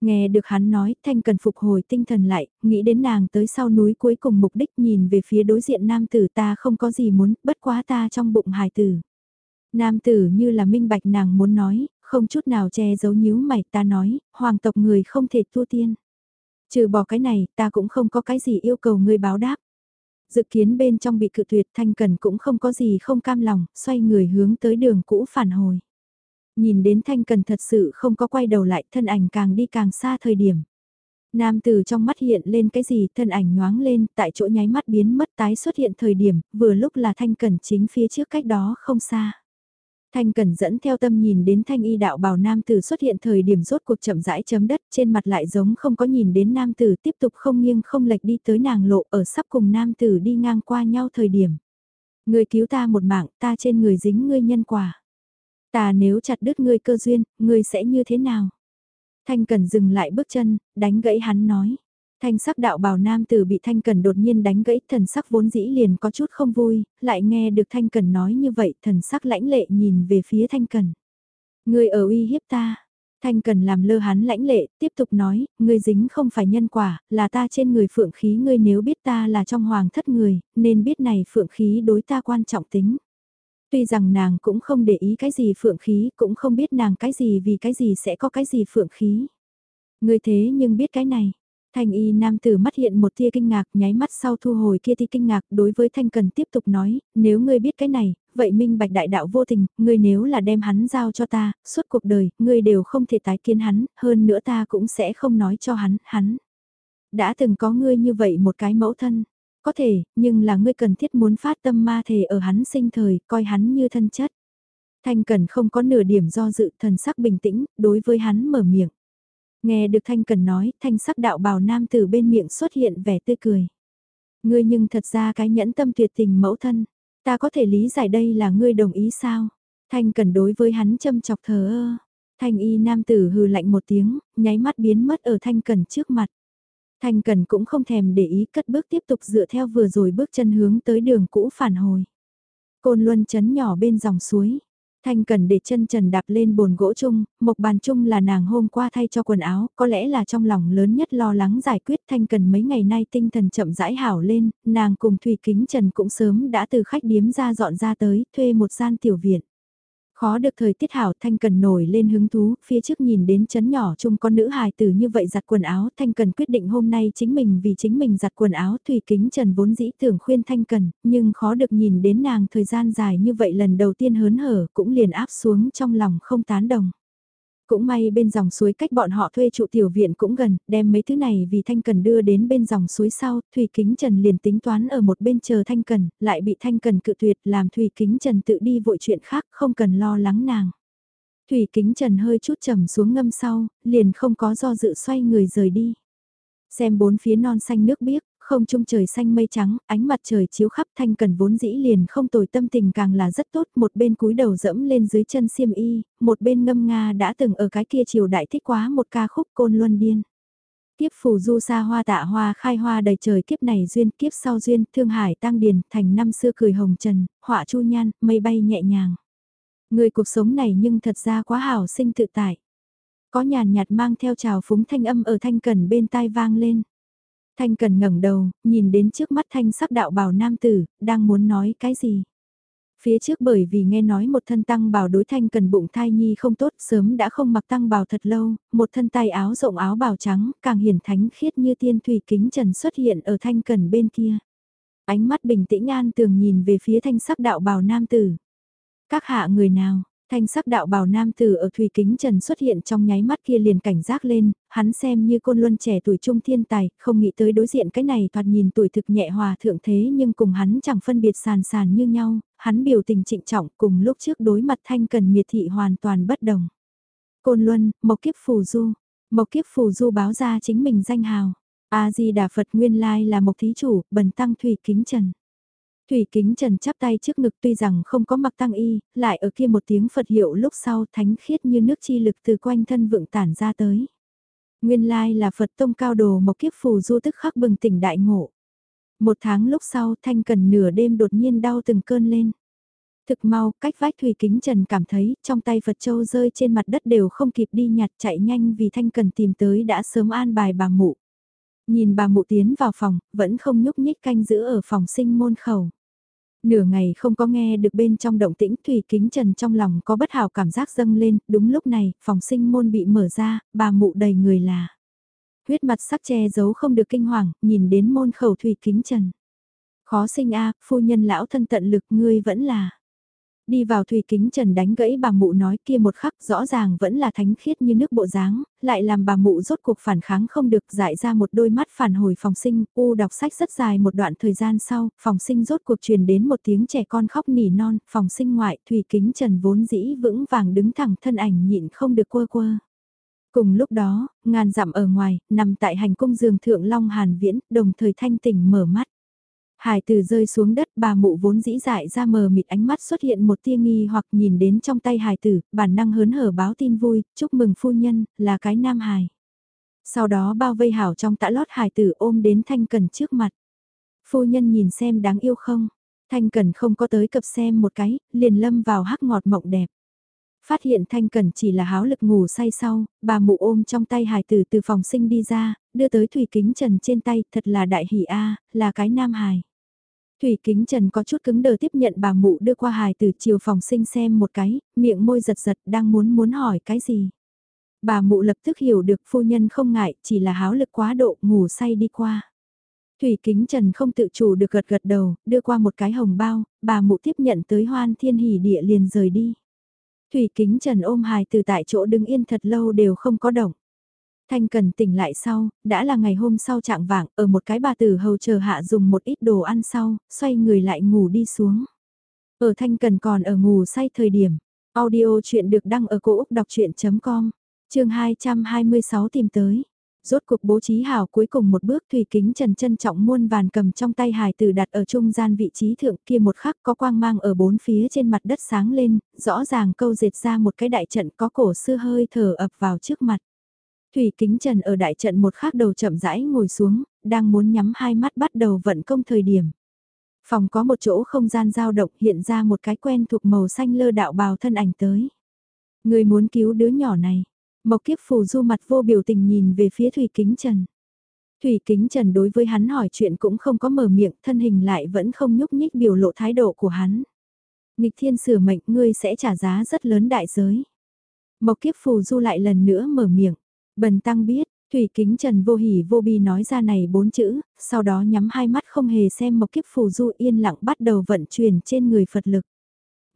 Nghe được hắn nói, Thanh cần phục hồi tinh thần lại, nghĩ đến nàng tới sau núi cuối cùng mục đích nhìn về phía đối diện nam tử ta không có gì muốn, bất quá ta trong bụng hài tử. Nam tử như là minh bạch nàng muốn nói, không chút nào che giấu nhíu mày ta nói, hoàng tộc người không thể tu tiên. Trừ bỏ cái này, ta cũng không có cái gì yêu cầu người báo đáp. Dự kiến bên trong bị cự tuyệt thanh cần cũng không có gì không cam lòng, xoay người hướng tới đường cũ phản hồi. Nhìn đến Thanh Cần thật sự không có quay đầu lại, thân ảnh càng đi càng xa thời điểm. Nam tử trong mắt hiện lên cái gì, thân ảnh nhoáng lên, tại chỗ nháy mắt biến mất tái xuất hiện thời điểm, vừa lúc là Thanh Cần chính phía trước cách đó không xa. Thanh Cần dẫn theo tâm nhìn đến thanh y đạo bào nam tử xuất hiện thời điểm rốt cuộc chậm rãi chấm đất, trên mặt lại giống không có nhìn đến nam tử, tiếp tục không nghiêng không lệch đi tới nàng lộ ở sắp cùng nam tử đi ngang qua nhau thời điểm. Người cứu ta một mạng, ta trên người dính ngươi nhân quả. Ta nếu chặt đứt ngươi cơ duyên, ngươi sẽ như thế nào? Thanh Cần dừng lại bước chân, đánh gãy hắn nói. Thanh sắc đạo bào nam tử bị Thanh Cần đột nhiên đánh gãy, thần sắc vốn dĩ liền có chút không vui, lại nghe được Thanh Cần nói như vậy, thần sắc lãnh lệ nhìn về phía Thanh Cần. Ngươi ở uy hiếp ta. Thanh Cần làm lơ hắn lãnh lệ, tiếp tục nói, ngươi dính không phải nhân quả, là ta trên người phượng khí ngươi nếu biết ta là trong hoàng thất người, nên biết này phượng khí đối ta quan trọng tính. Tuy rằng nàng cũng không để ý cái gì phượng khí, cũng không biết nàng cái gì vì cái gì sẽ có cái gì phượng khí. Người thế nhưng biết cái này. Thanh y nam tử mắt hiện một tia kinh ngạc nháy mắt sau thu hồi kia tia kinh ngạc đối với thanh cần tiếp tục nói, nếu ngươi biết cái này, vậy minh bạch đại đạo vô tình, ngươi nếu là đem hắn giao cho ta, suốt cuộc đời, ngươi đều không thể tái kiến hắn, hơn nữa ta cũng sẽ không nói cho hắn, hắn. Đã từng có ngươi như vậy một cái mẫu thân, có thể, nhưng là ngươi cần thiết muốn phát tâm ma thể ở hắn sinh thời, coi hắn như thân chất. Thanh Cần không có nửa điểm do dự thần sắc bình tĩnh, đối với hắn mở miệng. Nghe được Thanh Cần nói, thanh sắc đạo bào nam từ bên miệng xuất hiện vẻ tươi cười. Ngươi nhưng thật ra cái nhẫn tâm tuyệt tình mẫu thân, ta có thể lý giải đây là ngươi đồng ý sao? Thanh Cần đối với hắn châm chọc thờ ơ. Thanh y nam tử hừ lạnh một tiếng, nháy mắt biến mất ở Thanh Cần trước mặt. Thanh Cần cũng không thèm để ý cất bước tiếp tục dựa theo vừa rồi bước chân hướng tới đường cũ phản hồi. Côn Luân chấn nhỏ bên dòng suối. Thanh Cần để chân trần đạp lên bồn gỗ chung, một bàn chung là nàng hôm qua thay cho quần áo, có lẽ là trong lòng lớn nhất lo lắng giải quyết Thanh Cần mấy ngày nay tinh thần chậm rãi hảo lên, nàng cùng Thủy Kính Trần cũng sớm đã từ khách điếm ra dọn ra tới, thuê một gian tiểu viện. Khó được thời tiết hảo Thanh Cần nổi lên hứng thú, phía trước nhìn đến chấn nhỏ chung con nữ hài tử như vậy giặt quần áo, Thanh Cần quyết định hôm nay chính mình vì chính mình giặt quần áo Thủy Kính Trần vốn dĩ tưởng khuyên Thanh Cần, nhưng khó được nhìn đến nàng thời gian dài như vậy lần đầu tiên hớn hở cũng liền áp xuống trong lòng không tán đồng. Cũng may bên dòng suối cách bọn họ thuê trụ tiểu viện cũng gần, đem mấy thứ này vì Thanh Cần đưa đến bên dòng suối sau, Thủy Kính Trần liền tính toán ở một bên chờ Thanh Cần, lại bị Thanh Cần cự tuyệt làm Thủy Kính Trần tự đi vội chuyện khác, không cần lo lắng nàng. Thủy Kính Trần hơi chút trầm xuống ngâm sau, liền không có do dự xoay người rời đi. Xem bốn phía non xanh nước biếc, không trung trời xanh mây trắng, ánh mặt trời chiếu khắp thanh cần vốn dĩ liền không tồi tâm tình càng là rất tốt, một bên cúi đầu dẫm lên dưới chân xiêm y, một bên ngâm nga đã từng ở cái kia triều đại thích quá một ca khúc côn luân điên. Kiếp phù du xa hoa tạ hoa khai hoa đầy trời kiếp này duyên kiếp sau duyên thương hải tăng điền thành năm xưa cười hồng trần, họa chu nhan, mây bay nhẹ nhàng. Người cuộc sống này nhưng thật ra quá hảo sinh tự tại. Có nhàn nhạt mang theo trào phúng thanh âm ở thanh cần bên tai vang lên. Thanh Cần ngẩng đầu, nhìn đến trước mắt thanh sắc đạo bào nam tử, đang muốn nói cái gì. Phía trước bởi vì nghe nói một thân tăng bào đối thanh cần bụng thai nhi không tốt sớm đã không mặc tăng bào thật lâu, một thân tay áo rộng áo bào trắng càng hiển thánh khiết như tiên thủy kính trần xuất hiện ở thanh cần bên kia. Ánh mắt bình tĩnh an tường nhìn về phía thanh sắc đạo bào nam tử. Các hạ người nào, Thanh sắc đạo bào nam tử ở Thủy Kính Trần xuất hiện trong nháy mắt kia liền cảnh giác lên, hắn xem như côn luân trẻ tuổi trung thiên tài, không nghĩ tới đối diện cái này thoạt nhìn tuổi thực nhẹ hòa thượng thế nhưng cùng hắn chẳng phân biệt sàn sàn như nhau, hắn biểu tình trịnh trọng cùng lúc trước đối mặt thanh cần miệt thị hoàn toàn bất đồng. Côn luân, mộc kiếp phù du, mộc kiếp phù du báo ra chính mình danh hào. A-di-đà Phật nguyên lai là mộc thí chủ, bần tăng Thủy Kính Trần. Thủy kính trần chắp tay trước ngực tuy rằng không có mặc tăng y, lại ở kia một tiếng Phật hiệu lúc sau thánh khiết như nước chi lực từ quanh thân vượng tản ra tới. Nguyên lai là Phật tông cao đồ một kiếp phù du tức khắc bừng tỉnh đại ngộ. Một tháng lúc sau thanh cần nửa đêm đột nhiên đau từng cơn lên. Thực mau, cách vách Thủy Kính Trần cảm thấy trong tay Phật Châu rơi trên mặt đất đều không kịp đi nhặt chạy nhanh vì thanh cần tìm tới đã sớm an bài bà mụ. Nhìn bà mụ tiến vào phòng, vẫn không nhúc nhích canh giữ ở phòng sinh môn khẩu. Nửa ngày không có nghe được bên trong động tĩnh Thủy Kính Trần trong lòng có bất hảo cảm giác dâng lên, đúng lúc này, phòng sinh môn bị mở ra, bà mụ đầy người là. Huyết mặt sắc che giấu không được kinh hoàng, nhìn đến môn khẩu Thủy Kính Trần. Khó sinh a phu nhân lão thân tận lực ngươi vẫn là. Đi vào thủy kính trần đánh gãy bà mụ nói kia một khắc rõ ràng vẫn là thánh khiết như nước bộ dáng, lại làm bà mụ rốt cuộc phản kháng không được dại ra một đôi mắt phản hồi phòng sinh, u đọc sách rất dài một đoạn thời gian sau, phòng sinh rốt cuộc truyền đến một tiếng trẻ con khóc nỉ non, phòng sinh ngoại, thủy kính trần vốn dĩ vững vàng đứng thẳng thân ảnh nhịn không được quơ quơ. Cùng lúc đó, ngàn dặm ở ngoài, nằm tại hành cung giường thượng Long Hàn Viễn, đồng thời thanh tỉnh mở mắt. Hải từ rơi xuống đất bà mụ vốn dĩ dại ra mờ mịt ánh mắt xuất hiện một tia nghi hoặc nhìn đến trong tay hải tử, bản năng hớn hở báo tin vui, chúc mừng phu nhân, là cái nam Hải. Sau đó bao vây hảo trong tã lót hải tử ôm đến thanh cần trước mặt. Phu nhân nhìn xem đáng yêu không, thanh cần không có tới cập xem một cái, liền lâm vào hắc ngọt mộng đẹp. Phát hiện Thanh Cần chỉ là háo lực ngủ say sau, bà mụ ôm trong tay hài tử từ phòng sinh đi ra, đưa tới Thủy Kính Trần trên tay, thật là đại hỷ A, là cái nam hài. Thủy Kính Trần có chút cứng đờ tiếp nhận bà mụ đưa qua hài từ chiều phòng sinh xem một cái, miệng môi giật giật đang muốn muốn hỏi cái gì. Bà mụ lập tức hiểu được phu nhân không ngại, chỉ là háo lực quá độ, ngủ say đi qua. Thủy Kính Trần không tự chủ được gật gật đầu, đưa qua một cái hồng bao, bà mụ tiếp nhận tới hoan thiên hỉ địa liền rời đi. Thủy Kính Trần ôm hài từ tại chỗ đứng yên thật lâu đều không có động. Thanh Cần tỉnh lại sau, đã là ngày hôm sau trạng vạng, ở một cái bà tử hầu chờ hạ dùng một ít đồ ăn sau, xoay người lại ngủ đi xuống. Ở Thanh Cần còn ở ngủ say thời điểm, audio chuyện được đăng ở cổ Úc đọc chuyện.com, chương 226 tìm tới. Rốt cuộc bố trí hảo cuối cùng một bước Thủy Kính Trần trân trọng muôn vàn cầm trong tay hài tử đặt ở trung gian vị trí thượng kia một khắc có quang mang ở bốn phía trên mặt đất sáng lên, rõ ràng câu dệt ra một cái đại trận có cổ xưa hơi thở ập vào trước mặt. Thủy Kính Trần ở đại trận một khắc đầu chậm rãi ngồi xuống, đang muốn nhắm hai mắt bắt đầu vận công thời điểm. Phòng có một chỗ không gian dao động hiện ra một cái quen thuộc màu xanh lơ đạo bào thân ảnh tới. Người muốn cứu đứa nhỏ này. Mộc kiếp phù du mặt vô biểu tình nhìn về phía Thủy Kính Trần. Thủy Kính Trần đối với hắn hỏi chuyện cũng không có mở miệng, thân hình lại vẫn không nhúc nhích biểu lộ thái độ của hắn. Nghịch thiên sửa mệnh ngươi sẽ trả giá rất lớn đại giới. Mộc kiếp phù du lại lần nữa mở miệng. Bần tăng biết, Thủy kính trần vô hỉ vô bi nói ra này bốn chữ, sau đó nhắm hai mắt không hề xem mộc kiếp phù du yên lặng bắt đầu vận chuyển trên người Phật lực.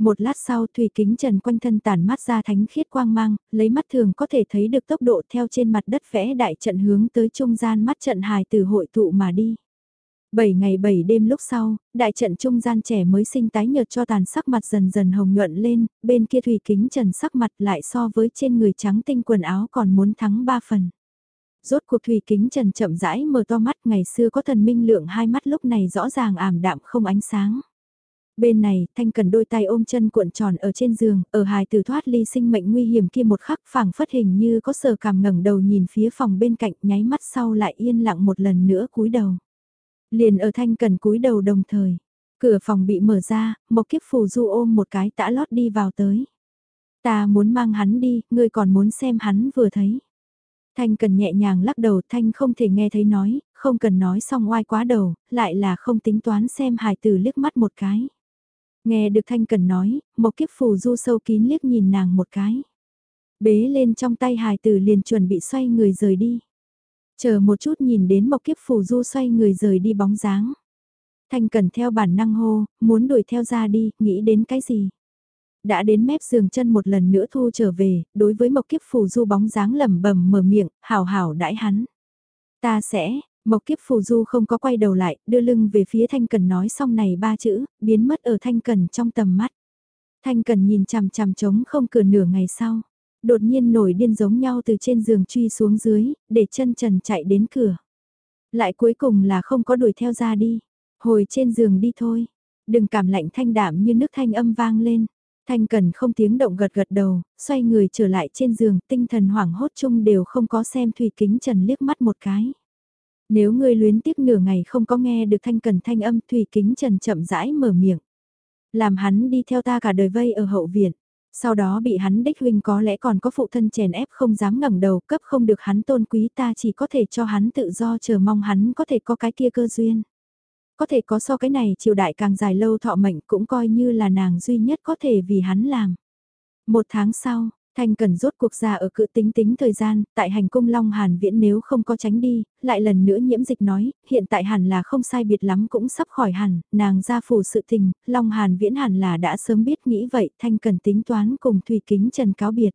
Một lát sau Thủy kính trần quanh thân tản mắt ra thánh khiết quang mang, lấy mắt thường có thể thấy được tốc độ theo trên mặt đất vẽ đại trận hướng tới trung gian mắt trận hài từ hội tụ mà đi. Bảy ngày bảy đêm lúc sau, đại trận trung gian trẻ mới sinh tái nhợt cho tàn sắc mặt dần dần hồng nhuận lên, bên kia thủy kính trần sắc mặt lại so với trên người trắng tinh quần áo còn muốn thắng ba phần. Rốt cuộc thủy kính trần chậm rãi mở to mắt ngày xưa có thần minh lượng hai mắt lúc này rõ ràng ảm đạm không ánh sáng. Bên này, Thanh Cần đôi tay ôm chân cuộn tròn ở trên giường, ở hài tử thoát ly sinh mệnh nguy hiểm kia một khắc phảng phất hình như có sờ cảm ngẩng đầu nhìn phía phòng bên cạnh nháy mắt sau lại yên lặng một lần nữa cúi đầu. Liền ở thanh cần cúi đầu đồng thời. Cửa phòng bị mở ra, một kiếp phù du ôm một cái tã lót đi vào tới. Ta muốn mang hắn đi, ngươi còn muốn xem hắn vừa thấy. Thanh cần nhẹ nhàng lắc đầu Thanh không thể nghe thấy nói, không cần nói xong oai quá đầu, lại là không tính toán xem hài tử liếc mắt một cái. Nghe được Thanh cần nói, một kiếp phù du sâu kín liếc nhìn nàng một cái. Bế lên trong tay hài tử liền chuẩn bị xoay người rời đi. Chờ một chút nhìn đến Mộc Kiếp Phù Du xoay người rời đi bóng dáng. Thanh Cần theo bản năng hô, muốn đuổi theo ra đi, nghĩ đến cái gì? Đã đến mép giường chân một lần nữa thu trở về, đối với Mộc Kiếp Phù Du bóng dáng lẩm bẩm mở miệng, hào hào đãi hắn. Ta sẽ, Mộc Kiếp Phù Du không có quay đầu lại, đưa lưng về phía Thanh Cần nói xong này ba chữ, biến mất ở Thanh Cần trong tầm mắt. Thanh Cần nhìn chằm chằm trống không cửa nửa ngày sau đột nhiên nổi điên giống nhau từ trên giường truy xuống dưới, để chân trần chạy đến cửa. Lại cuối cùng là không có đuổi theo ra đi, hồi trên giường đi thôi, đừng cảm lạnh thanh đạm như nước thanh âm vang lên. Thanh cần không tiếng động gật gật đầu, xoay người trở lại trên giường, tinh thần hoảng hốt chung đều không có xem Thủy Kính Trần liếc mắt một cái. Nếu ngươi luyến tiếc nửa ngày không có nghe được thanh cần thanh âm Thủy Kính Trần chậm rãi mở miệng. Làm hắn đi theo ta cả đời vây ở hậu viện. Sau đó bị hắn đích huynh có lẽ còn có phụ thân chèn ép không dám ngẩng đầu cấp không được hắn tôn quý ta chỉ có thể cho hắn tự do chờ mong hắn có thể có cái kia cơ duyên. Có thể có so cái này triều đại càng dài lâu thọ mệnh cũng coi như là nàng duy nhất có thể vì hắn làm. Một tháng sau, Thanh cần rốt cuộc ra ở cự tính tính thời gian, tại hành cung Long Hàn Viễn nếu không có tránh đi, lại lần nữa nhiễm dịch nói, hiện tại hẳn là không sai biệt lắm cũng sắp khỏi hẳn, nàng ra phủ sự tình, Long Hàn Viễn hẳn là đã sớm biết nghĩ vậy, Thanh cần tính toán cùng Thủy Kính Trần cáo biệt.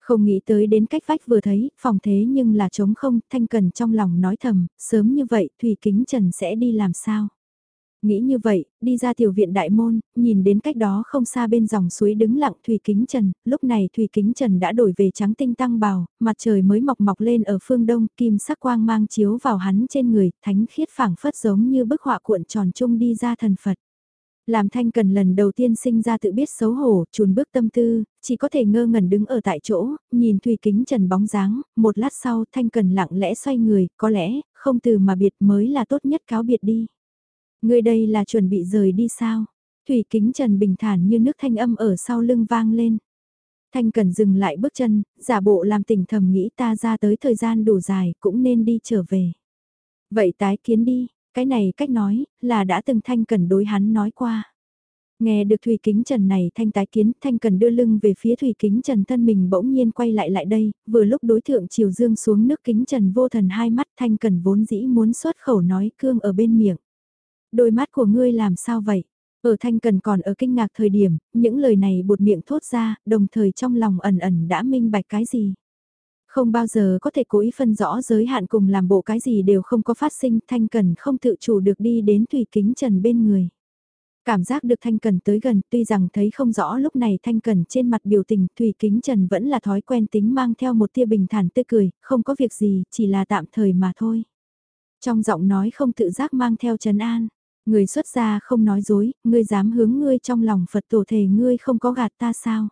Không nghĩ tới đến cách vách vừa thấy, phòng thế nhưng là trống không, Thanh cần trong lòng nói thầm, sớm như vậy Thủy Kính Trần sẽ đi làm sao? Nghĩ như vậy, đi ra tiểu viện đại môn, nhìn đến cách đó không xa bên dòng suối đứng lặng Thủy Kính Trần, lúc này Thủy Kính Trần đã đổi về trắng tinh tăng bào, mặt trời mới mọc mọc lên ở phương đông, kim sắc quang mang chiếu vào hắn trên người, thánh khiết phảng phất giống như bức họa cuộn tròn trung đi ra thần Phật. Làm thanh cần lần đầu tiên sinh ra tự biết xấu hổ, chùn bước tâm tư, chỉ có thể ngơ ngẩn đứng ở tại chỗ, nhìn Thủy Kính Trần bóng dáng, một lát sau thanh cần lặng lẽ xoay người, có lẽ, không từ mà biệt mới là tốt nhất cáo biệt đi. Người đây là chuẩn bị rời đi sao? Thủy kính trần bình thản như nước thanh âm ở sau lưng vang lên. Thanh cần dừng lại bước chân, giả bộ làm tỉnh thầm nghĩ ta ra tới thời gian đủ dài cũng nên đi trở về. Vậy tái kiến đi, cái này cách nói, là đã từng Thanh cần đối hắn nói qua. Nghe được Thủy Kính Trần này thanh tái kiến, thanh cần đưa lưng về phía Thủy Kính Trần thân mình bỗng nhiên quay lại lại đây, vừa lúc đối thượng chiều dương xuống nước Kính Trần vô thần hai mắt thanh cần vốn dĩ muốn xuất khẩu nói cương ở bên miệng. Đôi mắt của ngươi làm sao vậy? Ở thanh cần còn ở kinh ngạc thời điểm, những lời này buột miệng thốt ra, đồng thời trong lòng ẩn ẩn đã minh bạch cái gì. Không bao giờ có thể cố ý phân rõ giới hạn cùng làm bộ cái gì đều không có phát sinh, thanh cần không tự chủ được đi đến Thủy Kính Trần bên người. Cảm giác được Thanh Cần tới gần, tuy rằng thấy không rõ lúc này Thanh Cần trên mặt biểu tình, Thủy Kính Trần vẫn là thói quen tính mang theo một tia bình thản tươi cười, không có việc gì, chỉ là tạm thời mà thôi. Trong giọng nói không tự giác mang theo trấn an. Người xuất gia không nói dối, ngươi dám hướng ngươi trong lòng Phật tổ thể ngươi không có gạt ta sao?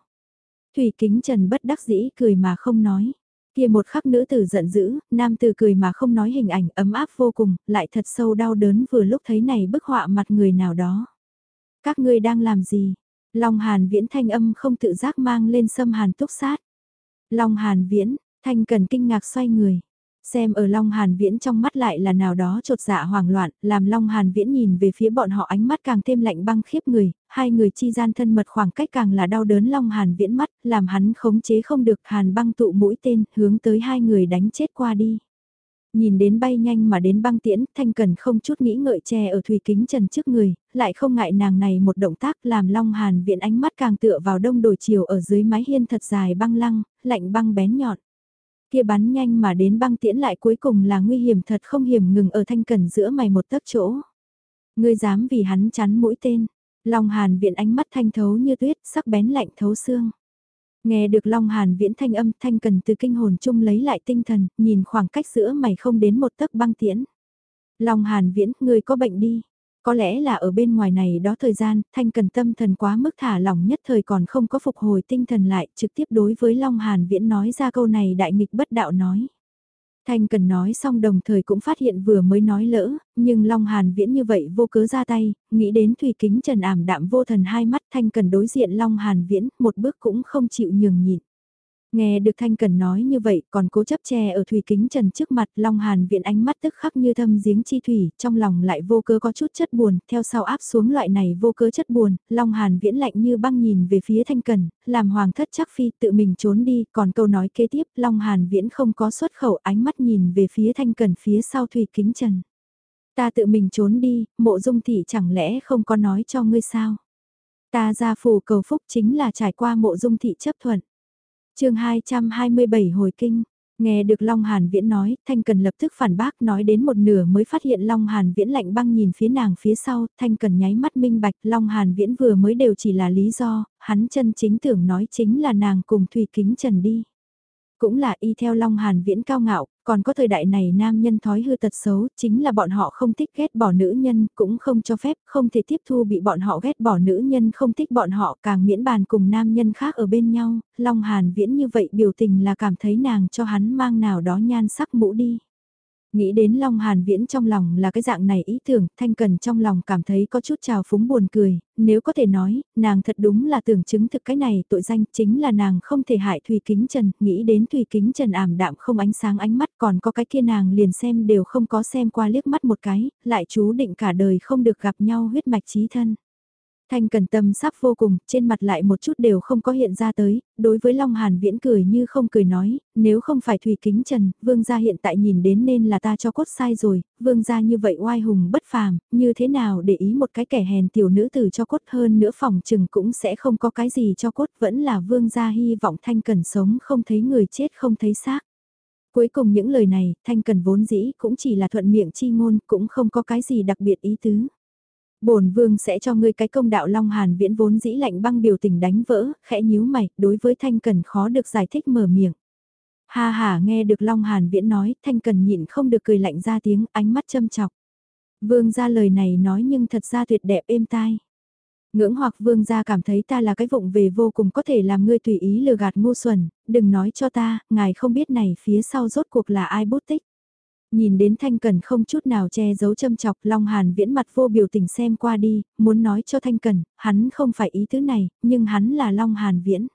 Thủy kính trần bất đắc dĩ cười mà không nói. Kia một khắc nữ tử giận dữ, nam tử cười mà không nói hình ảnh ấm áp vô cùng, lại thật sâu đau đớn vừa lúc thấy này bức họa mặt người nào đó. Các ngươi đang làm gì? Long Hàn Viễn thanh âm không tự giác mang lên xâm hàn túc sát. Long Hàn Viễn, thanh cần kinh ngạc xoay người. Xem ở Long Hàn Viễn trong mắt lại là nào đó trột dạ hoảng loạn, làm Long Hàn Viễn nhìn về phía bọn họ ánh mắt càng thêm lạnh băng khiếp người, hai người chi gian thân mật khoảng cách càng là đau đớn Long Hàn Viễn mắt, làm hắn khống chế không được Hàn băng tụ mũi tên, hướng tới hai người đánh chết qua đi. Nhìn đến bay nhanh mà đến băng tiễn, Thanh Cần không chút nghĩ ngợi che ở thủy kính trần trước người, lại không ngại nàng này một động tác làm Long Hàn Viễn ánh mắt càng tựa vào đông đổi chiều ở dưới mái hiên thật dài băng lăng, lạnh băng bén nhọn kia bắn nhanh mà đến băng tiễn lại cuối cùng là nguy hiểm thật không hiểm ngừng ở thanh cần giữa mày một tấc chỗ. Ngươi dám vì hắn chắn mũi tên, Long Hàn viễn ánh mắt thanh thấu như tuyết, sắc bén lạnh thấu xương. Nghe được Long Hàn viễn thanh âm thanh cần từ kinh hồn chung lấy lại tinh thần, nhìn khoảng cách giữa mày không đến một tấc băng tiễn. Long Hàn viễn, ngươi có bệnh đi. Có lẽ là ở bên ngoài này đó thời gian, thanh cần tâm thần quá mức thả lỏng nhất thời còn không có phục hồi tinh thần lại, trực tiếp đối với Long Hàn Viễn nói ra câu này đại nghịch bất đạo nói. Thanh cần nói xong đồng thời cũng phát hiện vừa mới nói lỡ, nhưng Long Hàn Viễn như vậy vô cớ ra tay, nghĩ đến Thủy Kính Trần ảm đạm vô thần hai mắt Thanh cần đối diện Long Hàn Viễn, một bước cũng không chịu nhường nhịn. Nghe được Thanh Cần nói như vậy còn cố chấp che ở thủy kính trần trước mặt Long Hàn viện ánh mắt tức khắc như thâm giếng chi thủy, trong lòng lại vô cơ có chút chất buồn, theo sau áp xuống loại này vô cơ chất buồn, Long Hàn viễn lạnh như băng nhìn về phía Thanh Cần, làm hoàng thất chắc phi tự mình trốn đi, còn câu nói kế tiếp Long Hàn viễn không có xuất khẩu ánh mắt nhìn về phía Thanh Cần phía sau thủy kính trần. Ta tự mình trốn đi, mộ dung thị chẳng lẽ không có nói cho ngươi sao? Ta ra phù cầu phúc chính là trải qua mộ dung thị chấp thuận chương 227 hồi kinh, nghe được Long Hàn Viễn nói, Thanh Cần lập tức phản bác nói đến một nửa mới phát hiện Long Hàn Viễn lạnh băng nhìn phía nàng phía sau, Thanh Cần nháy mắt minh bạch Long Hàn Viễn vừa mới đều chỉ là lý do, hắn chân chính tưởng nói chính là nàng cùng Thùy Kính Trần đi. Cũng là y theo Long Hàn Viễn cao ngạo, còn có thời đại này nam nhân thói hư tật xấu, chính là bọn họ không thích ghét bỏ nữ nhân, cũng không cho phép, không thể tiếp thu bị bọn họ ghét bỏ nữ nhân không thích bọn họ càng miễn bàn cùng nam nhân khác ở bên nhau, Long Hàn Viễn như vậy biểu tình là cảm thấy nàng cho hắn mang nào đó nhan sắc mũ đi. Nghĩ đến Long Hàn Viễn trong lòng là cái dạng này ý tưởng, Thanh Cần trong lòng cảm thấy có chút trào phúng buồn cười, nếu có thể nói, nàng thật đúng là tưởng chứng thực cái này tội danh chính là nàng không thể hại Thùy Kính Trần, nghĩ đến Thùy Kính Trần ảm đạm không ánh sáng ánh mắt còn có cái kia nàng liền xem đều không có xem qua liếc mắt một cái, lại chú định cả đời không được gặp nhau huyết mạch trí thân. Thanh cần tâm sắp vô cùng, trên mặt lại một chút đều không có hiện ra tới, đối với Long Hàn viễn cười như không cười nói, nếu không phải Thủy Kính Trần, vương gia hiện tại nhìn đến nên là ta cho cốt sai rồi, vương gia như vậy oai hùng bất phàm, như thế nào để ý một cái kẻ hèn tiểu nữ tử cho cốt hơn nữa phòng chừng cũng sẽ không có cái gì cho cốt, vẫn là vương gia hy vọng Thanh cần sống không thấy người chết không thấy xác. Cuối cùng những lời này, Thanh cần vốn dĩ cũng chỉ là thuận miệng chi ngôn, cũng không có cái gì đặc biệt ý tứ bổn vương sẽ cho ngươi cái công đạo Long Hàn viễn vốn dĩ lạnh băng biểu tình đánh vỡ, khẽ nhíu mày, đối với Thanh Cần khó được giải thích mở miệng. Ha ha nghe được Long Hàn viễn nói, Thanh Cần nhịn không được cười lạnh ra tiếng, ánh mắt châm chọc. Vương ra lời này nói nhưng thật ra tuyệt đẹp êm tai. Ngưỡng hoặc vương gia cảm thấy ta là cái vụng về vô cùng có thể làm ngươi tùy ý lừa gạt ngu xuẩn, đừng nói cho ta, ngài không biết này phía sau rốt cuộc là ai bút tích. Nhìn đến Thanh Cần không chút nào che giấu châm chọc Long Hàn viễn mặt vô biểu tình xem qua đi, muốn nói cho Thanh Cần, hắn không phải ý thứ này, nhưng hắn là Long Hàn viễn.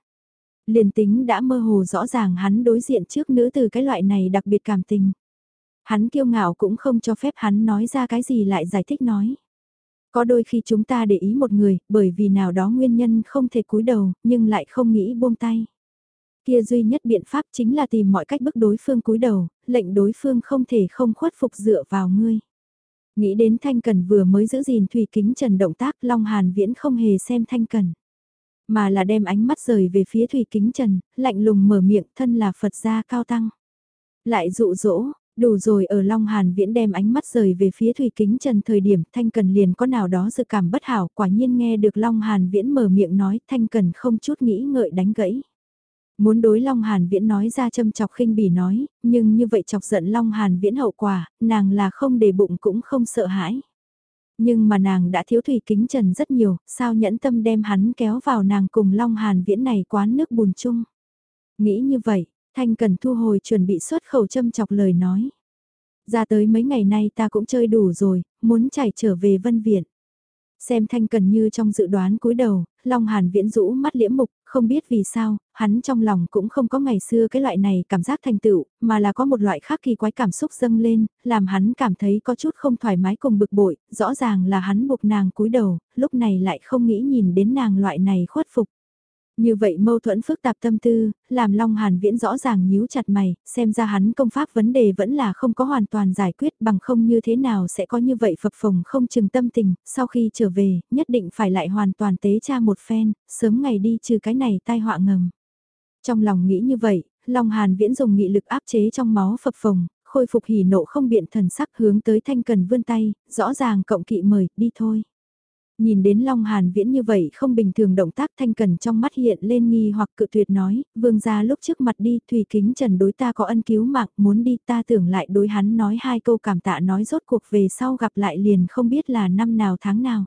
Liền tính đã mơ hồ rõ ràng hắn đối diện trước nữ từ cái loại này đặc biệt cảm tình. Hắn kiêu ngạo cũng không cho phép hắn nói ra cái gì lại giải thích nói. Có đôi khi chúng ta để ý một người, bởi vì nào đó nguyên nhân không thể cúi đầu, nhưng lại không nghĩ buông tay. Kia duy nhất biện pháp chính là tìm mọi cách bức đối phương cúi đầu, lệnh đối phương không thể không khuất phục dựa vào ngươi. Nghĩ đến Thanh Cần vừa mới giữ gìn Thủy Kính Trần động tác Long Hàn Viễn không hề xem Thanh Cần. Mà là đem ánh mắt rời về phía Thủy Kính Trần, lạnh lùng mở miệng thân là Phật gia cao tăng. Lại dụ dỗ, đủ rồi ở Long Hàn Viễn đem ánh mắt rời về phía Thủy Kính Trần thời điểm Thanh Cần liền có nào đó dự cảm bất hảo quả nhiên nghe được Long Hàn Viễn mở miệng nói Thanh Cần không chút nghĩ ngợi đánh gãy. Muốn đối Long Hàn Viễn nói ra châm chọc khinh bỉ nói, nhưng như vậy chọc giận Long Hàn Viễn hậu quả, nàng là không để bụng cũng không sợ hãi. Nhưng mà nàng đã thiếu thủy kính trần rất nhiều, sao nhẫn tâm đem hắn kéo vào nàng cùng Long Hàn Viễn này quán nước bùn chung. Nghĩ như vậy, Thanh Cần thu hồi chuẩn bị xuất khẩu châm chọc lời nói. Ra tới mấy ngày nay ta cũng chơi đủ rồi, muốn chạy trở về vân viện. Xem Thanh Cần như trong dự đoán cúi đầu, Long Hàn viễn rũ mắt liễm mục, không biết vì sao, hắn trong lòng cũng không có ngày xưa cái loại này cảm giác thành tựu, mà là có một loại khác kỳ quái cảm xúc dâng lên, làm hắn cảm thấy có chút không thoải mái cùng bực bội, rõ ràng là hắn buộc nàng cúi đầu, lúc này lại không nghĩ nhìn đến nàng loại này khuất phục. Như vậy mâu thuẫn phức tạp tâm tư, làm Long Hàn Viễn rõ ràng nhíu chặt mày, xem ra hắn công pháp vấn đề vẫn là không có hoàn toàn giải quyết bằng không như thế nào sẽ có như vậy phập phồng không chừng tâm tình, sau khi trở về, nhất định phải lại hoàn toàn tế cha một phen, sớm ngày đi trừ cái này tai họa ngầm. Trong lòng nghĩ như vậy, Long Hàn Viễn dùng nghị lực áp chế trong máu phập phồng, khôi phục hỉ nộ không biện thần sắc hướng tới thanh cần vươn tay, rõ ràng cộng kỵ mời, đi thôi. Nhìn đến Long Hàn Viễn như vậy không bình thường động tác thanh cần trong mắt hiện lên nghi hoặc cự tuyệt nói, vương gia lúc trước mặt đi Thủy Kính Trần đối ta có ân cứu mạng muốn đi ta tưởng lại đối hắn nói hai câu cảm tạ nói rốt cuộc về sau gặp lại liền không biết là năm nào tháng nào.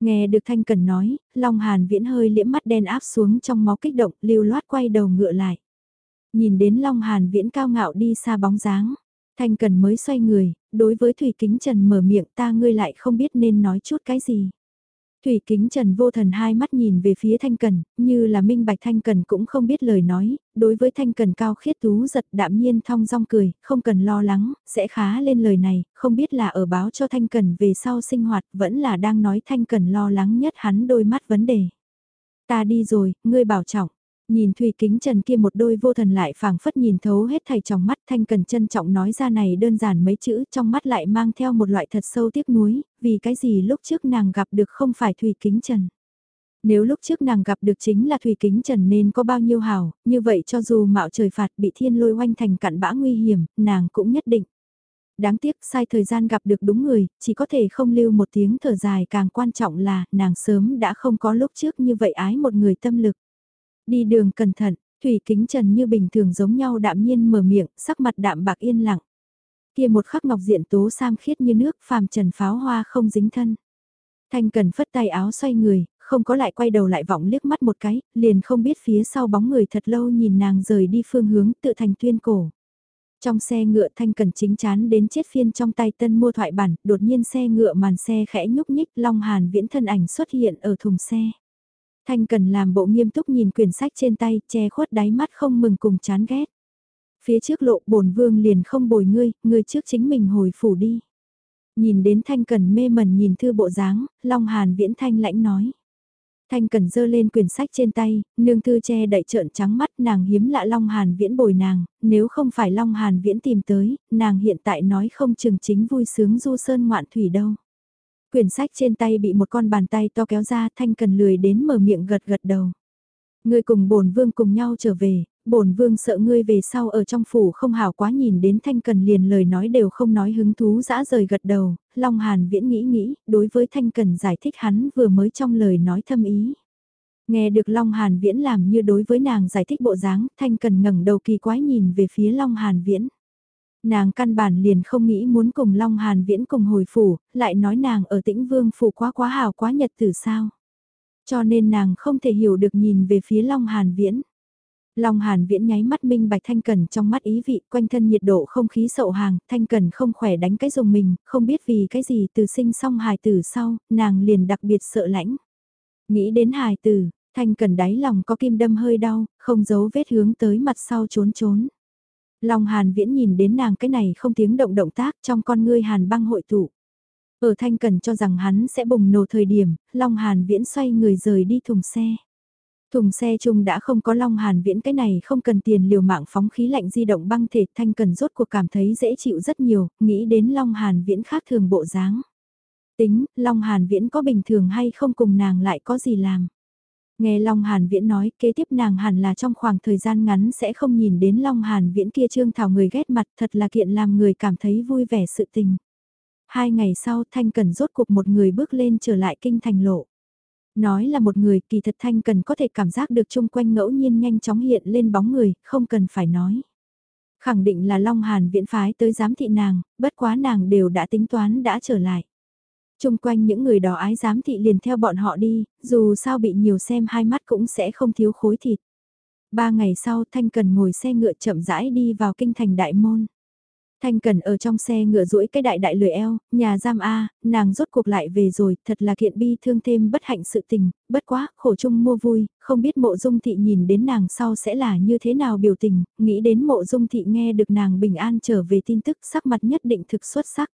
Nghe được Thanh Cần nói, Long Hàn Viễn hơi liễm mắt đen áp xuống trong máu kích động, lưu loát quay đầu ngựa lại. Nhìn đến Long Hàn Viễn cao ngạo đi xa bóng dáng, Thanh Cần mới xoay người, đối với Thủy Kính Trần mở miệng ta ngươi lại không biết nên nói chút cái gì. Thủy kính trần vô thần hai mắt nhìn về phía thanh cần, như là minh bạch thanh cần cũng không biết lời nói, đối với thanh cần cao khiết tú giật đạm nhiên thong dong cười, không cần lo lắng, sẽ khá lên lời này, không biết là ở báo cho thanh cần về sau sinh hoạt vẫn là đang nói thanh cần lo lắng nhất hắn đôi mắt vấn đề. Ta đi rồi, ngươi bảo trọng. Nhìn Thùy Kính Trần kia một đôi vô thần lại phảng phất nhìn thấu hết thầy trong mắt thanh cần trân trọng nói ra này đơn giản mấy chữ trong mắt lại mang theo một loại thật sâu tiếc nuối, vì cái gì lúc trước nàng gặp được không phải Thùy Kính Trần. Nếu lúc trước nàng gặp được chính là Thùy Kính Trần nên có bao nhiêu hào, như vậy cho dù mạo trời phạt bị thiên lôi oanh thành cặn bã nguy hiểm, nàng cũng nhất định. Đáng tiếc sai thời gian gặp được đúng người, chỉ có thể không lưu một tiếng thở dài càng quan trọng là nàng sớm đã không có lúc trước như vậy ái một người tâm lực. Đi đường cẩn thận, Thủy Kính Trần như bình thường giống nhau đạm nhiên mở miệng, sắc mặt đạm bạc yên lặng. Kia một khắc ngọc diện tố sam khiết như nước phàm trần pháo hoa không dính thân. Thanh cần phất tay áo xoay người, không có lại quay đầu lại vọng liếc mắt một cái, liền không biết phía sau bóng người thật lâu nhìn nàng rời đi phương hướng tự thành tuyên cổ. Trong xe ngựa thanh cần chính chán đến chết phiên trong tay tân mua thoại bản, đột nhiên xe ngựa màn xe khẽ nhúc nhích long hàn viễn thân ảnh xuất hiện ở thùng xe. Thanh cần làm bộ nghiêm túc nhìn quyển sách trên tay, che khuất đáy mắt không mừng cùng chán ghét. Phía trước lộ bổn vương liền không bồi ngươi, ngươi trước chính mình hồi phủ đi. Nhìn đến Thanh cần mê mẩn nhìn thư bộ dáng, Long Hàn viễn Thanh lãnh nói. Thanh cần dơ lên quyển sách trên tay, nương thư che đậy trợn trắng mắt nàng hiếm lạ Long Hàn viễn bồi nàng, nếu không phải Long Hàn viễn tìm tới, nàng hiện tại nói không chừng chính vui sướng du sơn ngoạn thủy đâu. Quyển sách trên tay bị một con bàn tay to kéo ra thanh cần lười đến mở miệng gật gật đầu. Ngươi cùng bổn vương cùng nhau trở về, bổn vương sợ ngươi về sau ở trong phủ không hảo quá nhìn đến thanh cần liền lời nói đều không nói hứng thú dã rời gật đầu, Long Hàn viễn nghĩ nghĩ, đối với thanh cần giải thích hắn vừa mới trong lời nói thâm ý. Nghe được Long Hàn viễn làm như đối với nàng giải thích bộ dáng, thanh cần ngẩng đầu kỳ quái nhìn về phía Long Hàn viễn. Nàng căn bản liền không nghĩ muốn cùng Long Hàn Viễn cùng hồi phủ, lại nói nàng ở tĩnh vương phủ quá quá hào quá nhật từ sao. Cho nên nàng không thể hiểu được nhìn về phía Long Hàn Viễn. Long Hàn Viễn nháy mắt minh bạch Thanh Cần trong mắt ý vị, quanh thân nhiệt độ không khí sậu hàng, Thanh Cần không khỏe đánh cái dùng mình, không biết vì cái gì từ sinh xong hài tử sau, nàng liền đặc biệt sợ lãnh. Nghĩ đến hài tử, Thanh Cần đáy lòng có kim đâm hơi đau, không giấu vết hướng tới mặt sau trốn trốn. Long Hàn Viễn nhìn đến nàng cái này không tiếng động động tác trong con ngươi Hàn băng hội tụ. Ở Thanh Cần cho rằng hắn sẽ bùng nổ thời điểm, Long Hàn Viễn xoay người rời đi thùng xe. Thùng xe chung đã không có Long Hàn Viễn cái này không cần tiền liều mạng phóng khí lạnh di động băng thể Thanh Cần rốt cuộc cảm thấy dễ chịu rất nhiều, nghĩ đến Long Hàn Viễn khác thường bộ dáng. Tính, Long Hàn Viễn có bình thường hay không cùng nàng lại có gì làm. Nghe Long Hàn Viễn nói kế tiếp nàng hẳn là trong khoảng thời gian ngắn sẽ không nhìn đến Long Hàn Viễn kia trương thảo người ghét mặt thật là kiện làm người cảm thấy vui vẻ sự tình. Hai ngày sau Thanh Cần rốt cuộc một người bước lên trở lại kinh thành lộ. Nói là một người kỳ thật Thanh Cần có thể cảm giác được chung quanh ngẫu nhiên nhanh chóng hiện lên bóng người, không cần phải nói. Khẳng định là Long Hàn Viễn phái tới giám thị nàng, bất quá nàng đều đã tính toán đã trở lại chung quanh những người đó ái giám thị liền theo bọn họ đi, dù sao bị nhiều xem hai mắt cũng sẽ không thiếu khối thịt. Ba ngày sau Thanh Cần ngồi xe ngựa chậm rãi đi vào kinh thành đại môn. Thanh Cần ở trong xe ngựa duỗi cái đại đại lười eo, nhà giam A, nàng rốt cuộc lại về rồi, thật là kiện bi thương thêm bất hạnh sự tình, bất quá, khổ chung mua vui, không biết mộ dung thị nhìn đến nàng sau sẽ là như thế nào biểu tình, nghĩ đến mộ dung thị nghe được nàng bình an trở về tin tức sắc mặt nhất định thực xuất sắc.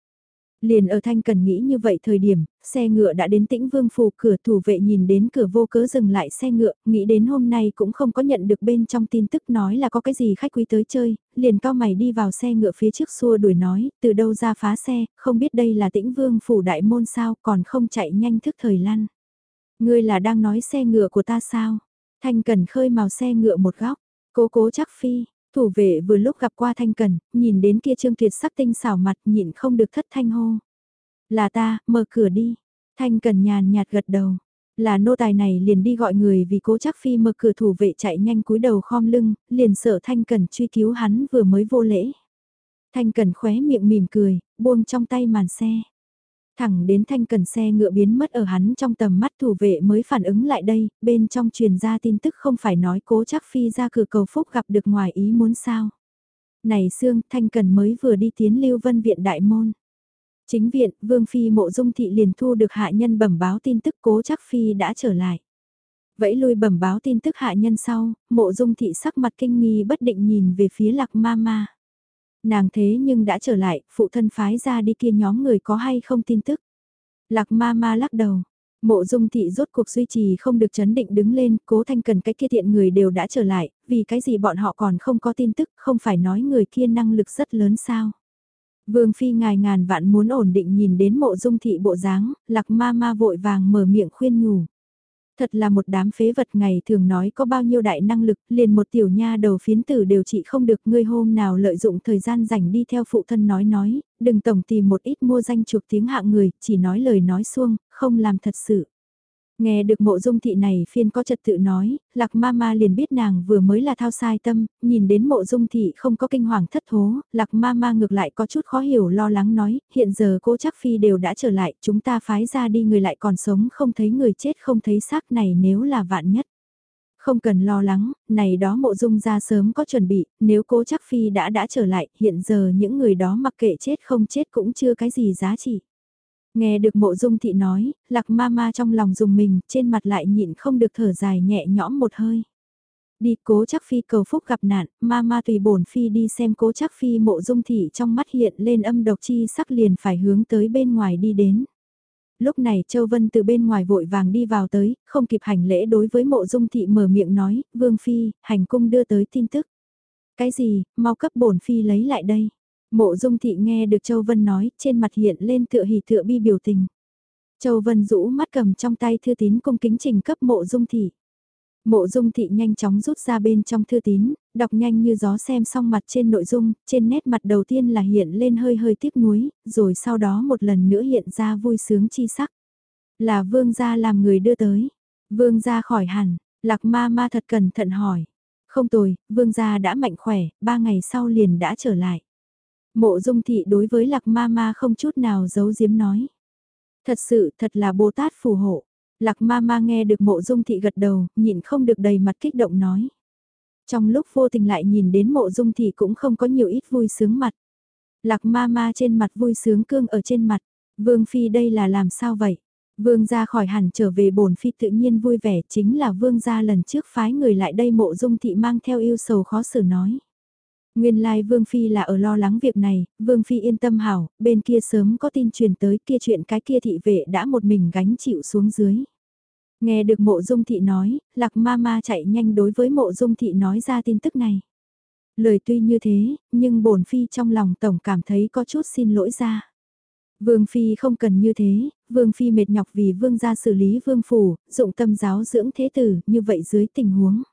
Liền ở Thanh Cần nghĩ như vậy thời điểm, xe ngựa đã đến tĩnh vương phủ cửa thủ vệ nhìn đến cửa vô cớ dừng lại xe ngựa, nghĩ đến hôm nay cũng không có nhận được bên trong tin tức nói là có cái gì khách quý tới chơi, liền cao mày đi vào xe ngựa phía trước xua đuổi nói, từ đâu ra phá xe, không biết đây là tĩnh vương phủ đại môn sao, còn không chạy nhanh thức thời lăn. Ngươi là đang nói xe ngựa của ta sao? Thanh Cần khơi màu xe ngựa một góc, cố cố chắc phi, Thủ vệ vừa lúc gặp qua Thanh Cần, nhìn đến kia trương tuyệt sắc tinh xảo mặt nhịn không được thất thanh hô. Là ta, mở cửa đi. Thanh Cần nhàn nhạt gật đầu. Là nô tài này liền đi gọi người vì cố chắc phi mở cửa thủ vệ chạy nhanh cúi đầu khom lưng, liền sợ Thanh Cần truy cứu hắn vừa mới vô lễ. Thanh Cần khóe miệng mỉm cười, buông trong tay màn xe. Thẳng đến thanh cần xe ngựa biến mất ở hắn trong tầm mắt thủ vệ mới phản ứng lại đây, bên trong truyền ra tin tức không phải nói cố chắc phi ra cửa cầu phúc gặp được ngoài ý muốn sao. Này Sương, thanh cần mới vừa đi tiến lưu vân viện đại môn. Chính viện, Vương Phi mộ dung thị liền thu được hạ nhân bẩm báo tin tức cố chắc Phi đã trở lại. Vẫy lui bẩm báo tin tức hạ nhân sau, mộ dung thị sắc mặt kinh nghi bất định nhìn về phía lạc ma ma. Nàng thế nhưng đã trở lại, phụ thân phái ra đi kia nhóm người có hay không tin tức. Lạc ma ma lắc đầu. Mộ dung thị rốt cuộc duy trì không được chấn định đứng lên, cố thanh cần cái kia thiện người đều đã trở lại, vì cái gì bọn họ còn không có tin tức, không phải nói người kia năng lực rất lớn sao. Vương Phi ngài ngàn vạn muốn ổn định nhìn đến mộ dung thị bộ dáng, lạc ma ma vội vàng mở miệng khuyên nhủ. Thật là một đám phế vật ngày thường nói có bao nhiêu đại năng lực, liền một tiểu nha đầu phiến tử đều trị không được ngươi hôm nào lợi dụng thời gian rảnh đi theo phụ thân nói nói, đừng tổng tìm một ít mua danh chuộc tiếng hạng người, chỉ nói lời nói xuông, không làm thật sự. Nghe được mộ dung thị này phiên có trật tự nói, lạc ma ma liền biết nàng vừa mới là thao sai tâm, nhìn đến mộ dung thị không có kinh hoàng thất thố, lạc ma ma ngược lại có chút khó hiểu lo lắng nói, hiện giờ cô chắc phi đều đã trở lại, chúng ta phái ra đi người lại còn sống không thấy người chết không thấy xác này nếu là vạn nhất. Không cần lo lắng, này đó mộ dung ra sớm có chuẩn bị, nếu cố chắc phi đã đã trở lại, hiện giờ những người đó mặc kệ chết không chết cũng chưa cái gì giá trị. Nghe được mộ dung thị nói, lạc ma ma trong lòng dùng mình, trên mặt lại nhịn không được thở dài nhẹ nhõm một hơi. Đi cố chắc phi cầu phúc gặp nạn, ma ma tùy bổn phi đi xem cố chắc phi mộ dung thị trong mắt hiện lên âm độc chi sắc liền phải hướng tới bên ngoài đi đến. Lúc này Châu Vân từ bên ngoài vội vàng đi vào tới, không kịp hành lễ đối với mộ dung thị mở miệng nói, Vương Phi, hành cung đưa tới tin tức. Cái gì, mau cấp bổn Phi lấy lại đây. Mộ dung thị nghe được Châu Vân nói, trên mặt hiện lên tựa hỉ tựa bi biểu tình. Châu Vân rũ mắt cầm trong tay thư tín cung kính trình cấp mộ dung thị. Mộ dung thị nhanh chóng rút ra bên trong thư tín, đọc nhanh như gió xem xong mặt trên nội dung, trên nét mặt đầu tiên là hiện lên hơi hơi tiếc nuối, rồi sau đó một lần nữa hiện ra vui sướng chi sắc. Là vương gia làm người đưa tới. Vương gia khỏi hẳn, lạc ma ma thật cẩn thận hỏi. Không tồi, vương gia đã mạnh khỏe, ba ngày sau liền đã trở lại. Mộ dung thị đối với lạc ma ma không chút nào giấu giếm nói. Thật sự thật là Bồ Tát phù hộ. Lạc ma ma nghe được mộ dung thị gật đầu, nhịn không được đầy mặt kích động nói. Trong lúc vô tình lại nhìn đến mộ dung thị cũng không có nhiều ít vui sướng mặt. Lạc ma ma trên mặt vui sướng cương ở trên mặt. Vương Phi đây là làm sao vậy? Vương gia khỏi hẳn trở về bổn Phi tự nhiên vui vẻ chính là vương gia lần trước phái người lại đây mộ dung thị mang theo yêu sầu khó xử nói. Nguyên lai like Vương Phi là ở lo lắng việc này, Vương Phi yên tâm hảo, bên kia sớm có tin truyền tới kia chuyện cái kia thị vệ đã một mình gánh chịu xuống dưới. Nghe được mộ dung thị nói, lạc ma ma chạy nhanh đối với mộ dung thị nói ra tin tức này. Lời tuy như thế, nhưng bổn Phi trong lòng tổng cảm thấy có chút xin lỗi ra. Vương Phi không cần như thế, Vương Phi mệt nhọc vì Vương gia xử lý Vương Phủ, dụng tâm giáo dưỡng thế tử, như vậy dưới tình huống.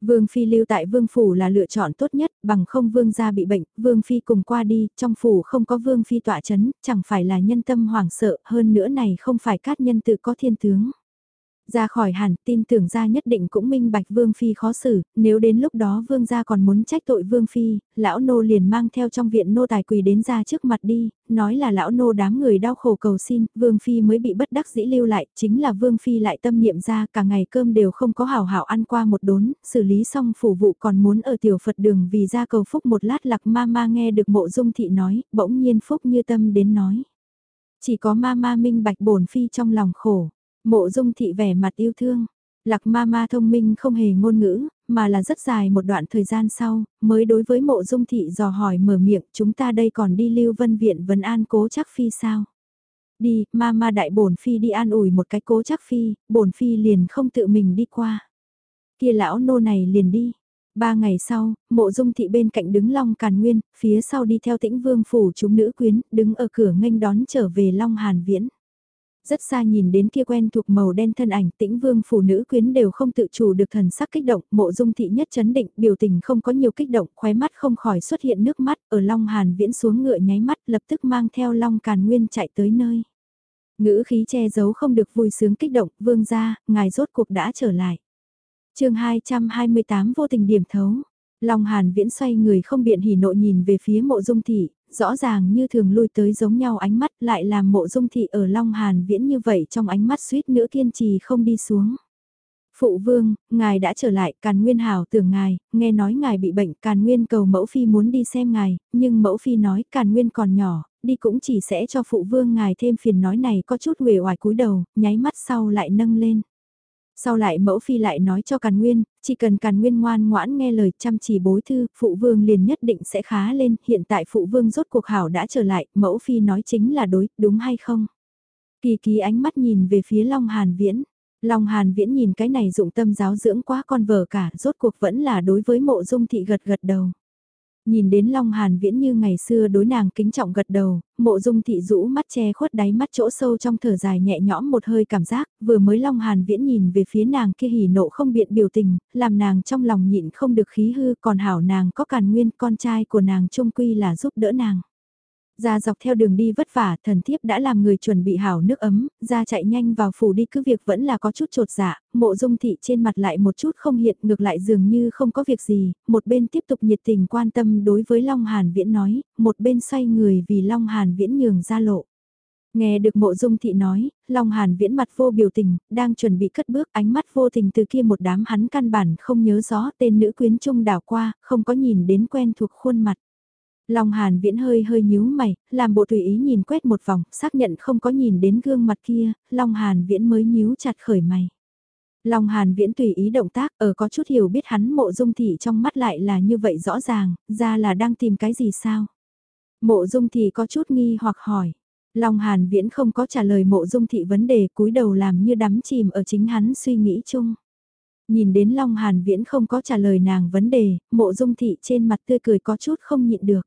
Vương Phi lưu tại Vương Phủ là lựa chọn tốt nhất, bằng không Vương gia bị bệnh, Vương Phi cùng qua đi, trong Phủ không có Vương Phi tọa chấn, chẳng phải là nhân tâm hoảng sợ, hơn nữa này không phải cát nhân tự có thiên tướng. Ra khỏi hẳn, tin tưởng ra nhất định cũng minh bạch Vương Phi khó xử, nếu đến lúc đó Vương gia còn muốn trách tội Vương Phi, lão nô liền mang theo trong viện nô tài quỳ đến ra trước mặt đi, nói là lão nô đám người đau khổ cầu xin, Vương Phi mới bị bất đắc dĩ lưu lại, chính là Vương Phi lại tâm niệm ra cả ngày cơm đều không có hảo hảo ăn qua một đốn, xử lý xong phủ vụ còn muốn ở tiểu Phật đường vì ra cầu phúc một lát lạc ma ma nghe được mộ dung thị nói, bỗng nhiên phúc như tâm đến nói. Chỉ có ma ma minh bạch bổn Phi trong lòng khổ Mộ dung thị vẻ mặt yêu thương. Lạc ma ma thông minh không hề ngôn ngữ, mà là rất dài một đoạn thời gian sau, mới đối với mộ dung thị dò hỏi mở miệng chúng ta đây còn đi lưu vân viện vấn an cố chắc phi sao. Đi, ma ma đại bổn phi đi an ủi một cái cố chắc phi, bổn phi liền không tự mình đi qua. Kia lão nô này liền đi. Ba ngày sau, mộ dung thị bên cạnh đứng Long Càn Nguyên, phía sau đi theo tĩnh vương phủ chúng nữ quyến, đứng ở cửa nghênh đón trở về Long Hàn Viễn. Rất xa nhìn đến kia quen thuộc màu đen thân ảnh tĩnh vương phụ nữ quyến đều không tự chủ được thần sắc kích động, mộ dung thị nhất chấn định, biểu tình không có nhiều kích động, khóe mắt không khỏi xuất hiện nước mắt, ở Long Hàn viễn xuống ngựa nháy mắt lập tức mang theo Long Càn Nguyên chạy tới nơi. Ngữ khí che giấu không được vui sướng kích động, vương ra, ngài rốt cuộc đã trở lại. chương 228 vô tình điểm thấu. Long Hàn viễn xoay người không biện hỉ nộ nhìn về phía mộ dung thị, rõ ràng như thường lui tới giống nhau ánh mắt lại làm mộ dung thị ở Long Hàn viễn như vậy trong ánh mắt suýt nữa kiên trì không đi xuống. Phụ vương, ngài đã trở lại, Càn Nguyên Hảo tưởng ngài, nghe nói ngài bị bệnh, Càn Nguyên cầu mẫu phi muốn đi xem ngài, nhưng mẫu phi nói Càn Nguyên còn nhỏ, đi cũng chỉ sẽ cho phụ vương ngài thêm phiền nói này có chút uể oải cúi đầu, nháy mắt sau lại nâng lên. Sau lại mẫu phi lại nói cho Càn Nguyên, chỉ cần Càn Nguyên ngoan ngoãn nghe lời chăm chỉ bối thư, phụ vương liền nhất định sẽ khá lên, hiện tại phụ vương rốt cuộc hảo đã trở lại, mẫu phi nói chính là đối, đúng hay không? Kỳ ký ánh mắt nhìn về phía Long Hàn Viễn. Long Hàn Viễn nhìn cái này dụng tâm giáo dưỡng quá con vợ cả, rốt cuộc vẫn là đối với mộ dung thị gật gật đầu. Nhìn đến Long Hàn Viễn như ngày xưa đối nàng kính trọng gật đầu, mộ dung thị rũ mắt che khuất đáy mắt chỗ sâu trong thở dài nhẹ nhõm một hơi cảm giác, vừa mới Long Hàn Viễn nhìn về phía nàng kia hỉ nộ không biện biểu tình, làm nàng trong lòng nhịn không được khí hư còn hảo nàng có càn nguyên con trai của nàng trung quy là giúp đỡ nàng. Ra dọc theo đường đi vất vả, thần thiếp đã làm người chuẩn bị hảo nước ấm, ra chạy nhanh vào phủ đi cứ việc vẫn là có chút trột dạ, mộ dung thị trên mặt lại một chút không hiện ngược lại dường như không có việc gì, một bên tiếp tục nhiệt tình quan tâm đối với Long Hàn Viễn nói, một bên xoay người vì Long Hàn Viễn nhường ra lộ. Nghe được mộ dung thị nói, Long Hàn viễn mặt vô biểu tình, đang chuẩn bị cất bước ánh mắt vô tình từ kia một đám hắn căn bản không nhớ rõ tên nữ quyến trung đảo qua, không có nhìn đến quen thuộc khuôn mặt. Long Hàn Viễn hơi hơi nhíu mày, làm bộ tùy ý nhìn quét một vòng, xác nhận không có nhìn đến gương mặt kia, Long Hàn Viễn mới nhíu chặt khởi mày. Long Hàn Viễn tùy ý động tác, ở có chút hiểu biết hắn mộ dung thị trong mắt lại là như vậy rõ ràng, ra là đang tìm cái gì sao? Mộ dung thị có chút nghi hoặc hỏi. Long Hàn Viễn không có trả lời mộ dung thị vấn đề cúi đầu làm như đắm chìm ở chính hắn suy nghĩ chung. Nhìn đến Long Hàn Viễn không có trả lời nàng vấn đề, mộ dung thị trên mặt tươi cười có chút không nhịn được.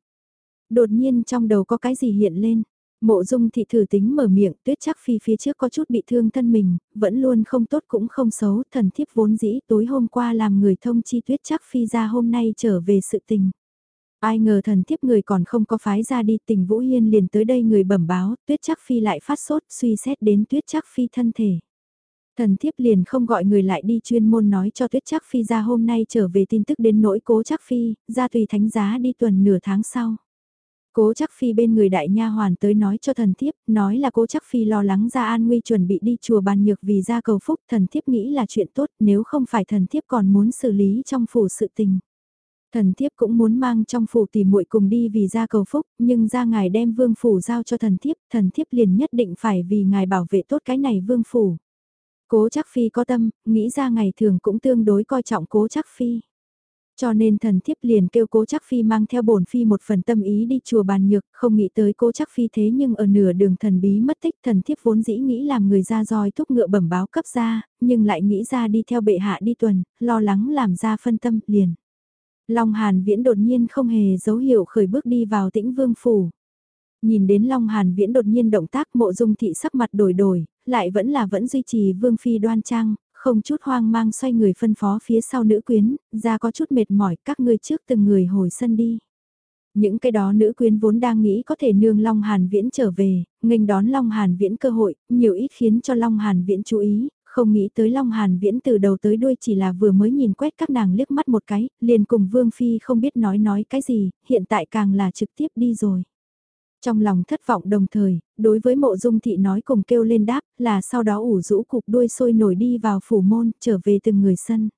Đột nhiên trong đầu có cái gì hiện lên. Mộ dung thị thử tính mở miệng, tuyết chắc phi phía trước có chút bị thương thân mình, vẫn luôn không tốt cũng không xấu, thần thiếp vốn dĩ tối hôm qua làm người thông chi tuyết chắc phi ra hôm nay trở về sự tình. Ai ngờ thần thiếp người còn không có phái ra đi tình Vũ Hiên liền tới đây người bẩm báo, tuyết chắc phi lại phát sốt suy xét đến tuyết chắc phi thân thể. Thần thiếp liền không gọi người lại đi chuyên môn nói cho tuyết chắc phi ra hôm nay trở về tin tức đến nỗi cố chắc phi, ra tùy thánh giá đi tuần nửa tháng sau. Cố chắc phi bên người đại nha hoàn tới nói cho thần thiếp, nói là cố chắc phi lo lắng ra an nguy chuẩn bị đi chùa bàn nhược vì ra cầu phúc, thần thiếp nghĩ là chuyện tốt nếu không phải thần thiếp còn muốn xử lý trong phủ sự tình. Thần thiếp cũng muốn mang trong phủ tìm muội cùng đi vì ra cầu phúc, nhưng ra ngài đem vương phủ giao cho thần thiếp, thần thiếp liền nhất định phải vì ngài bảo vệ tốt cái này vương phủ. Cố chắc phi có tâm, nghĩ ra ngày thường cũng tương đối coi trọng cố chắc phi. Cho nên thần thiếp liền kêu cố chắc phi mang theo bổn phi một phần tâm ý đi chùa bàn nhược, không nghĩ tới cố chắc phi thế nhưng ở nửa đường thần bí mất tích thần thiếp vốn dĩ nghĩ làm người ra roi thúc ngựa bẩm báo cấp ra, nhưng lại nghĩ ra đi theo bệ hạ đi tuần, lo lắng làm ra phân tâm, liền. Long Hàn Viễn đột nhiên không hề dấu hiệu khởi bước đi vào tĩnh vương phủ. Nhìn đến Long Hàn Viễn đột nhiên động tác mộ dung thị sắc mặt đổi đổi, lại vẫn là vẫn duy trì vương phi đoan trang, không chút hoang mang xoay người phân phó phía sau nữ quyến, ra có chút mệt mỏi các ngươi trước từng người hồi sân đi. Những cái đó nữ quyến vốn đang nghĩ có thể nương Long Hàn Viễn trở về, nghênh đón Long Hàn Viễn cơ hội, nhiều ít khiến cho Long Hàn Viễn chú ý, không nghĩ tới Long Hàn Viễn từ đầu tới đuôi chỉ là vừa mới nhìn quét các nàng liếc mắt một cái, liền cùng Vương Phi không biết nói nói cái gì, hiện tại càng là trực tiếp đi rồi. Trong lòng thất vọng đồng thời, đối với mộ dung thị nói cùng kêu lên đáp là sau đó ủ rũ cục đuôi sôi nổi đi vào phủ môn, trở về từng người sân.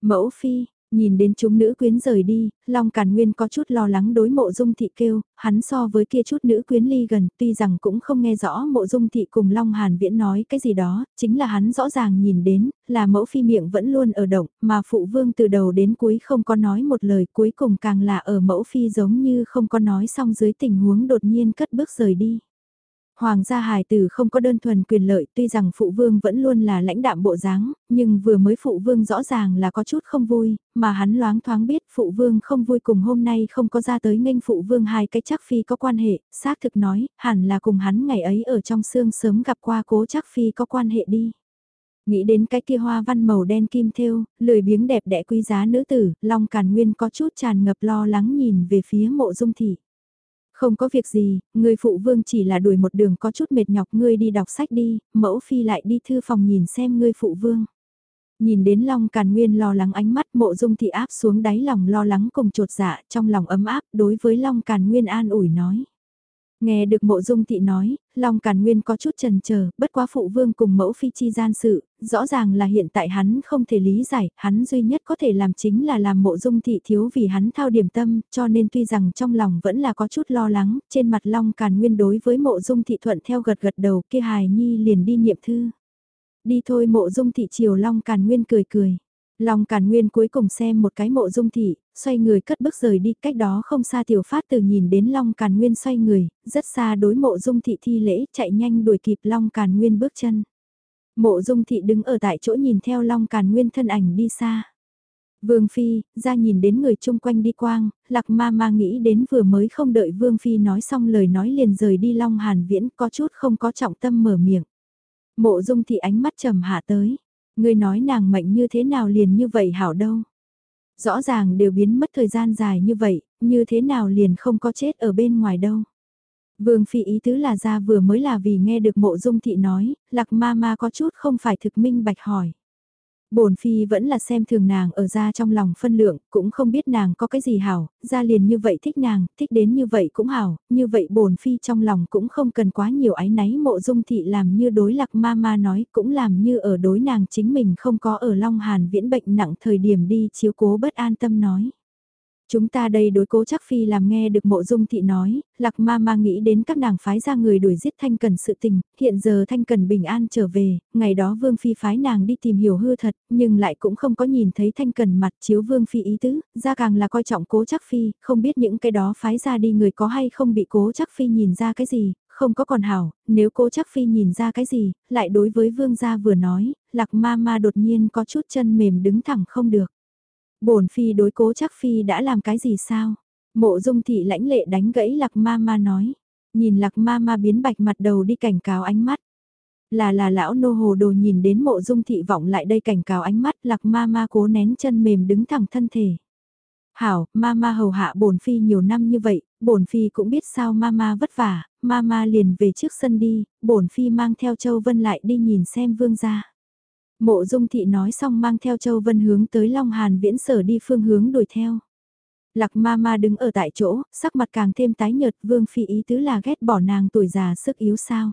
Mẫu phi, Nhìn đến chúng nữ quyến rời đi, Long Càn Nguyên có chút lo lắng đối mộ dung thị kêu, hắn so với kia chút nữ quyến ly gần, tuy rằng cũng không nghe rõ mộ dung thị cùng Long Hàn Viễn nói cái gì đó, chính là hắn rõ ràng nhìn đến, là mẫu phi miệng vẫn luôn ở động, mà phụ vương từ đầu đến cuối không có nói một lời cuối cùng càng là ở mẫu phi giống như không có nói xong dưới tình huống đột nhiên cất bước rời đi. Hoàng gia hài tử không có đơn thuần quyền lợi tuy rằng phụ vương vẫn luôn là lãnh đạm bộ dáng, nhưng vừa mới phụ vương rõ ràng là có chút không vui, mà hắn loáng thoáng biết phụ vương không vui cùng hôm nay không có ra tới nghênh phụ vương hai cái chắc phi có quan hệ, xác thực nói, hẳn là cùng hắn ngày ấy ở trong xương sớm gặp qua cố chắc phi có quan hệ đi. Nghĩ đến cái kia hoa văn màu đen kim thêu, lười biếng đẹp đẽ quý giá nữ tử, Long Càn Nguyên có chút tràn ngập lo lắng nhìn về phía mộ dung thị. Không có việc gì, người phụ vương chỉ là đuổi một đường có chút mệt nhọc ngươi đi đọc sách đi, mẫu phi lại đi thư phòng nhìn xem ngươi phụ vương. Nhìn đến Long Càn Nguyên lo lắng ánh mắt mộ dung thị áp xuống đáy lòng lo lắng cùng trột dạ trong lòng ấm áp đối với Long Càn Nguyên an ủi nói. Nghe được mộ dung thị nói, Long Càn Nguyên có chút trần chờ bất quá phụ vương cùng mẫu phi chi gian sự, rõ ràng là hiện tại hắn không thể lý giải, hắn duy nhất có thể làm chính là làm mộ dung thị thiếu vì hắn thao điểm tâm, cho nên tuy rằng trong lòng vẫn là có chút lo lắng, trên mặt Long Càn Nguyên đối với mộ dung thị thuận theo gật gật đầu kia hài nhi liền đi niệm thư. Đi thôi mộ dung thị chiều Long Càn Nguyên cười cười. Long Càn Nguyên cuối cùng xem một cái mộ dung thị, xoay người cất bước rời đi, cách đó không xa tiểu phát từ nhìn đến Long Càn Nguyên xoay người, rất xa đối mộ dung thị thi lễ, chạy nhanh đuổi kịp Long Càn Nguyên bước chân. Mộ dung thị đứng ở tại chỗ nhìn theo Long Càn Nguyên thân ảnh đi xa. Vương Phi, ra nhìn đến người chung quanh đi quang, lạc ma ma nghĩ đến vừa mới không đợi Vương Phi nói xong lời nói liền rời đi Long Hàn Viễn có chút không có trọng tâm mở miệng. Mộ dung thị ánh mắt trầm hạ tới. Ngươi nói nàng mệnh như thế nào liền như vậy hảo đâu. Rõ ràng đều biến mất thời gian dài như vậy, như thế nào liền không có chết ở bên ngoài đâu. Vương Phi ý tứ là ra vừa mới là vì nghe được mộ dung thị nói, lạc ma ma có chút không phải thực minh bạch hỏi bồn phi vẫn là xem thường nàng ở ra trong lòng phân lượng, cũng không biết nàng có cái gì hảo, ra liền như vậy thích nàng, thích đến như vậy cũng hảo, như vậy bồn phi trong lòng cũng không cần quá nhiều ái náy mộ dung thị làm như đối lạc ma ma nói, cũng làm như ở đối nàng chính mình không có ở Long Hàn viễn bệnh nặng thời điểm đi chiếu cố bất an tâm nói. Chúng ta đây đối cố chắc phi làm nghe được mộ dung thị nói, lạc ma ma nghĩ đến các nàng phái ra người đuổi giết thanh cần sự tình, hiện giờ thanh cần bình an trở về, ngày đó vương phi phái nàng đi tìm hiểu hư thật, nhưng lại cũng không có nhìn thấy thanh cần mặt chiếu vương phi ý tứ, ra càng là coi trọng cố chắc phi, không biết những cái đó phái ra đi người có hay không bị cố chắc phi nhìn ra cái gì, không có còn hảo, nếu cố chắc phi nhìn ra cái gì, lại đối với vương gia vừa nói, lạc ma ma đột nhiên có chút chân mềm đứng thẳng không được bổn phi đối cố chắc phi đã làm cái gì sao? Mộ dung thị lãnh lệ đánh gãy lạc ma ma nói. Nhìn lạc ma ma biến bạch mặt đầu đi cảnh cáo ánh mắt. Là là lão nô hồ đồ nhìn đến mộ dung thị vọng lại đây cảnh cáo ánh mắt lạc ma ma cố nén chân mềm đứng thẳng thân thể. Hảo, ma ma hầu hạ bổn phi nhiều năm như vậy, bổn phi cũng biết sao ma ma vất vả, ma ma liền về trước sân đi, bổn phi mang theo Châu Vân lại đi nhìn xem vương gia. Mộ dung thị nói xong mang theo Châu Vân hướng tới Long Hàn viễn sở đi phương hướng đuổi theo. Lạc ma ma đứng ở tại chỗ, sắc mặt càng thêm tái nhợt vương phi ý tứ là ghét bỏ nàng tuổi già sức yếu sao.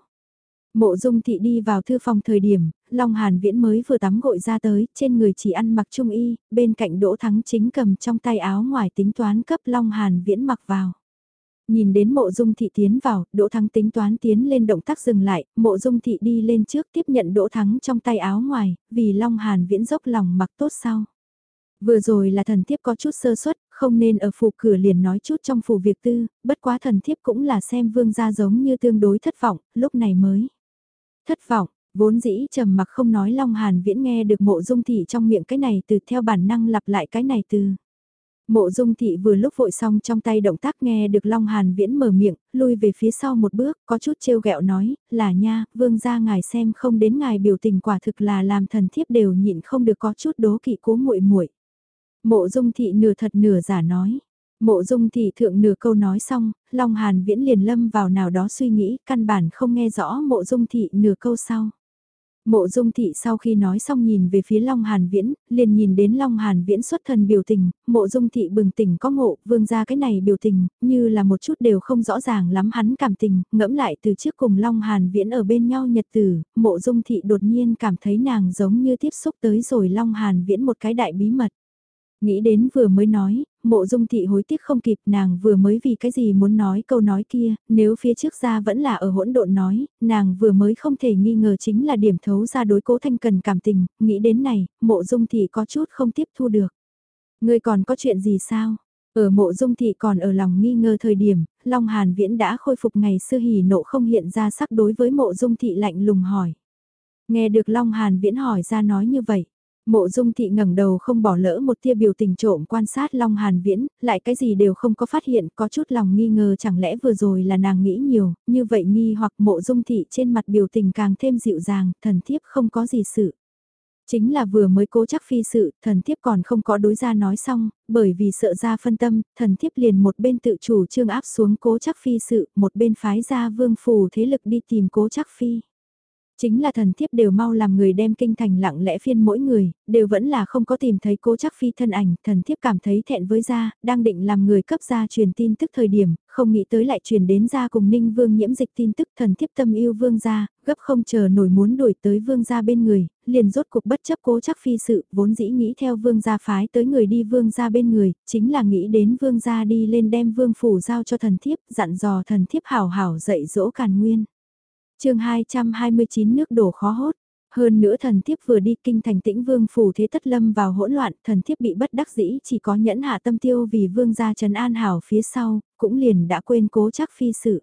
Mộ dung thị đi vào thư phòng thời điểm, Long Hàn Viễn mới vừa tắm gội ra tới, trên người chỉ ăn mặc trung y, bên cạnh Đỗ Thắng chính cầm trong tay áo ngoài tính toán cấp Long Hàn Viễn mặc vào. Nhìn đến mộ dung thị tiến vào, Đỗ Thắng tính toán tiến lên động tác dừng lại, mộ dung thị đi lên trước tiếp nhận Đỗ Thắng trong tay áo ngoài, vì Long Hàn viễn dốc lòng mặc tốt sau. Vừa rồi là thần thiếp có chút sơ suất, không nên ở phủ cửa liền nói chút trong phủ việc tư, bất quá thần thiếp cũng là xem vương gia giống như tương đối thất vọng, lúc này mới. Thất vọng, vốn dĩ trầm mặc không nói Long Hàn viễn nghe được mộ dung thị trong miệng cái này từ theo bản năng lặp lại cái này từ. Mộ dung thị vừa lúc vội xong trong tay động tác nghe được Long Hàn Viễn mở miệng, lui về phía sau một bước, có chút trêu ghẹo nói, là nha, vương gia ngài xem không đến ngài biểu tình quả thực là làm thần thiếp đều nhịn không được có chút đố kỵ cố muội muội. Mộ dung thị nửa thật nửa giả nói. Mộ dung thị thượng nửa câu nói xong, Long Hàn Viễn liền lâm vào nào đó suy nghĩ, căn bản không nghe rõ mộ dung thị nửa câu sau. Mộ dung thị sau khi nói xong nhìn về phía Long Hàn Viễn, liền nhìn đến Long Hàn Viễn xuất thần biểu tình, mộ dung thị bừng tỉnh có ngộ, vương ra cái này biểu tình, như là một chút đều không rõ ràng lắm hắn cảm tình, ngẫm lại từ trước cùng Long Hàn Viễn ở bên nhau nhật tử, mộ dung thị đột nhiên cảm thấy nàng giống như tiếp xúc tới rồi Long Hàn Viễn một cái đại bí mật. Nghĩ đến vừa mới nói, mộ dung thị hối tiếc không kịp nàng vừa mới vì cái gì muốn nói câu nói kia, nếu phía trước ra vẫn là ở hỗn độn nói, nàng vừa mới không thể nghi ngờ chính là điểm thấu ra đối cố thanh cần cảm tình, nghĩ đến này, mộ dung thị có chút không tiếp thu được. Người còn có chuyện gì sao? Ở mộ dung thị còn ở lòng nghi ngờ thời điểm, Long Hàn Viễn đã khôi phục ngày xưa hỉ nộ không hiện ra sắc đối với mộ dung thị lạnh lùng hỏi. Nghe được Long Hàn Viễn hỏi ra nói như vậy, Mộ dung thị ngẩng đầu không bỏ lỡ một tia biểu tình trộm quan sát Long Hàn Viễn, lại cái gì đều không có phát hiện, có chút lòng nghi ngờ chẳng lẽ vừa rồi là nàng nghĩ nhiều, như vậy nghi hoặc mộ dung thị trên mặt biểu tình càng thêm dịu dàng, thần thiếp không có gì sự. Chính là vừa mới cố chắc phi sự, thần thiếp còn không có đối ra nói xong, bởi vì sợ ra phân tâm, thần thiếp liền một bên tự chủ trương áp xuống cố chắc phi sự, một bên phái ra vương phù thế lực đi tìm cố chắc phi. Chính là thần thiếp đều mau làm người đem kinh thành lặng lẽ phiên mỗi người, đều vẫn là không có tìm thấy cố chắc phi thân ảnh, thần thiếp cảm thấy thẹn với gia, đang định làm người cấp gia truyền tin tức thời điểm, không nghĩ tới lại truyền đến gia cùng ninh vương nhiễm dịch tin tức thần thiếp tâm yêu vương gia, gấp không chờ nổi muốn đuổi tới vương gia bên người, liền rốt cuộc bất chấp cố chắc phi sự, vốn dĩ nghĩ theo vương gia phái tới người đi vương gia bên người, chính là nghĩ đến vương gia đi lên đem vương phủ giao cho thần thiếp, dặn dò thần thiếp hảo hảo dạy dỗ càn nguyên chương 229 nước đổ khó hốt. Hơn nữa thần thiếp vừa đi kinh thành tĩnh vương phủ thế tất lâm vào hỗn loạn, thần thiếp bị bất đắc dĩ chỉ có nhẫn hạ tâm tiêu vì vương gia trần an hảo phía sau, cũng liền đã quên cố chắc phi sự.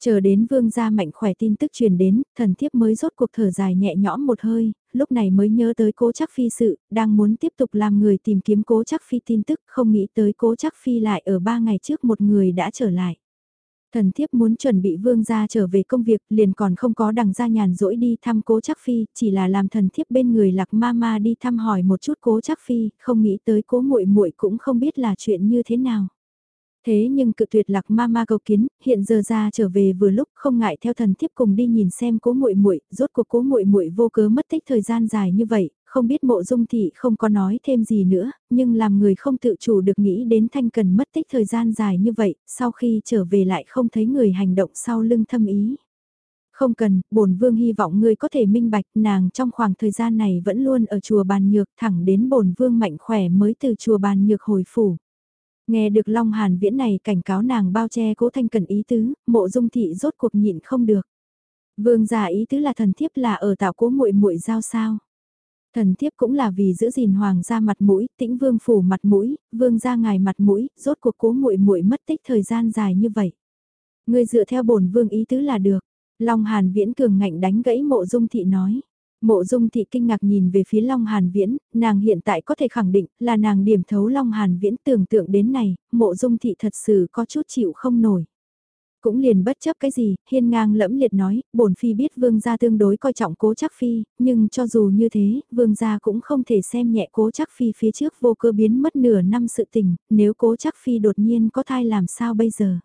Chờ đến vương gia mạnh khỏe tin tức truyền đến, thần thiếp mới rốt cuộc thở dài nhẹ nhõm một hơi, lúc này mới nhớ tới cố chắc phi sự, đang muốn tiếp tục làm người tìm kiếm cố chắc phi tin tức, không nghĩ tới cố chắc phi lại ở ba ngày trước một người đã trở lại. Thần thiếp muốn chuẩn bị vương gia trở về công việc liền còn không có đằng gia nhàn rỗi đi thăm cố chắc phi, chỉ là làm thần thiếp bên người lạc ma ma đi thăm hỏi một chút cố chắc phi, không nghĩ tới cố muội muội cũng không biết là chuyện như thế nào. Thế nhưng cự tuyệt lạc ma ma cầu kiến, hiện giờ ra trở về vừa lúc không ngại theo thần thiếp cùng đi nhìn xem cố muội muội, rốt cuộc cố muội muội vô cớ mất tích thời gian dài như vậy, không biết mộ dung thị không có nói thêm gì nữa, nhưng làm người không tự chủ được nghĩ đến thanh cần mất tích thời gian dài như vậy, sau khi trở về lại không thấy người hành động sau lưng thâm ý. Không cần, bổn vương hy vọng ngươi có thể minh bạch nàng trong khoảng thời gian này vẫn luôn ở chùa bàn nhược thẳng đến bổn vương mạnh khỏe mới từ chùa bàn nhược hồi phủ. Nghe được Long Hàn Viễn này cảnh cáo nàng bao che cố thanh cần ý tứ, mộ dung thị rốt cuộc nhịn không được. Vương giả ý tứ là thần thiếp là ở tạo cố muội muội giao sao. Thần thiếp cũng là vì giữ gìn hoàng gia mặt mũi, tĩnh vương phủ mặt mũi, vương gia ngài mặt mũi, rốt cuộc cố muội muội mất tích thời gian dài như vậy. Người dựa theo bổn vương ý tứ là được. Long Hàn Viễn cường ngạnh đánh gãy mộ dung thị nói. Mộ dung thị kinh ngạc nhìn về phía Long Hàn Viễn, nàng hiện tại có thể khẳng định là nàng điểm thấu Long Hàn Viễn tưởng tượng đến này, mộ dung thị thật sự có chút chịu không nổi. Cũng liền bất chấp cái gì, hiên ngang lẫm liệt nói, bổn phi biết vương gia tương đối coi trọng cố chắc phi, nhưng cho dù như thế, vương gia cũng không thể xem nhẹ cố chắc phi phía trước vô cơ biến mất nửa năm sự tình, nếu cố chắc phi đột nhiên có thai làm sao bây giờ.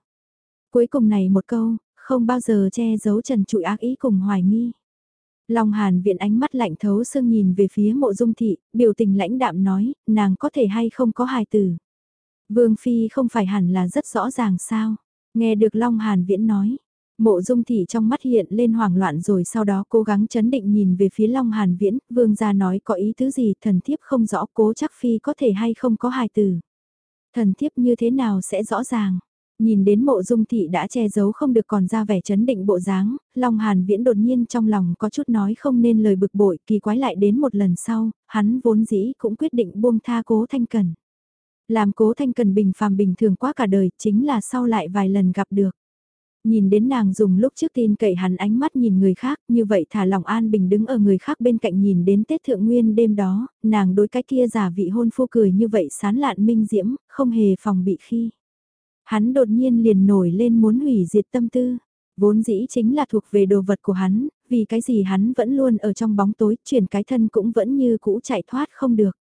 Cuối cùng này một câu, không bao giờ che giấu trần trụi ác ý cùng hoài nghi. Long Hàn viện ánh mắt lạnh thấu sương nhìn về phía mộ dung thị, biểu tình lãnh đạm nói, nàng có thể hay không có hài tử. Vương Phi không phải hẳn là rất rõ ràng sao. Nghe được Long Hàn Viễn nói, mộ dung thị trong mắt hiện lên hoảng loạn rồi sau đó cố gắng chấn định nhìn về phía Long Hàn Viễn, vương gia nói có ý tứ gì thần thiếp không rõ cố chắc phi có thể hay không có hài từ. Thần thiếp như thế nào sẽ rõ ràng. Nhìn đến mộ dung thị đã che giấu không được còn ra vẻ chấn định bộ dáng, Long Hàn Viễn đột nhiên trong lòng có chút nói không nên lời bực bội kỳ quái lại đến một lần sau, hắn vốn dĩ cũng quyết định buông tha cố thanh cần. Làm cố thanh cần bình phàm bình thường quá cả đời, chính là sau lại vài lần gặp được. Nhìn đến nàng dùng lúc trước tin cậy hắn ánh mắt nhìn người khác, như vậy thả lòng an bình đứng ở người khác bên cạnh nhìn đến Tết Thượng Nguyên đêm đó, nàng đối cái kia giả vị hôn phu cười như vậy sán lạn minh diễm, không hề phòng bị khi. Hắn đột nhiên liền nổi lên muốn hủy diệt tâm tư, vốn dĩ chính là thuộc về đồ vật của hắn, vì cái gì hắn vẫn luôn ở trong bóng tối, chuyển cái thân cũng vẫn như cũ chạy thoát không được.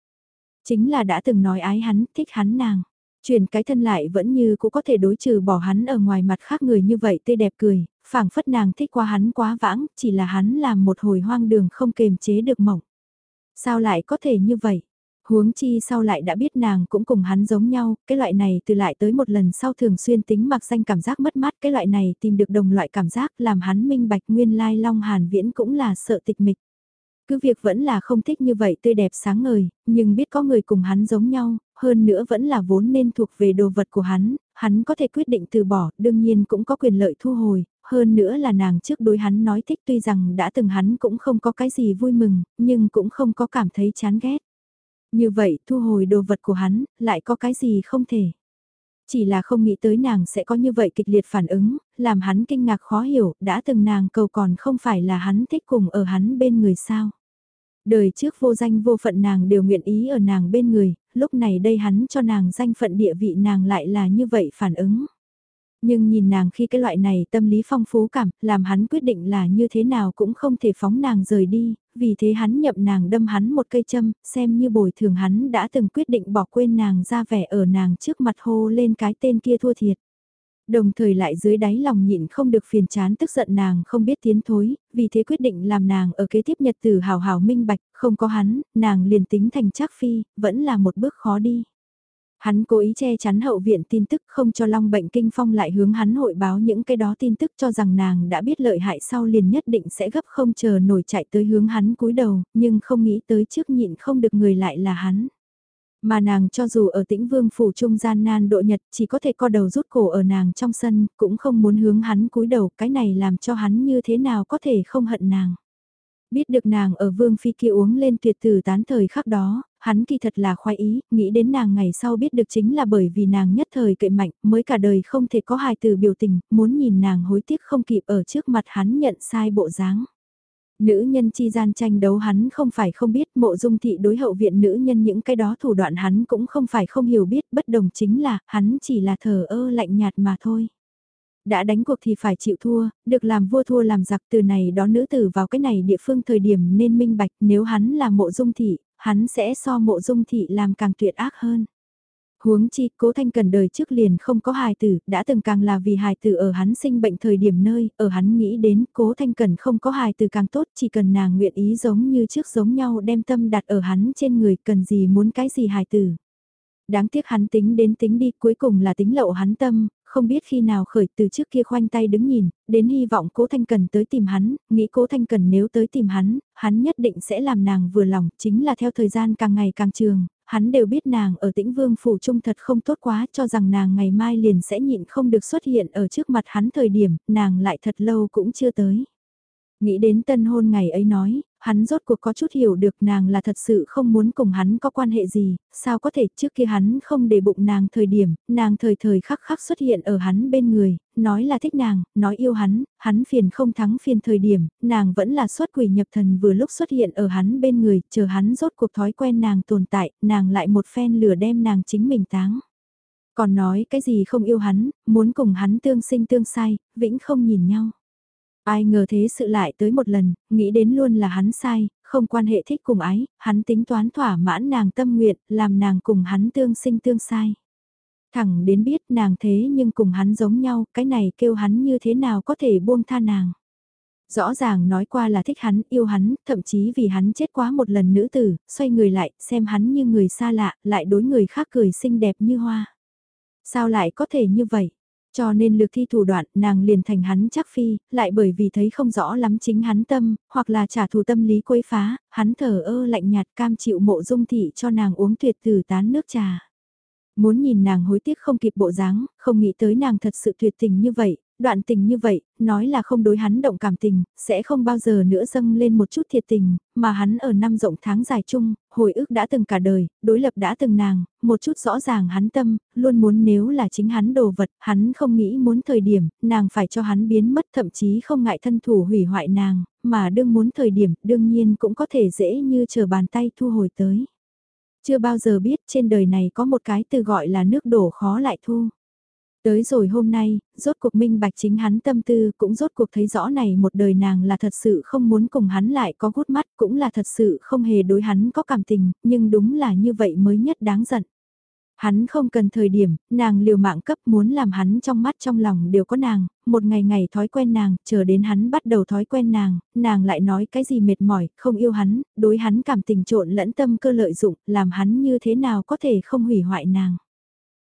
Chính là đã từng nói ái hắn, thích hắn nàng. Chuyển cái thân lại vẫn như cũ có thể đối trừ bỏ hắn ở ngoài mặt khác người như vậy tươi đẹp cười, phảng phất nàng thích qua hắn quá vãng, chỉ là hắn làm một hồi hoang đường không kềm chế được mộng. Sao lại có thể như vậy? Huống chi sau lại đã biết nàng cũng cùng hắn giống nhau, cái loại này từ lại tới một lần sau thường xuyên tính mặc danh cảm giác mất mát, cái loại này tìm được đồng loại cảm giác làm hắn minh bạch nguyên lai long hàn viễn cũng là sợ tịch mịch. Cứ việc vẫn là không thích như vậy tươi đẹp sáng ngời, nhưng biết có người cùng hắn giống nhau, hơn nữa vẫn là vốn nên thuộc về đồ vật của hắn, hắn có thể quyết định từ bỏ, đương nhiên cũng có quyền lợi thu hồi, hơn nữa là nàng trước đối hắn nói thích tuy rằng đã từng hắn cũng không có cái gì vui mừng, nhưng cũng không có cảm thấy chán ghét. Như vậy thu hồi đồ vật của hắn, lại có cái gì không thể. Chỉ là không nghĩ tới nàng sẽ có như vậy kịch liệt phản ứng, làm hắn kinh ngạc khó hiểu, đã từng nàng cầu còn không phải là hắn thích cùng ở hắn bên người sao. Đời trước vô danh vô phận nàng đều nguyện ý ở nàng bên người, lúc này đây hắn cho nàng danh phận địa vị nàng lại là như vậy phản ứng. Nhưng nhìn nàng khi cái loại này tâm lý phong phú cảm, làm hắn quyết định là như thế nào cũng không thể phóng nàng rời đi, vì thế hắn nhậm nàng đâm hắn một cây châm, xem như bồi thường hắn đã từng quyết định bỏ quên nàng ra vẻ ở nàng trước mặt hô lên cái tên kia thua thiệt. Đồng thời lại dưới đáy lòng nhịn không được phiền chán tức giận nàng không biết tiến thối, vì thế quyết định làm nàng ở kế tiếp nhật tử hào hào minh bạch, không có hắn, nàng liền tính thành chắc phi, vẫn là một bước khó đi. Hắn cố ý che chắn hậu viện tin tức không cho Long bệnh kinh phong lại hướng hắn hội báo những cái đó tin tức cho rằng nàng đã biết lợi hại sau liền nhất định sẽ gấp không chờ nổi chạy tới hướng hắn cúi đầu, nhưng không nghĩ tới trước nhịn không được người lại là hắn. Mà nàng cho dù ở tĩnh vương phủ trung gian nan độ nhật chỉ có thể co đầu rút cổ ở nàng trong sân, cũng không muốn hướng hắn cúi đầu, cái này làm cho hắn như thế nào có thể không hận nàng. Biết được nàng ở vương phi kia uống lên tuyệt tử tán thời khắc đó, hắn kỳ thật là khoái ý, nghĩ đến nàng ngày sau biết được chính là bởi vì nàng nhất thời cậy mạnh, mới cả đời không thể có hài từ biểu tình, muốn nhìn nàng hối tiếc không kịp ở trước mặt hắn nhận sai bộ dáng. Nữ nhân chi gian tranh đấu hắn không phải không biết mộ dung thị đối hậu viện nữ nhân những cái đó thủ đoạn hắn cũng không phải không hiểu biết bất đồng chính là hắn chỉ là thờ ơ lạnh nhạt mà thôi. Đã đánh cuộc thì phải chịu thua, được làm vua thua làm giặc từ này đó nữ tử vào cái này địa phương thời điểm nên minh bạch nếu hắn là mộ dung thị, hắn sẽ so mộ dung thị làm càng tuyệt ác hơn. Huống chi, cố thanh cần đời trước liền không có hài tử, đã từng càng là vì hài tử ở hắn sinh bệnh thời điểm nơi, ở hắn nghĩ đến cố thanh cần không có hài tử càng tốt, chỉ cần nàng nguyện ý giống như trước giống nhau đem tâm đặt ở hắn trên người, cần gì muốn cái gì hài tử. Đáng tiếc hắn tính đến tính đi cuối cùng là tính lậu hắn tâm, không biết khi nào khởi từ trước kia khoanh tay đứng nhìn, đến hy vọng cố Thanh Cần tới tìm hắn, nghĩ cố Thanh Cần nếu tới tìm hắn, hắn nhất định sẽ làm nàng vừa lòng, chính là theo thời gian càng ngày càng trường, hắn đều biết nàng ở tĩnh vương phủ trung thật không tốt quá cho rằng nàng ngày mai liền sẽ nhịn không được xuất hiện ở trước mặt hắn thời điểm, nàng lại thật lâu cũng chưa tới. Nghĩ đến tân hôn ngày ấy nói, hắn rốt cuộc có chút hiểu được nàng là thật sự không muốn cùng hắn có quan hệ gì, sao có thể trước kia hắn không để bụng nàng thời điểm, nàng thời thời khắc khắc xuất hiện ở hắn bên người, nói là thích nàng, nói yêu hắn, hắn phiền không thắng phiền thời điểm, nàng vẫn là xuất quỷ nhập thần vừa lúc xuất hiện ở hắn bên người, chờ hắn rốt cuộc thói quen nàng tồn tại, nàng lại một phen lửa đem nàng chính mình táng. Còn nói cái gì không yêu hắn, muốn cùng hắn tương sinh tương sai, vĩnh không nhìn nhau. Ai ngờ thế sự lại tới một lần, nghĩ đến luôn là hắn sai, không quan hệ thích cùng ái, hắn tính toán thỏa mãn nàng tâm nguyện, làm nàng cùng hắn tương sinh tương sai. Thẳng đến biết nàng thế nhưng cùng hắn giống nhau, cái này kêu hắn như thế nào có thể buông tha nàng. Rõ ràng nói qua là thích hắn, yêu hắn, thậm chí vì hắn chết quá một lần nữ tử, xoay người lại, xem hắn như người xa lạ, lại đối người khác cười xinh đẹp như hoa. Sao lại có thể như vậy? Cho nên lược thi thủ đoạn nàng liền thành hắn chắc phi, lại bởi vì thấy không rõ lắm chính hắn tâm, hoặc là trả thù tâm lý quấy phá, hắn thở ơ lạnh nhạt cam chịu mộ dung thị cho nàng uống tuyệt tử tán nước trà. Muốn nhìn nàng hối tiếc không kịp bộ dáng, không nghĩ tới nàng thật sự tuyệt tình như vậy, đoạn tình như vậy, nói là không đối hắn động cảm tình, sẽ không bao giờ nữa dâng lên một chút thiệt tình, mà hắn ở năm rộng tháng dài chung, hồi ức đã từng cả đời, đối lập đã từng nàng, một chút rõ ràng hắn tâm, luôn muốn nếu là chính hắn đồ vật, hắn không nghĩ muốn thời điểm, nàng phải cho hắn biến mất thậm chí không ngại thân thủ hủy hoại nàng, mà đương muốn thời điểm, đương nhiên cũng có thể dễ như chờ bàn tay thu hồi tới. Chưa bao giờ biết trên đời này có một cái từ gọi là nước đổ khó lại thu. Tới rồi hôm nay, rốt cuộc minh bạch chính hắn tâm tư cũng rốt cuộc thấy rõ này một đời nàng là thật sự không muốn cùng hắn lại có gút mắt cũng là thật sự không hề đối hắn có cảm tình, nhưng đúng là như vậy mới nhất đáng giận. Hắn không cần thời điểm, nàng liều mạng cấp muốn làm hắn trong mắt trong lòng đều có nàng, một ngày ngày thói quen nàng, chờ đến hắn bắt đầu thói quen nàng, nàng lại nói cái gì mệt mỏi, không yêu hắn, đối hắn cảm tình trộn lẫn tâm cơ lợi dụng, làm hắn như thế nào có thể không hủy hoại nàng.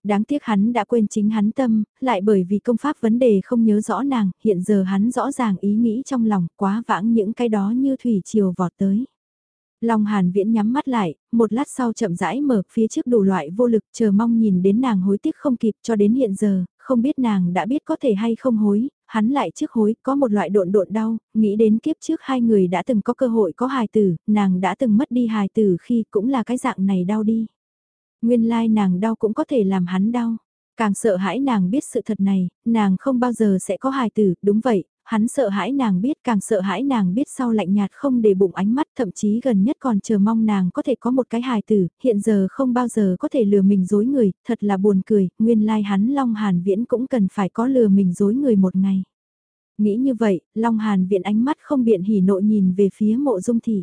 Đáng tiếc hắn đã quên chính hắn tâm, lại bởi vì công pháp vấn đề không nhớ rõ nàng, hiện giờ hắn rõ ràng ý nghĩ trong lòng, quá vãng những cái đó như thủy chiều vọt tới. Long Hàn Viễn nhắm mắt lại, một lát sau chậm rãi mở phía trước đủ loại vô lực chờ mong nhìn đến nàng hối tiếc không kịp cho đến hiện giờ, không biết nàng đã biết có thể hay không hối, hắn lại trước hối, có một loại độn độn đau, nghĩ đến kiếp trước hai người đã từng có cơ hội có hài tử, nàng đã từng mất đi hài tử khi cũng là cái dạng này đau đi. Nguyên lai nàng đau cũng có thể làm hắn đau. Càng sợ hãi nàng biết sự thật này, nàng không bao giờ sẽ có hài tử, đúng vậy, hắn sợ hãi nàng biết càng sợ hãi nàng biết sau lạnh nhạt không để bụng ánh mắt thậm chí gần nhất còn chờ mong nàng có thể có một cái hài tử, hiện giờ không bao giờ có thể lừa mình dối người, thật là buồn cười, nguyên lai like hắn Long Hàn Viễn cũng cần phải có lừa mình dối người một ngày. Nghĩ như vậy, Long Hàn Viễn ánh mắt không biện hỉ nội nhìn về phía mộ dung thị.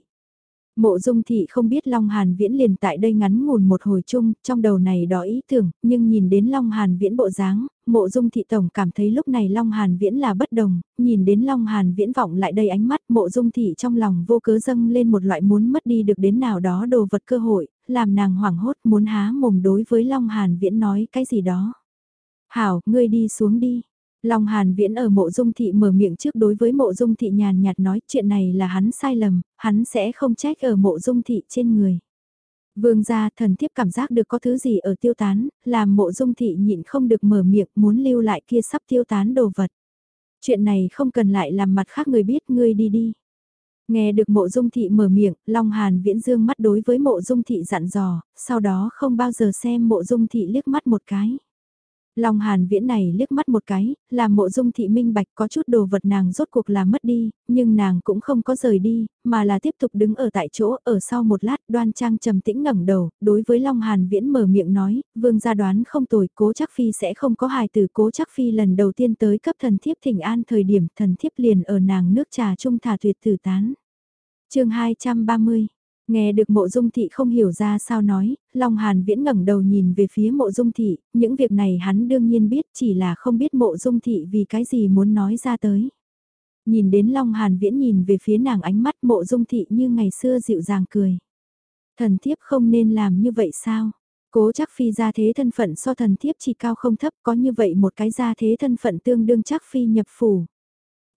Mộ dung thị không biết Long Hàn Viễn liền tại đây ngắn ngủn một hồi chung, trong đầu này đó ý tưởng, nhưng nhìn đến Long Hàn Viễn bộ dáng, mộ dung thị tổng cảm thấy lúc này Long Hàn Viễn là bất đồng, nhìn đến Long Hàn Viễn vọng lại đây ánh mắt mộ dung thị trong lòng vô cớ dâng lên một loại muốn mất đi được đến nào đó đồ vật cơ hội, làm nàng hoảng hốt muốn há mồm đối với Long Hàn Viễn nói cái gì đó. Hảo, ngươi đi xuống đi. Long Hàn Viễn ở mộ dung thị mở miệng trước đối với mộ dung thị nhàn nhạt nói chuyện này là hắn sai lầm, hắn sẽ không trách ở mộ dung thị trên người. Vương gia thần thiếp cảm giác được có thứ gì ở tiêu tán, làm mộ dung thị nhịn không được mở miệng muốn lưu lại kia sắp tiêu tán đồ vật. Chuyện này không cần lại làm mặt khác người biết ngươi đi đi. Nghe được mộ dung thị mở miệng, Long Hàn viễn dương mắt đối với mộ dung thị dặn dò, sau đó không bao giờ xem mộ dung thị liếc mắt một cái. Long Hàn Viễn này liếc mắt một cái, làm mộ dung thị minh bạch có chút đồ vật nàng rốt cuộc là mất đi, nhưng nàng cũng không có rời đi, mà là tiếp tục đứng ở tại chỗ, ở sau một lát đoan trang trầm tĩnh ngẩng đầu, đối với Long Hàn Viễn mở miệng nói, vương gia đoán không tồi, cố chắc phi sẽ không có hài từ cố chắc phi lần đầu tiên tới cấp thần thiếp thỉnh an thời điểm thần thiếp liền ở nàng nước trà trung thả tuyệt tử tán. chương 230 Nghe được mộ dung thị không hiểu ra sao nói, Long Hàn viễn ngẩng đầu nhìn về phía mộ dung thị, những việc này hắn đương nhiên biết chỉ là không biết mộ dung thị vì cái gì muốn nói ra tới. Nhìn đến Long Hàn viễn nhìn về phía nàng ánh mắt mộ dung thị như ngày xưa dịu dàng cười. Thần thiếp không nên làm như vậy sao? Cố chắc phi ra thế thân phận so thần thiếp chỉ cao không thấp có như vậy một cái ra thế thân phận tương đương chắc phi nhập phủ.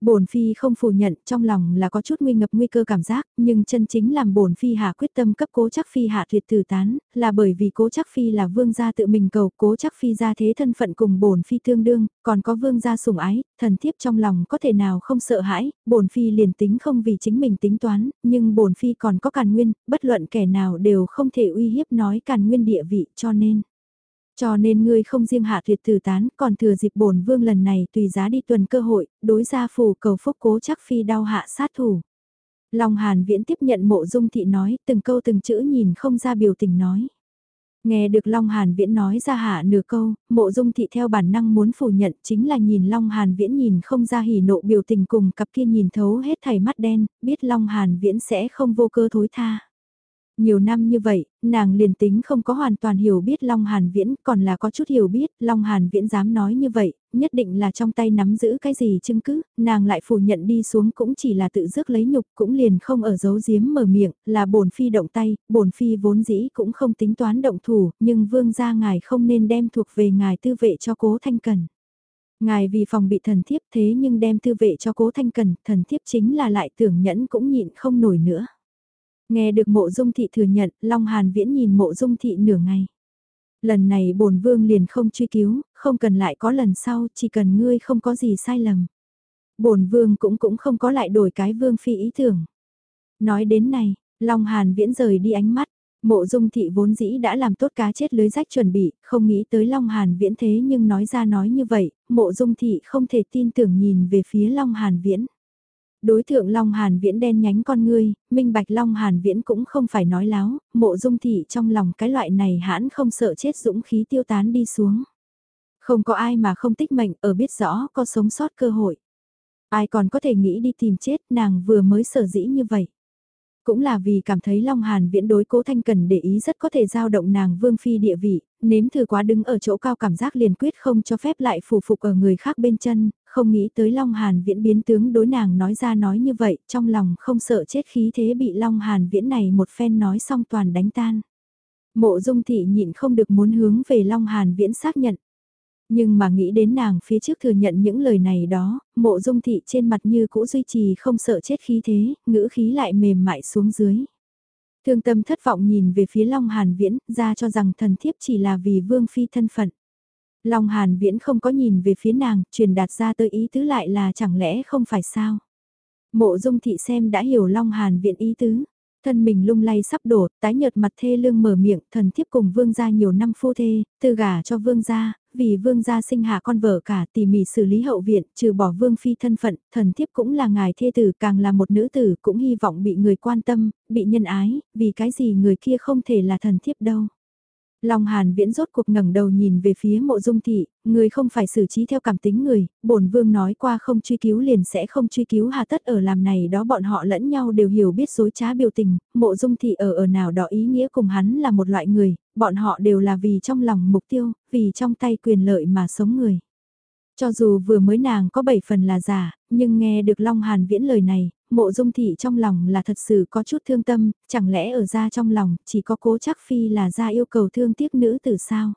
Bổn phi không phủ nhận, trong lòng là có chút nguy ngập nguy cơ cảm giác, nhưng chân chính làm bổn phi hạ quyết tâm cấp cố chắc phi hạ tuyệt tử tán, là bởi vì cố chắc phi là vương gia tự mình cầu, cố chắc phi ra thế thân phận cùng bổn phi tương đương, còn có vương gia sủng ái, thần thiếp trong lòng có thể nào không sợ hãi, bổn phi liền tính không vì chính mình tính toán, nhưng bổn phi còn có càn nguyên, bất luận kẻ nào đều không thể uy hiếp nói càn nguyên địa vị cho nên. Cho nên ngươi không riêng hạ tuyệt tử tán, còn thừa dịp bổn vương lần này tùy giá đi tuần cơ hội, đối gia phù cầu phúc cố chắc phi đau hạ sát thủ. Long Hàn Viễn tiếp nhận mộ dung thị nói, từng câu từng chữ nhìn không ra biểu tình nói. Nghe được Long Hàn Viễn nói ra hạ nửa câu, mộ dung thị theo bản năng muốn phủ nhận chính là nhìn Long Hàn Viễn nhìn không ra hỉ nộ biểu tình cùng cặp kia nhìn thấu hết thảy mắt đen, biết Long Hàn Viễn sẽ không vô cơ thối tha. Nhiều năm như vậy, nàng liền tính không có hoàn toàn hiểu biết Long Hàn Viễn, còn là có chút hiểu biết, Long Hàn Viễn dám nói như vậy, nhất định là trong tay nắm giữ cái gì chứng cứ, nàng lại phủ nhận đi xuống cũng chỉ là tự dước lấy nhục, cũng liền không ở giấu giếm mở miệng, là bổn phi động tay, bổn phi vốn dĩ cũng không tính toán động thủ, nhưng vương gia ngài không nên đem thuộc về ngài tư vệ cho cố thanh cần. Ngài vì phòng bị thần thiếp thế nhưng đem tư vệ cho cố thanh cần, thần thiếp chính là lại tưởng nhẫn cũng nhịn không nổi nữa. Nghe được mộ dung thị thừa nhận, Long Hàn Viễn nhìn mộ dung thị nửa ngày. Lần này bổn vương liền không truy cứu, không cần lại có lần sau, chỉ cần ngươi không có gì sai lầm. bổn vương cũng cũng không có lại đổi cái vương phi ý tưởng. Nói đến này, Long Hàn Viễn rời đi ánh mắt, mộ dung thị vốn dĩ đã làm tốt cá chết lưới rách chuẩn bị, không nghĩ tới Long Hàn Viễn thế nhưng nói ra nói như vậy, mộ dung thị không thể tin tưởng nhìn về phía Long Hàn Viễn. Đối thượng Long Hàn Viễn đen nhánh con ngươi, minh bạch Long Hàn Viễn cũng không phải nói láo, mộ dung thị trong lòng cái loại này hãn không sợ chết dũng khí tiêu tán đi xuống. Không có ai mà không tích mệnh ở biết rõ có sống sót cơ hội. Ai còn có thể nghĩ đi tìm chết nàng vừa mới sở dĩ như vậy. Cũng là vì cảm thấy Long Hàn viễn đối cố thanh cần để ý rất có thể giao động nàng vương phi địa vị, nếm thử quá đứng ở chỗ cao cảm giác liền quyết không cho phép lại phù phục ở người khác bên chân, không nghĩ tới Long Hàn viễn biến tướng đối nàng nói ra nói như vậy, trong lòng không sợ chết khí thế bị Long Hàn viễn này một phen nói xong toàn đánh tan. Mộ dung thị nhịn không được muốn hướng về Long Hàn viễn xác nhận. Nhưng mà nghĩ đến nàng phía trước thừa nhận những lời này đó, mộ dung thị trên mặt như cũ duy trì không sợ chết khí thế, ngữ khí lại mềm mại xuống dưới. Thương tâm thất vọng nhìn về phía Long Hàn Viễn, ra cho rằng thần thiếp chỉ là vì vương phi thân phận. Long Hàn Viễn không có nhìn về phía nàng, truyền đạt ra tới ý tứ lại là chẳng lẽ không phải sao. Mộ dung thị xem đã hiểu Long Hàn Viễn ý tứ thân mình lung lay sắp đổ, tái nhợt mặt thê lương mở miệng, thần thiếp cùng vương gia nhiều năm phu thê, từ gả cho vương gia, vì vương gia sinh hạ con vợ cả tỉ mỉ xử lý hậu viện, trừ bỏ vương phi thân phận, thần thiếp cũng là ngài thê tử, càng là một nữ tử, cũng hy vọng bị người quan tâm, bị nhân ái, vì cái gì người kia không thể là thần thiếp đâu. Long Hàn Viễn rốt cuộc ngẩng đầu nhìn về phía mộ dung thị, người không phải xử trí theo cảm tính người, bổn vương nói qua không truy cứu liền sẽ không truy cứu hà tất ở làm này đó bọn họ lẫn nhau đều hiểu biết dối trá biểu tình, mộ dung thị ở ở nào đó ý nghĩa cùng hắn là một loại người, bọn họ đều là vì trong lòng mục tiêu, vì trong tay quyền lợi mà sống người. Cho dù vừa mới nàng có bảy phần là giả, nhưng nghe được Long Hàn Viễn lời này, mộ dung thị trong lòng là thật sự có chút thương tâm, chẳng lẽ ở ra trong lòng chỉ có cố chắc phi là ra yêu cầu thương tiếc nữ tử sao?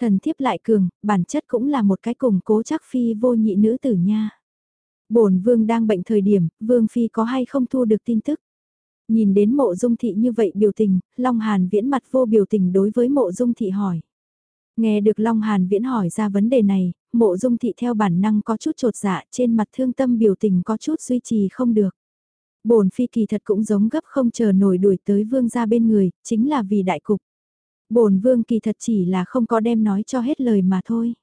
Thần thiếp lại cường, bản chất cũng là một cái cùng cố chắc phi vô nhị nữ tử nha. bổn vương đang bệnh thời điểm, vương phi có hay không thu được tin tức? Nhìn đến mộ dung thị như vậy biểu tình, Long Hàn viễn mặt vô biểu tình đối với mộ dung thị hỏi. Nghe được Long Hàn viễn hỏi ra vấn đề này, mộ dung thị theo bản năng có chút trột dạ trên mặt thương tâm biểu tình có chút duy trì không được. bổn phi kỳ thật cũng giống gấp không chờ nổi đuổi tới vương ra bên người, chính là vì đại cục. bổn vương kỳ thật chỉ là không có đem nói cho hết lời mà thôi.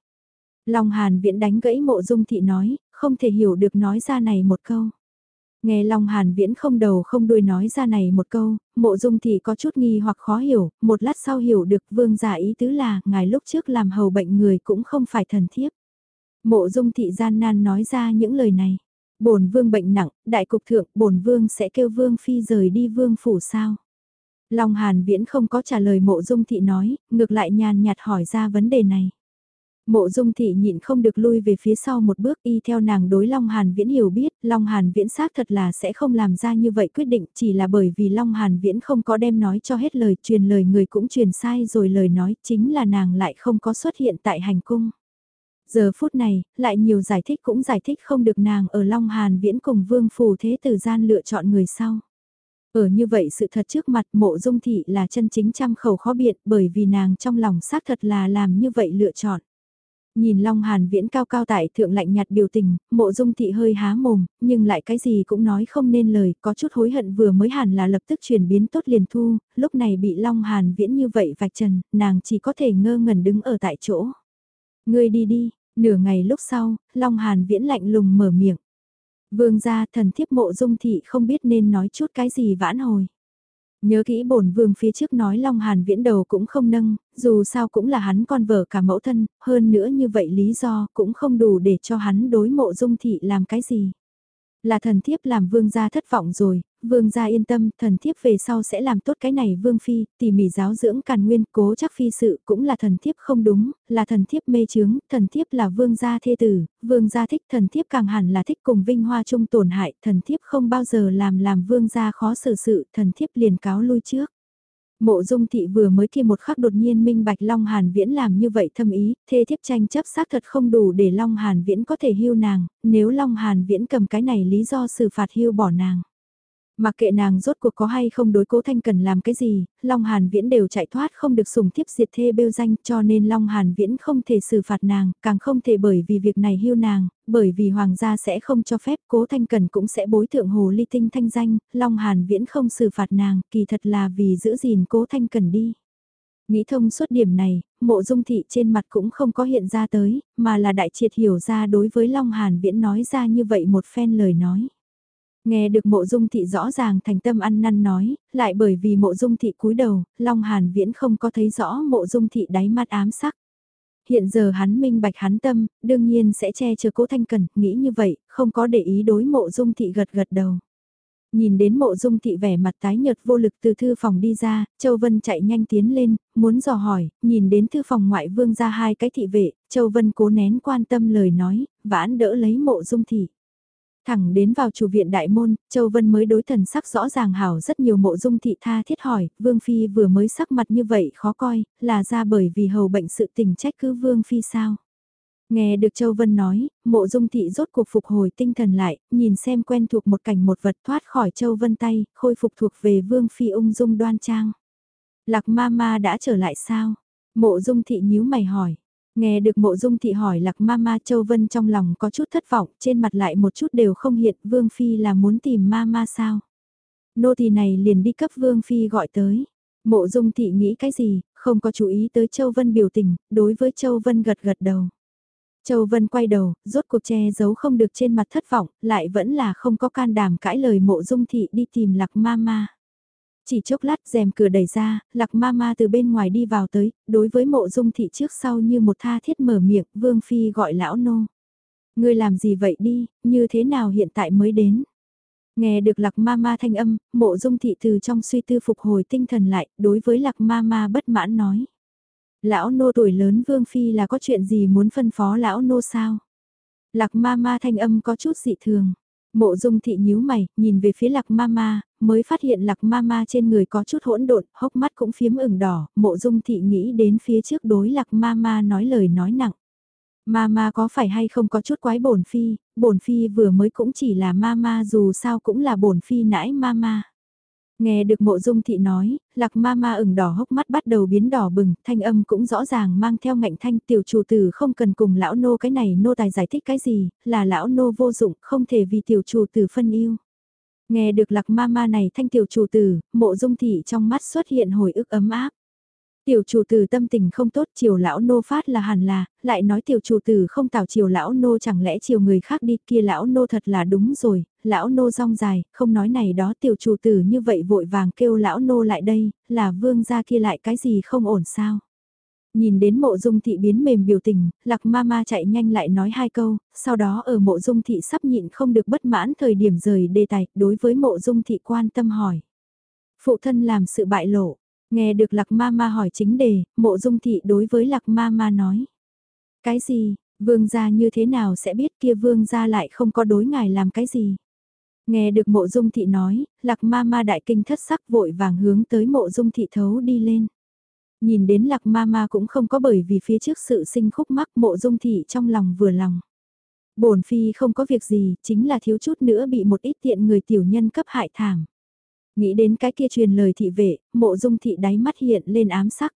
Long Hàn viễn đánh gãy mộ dung thị nói, không thể hiểu được nói ra này một câu. Nghe Long Hàn Viễn không đầu không đuôi nói ra này một câu, mộ dung thị có chút nghi hoặc khó hiểu, một lát sau hiểu được vương giả ý tứ là, ngài lúc trước làm hầu bệnh người cũng không phải thần thiếp. Mộ dung thị gian nan nói ra những lời này. bổn vương bệnh nặng, đại cục thượng, bổn vương sẽ kêu vương phi rời đi vương phủ sao. Long Hàn Viễn không có trả lời mộ dung thị nói, ngược lại nhàn nhạt hỏi ra vấn đề này. Mộ dung thị nhịn không được lui về phía sau một bước y theo nàng đối Long Hàn Viễn hiểu biết, Long Hàn Viễn xác thật là sẽ không làm ra như vậy quyết định chỉ là bởi vì Long Hàn Viễn không có đem nói cho hết lời truyền lời người cũng truyền sai rồi lời nói chính là nàng lại không có xuất hiện tại hành cung. Giờ phút này, lại nhiều giải thích cũng giải thích không được nàng ở Long Hàn Viễn cùng Vương Phù Thế Tử gian lựa chọn người sau. Ở như vậy sự thật trước mặt mộ dung thị là chân chính trăm khẩu khó biện bởi vì nàng trong lòng xác thật là làm như vậy lựa chọn. Nhìn Long Hàn Viễn cao cao tại thượng lạnh nhạt biểu tình, mộ dung thị hơi há mồm, nhưng lại cái gì cũng nói không nên lời, có chút hối hận vừa mới hẳn là lập tức chuyển biến tốt liền thu, lúc này bị Long Hàn Viễn như vậy vạch trần, nàng chỉ có thể ngơ ngẩn đứng ở tại chỗ. Ngươi đi đi, nửa ngày lúc sau, Long Hàn Viễn lạnh lùng mở miệng. Vương gia thần thiếp mộ dung thị không biết nên nói chút cái gì vãn hồi. Nhớ kỹ bổn vương phía trước nói Long Hàn viễn đầu cũng không nâng, dù sao cũng là hắn con vợ cả mẫu thân, hơn nữa như vậy lý do cũng không đủ để cho hắn đối mộ dung thị làm cái gì. Là thần thiếp làm vương gia thất vọng rồi, vương gia yên tâm, thần thiếp về sau sẽ làm tốt cái này vương phi, tỉ mỉ giáo dưỡng càn nguyên, cố chắc phi sự cũng là thần thiếp không đúng, là thần thiếp mê chướng, thần thiếp là vương gia thê tử, vương gia thích thần thiếp càng hẳn là thích cùng vinh hoa chung tổn hại, thần thiếp không bao giờ làm làm vương gia khó xử sự, thần thiếp liền cáo lui trước. Mộ dung thị vừa mới kia một khắc đột nhiên minh bạch Long Hàn Viễn làm như vậy thâm ý, thê thiếp tranh chấp xác thật không đủ để Long Hàn Viễn có thể hưu nàng, nếu Long Hàn Viễn cầm cái này lý do xử phạt hưu bỏ nàng. Mặc kệ nàng rốt cuộc có hay không đối cố thanh cần làm cái gì, Long Hàn Viễn đều chạy thoát không được sủng thiếp diệt thê bêu danh cho nên Long Hàn Viễn không thể xử phạt nàng, càng không thể bởi vì việc này hưu nàng, bởi vì Hoàng gia sẽ không cho phép cố thanh cần cũng sẽ bối thượng hồ ly tinh thanh danh, Long Hàn Viễn không xử phạt nàng, kỳ thật là vì giữ gìn cố thanh cần đi. Nghĩ thông suốt điểm này, mộ dung thị trên mặt cũng không có hiện ra tới, mà là đại triệt hiểu ra đối với Long Hàn Viễn nói ra như vậy một phen lời nói. Nghe được mộ dung thị rõ ràng thành tâm ăn năn nói, lại bởi vì mộ dung thị cúi đầu, Long Hàn Viễn không có thấy rõ mộ dung thị đáy mắt ám sắc. Hiện giờ hắn minh bạch hắn tâm, đương nhiên sẽ che chở cố thanh cần, nghĩ như vậy, không có để ý đối mộ dung thị gật gật đầu. Nhìn đến mộ dung thị vẻ mặt tái nhợt vô lực từ thư phòng đi ra, Châu Vân chạy nhanh tiến lên, muốn dò hỏi, nhìn đến thư phòng ngoại vương ra hai cái thị vệ, Châu Vân cố nén quan tâm lời nói, vãn đỡ lấy mộ dung thị. Thẳng đến vào chủ viện đại môn, Châu Vân mới đối thần sắc rõ ràng hảo rất nhiều mộ dung thị tha thiết hỏi, Vương Phi vừa mới sắc mặt như vậy khó coi, là ra bởi vì hầu bệnh sự tình trách cứ Vương Phi sao? Nghe được Châu Vân nói, mộ dung thị rốt cuộc phục hồi tinh thần lại, nhìn xem quen thuộc một cảnh một vật thoát khỏi Châu Vân tay, khôi phục thuộc về Vương Phi ung dung đoan trang. Lạc ma ma đã trở lại sao? Mộ dung thị nhíu mày hỏi. Nghe được mộ dung thị hỏi lạc ma ma Châu Vân trong lòng có chút thất vọng, trên mặt lại một chút đều không hiện, Vương Phi là muốn tìm ma ma sao? Nô tỳ này liền đi cấp Vương Phi gọi tới. Mộ dung thị nghĩ cái gì, không có chú ý tới Châu Vân biểu tình, đối với Châu Vân gật gật đầu. Châu Vân quay đầu, rốt cuộc che giấu không được trên mặt thất vọng, lại vẫn là không có can đảm cãi lời mộ dung thị đi tìm lạc ma ma. Chỉ chốc lát rèm cửa đẩy ra, lạc ma ma từ bên ngoài đi vào tới, đối với mộ dung thị trước sau như một tha thiết mở miệng, vương phi gọi lão nô. Ngươi làm gì vậy đi, như thế nào hiện tại mới đến? Nghe được lạc ma ma thanh âm, mộ dung thị từ trong suy tư phục hồi tinh thần lại, đối với lạc ma ma bất mãn nói. Lão nô tuổi lớn vương phi là có chuyện gì muốn phân phó lão nô sao? Lạc ma ma thanh âm có chút dị thường. Mộ dung thị nhíu mày, nhìn về phía lạc ma ma, mới phát hiện lạc ma ma trên người có chút hỗn độn, hốc mắt cũng phiếm ửng đỏ, mộ dung thị nghĩ đến phía trước đối lạc ma ma nói lời nói nặng. Ma ma có phải hay không có chút quái bổn phi, bổn phi vừa mới cũng chỉ là ma ma dù sao cũng là bổn phi nãi ma ma. Nghe được mộ dung thị nói, lạc ma ma ửng đỏ hốc mắt bắt đầu biến đỏ bừng, thanh âm cũng rõ ràng mang theo ngạnh thanh tiểu chủ tử không cần cùng lão nô cái này nô tài giải thích cái gì, là lão nô vô dụng, không thể vì tiểu chủ tử phân yêu. Nghe được lạc ma ma này thanh tiểu chủ tử, mộ dung thị trong mắt xuất hiện hồi ức ấm áp. Tiểu chủ tử tâm tình không tốt chiều lão nô phát là hẳn là, lại nói tiểu chủ tử không tạo chiều lão nô chẳng lẽ chiều người khác đi kia lão nô thật là đúng rồi, lão nô rong dài, không nói này đó tiểu chủ tử như vậy vội vàng kêu lão nô lại đây, là vương gia kia lại cái gì không ổn sao. Nhìn đến mộ dung thị biến mềm biểu tình, lạc ma ma chạy nhanh lại nói hai câu, sau đó ở mộ dung thị sắp nhịn không được bất mãn thời điểm rời đề tài, đối với mộ dung thị quan tâm hỏi. Phụ thân làm sự bại lộ, nghe được lạc ma ma hỏi chính đề, mộ dung thị đối với lạc ma ma nói. Cái gì, vương gia như thế nào sẽ biết kia vương gia lại không có đối ngài làm cái gì. Nghe được mộ dung thị nói, lạc ma ma đại kinh thất sắc vội vàng hướng tới mộ dung thị thấu đi lên. Nhìn đến lạc ma ma cũng không có bởi vì phía trước sự sinh khúc mắc mộ dung thị trong lòng vừa lòng. bổn phi không có việc gì, chính là thiếu chút nữa bị một ít tiện người tiểu nhân cấp hại thảm. Nghĩ đến cái kia truyền lời thị vệ, mộ dung thị đáy mắt hiện lên ám sắc.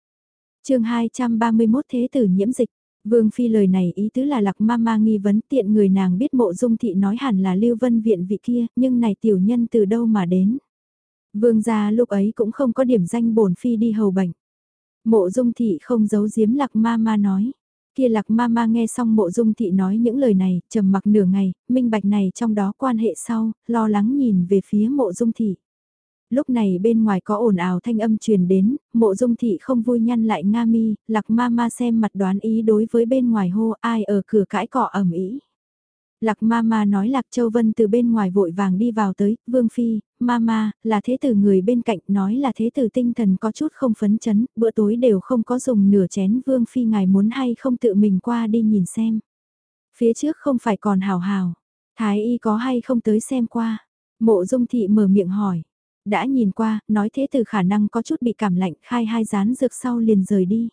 chương 231 Thế tử nhiễm dịch. Vương Phi lời này ý tứ là lạc ma ma nghi vấn tiện người nàng biết mộ dung thị nói hẳn là Lưu Vân Viện vị kia, nhưng này tiểu nhân từ đâu mà đến. Vương gia lúc ấy cũng không có điểm danh bổn Phi đi hầu bệnh. Mộ dung thị không giấu giếm lạc ma ma nói. Kia lạc ma ma nghe xong mộ dung thị nói những lời này, trầm mặc nửa ngày, minh bạch này trong đó quan hệ sau, lo lắng nhìn về phía mộ dung thị. Lúc này bên ngoài có ồn ào thanh âm truyền đến, mộ dung thị không vui nhăn lại nga mi, lạc ma ma xem mặt đoán ý đối với bên ngoài hô ai ở cửa cãi cọ ẩm ý. Lạc ma ma nói Lạc Châu Vân từ bên ngoài vội vàng đi vào tới, Vương Phi, ma ma, là thế tử người bên cạnh nói là thế tử tinh thần có chút không phấn chấn, bữa tối đều không có dùng nửa chén Vương Phi ngài muốn hay không tự mình qua đi nhìn xem. Phía trước không phải còn hào hào, Thái y có hay không tới xem qua. Mộ dung thị mở miệng hỏi, đã nhìn qua, nói thế tử khả năng có chút bị cảm lạnh khai hai rán dược sau liền rời đi.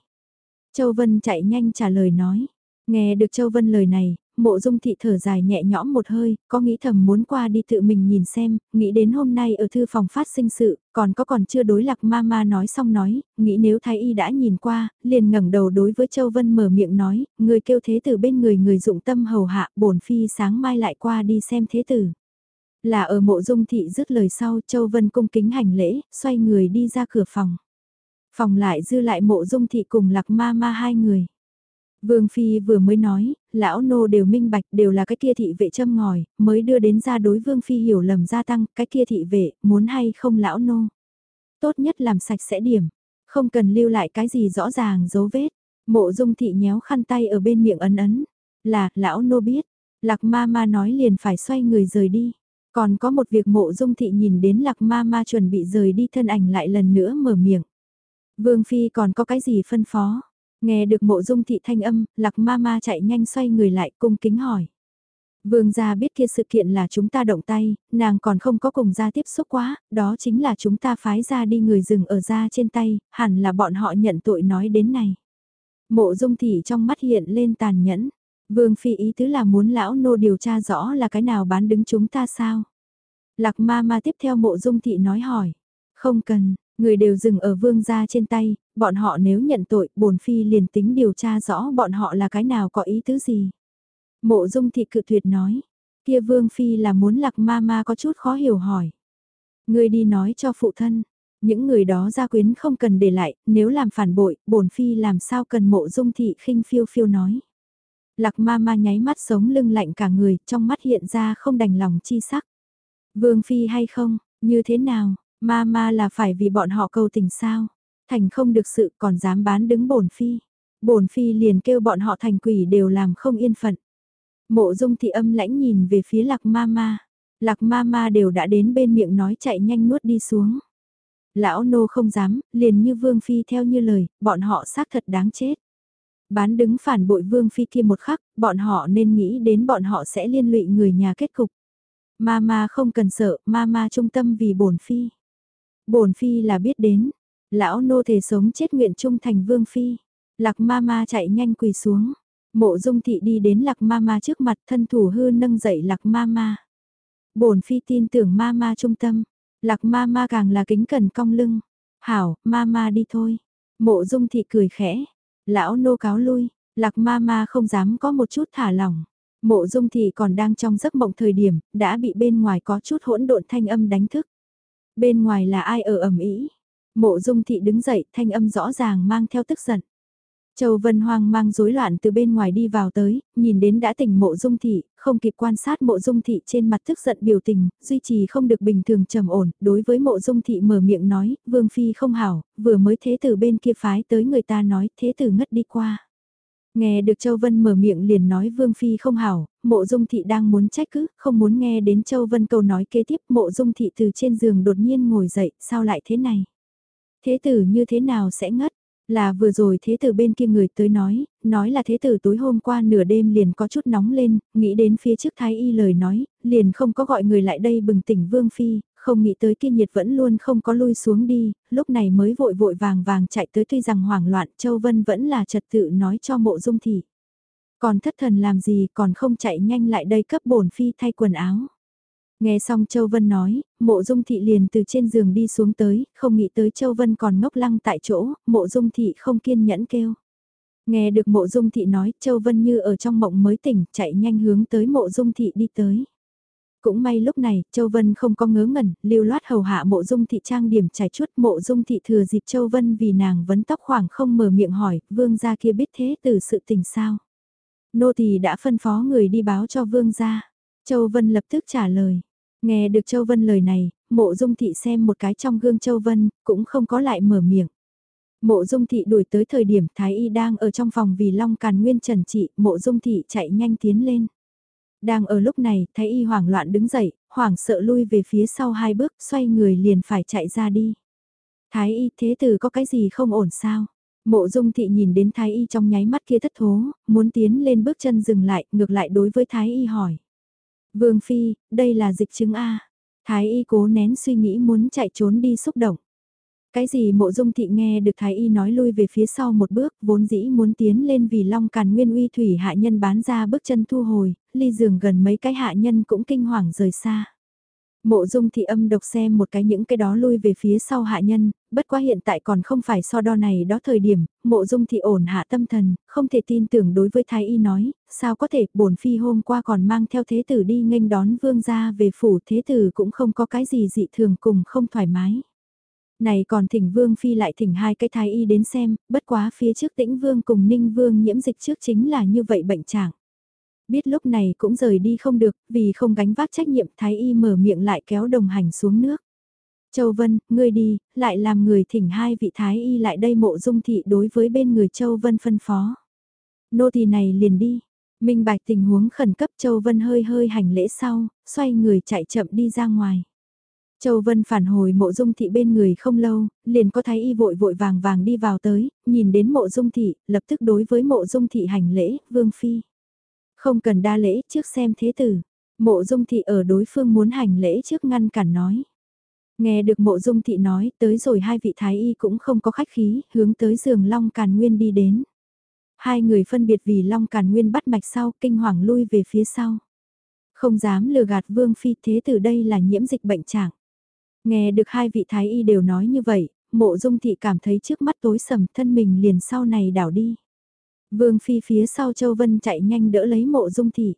Châu Vân chạy nhanh trả lời nói. Nghe được Châu Vân lời này, mộ dung thị thở dài nhẹ nhõm một hơi, có nghĩ thầm muốn qua đi tự mình nhìn xem, nghĩ đến hôm nay ở thư phòng phát sinh sự, còn có còn chưa đối lạc ma ma nói xong nói, nghĩ nếu thái y đã nhìn qua, liền ngẩng đầu đối với Châu Vân mở miệng nói, người kêu thế tử bên người người dụng tâm hầu hạ, bổn phi sáng mai lại qua đi xem thế tử. Là ở mộ dung thị dứt lời sau Châu Vân cung kính hành lễ, xoay người đi ra cửa phòng. Phòng lại dư lại mộ dung thị cùng lạc ma ma hai người. Vương Phi vừa mới nói, lão nô đều minh bạch đều là cái kia thị vệ châm ngòi, mới đưa đến ra đối Vương Phi hiểu lầm gia tăng, cái kia thị vệ, muốn hay không lão nô. Tốt nhất làm sạch sẽ điểm, không cần lưu lại cái gì rõ ràng dấu vết. Mộ dung thị nhéo khăn tay ở bên miệng ấn ấn, là, lão nô biết, lạc ma ma nói liền phải xoay người rời đi. Còn có một việc mộ dung thị nhìn đến lạc ma ma chuẩn bị rời đi thân ảnh lại lần nữa mở miệng. Vương Phi còn có cái gì phân phó? Nghe được mộ dung thị thanh âm, lạc ma ma chạy nhanh xoay người lại cung kính hỏi. Vương gia biết kia sự kiện là chúng ta động tay, nàng còn không có cùng gia tiếp xúc quá, đó chính là chúng ta phái ra đi người rừng ở ra trên tay, hẳn là bọn họ nhận tội nói đến này. Mộ dung thị trong mắt hiện lên tàn nhẫn, vương phi ý tứ là muốn lão nô điều tra rõ là cái nào bán đứng chúng ta sao. Lạc ma ma tiếp theo mộ dung thị nói hỏi, không cần, người đều dừng ở vương gia trên tay, bọn họ nếu nhận tội, bổn phi liền tính điều tra rõ bọn họ là cái nào có ý tứ gì. Mộ dung thị cự tuyệt nói, kia vương phi là muốn lạc ma ma có chút khó hiểu hỏi. Người đi nói cho phụ thân, những người đó gia quyến không cần để lại, nếu làm phản bội, bổn phi làm sao cần mộ dung thị khinh phiêu phiêu nói. Lạc ma ma nháy mắt sống lưng lạnh cả người, trong mắt hiện ra không đành lòng chi sắc. Vương phi hay không, như thế nào, ma ma là phải vì bọn họ cầu tình sao, thành không được sự còn dám bán đứng bổn phi. Bổn phi liền kêu bọn họ thành quỷ đều làm không yên phận. Mộ dung thị âm lãnh nhìn về phía lạc ma ma. Lạc ma ma đều đã đến bên miệng nói chạy nhanh nuốt đi xuống. Lão nô không dám, liền như vương phi theo như lời, bọn họ xác thật đáng chết. Bán đứng phản bội vương phi kia một khắc, bọn họ nên nghĩ đến bọn họ sẽ liên lụy người nhà kết cục. Ma ma không cần sợ, ma ma trung tâm vì bổn phi. Bổn phi là biết đến, lão nô thể sống chết nguyện trung thành vương phi. Lạc ma ma chạy nhanh quỳ xuống. Mộ dung thị đi đến lạc ma ma trước mặt thân thủ hư nâng dậy lạc ma ma. bổn phi tin tưởng ma ma trung tâm, lạc ma ma càng là kính cẩn cong lưng. Hảo, ma ma đi thôi. Mộ dung thị cười khẽ. Lão nô cáo lui, lạc ma ma không dám có một chút thả lỏng. Mộ dung thị còn đang trong giấc mộng thời điểm, đã bị bên ngoài có chút hỗn độn thanh âm đánh thức. Bên ngoài là ai ở ẩm ý? Mộ dung thị đứng dậy, thanh âm rõ ràng mang theo tức giận. Châu Vân hoang mang rối loạn từ bên ngoài đi vào tới, nhìn đến đã tỉnh mộ dung thị, không kịp quan sát mộ dung thị trên mặt tức giận biểu tình, duy trì không được bình thường trầm ổn, đối với mộ dung thị mở miệng nói, vương phi không hảo, vừa mới thế từ bên kia phái tới người ta nói, thế từ ngất đi qua. Nghe được Châu Vân mở miệng liền nói Vương Phi không hảo, mộ dung thị đang muốn trách cứ, không muốn nghe đến Châu Vân câu nói kế tiếp mộ dung thị từ trên giường đột nhiên ngồi dậy, sao lại thế này? Thế tử như thế nào sẽ ngất? Là vừa rồi thế tử bên kia người tới nói, nói là thế tử tối hôm qua nửa đêm liền có chút nóng lên, nghĩ đến phía trước thái y lời nói, liền không có gọi người lại đây bừng tỉnh Vương Phi, không nghĩ tới kia nhiệt vẫn luôn không có lui xuống đi, lúc này mới vội vội vàng vàng chạy tới tuy rằng hoảng loạn Châu Vân vẫn là trật tự nói cho mộ dung thị. Còn thất thần làm gì còn không chạy nhanh lại đây cấp bổn phi thay quần áo. Nghe xong Châu Vân nói, mộ dung thị liền từ trên giường đi xuống tới, không nghĩ tới Châu Vân còn ngốc lăng tại chỗ, mộ dung thị không kiên nhẫn kêu. Nghe được mộ dung thị nói, Châu Vân như ở trong mộng mới tỉnh, chạy nhanh hướng tới mộ dung thị đi tới. Cũng may lúc này, Châu Vân không có ngớ ngẩn, lưu loát hầu hạ mộ dung thị trang điểm trải chuốt mộ dung thị thừa dịp Châu Vân vì nàng vấn tóc khoảng không mở miệng hỏi, vương gia kia biết thế từ sự tình sao. Nô tỳ đã phân phó người đi báo cho vương gia. Châu Vân lập tức trả lời. Nghe được Châu Vân lời này, mộ dung thị xem một cái trong gương Châu Vân, cũng không có lại mở miệng. Mộ dung thị đuổi tới thời điểm Thái Y đang ở trong phòng vì Long Càn Nguyên trần trị, mộ dung thị chạy nhanh tiến lên. Đang ở lúc này, Thái Y hoảng loạn đứng dậy, hoảng sợ lui về phía sau hai bước, xoay người liền phải chạy ra đi. Thái Y thế tử có cái gì không ổn sao? Mộ dung thị nhìn đến Thái Y trong nháy mắt kia thất thố, muốn tiến lên bước chân dừng lại, ngược lại đối với Thái Y hỏi. Vương Phi, đây là dịch chứng A. Thái y cố nén suy nghĩ muốn chạy trốn đi xúc động. Cái gì mộ dung thị nghe được Thái y nói lui về phía sau một bước, vốn dĩ muốn tiến lên vì long càn nguyên uy thủy hạ nhân bán ra bước chân thu hồi, ly giường gần mấy cái hạ nhân cũng kinh hoàng rời xa. Mộ dung thị âm độc xem một cái những cái đó lui về phía sau hạ nhân, bất quá hiện tại còn không phải so đo này đó thời điểm, mộ dung thị ổn hạ tâm thần, không thể tin tưởng đối với thái y nói, sao có thể bổn phi hôm qua còn mang theo thế tử đi nghênh đón vương gia về phủ thế tử cũng không có cái gì dị thường cùng không thoải mái. Này còn thỉnh vương phi lại thỉnh hai cái thái y đến xem, bất quá phía trước tĩnh vương cùng ninh vương nhiễm dịch trước chính là như vậy bệnh trạng biết lúc này cũng rời đi không được, vì không gánh vác trách nhiệm Thái Y mở miệng lại kéo đồng hành xuống nước. Châu Vân, ngươi đi, lại làm người thỉnh hai vị Thái Y lại đây mộ dung thị đối với bên người Châu Vân phân phó. Nô thì này liền đi. Minh bạch tình huống khẩn cấp Châu Vân hơi hơi hành lễ sau, xoay người chạy chậm đi ra ngoài. Châu Vân phản hồi mộ dung thị bên người không lâu, liền có thái y vội vội vàng vàng đi vào tới, nhìn đến mộ dung thị, lập tức đối với mộ dung thị hành lễ, vương phi. Không cần đa lễ trước xem thế tử, mộ dung thị ở đối phương muốn hành lễ trước ngăn cản nói. Nghe được mộ dung thị nói, tới rồi hai vị thái y cũng không có khách khí, hướng tới giường Long Càn Nguyên đi đến. Hai người phân biệt vì Long Càn Nguyên bắt mạch sau, kinh hoàng lui về phía sau. Không dám lừa gạt Vương Phi thế từ đây là nhiễm dịch bệnh trạng. Nghe được hai vị thái y đều nói như vậy, mộ dung thị cảm thấy trước mắt tối sầm thân mình liền sau này đảo đi. Vương Phi phía sau Châu Vân chạy nhanh đỡ lấy mộ dung thị.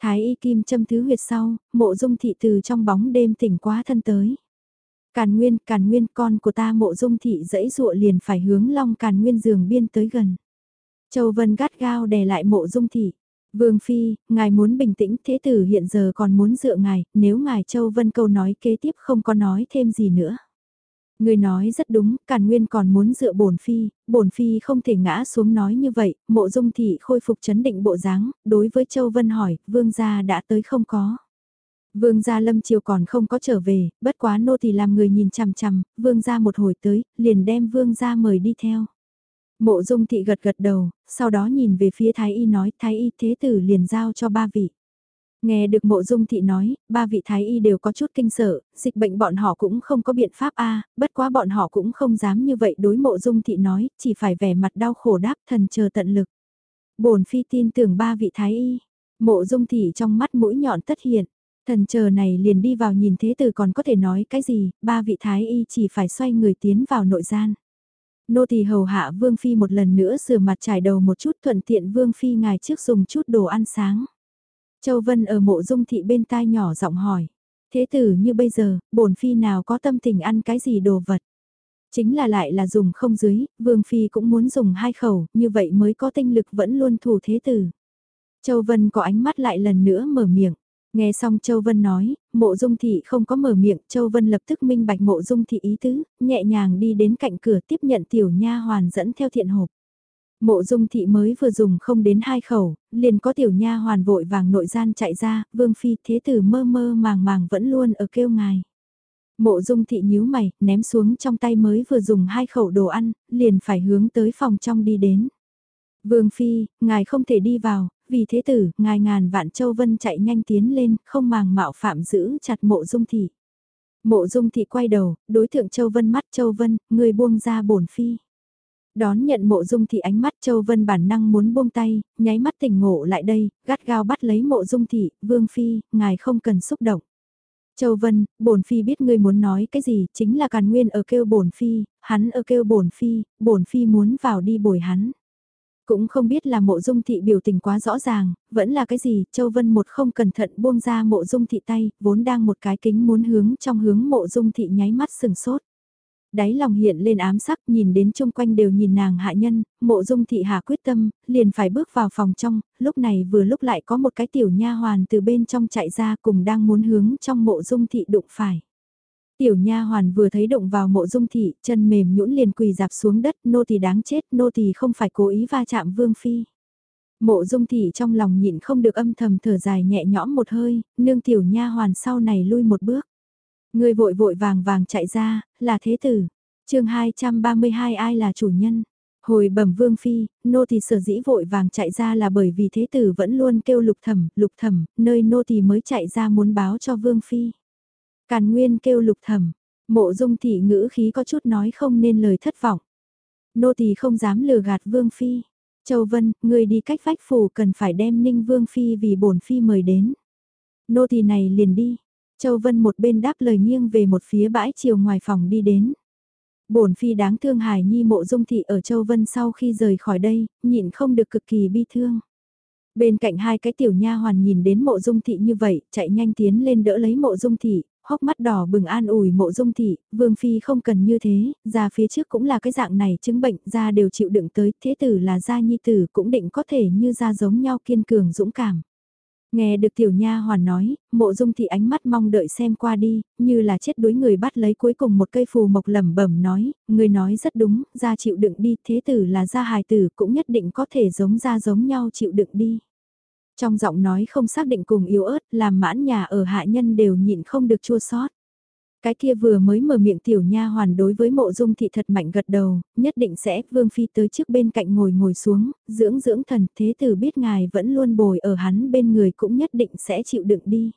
Thái y kim châm thứ huyệt sau, mộ dung thị từ trong bóng đêm tỉnh quá thân tới. Càn Nguyên, Càn Nguyên con của ta mộ dung thị dẫy dụa liền phải hướng long Càn Nguyên giường biên tới gần. Châu Vân gắt gao đè lại mộ dung thị. Vương Phi, ngài muốn bình tĩnh thế tử hiện giờ còn muốn dựa ngài, nếu ngài Châu Vân câu nói kế tiếp không có nói thêm gì nữa. Người nói rất đúng, Càn Nguyên còn muốn dựa bổn phi, bổn phi không thể ngã xuống nói như vậy, Mộ Dung thị khôi phục chấn định bộ dáng, đối với Châu Vân hỏi, vương gia đã tới không có. Vương gia lâm chiều còn không có trở về, bất quá nô thì làm người nhìn chằm chằm, vương gia một hồi tới, liền đem vương gia mời đi theo. Mộ dung thị gật gật đầu, sau đó nhìn về phía thái y nói thái y thế tử liền giao cho ba vị. Nghe được mộ dung thị nói, ba vị thái y đều có chút kinh sợ, dịch bệnh bọn họ cũng không có biện pháp a bất quá bọn họ cũng không dám như vậy đối mộ dung thị nói, chỉ phải vẻ mặt đau khổ đáp thần chờ tận lực. bổn phi tin tưởng ba vị thái y, mộ dung thị trong mắt mũi nhọn tất hiện, thần chờ này liền đi vào nhìn thế tử còn có thể nói cái gì, ba vị thái y chỉ phải xoay người tiến vào nội gian. Nô tỳ hầu hạ Vương Phi một lần nữa rửa mặt trải đầu một chút thuận tiện Vương Phi ngài trước dùng chút đồ ăn sáng. Châu Vân ở mộ dung thị bên tai nhỏ giọng hỏi. Thế tử như bây giờ, bổn Phi nào có tâm tình ăn cái gì đồ vật. Chính là lại là dùng không dưới, Vương Phi cũng muốn dùng hai khẩu, như vậy mới có tinh lực vẫn luôn thủ thế tử. Châu Vân có ánh mắt lại lần nữa mở miệng. Nghe xong Châu Vân nói, mộ dung thị không có mở miệng, Châu Vân lập tức minh bạch mộ dung thị ý tứ, nhẹ nhàng đi đến cạnh cửa tiếp nhận tiểu nha hoàn dẫn theo thiện hộp. Mộ dung thị mới vừa dùng không đến hai khẩu, liền có tiểu nha hoàn vội vàng nội gian chạy ra, vương phi thế tử mơ mơ màng màng vẫn luôn ở kêu ngài. Mộ dung thị nhíu mày, ném xuống trong tay mới vừa dùng hai khẩu đồ ăn, liền phải hướng tới phòng trong đi đến. Vương phi, ngài không thể đi vào, vì thế tử, ngài ngàn vạn châu vân chạy nhanh tiến lên, không màng mạo phạm giữ chặt mộ dung thị. Mộ dung thị quay đầu, đối tượng châu vân mắt châu vân, người buông ra bổn phi. Đón nhận mộ dung thị ánh mắt châu vân bản năng muốn buông tay, nháy mắt tỉnh ngộ lại đây, gắt gao bắt lấy mộ dung thị, vương phi, ngài không cần xúc động. Châu Vân, bổn phi biết ngươi muốn nói cái gì, chính là Càn Nguyên ở kêu bổn phi, hắn ở kêu bổn phi, bổn phi muốn vào đi bồi hắn. Cũng không biết là mộ dung thị biểu tình quá rõ ràng, vẫn là cái gì, Châu Vân một không cẩn thận buông ra mộ dung thị tay, vốn đang một cái kính muốn hướng trong hướng mộ dung thị nháy mắt sừng sốt. Đáy lòng hiện lên ám sắc nhìn đến chung quanh đều nhìn nàng hạ nhân, mộ dung thị hạ quyết tâm, liền phải bước vào phòng trong, lúc này vừa lúc lại có một cái tiểu nha hoàn từ bên trong chạy ra cùng đang muốn hướng trong mộ dung thị đụng phải. Tiểu nha hoàn vừa thấy động vào mộ dung thị, chân mềm nhũn liền quỳ dạp xuống đất, nô tỳ đáng chết, nô tỳ không phải cố ý va chạm vương phi. Mộ dung thị trong lòng nhịn không được âm thầm thở dài nhẹ nhõm một hơi, nương tiểu nha hoàn sau này lui một bước. Người vội vội vàng vàng chạy ra, là thế tử. chương 232 ai là chủ nhân? Hồi bẩm vương phi, nô tỳ sở dĩ vội vàng chạy ra là bởi vì thế tử vẫn luôn kêu lục thẩm, lục thẩm, nơi nô tỳ mới chạy ra muốn báo cho vương phi. Càn Nguyên kêu lục thẩm, mộ dung thị ngữ khí có chút nói không nên lời thất vọng. Nô tỳ không dám lừa gạt Vương Phi. Châu Vân, người đi cách vách phủ cần phải đem Ninh Vương Phi vì bổn Phi mời đến. Nô tỳ này liền đi. Châu Vân một bên đáp lời nghiêng về một phía bãi chiều ngoài phòng đi đến. Bổn Phi đáng thương hài nhi mộ dung thị ở Châu Vân sau khi rời khỏi đây, nhịn không được cực kỳ bi thương. Bên cạnh hai cái tiểu nha hoàn nhìn đến mộ dung thị như vậy, chạy nhanh tiến lên đỡ lấy mộ dung thị, hốc mắt đỏ bừng an ủi mộ dung thị, vương phi không cần như thế, ra phía trước cũng là cái dạng này chứng bệnh, ra đều chịu đựng tới, thế tử là gia nhi tử cũng định có thể như ra giống nhau kiên cường dũng cảm. Nghe được tiểu nha hoàn nói, mộ dung thị ánh mắt mong đợi xem qua đi, như là chết đuối người bắt lấy cuối cùng một cây phù mộc lẩm bẩm nói, người nói rất đúng, ra chịu đựng đi, thế tử là gia hài tử cũng nhất định có thể giống ra giống nhau chịu đựng đi. Trong giọng nói không xác định cùng yếu ớt làm mãn nhà ở hạ nhân đều nhịn không được chua sót. Cái kia vừa mới mở miệng tiểu nha hoàn đối với mộ dung thị thật mạnh gật đầu, nhất định sẽ vương phi tới trước bên cạnh ngồi ngồi xuống, dưỡng dưỡng thần thế tử biết ngài vẫn luôn bồi ở hắn bên người cũng nhất định sẽ chịu đựng đi.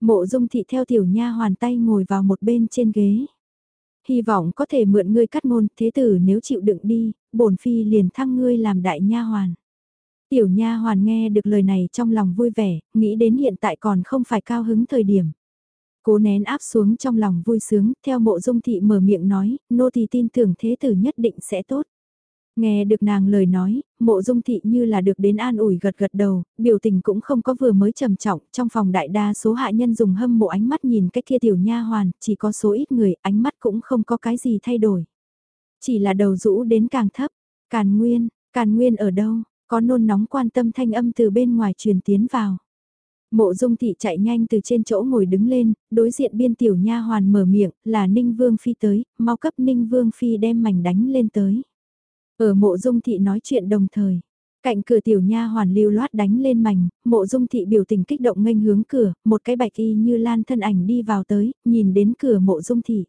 Mộ dung thị theo tiểu nha hoàn tay ngồi vào một bên trên ghế. Hy vọng có thể mượn ngươi cắt ngôn, thế tử nếu chịu đựng đi, bổn phi liền thăng ngươi làm đại nha hoàn. Tiểu nha hoàn nghe được lời này trong lòng vui vẻ, nghĩ đến hiện tại còn không phải cao hứng thời điểm. Cố nén áp xuống trong lòng vui sướng, theo mộ dung thị mở miệng nói, nô thì tin tưởng thế tử nhất định sẽ tốt. Nghe được nàng lời nói, mộ dung thị như là được đến an ủi gật gật đầu, biểu tình cũng không có vừa mới trầm trọng, trong phòng đại đa số hạ nhân dùng hâm mộ ánh mắt nhìn cái kia tiểu nha hoàn, chỉ có số ít người, ánh mắt cũng không có cái gì thay đổi. Chỉ là đầu rũ đến càng thấp, càn nguyên, càn nguyên ở đâu, có nôn nóng quan tâm thanh âm từ bên ngoài truyền tiến vào. Mộ dung thị chạy nhanh từ trên chỗ ngồi đứng lên, đối diện biên tiểu nha hoàn mở miệng, là Ninh Vương Phi tới, mau cấp Ninh Vương Phi đem mảnh đánh lên tới. Ở mộ dung thị nói chuyện đồng thời, cạnh cửa tiểu nha hoàn lưu loát đánh lên mảnh, mộ dung thị biểu tình kích động nghênh hướng cửa, một cái bạch y như lan thân ảnh đi vào tới, nhìn đến cửa mộ dung thị.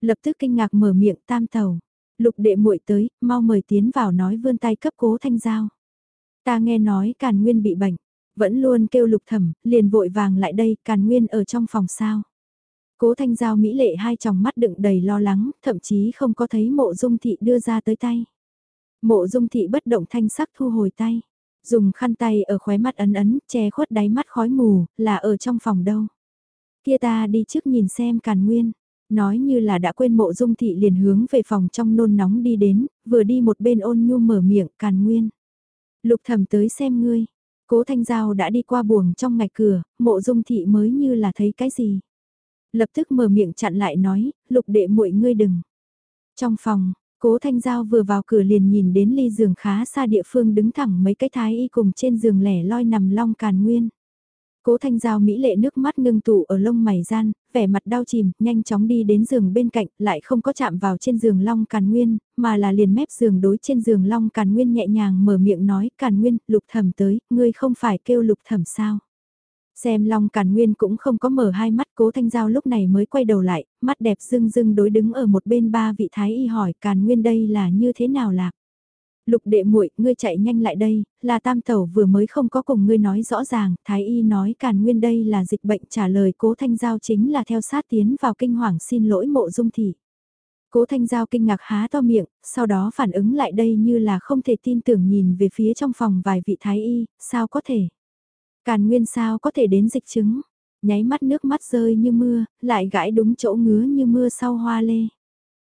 Lập tức kinh ngạc mở miệng tam tàu, lục đệ muội tới, mau mời tiến vào nói vươn tay cấp cố thanh giao. Ta nghe nói càn nguyên bị bệnh, vẫn luôn kêu lục thẩm, liền vội vàng lại đây, càn nguyên ở trong phòng sao. Cố thanh giao mỹ lệ hai tròng mắt đựng đầy lo lắng, thậm chí không có thấy mộ dung thị đưa ra tới tay. Mộ dung thị bất động thanh sắc thu hồi tay. Dùng khăn tay ở khóe mắt ấn ấn, che khuất đáy mắt khói mù, là ở trong phòng đâu. Kia ta đi trước nhìn xem càn nguyên. Nói như là đã quên mộ dung thị liền hướng về phòng trong nôn nóng đi đến, vừa đi một bên ôn nhu mở miệng càn nguyên. Lục thẩm tới xem ngươi. Cố Thanh Giao đã đi qua buồng trong ngạch cửa, mộ dung thị mới như là thấy cái gì. Lập tức mở miệng chặn lại nói, lục đệ muội ngươi đừng. Trong phòng, Cố Thanh Giao vừa vào cửa liền nhìn đến ly giường khá xa địa phương đứng thẳng mấy cái thái y cùng trên giường lẻ loi nằm long càn nguyên. Cố Thanh Giao mỹ lệ nước mắt ngưng tụ ở lông mày gian, vẻ mặt đau chìm, nhanh chóng đi đến giường bên cạnh, lại không có chạm vào trên giường Long Càn Nguyên, mà là liền mép giường đối trên giường Long Càn Nguyên nhẹ nhàng mở miệng nói, Càn Nguyên, lục thẩm tới, ngươi không phải kêu lục thẩm sao. Xem Long Càn Nguyên cũng không có mở hai mắt cố thanh giao lúc này mới quay đầu lại, mắt đẹp dưng dưng đối đứng ở một bên ba vị thái y hỏi Càn Nguyên đây là như thế nào lạc. Lục đệ muội ngươi chạy nhanh lại đây, là tam tẩu vừa mới không có cùng ngươi nói rõ ràng, thái y nói Càn Nguyên đây là dịch bệnh trả lời cố thanh giao chính là theo sát tiến vào kinh hoàng xin lỗi mộ dung thị. Cố Thanh Giao kinh ngạc há to miệng, sau đó phản ứng lại đây như là không thể tin tưởng nhìn về phía trong phòng vài vị thái y, sao có thể. Càn nguyên sao có thể đến dịch chứng, nháy mắt nước mắt rơi như mưa, lại gãi đúng chỗ ngứa như mưa sau hoa lê.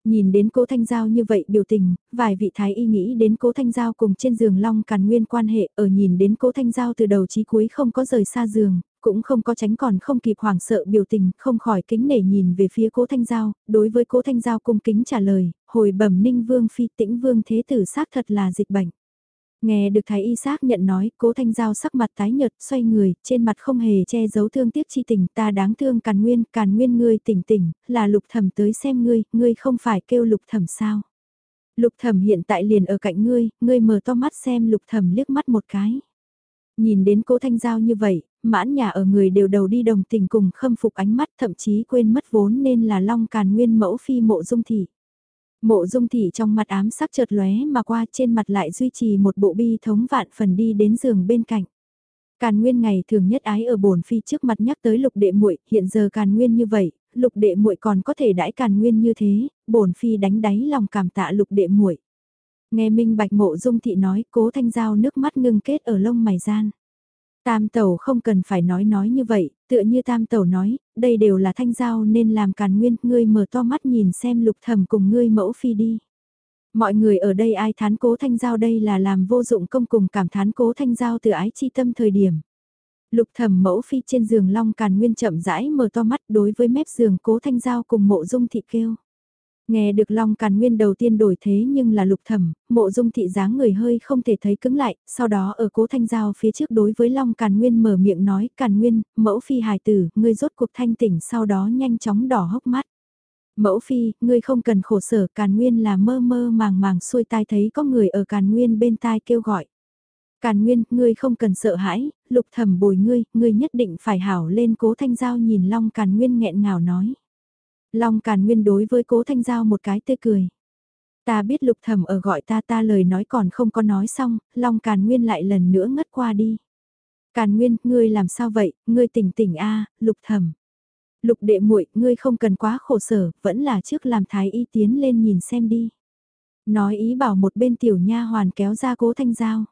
Nhìn đến cố Thanh Giao như vậy biểu tình, vài vị thái y nghĩ đến cố Thanh Giao cùng trên giường long càn nguyên quan hệ ở nhìn đến cố Thanh Giao từ đầu chí cuối không có rời xa giường, cũng không có tránh còn không kịp hoảng sợ biểu tình, không khỏi kính nể nhìn về phía cố Thanh Giao, đối với cố Thanh Giao cung kính trả lời, hồi bẩm ninh vương phi tĩnh vương thế tử xác thật là dịch bệnh. Nghe được thái y xác nhận nói, cố thanh giao sắc mặt tái nhợt, xoay người, trên mặt không hề che giấu thương tiếc chi tình, ta đáng thương càn nguyên, càn nguyên ngươi tỉnh tỉnh, là lục thẩm tới xem ngươi, ngươi không phải kêu lục thẩm sao. Lục thẩm hiện tại liền ở cạnh ngươi, ngươi mở to mắt xem lục thẩm liếc mắt một cái. Nhìn đến cố thanh giao như vậy, mãn nhà ở người đều đầu đi đồng tình cùng khâm phục ánh mắt thậm chí quên mất vốn nên là long càn nguyên mẫu phi mộ dung thị. Mộ dung thị trong mặt ám sắc chợt lóe mà qua trên mặt lại duy trì một bộ bi thống vạn phần đi đến giường bên cạnh. Càn Nguyên ngày thường nhất ái ở bổn phi trước mặt nhắc tới lục đệ muội, hiện giờ Càn Nguyên như vậy, lục đệ muội còn có thể đãi Càn Nguyên như thế, bổn phi đánh đáy lòng cảm tạ lục đệ muội. Nghe Minh Bạch Mộ Dung thị nói, Cố Thanh Giao nước mắt ngưng kết ở lông mày gian. Tam tẩu không cần phải nói nói như vậy, tựa như tam tẩu nói, đây đều là thanh giao nên làm càn nguyên, ngươi mở to mắt nhìn xem lục thẩm cùng ngươi mẫu phi đi. Mọi người ở đây ai thán cố thanh giao đây là làm vô dụng công cùng cảm thán cố thanh giao từ ái chi tâm thời điểm. Lục thẩm mẫu phi trên giường long càn nguyên chậm rãi mở to mắt đối với mép giường cố thanh giao cùng mộ dung thị kêu. Nghe được Long Càn Nguyên đầu tiên đổi thế nhưng là lục thẩm, mộ dung thị dáng người hơi không thể thấy cứng lại, sau đó ở cố thanh giao phía trước đối với Long Càn Nguyên mở miệng nói, Càn Nguyên, mẫu phi hài tử, ngươi rốt cuộc thanh tỉnh sau đó nhanh chóng đỏ hốc mắt. Mẫu phi, ngươi không cần khổ sở, Càn Nguyên là mơ mơ màng màng xuôi tai thấy có người ở Càn Nguyên bên tai kêu gọi. Càn Nguyên, ngươi không cần sợ hãi, lục thẩm bồi ngươi, ngươi nhất định phải hảo lên cố thanh giao nhìn Long Càn Nguyên nghẹn ngào nói. Long Càn Nguyên đối với cố thanh giao một cái tươi cười. Ta biết lục thẩm ở gọi ta ta lời nói còn không có nói xong, Long Càn Nguyên lại lần nữa ngất qua đi. Càn Nguyên, ngươi làm sao vậy, ngươi tỉnh tỉnh a lục thẩm. Lục đệ muội, ngươi không cần quá khổ sở, vẫn là trước làm thái y tiến lên nhìn xem đi. Nói ý bảo một bên tiểu nha hoàn kéo ra cố thanh giao.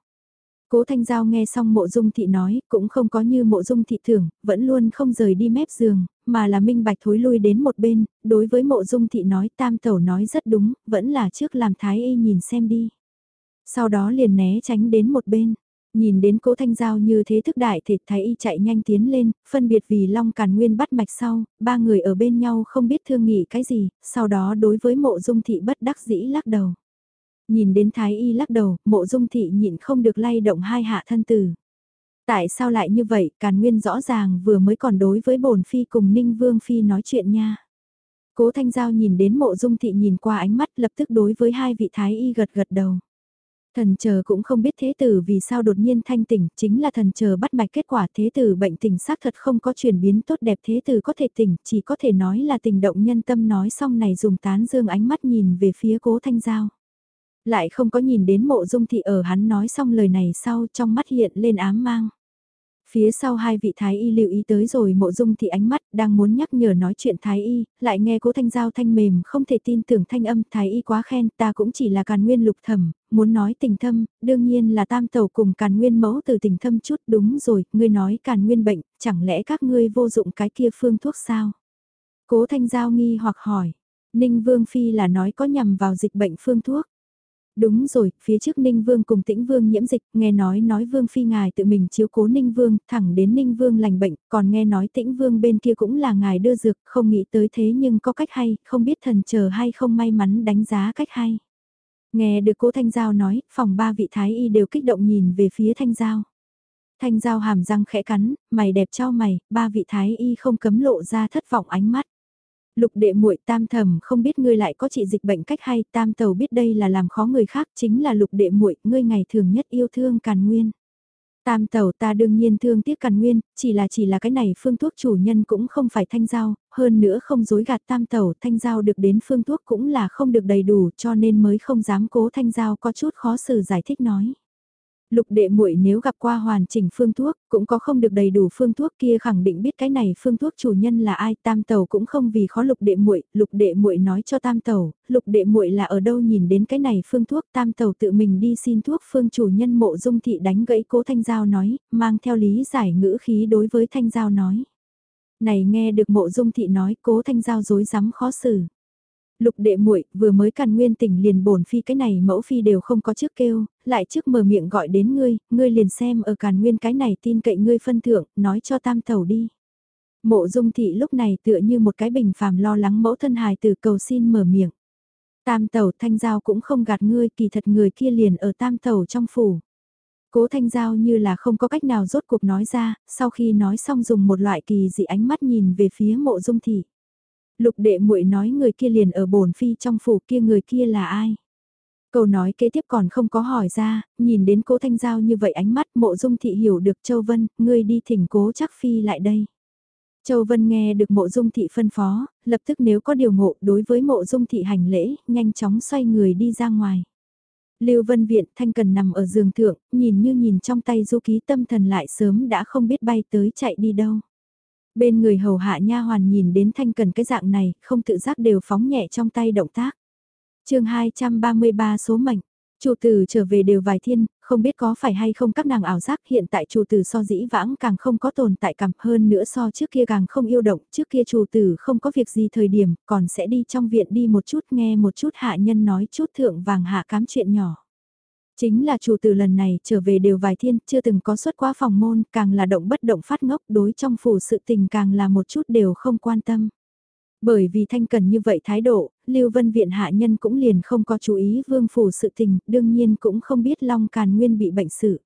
Cố Thanh Giao nghe xong mộ dung thị nói, cũng không có như mộ dung thị thưởng, vẫn luôn không rời đi mép giường, mà là minh bạch thối lui đến một bên, đối với mộ dung thị nói tam tẩu nói rất đúng, vẫn là trước làm thái y nhìn xem đi. Sau đó liền né tránh đến một bên. Nhìn đến cố thanh giao như thế thức đại thịt thái y chạy nhanh tiến lên, phân biệt vì long càn nguyên bắt mạch sau, ba người ở bên nhau không biết thương nghị cái gì, sau đó đối với mộ dung thị bất đắc dĩ lắc đầu. Nhìn đến thái y lắc đầu, mộ dung thị nhịn không được lay động hai hạ thân tử. Tại sao lại như vậy, Càn Nguyên rõ ràng vừa mới còn đối với bổn phi cùng Ninh Vương phi nói chuyện nha. Cố Thanh Giao nhìn đến mộ dung thị nhìn qua ánh mắt lập tức đối với hai vị thái y gật gật đầu. Thần chờ cũng không biết thế tử vì sao đột nhiên thanh tỉnh, chính là thần chờ bắt mạch kết quả thế tử bệnh tình xác thật không có chuyển biến tốt đẹp thế tử có thể tỉnh, chỉ có thể nói là tình động nhân tâm nói xong này dùng tán dương ánh mắt nhìn về phía cố thanh giao. Lại không có nhìn đến mộ dung thị ở hắn nói xong lời này sau trong mắt hiện lên ám mang. Phía sau hai vị thái y lưu ý tới rồi mộ dung thị ánh mắt đang muốn nhắc nhở nói chuyện thái y, lại nghe cố thanh giao thanh mềm không thể tin tưởng thanh âm thái y quá khen ta cũng chỉ là càn nguyên lục thẩm, muốn nói tình thâm, đương nhiên là tam tàu cùng càn nguyên mẫu từ tình thâm chút đúng rồi, ngươi nói càn nguyên bệnh, chẳng lẽ các ngươi vô dụng cái kia phương thuốc sao? Cố thanh giao nghi hoặc hỏi, Ninh Vương Phi là nói có nhằm vào dịch bệnh phương thuốc. Đúng rồi, phía trước Ninh Vương cùng Tĩnh Vương nhiễm dịch, nghe nói nói Vương Phi ngài tự mình chiếu cố Ninh Vương, thẳng đến Ninh Vương lành bệnh, còn nghe nói Tĩnh Vương bên kia cũng là ngài đưa dược, không nghĩ tới thế nhưng có cách hay, không biết thần chờ hay không may mắn đánh giá cách hay. Nghe được cố Thanh Giao nói, phòng ba vị thái y đều kích động nhìn về phía Thanh Giao. Thanh Giao hàm răng khẽ cắn, mày đẹp cho mày, ba vị thái y không cấm lộ ra thất vọng ánh mắt. Lục đệ muội tam thầm không biết ngươi lại có trị dịch bệnh cách hay, tam tàu biết đây là làm khó người khác, chính là lục đệ muội ngươi ngày thường nhất yêu thương càn nguyên. Tam tàu ta đương nhiên thương tiếc càn nguyên, chỉ là chỉ là cái này phương thuốc chủ nhân cũng không phải thanh giao, hơn nữa không dối gạt tam tàu thanh giao được đến phương thuốc cũng là không được đầy đủ cho nên mới không dám cố thanh giao có chút khó xử giải thích nói. Lục đệ muội nếu gặp qua hoàn chỉnh phương thuốc, cũng có không được đầy đủ phương thuốc kia khẳng định biết cái này phương thuốc chủ nhân là ai, Tam Tẩu cũng không vì khó Lục đệ muội, Lục đệ muội nói cho Tam Tẩu, Lục đệ muội là ở đâu nhìn đến cái này phương thuốc, Tam Tẩu tự mình đi xin thuốc phương chủ nhân Mộ Dung thị đánh gãy Cố Thanh Giao nói, mang theo lý giải ngữ khí đối với Thanh Giao nói. Này nghe được Mộ Dung thị nói, Cố Thanh Giao dối rắm khó xử. Lục đệ muội vừa mới càn nguyên tỉnh liền bổn phi cái này mẫu phi đều không có trước kêu, lại trước mở miệng gọi đến ngươi, ngươi liền xem ở càn nguyên cái này tin cậy ngươi phân thượng, nói cho tam tẩu đi. Mộ dung thị lúc này tựa như một cái bình phàm lo lắng mẫu thân hài từ cầu xin mở miệng. Tam tàu thanh giao cũng không gạt ngươi kỳ thật người kia liền ở tam tàu trong phủ. Cố thanh giao như là không có cách nào rốt cuộc nói ra, sau khi nói xong dùng một loại kỳ dị ánh mắt nhìn về phía mộ dung thị. Lục đệ muội nói người kia liền ở bổn phi trong phủ kia người kia là ai? Câu nói kế tiếp còn không có hỏi ra, nhìn đến cố thanh giao như vậy ánh mắt mộ dung thị hiểu được Châu Vân, ngươi đi thỉnh cố chắc phi lại đây. Châu Vân nghe được mộ dung thị phân phó, lập tức nếu có điều ngộ đối với mộ dung thị hành lễ, nhanh chóng xoay người đi ra ngoài. Lưu Vân Viện Thanh Cần nằm ở giường thượng, nhìn như nhìn trong tay du ký tâm thần lại sớm đã không biết bay tới chạy đi đâu. Bên người hầu hạ nha hoàn nhìn đến thanh cần cái dạng này, không tự giác đều phóng nhẹ trong tay động tác. chương 233 số mệnh, chủ tử trở về đều vài thiên, không biết có phải hay không các nàng ảo giác hiện tại chủ tử so dĩ vãng càng không có tồn tại cảm hơn nữa so trước kia càng không yêu động, trước kia chủ tử không có việc gì thời điểm, còn sẽ đi trong viện đi một chút nghe một chút hạ nhân nói chút thượng vàng hạ cám chuyện nhỏ. Chính là chủ tử lần này trở về đều vài thiên, chưa từng có xuất qua phòng môn, càng là động bất động phát ngốc đối trong phủ sự tình càng là một chút đều không quan tâm. Bởi vì thanh cần như vậy thái độ, Lưu Vân Viện hạ nhân cũng liền không có chú ý vương phủ sự tình, đương nhiên cũng không biết Long Càn Nguyên bị bệnh sự.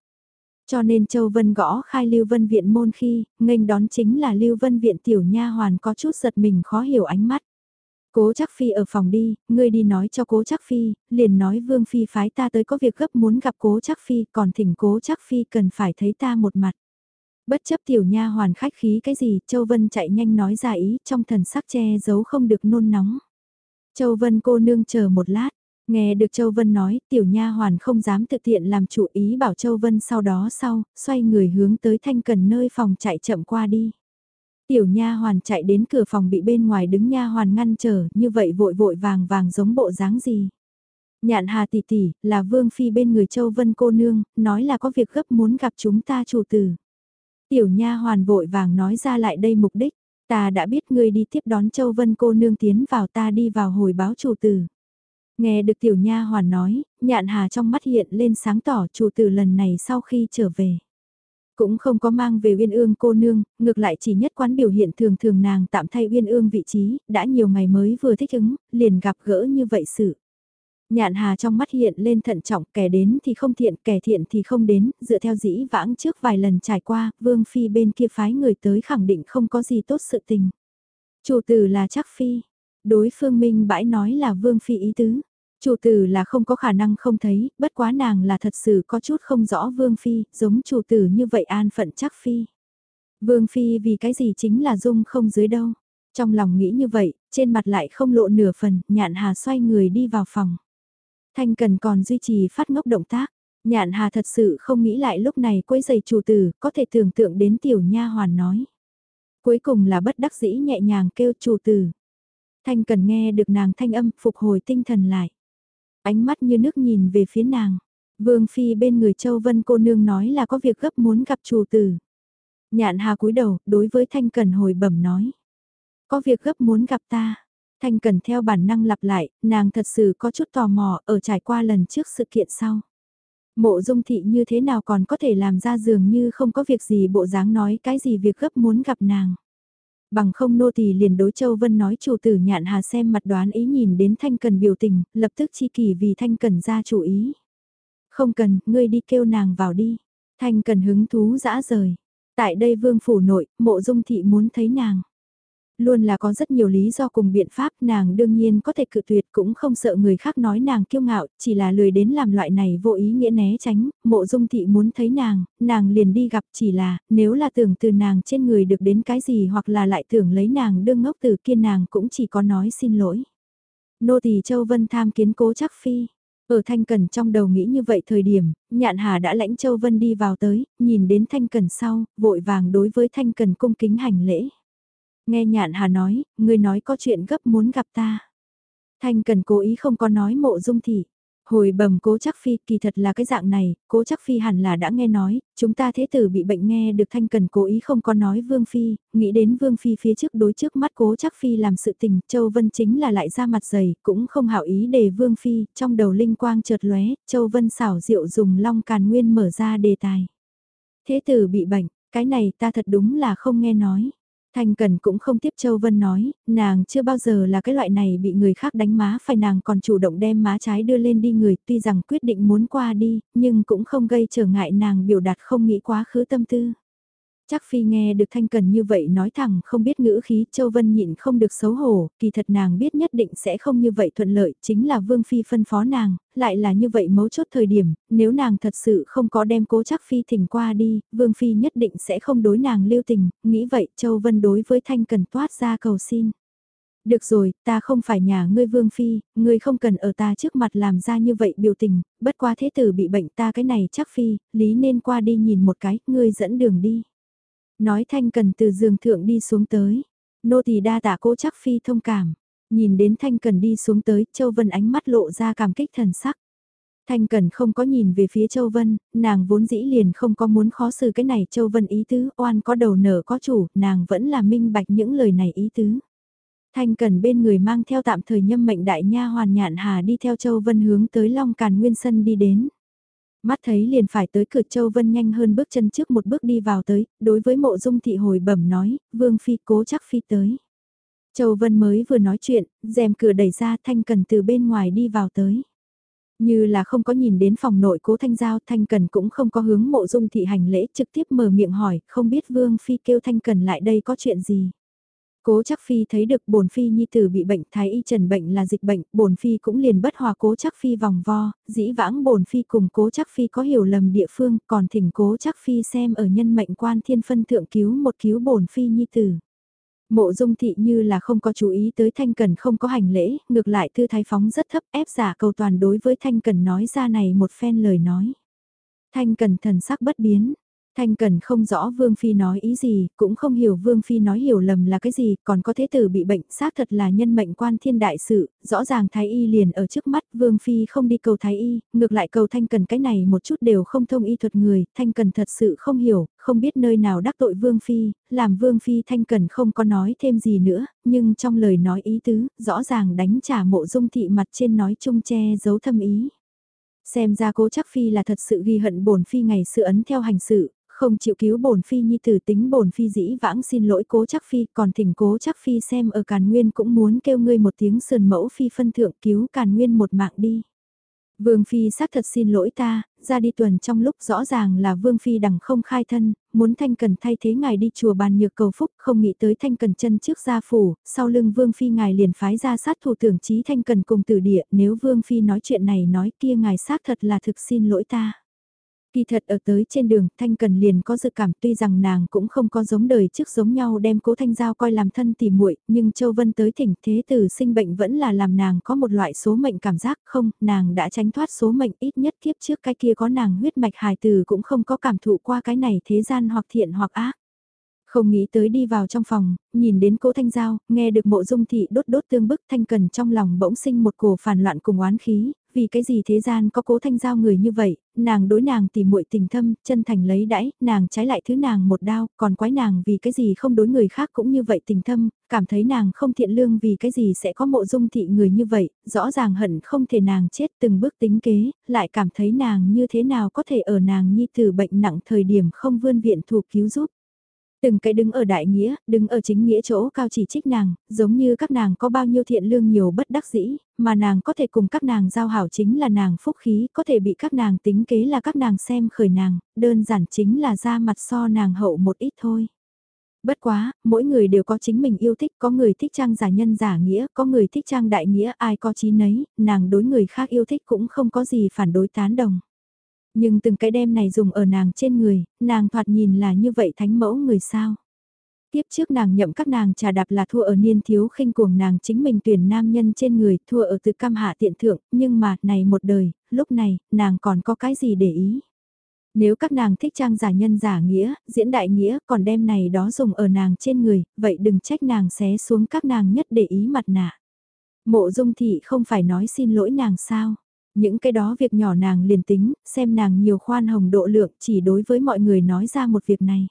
Cho nên Châu Vân gõ khai Lưu Vân Viện môn khi, nghênh đón chính là Lưu Vân Viện tiểu nha hoàn có chút giật mình khó hiểu ánh mắt. Cố chắc phi ở phòng đi, ngươi đi nói cho cố chắc phi, liền nói vương phi phái ta tới có việc gấp muốn gặp cố chắc phi, còn thỉnh cố chắc phi cần phải thấy ta một mặt. Bất chấp tiểu nha hoàn khách khí cái gì, Châu Vân chạy nhanh nói ra ý trong thần sắc che giấu không được nôn nóng. Châu Vân cô nương chờ một lát, nghe được Châu Vân nói, tiểu nha hoàn không dám thực tiện làm chủ ý bảo Châu Vân sau đó sau, xoay người hướng tới thanh cần nơi phòng chạy chậm qua đi. Tiểu nha hoàn chạy đến cửa phòng bị bên ngoài đứng nha hoàn ngăn trở, như vậy vội vội vàng vàng giống bộ dáng gì. Nhạn hà tỷ tỷ, là vương phi bên người Châu Vân cô nương, nói là có việc gấp muốn gặp chúng ta chủ tử. Tiểu nha hoàn vội vàng nói ra lại đây mục đích, ta đã biết ngươi đi tiếp đón Châu Vân cô nương tiến vào ta đi vào hồi báo chủ tử. Nghe được tiểu nha hoàn nói, nhạn hà trong mắt hiện lên sáng tỏ chủ tử lần này sau khi trở về. Cũng không có mang về uyên ương cô nương, ngược lại chỉ nhất quán biểu hiện thường thường nàng tạm thay uyên ương vị trí, đã nhiều ngày mới vừa thích ứng, liền gặp gỡ như vậy sự. Nhạn hà trong mắt hiện lên thận trọng, kẻ đến thì không thiện, kẻ thiện thì không đến, dựa theo dĩ vãng trước vài lần trải qua, vương phi bên kia phái người tới khẳng định không có gì tốt sự tình. Chủ tử là Trác phi, đối phương minh bãi nói là vương phi ý tứ. Chủ tử là không có khả năng không thấy, bất quá nàng là thật sự có chút không rõ vương phi, giống chủ tử như vậy an phận chắc phi. Vương phi vì cái gì chính là dung không dưới đâu. Trong lòng nghĩ như vậy, trên mặt lại không lộ nửa phần, nhạn hà xoay người đi vào phòng. Thanh Cần còn duy trì phát ngốc động tác. Nhạn Hà thật sự không nghĩ lại lúc này quấy giày chủ tử, có thể tưởng tượng đến tiểu nha hoàn nói. Cuối cùng là bất đắc dĩ nhẹ nhàng kêu chủ tử. Thanh Cần nghe được nàng thanh âm phục hồi tinh thần lại. Ánh mắt như nước nhìn về phía nàng. Vương Phi bên người Châu Vân cô nương nói là có việc gấp muốn gặp chủ tử. Nhạn Hà cúi đầu, đối với Thanh Cần hồi bẩm nói. Có việc gấp muốn gặp ta. Thanh Cần theo bản năng lặp lại, nàng thật sự có chút tò mò ở trải qua lần trước sự kiện sau. Mộ dung thị như thế nào còn có thể làm ra dường như không có việc gì bộ dáng nói cái gì việc gấp muốn gặp nàng. Bằng không nô tỳ liền đối Châu Vân nói chủ tử nhạn hà xem mặt đoán ý nhìn đến Thanh Cần biểu tình, lập tức chi kỳ vì Thanh Cần ra chủ ý. Không cần, ngươi đi kêu nàng vào đi. Thanh Cần hứng thú dã rời. Tại đây vương phủ nội, mộ dung thị muốn thấy nàng luôn là có rất nhiều lý do cùng biện pháp nàng đương nhiên có thể cự tuyệt cũng không sợ người khác nói nàng kiêu ngạo, chỉ là lười đến làm loại này vô ý nghĩa né tránh, mộ dung thị muốn thấy nàng, nàng liền đi gặp chỉ là, nếu là tưởng từ nàng trên người được đến cái gì hoặc là lại tưởng lấy nàng đương ngốc từ kia nàng cũng chỉ có nói xin lỗi. Nô tỳ Châu Vân tham kiến cố chắc phi. Ở Thanh Cần trong đầu nghĩ như vậy thời điểm, nhạn hà đã lãnh Châu Vân đi vào tới, nhìn đến Thanh Cần sau, vội vàng đối với Thanh Cần cung kính hành lễ. Nghe nhạn hà nói, người nói có chuyện gấp muốn gặp ta. Thanh cần cố ý không có nói mộ dung thị. Hồi bẩm cố chắc phi kỳ thật là cái dạng này, cố chắc phi hẳn là đã nghe nói, chúng ta thế tử bị bệnh nghe được thanh cần cố ý không có nói vương phi, nghĩ đến vương phi phía trước đối trước mắt cố chắc phi làm sự tình, châu vân chính là lại ra mặt dày, cũng không hảo ý để vương phi, trong đầu linh quang chợt lóe, châu vân xảo diệu dùng long càn nguyên mở ra đề tài. Thế tử bị bệnh, cái này ta thật đúng là không nghe nói. Thanh Cần cũng không tiếp Châu Vân nói, nàng chưa bao giờ là cái loại này bị người khác đánh má phải nàng còn chủ động đem má trái đưa lên đi người tuy rằng quyết định muốn qua đi, nhưng cũng không gây trở ngại nàng biểu đạt không nghĩ quá khứ tâm tư. Chắc Phi nghe được Thanh Cần như vậy nói thẳng không biết ngữ khí Châu Vân nhịn không được xấu hổ, kỳ thật nàng biết nhất định sẽ không như vậy thuận lợi, chính là Vương Phi phân phó nàng, lại là như vậy mấu chốt thời điểm, nếu nàng thật sự không có đem cố chắc Phi thỉnh qua đi, Vương Phi nhất định sẽ không đối nàng lưu tình, nghĩ vậy Châu Vân đối với Thanh Cần toát ra cầu xin. Được rồi, ta không phải nhà ngươi Vương Phi, ngươi không cần ở ta trước mặt làm ra như vậy biểu tình, bất qua thế tử bị bệnh ta cái này chắc Phi, lý nên qua đi nhìn một cái, ngươi dẫn đường đi. Nói Thanh Cần từ giường thượng đi xuống tới. Nô tỳ đa tạ cố chắc phi thông cảm. Nhìn đến Thanh Cần đi xuống tới, Châu Vân ánh mắt lộ ra cảm kích thần sắc. Thanh Cần không có nhìn về phía Châu Vân, nàng vốn dĩ liền không có muốn khó xử cái này Châu Vân ý tứ, oan có đầu nở có chủ, nàng vẫn là minh bạch những lời này ý tứ. Thanh Cần bên người mang theo tạm thời nhâm mệnh đại nha hoàn nhạn hà đi theo Châu Vân hướng tới Long Càn Nguyên Sân đi đến. Mắt thấy liền phải tới cửa Châu Vân nhanh hơn bước chân trước một bước đi vào tới, đối với mộ dung thị hồi bẩm nói, Vương Phi cố chắc Phi tới. Châu Vân mới vừa nói chuyện, rèm cửa đẩy ra Thanh Cần từ bên ngoài đi vào tới. Như là không có nhìn đến phòng nội cố Thanh Giao Thanh Cần cũng không có hướng mộ dung thị hành lễ trực tiếp mở miệng hỏi, không biết Vương Phi kêu Thanh Cần lại đây có chuyện gì. Cố chắc phi thấy được bổn phi nhi tử bị bệnh thái y trần bệnh là dịch bệnh, bổn phi cũng liền bất hòa cố chắc phi vòng vo, dĩ vãng bổn phi cùng cố chắc phi có hiểu lầm địa phương, còn thỉnh cố chắc phi xem ở nhân mệnh quan thiên phân thượng cứu một cứu bổn phi nhi tử. Mộ dung thị như là không có chú ý tới thanh cần không có hành lễ, ngược lại thư thái phóng rất thấp ép giả cầu toàn đối với thanh cần nói ra này một phen lời nói. Thanh cần thần sắc bất biến, Thanh Cần không rõ Vương Phi nói ý gì, cũng không hiểu Vương Phi nói hiểu lầm là cái gì, còn có thế tử bị bệnh, xác thật là nhân mệnh quan thiên đại sự, rõ ràng Thái Y liền ở trước mắt, Vương Phi không đi cầu Thái Y, ngược lại cầu Thanh Cần cái này một chút đều không thông y thuật người, Thanh Cần thật sự không hiểu, không biết nơi nào đắc tội Vương Phi, làm Vương Phi Thanh Cần không có nói thêm gì nữa, nhưng trong lời nói ý tứ, rõ ràng đánh trả mộ dung thị mặt trên nói chung che giấu thâm ý. Xem ra cố chắc phi là thật sự ghi hận bổn phi ngày sự ấn theo hành sự, không chịu cứu bổn phi nhi tử tính bổn phi dĩ vãng xin lỗi cố chắc phi, còn thỉnh cố chắc phi xem ở Càn Nguyên cũng muốn kêu ngươi một tiếng sườn mẫu phi phân thượng cứu Càn Nguyên một mạng đi. Vương Phi xác thật xin lỗi ta, ra đi tuần trong lúc rõ ràng là Vương Phi đằng không khai thân, muốn Thanh Cần thay thế ngài đi chùa bàn nhược cầu phúc, không nghĩ tới Thanh Cần chân trước gia phủ, sau lưng Vương Phi ngài liền phái ra sát thủ tưởng trí Thanh Cần cùng tử địa, nếu Vương Phi nói chuyện này nói kia ngài xác thật là thực xin lỗi ta. Kỳ thật ở tới trên đường, Thanh Cần liền có dự cảm tuy rằng nàng cũng không có giống đời trước giống nhau đem cố Thanh Giao coi làm thân tỉ muội nhưng Châu Vân tới thỉnh thế tử sinh bệnh vẫn là làm nàng có một loại số mệnh cảm giác không, nàng đã tránh thoát số mệnh ít nhất kiếp trước cái kia có nàng huyết mạch hài từ cũng không có cảm thụ qua cái này thế gian hoặc thiện hoặc ác. Không nghĩ tới đi vào trong phòng, nhìn đến cố Thanh Giao, nghe được mộ dung thị đốt đốt tương bức Thanh Cần trong lòng bỗng sinh một cổ phản loạn cùng oán khí, vì cái gì thế gian có cố thanh giao người như vậy, nàng đối nàng tìm muội tình thâm, chân thành lấy đãi, nàng trái lại thứ nàng một đao, còn quái nàng vì cái gì không đối người khác cũng như vậy tình thâm, cảm thấy nàng không thiện lương vì cái gì sẽ có mộ dung thị người như vậy, rõ ràng hận không thể nàng chết từng bước tính kế, lại cảm thấy nàng như thế nào có thể ở nàng nhi tử bệnh nặng thời điểm không vươn viện thuộc cứu giúp. Từng cái đứng ở đại nghĩa, đứng ở chính nghĩa chỗ cao chỉ trích nàng, giống như các nàng có bao nhiêu thiện lương nhiều bất đắc dĩ, mà nàng có thể cùng các nàng giao hảo chính là nàng phúc khí, có thể bị các nàng tính kế là các nàng xem khởi nàng, đơn giản chính là ra mặt so nàng hậu một ít thôi. Bất quá, mỗi người đều có chính mình yêu thích, có người thích trang giả nhân giả nghĩa, có người thích trang đại nghĩa, ai có chí nấy, nàng đối người khác yêu thích cũng không có gì phản đối tán đồng. Nhưng từng cái đem này dùng ở nàng trên người, nàng thoạt nhìn là như vậy thánh mẫu người sao. Tiếp trước nàng nhậm các nàng trà đạp là thua ở niên thiếu khinh cuồng nàng chính mình tuyển nam nhân trên người, thua ở từ cam hạ tiện thượng, nhưng mà, này một đời, lúc này, nàng còn có cái gì để ý. Nếu các nàng thích trang giả nhân giả nghĩa, diễn đại nghĩa, còn đem này đó dùng ở nàng trên người, vậy đừng trách nàng xé xuống các nàng nhất để ý mặt nạ. Mộ dung thị không phải nói xin lỗi nàng sao. Những cái đó việc nhỏ nàng liền tính, xem nàng nhiều khoan hồng độ lượng chỉ đối với mọi người nói ra một việc này.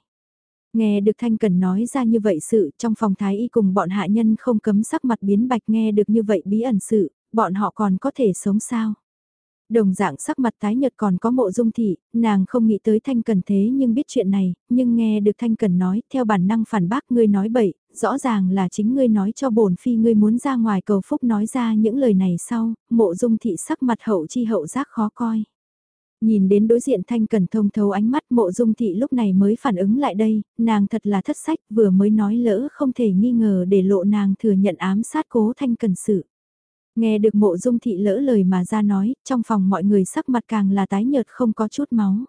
Nghe được Thanh Cần nói ra như vậy sự trong phòng thái y cùng bọn hạ nhân không cấm sắc mặt biến bạch nghe được như vậy bí ẩn sự, bọn họ còn có thể sống sao. Đồng dạng sắc mặt tái nhật còn có mộ dung thị, nàng không nghĩ tới Thanh Cần thế nhưng biết chuyện này, nhưng nghe được Thanh Cần nói, theo bản năng phản bác ngươi nói bậy, rõ ràng là chính ngươi nói cho bổn phi ngươi muốn ra ngoài cầu phúc nói ra những lời này sau, mộ dung thị sắc mặt hậu chi hậu giác khó coi. Nhìn đến đối diện Thanh Cần thông thấu ánh mắt mộ dung thị lúc này mới phản ứng lại đây, nàng thật là thất sách vừa mới nói lỡ không thể nghi ngờ để lộ nàng thừa nhận ám sát cố Thanh Cần sự. Nghe được mộ dung thị lỡ lời mà ra nói, trong phòng mọi người sắc mặt càng là tái nhợt không có chút máu.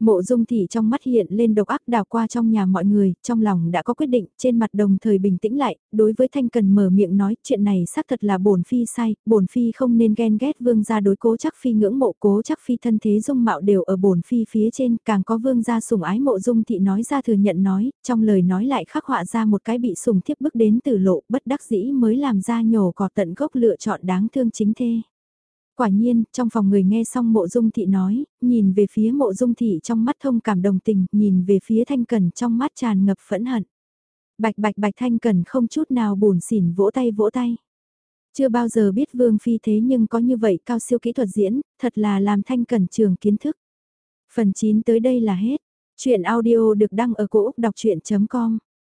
Mộ dung thị trong mắt hiện lên độc ác đào qua trong nhà mọi người, trong lòng đã có quyết định, trên mặt đồng thời bình tĩnh lại, đối với Thanh Cần mở miệng nói chuyện này xác thật là bổn phi sai, bổn phi không nên ghen ghét vương gia đối cố chắc phi ngưỡng mộ cố chắc phi thân thế dung mạo đều ở bổn phi phía trên, càng có vương gia sủng ái mộ dung thị nói ra thừa nhận nói, trong lời nói lại khắc họa ra một cái bị sùng thiếp bước đến từ lộ bất đắc dĩ mới làm ra nhổ cỏ tận gốc lựa chọn đáng thương chính thê. Quả nhiên, trong phòng người nghe xong mộ dung thị nói, nhìn về phía mộ dung thị trong mắt thông cảm đồng tình, nhìn về phía thanh cần trong mắt tràn ngập phẫn hận. Bạch bạch bạch thanh cần không chút nào buồn xỉn vỗ tay vỗ tay. Chưa bao giờ biết vương phi thế nhưng có như vậy cao siêu kỹ thuật diễn, thật là làm thanh cần trường kiến thức. Phần 9 tới đây là hết. Chuyện audio được đăng ở cổ Úc đọc chuyện.com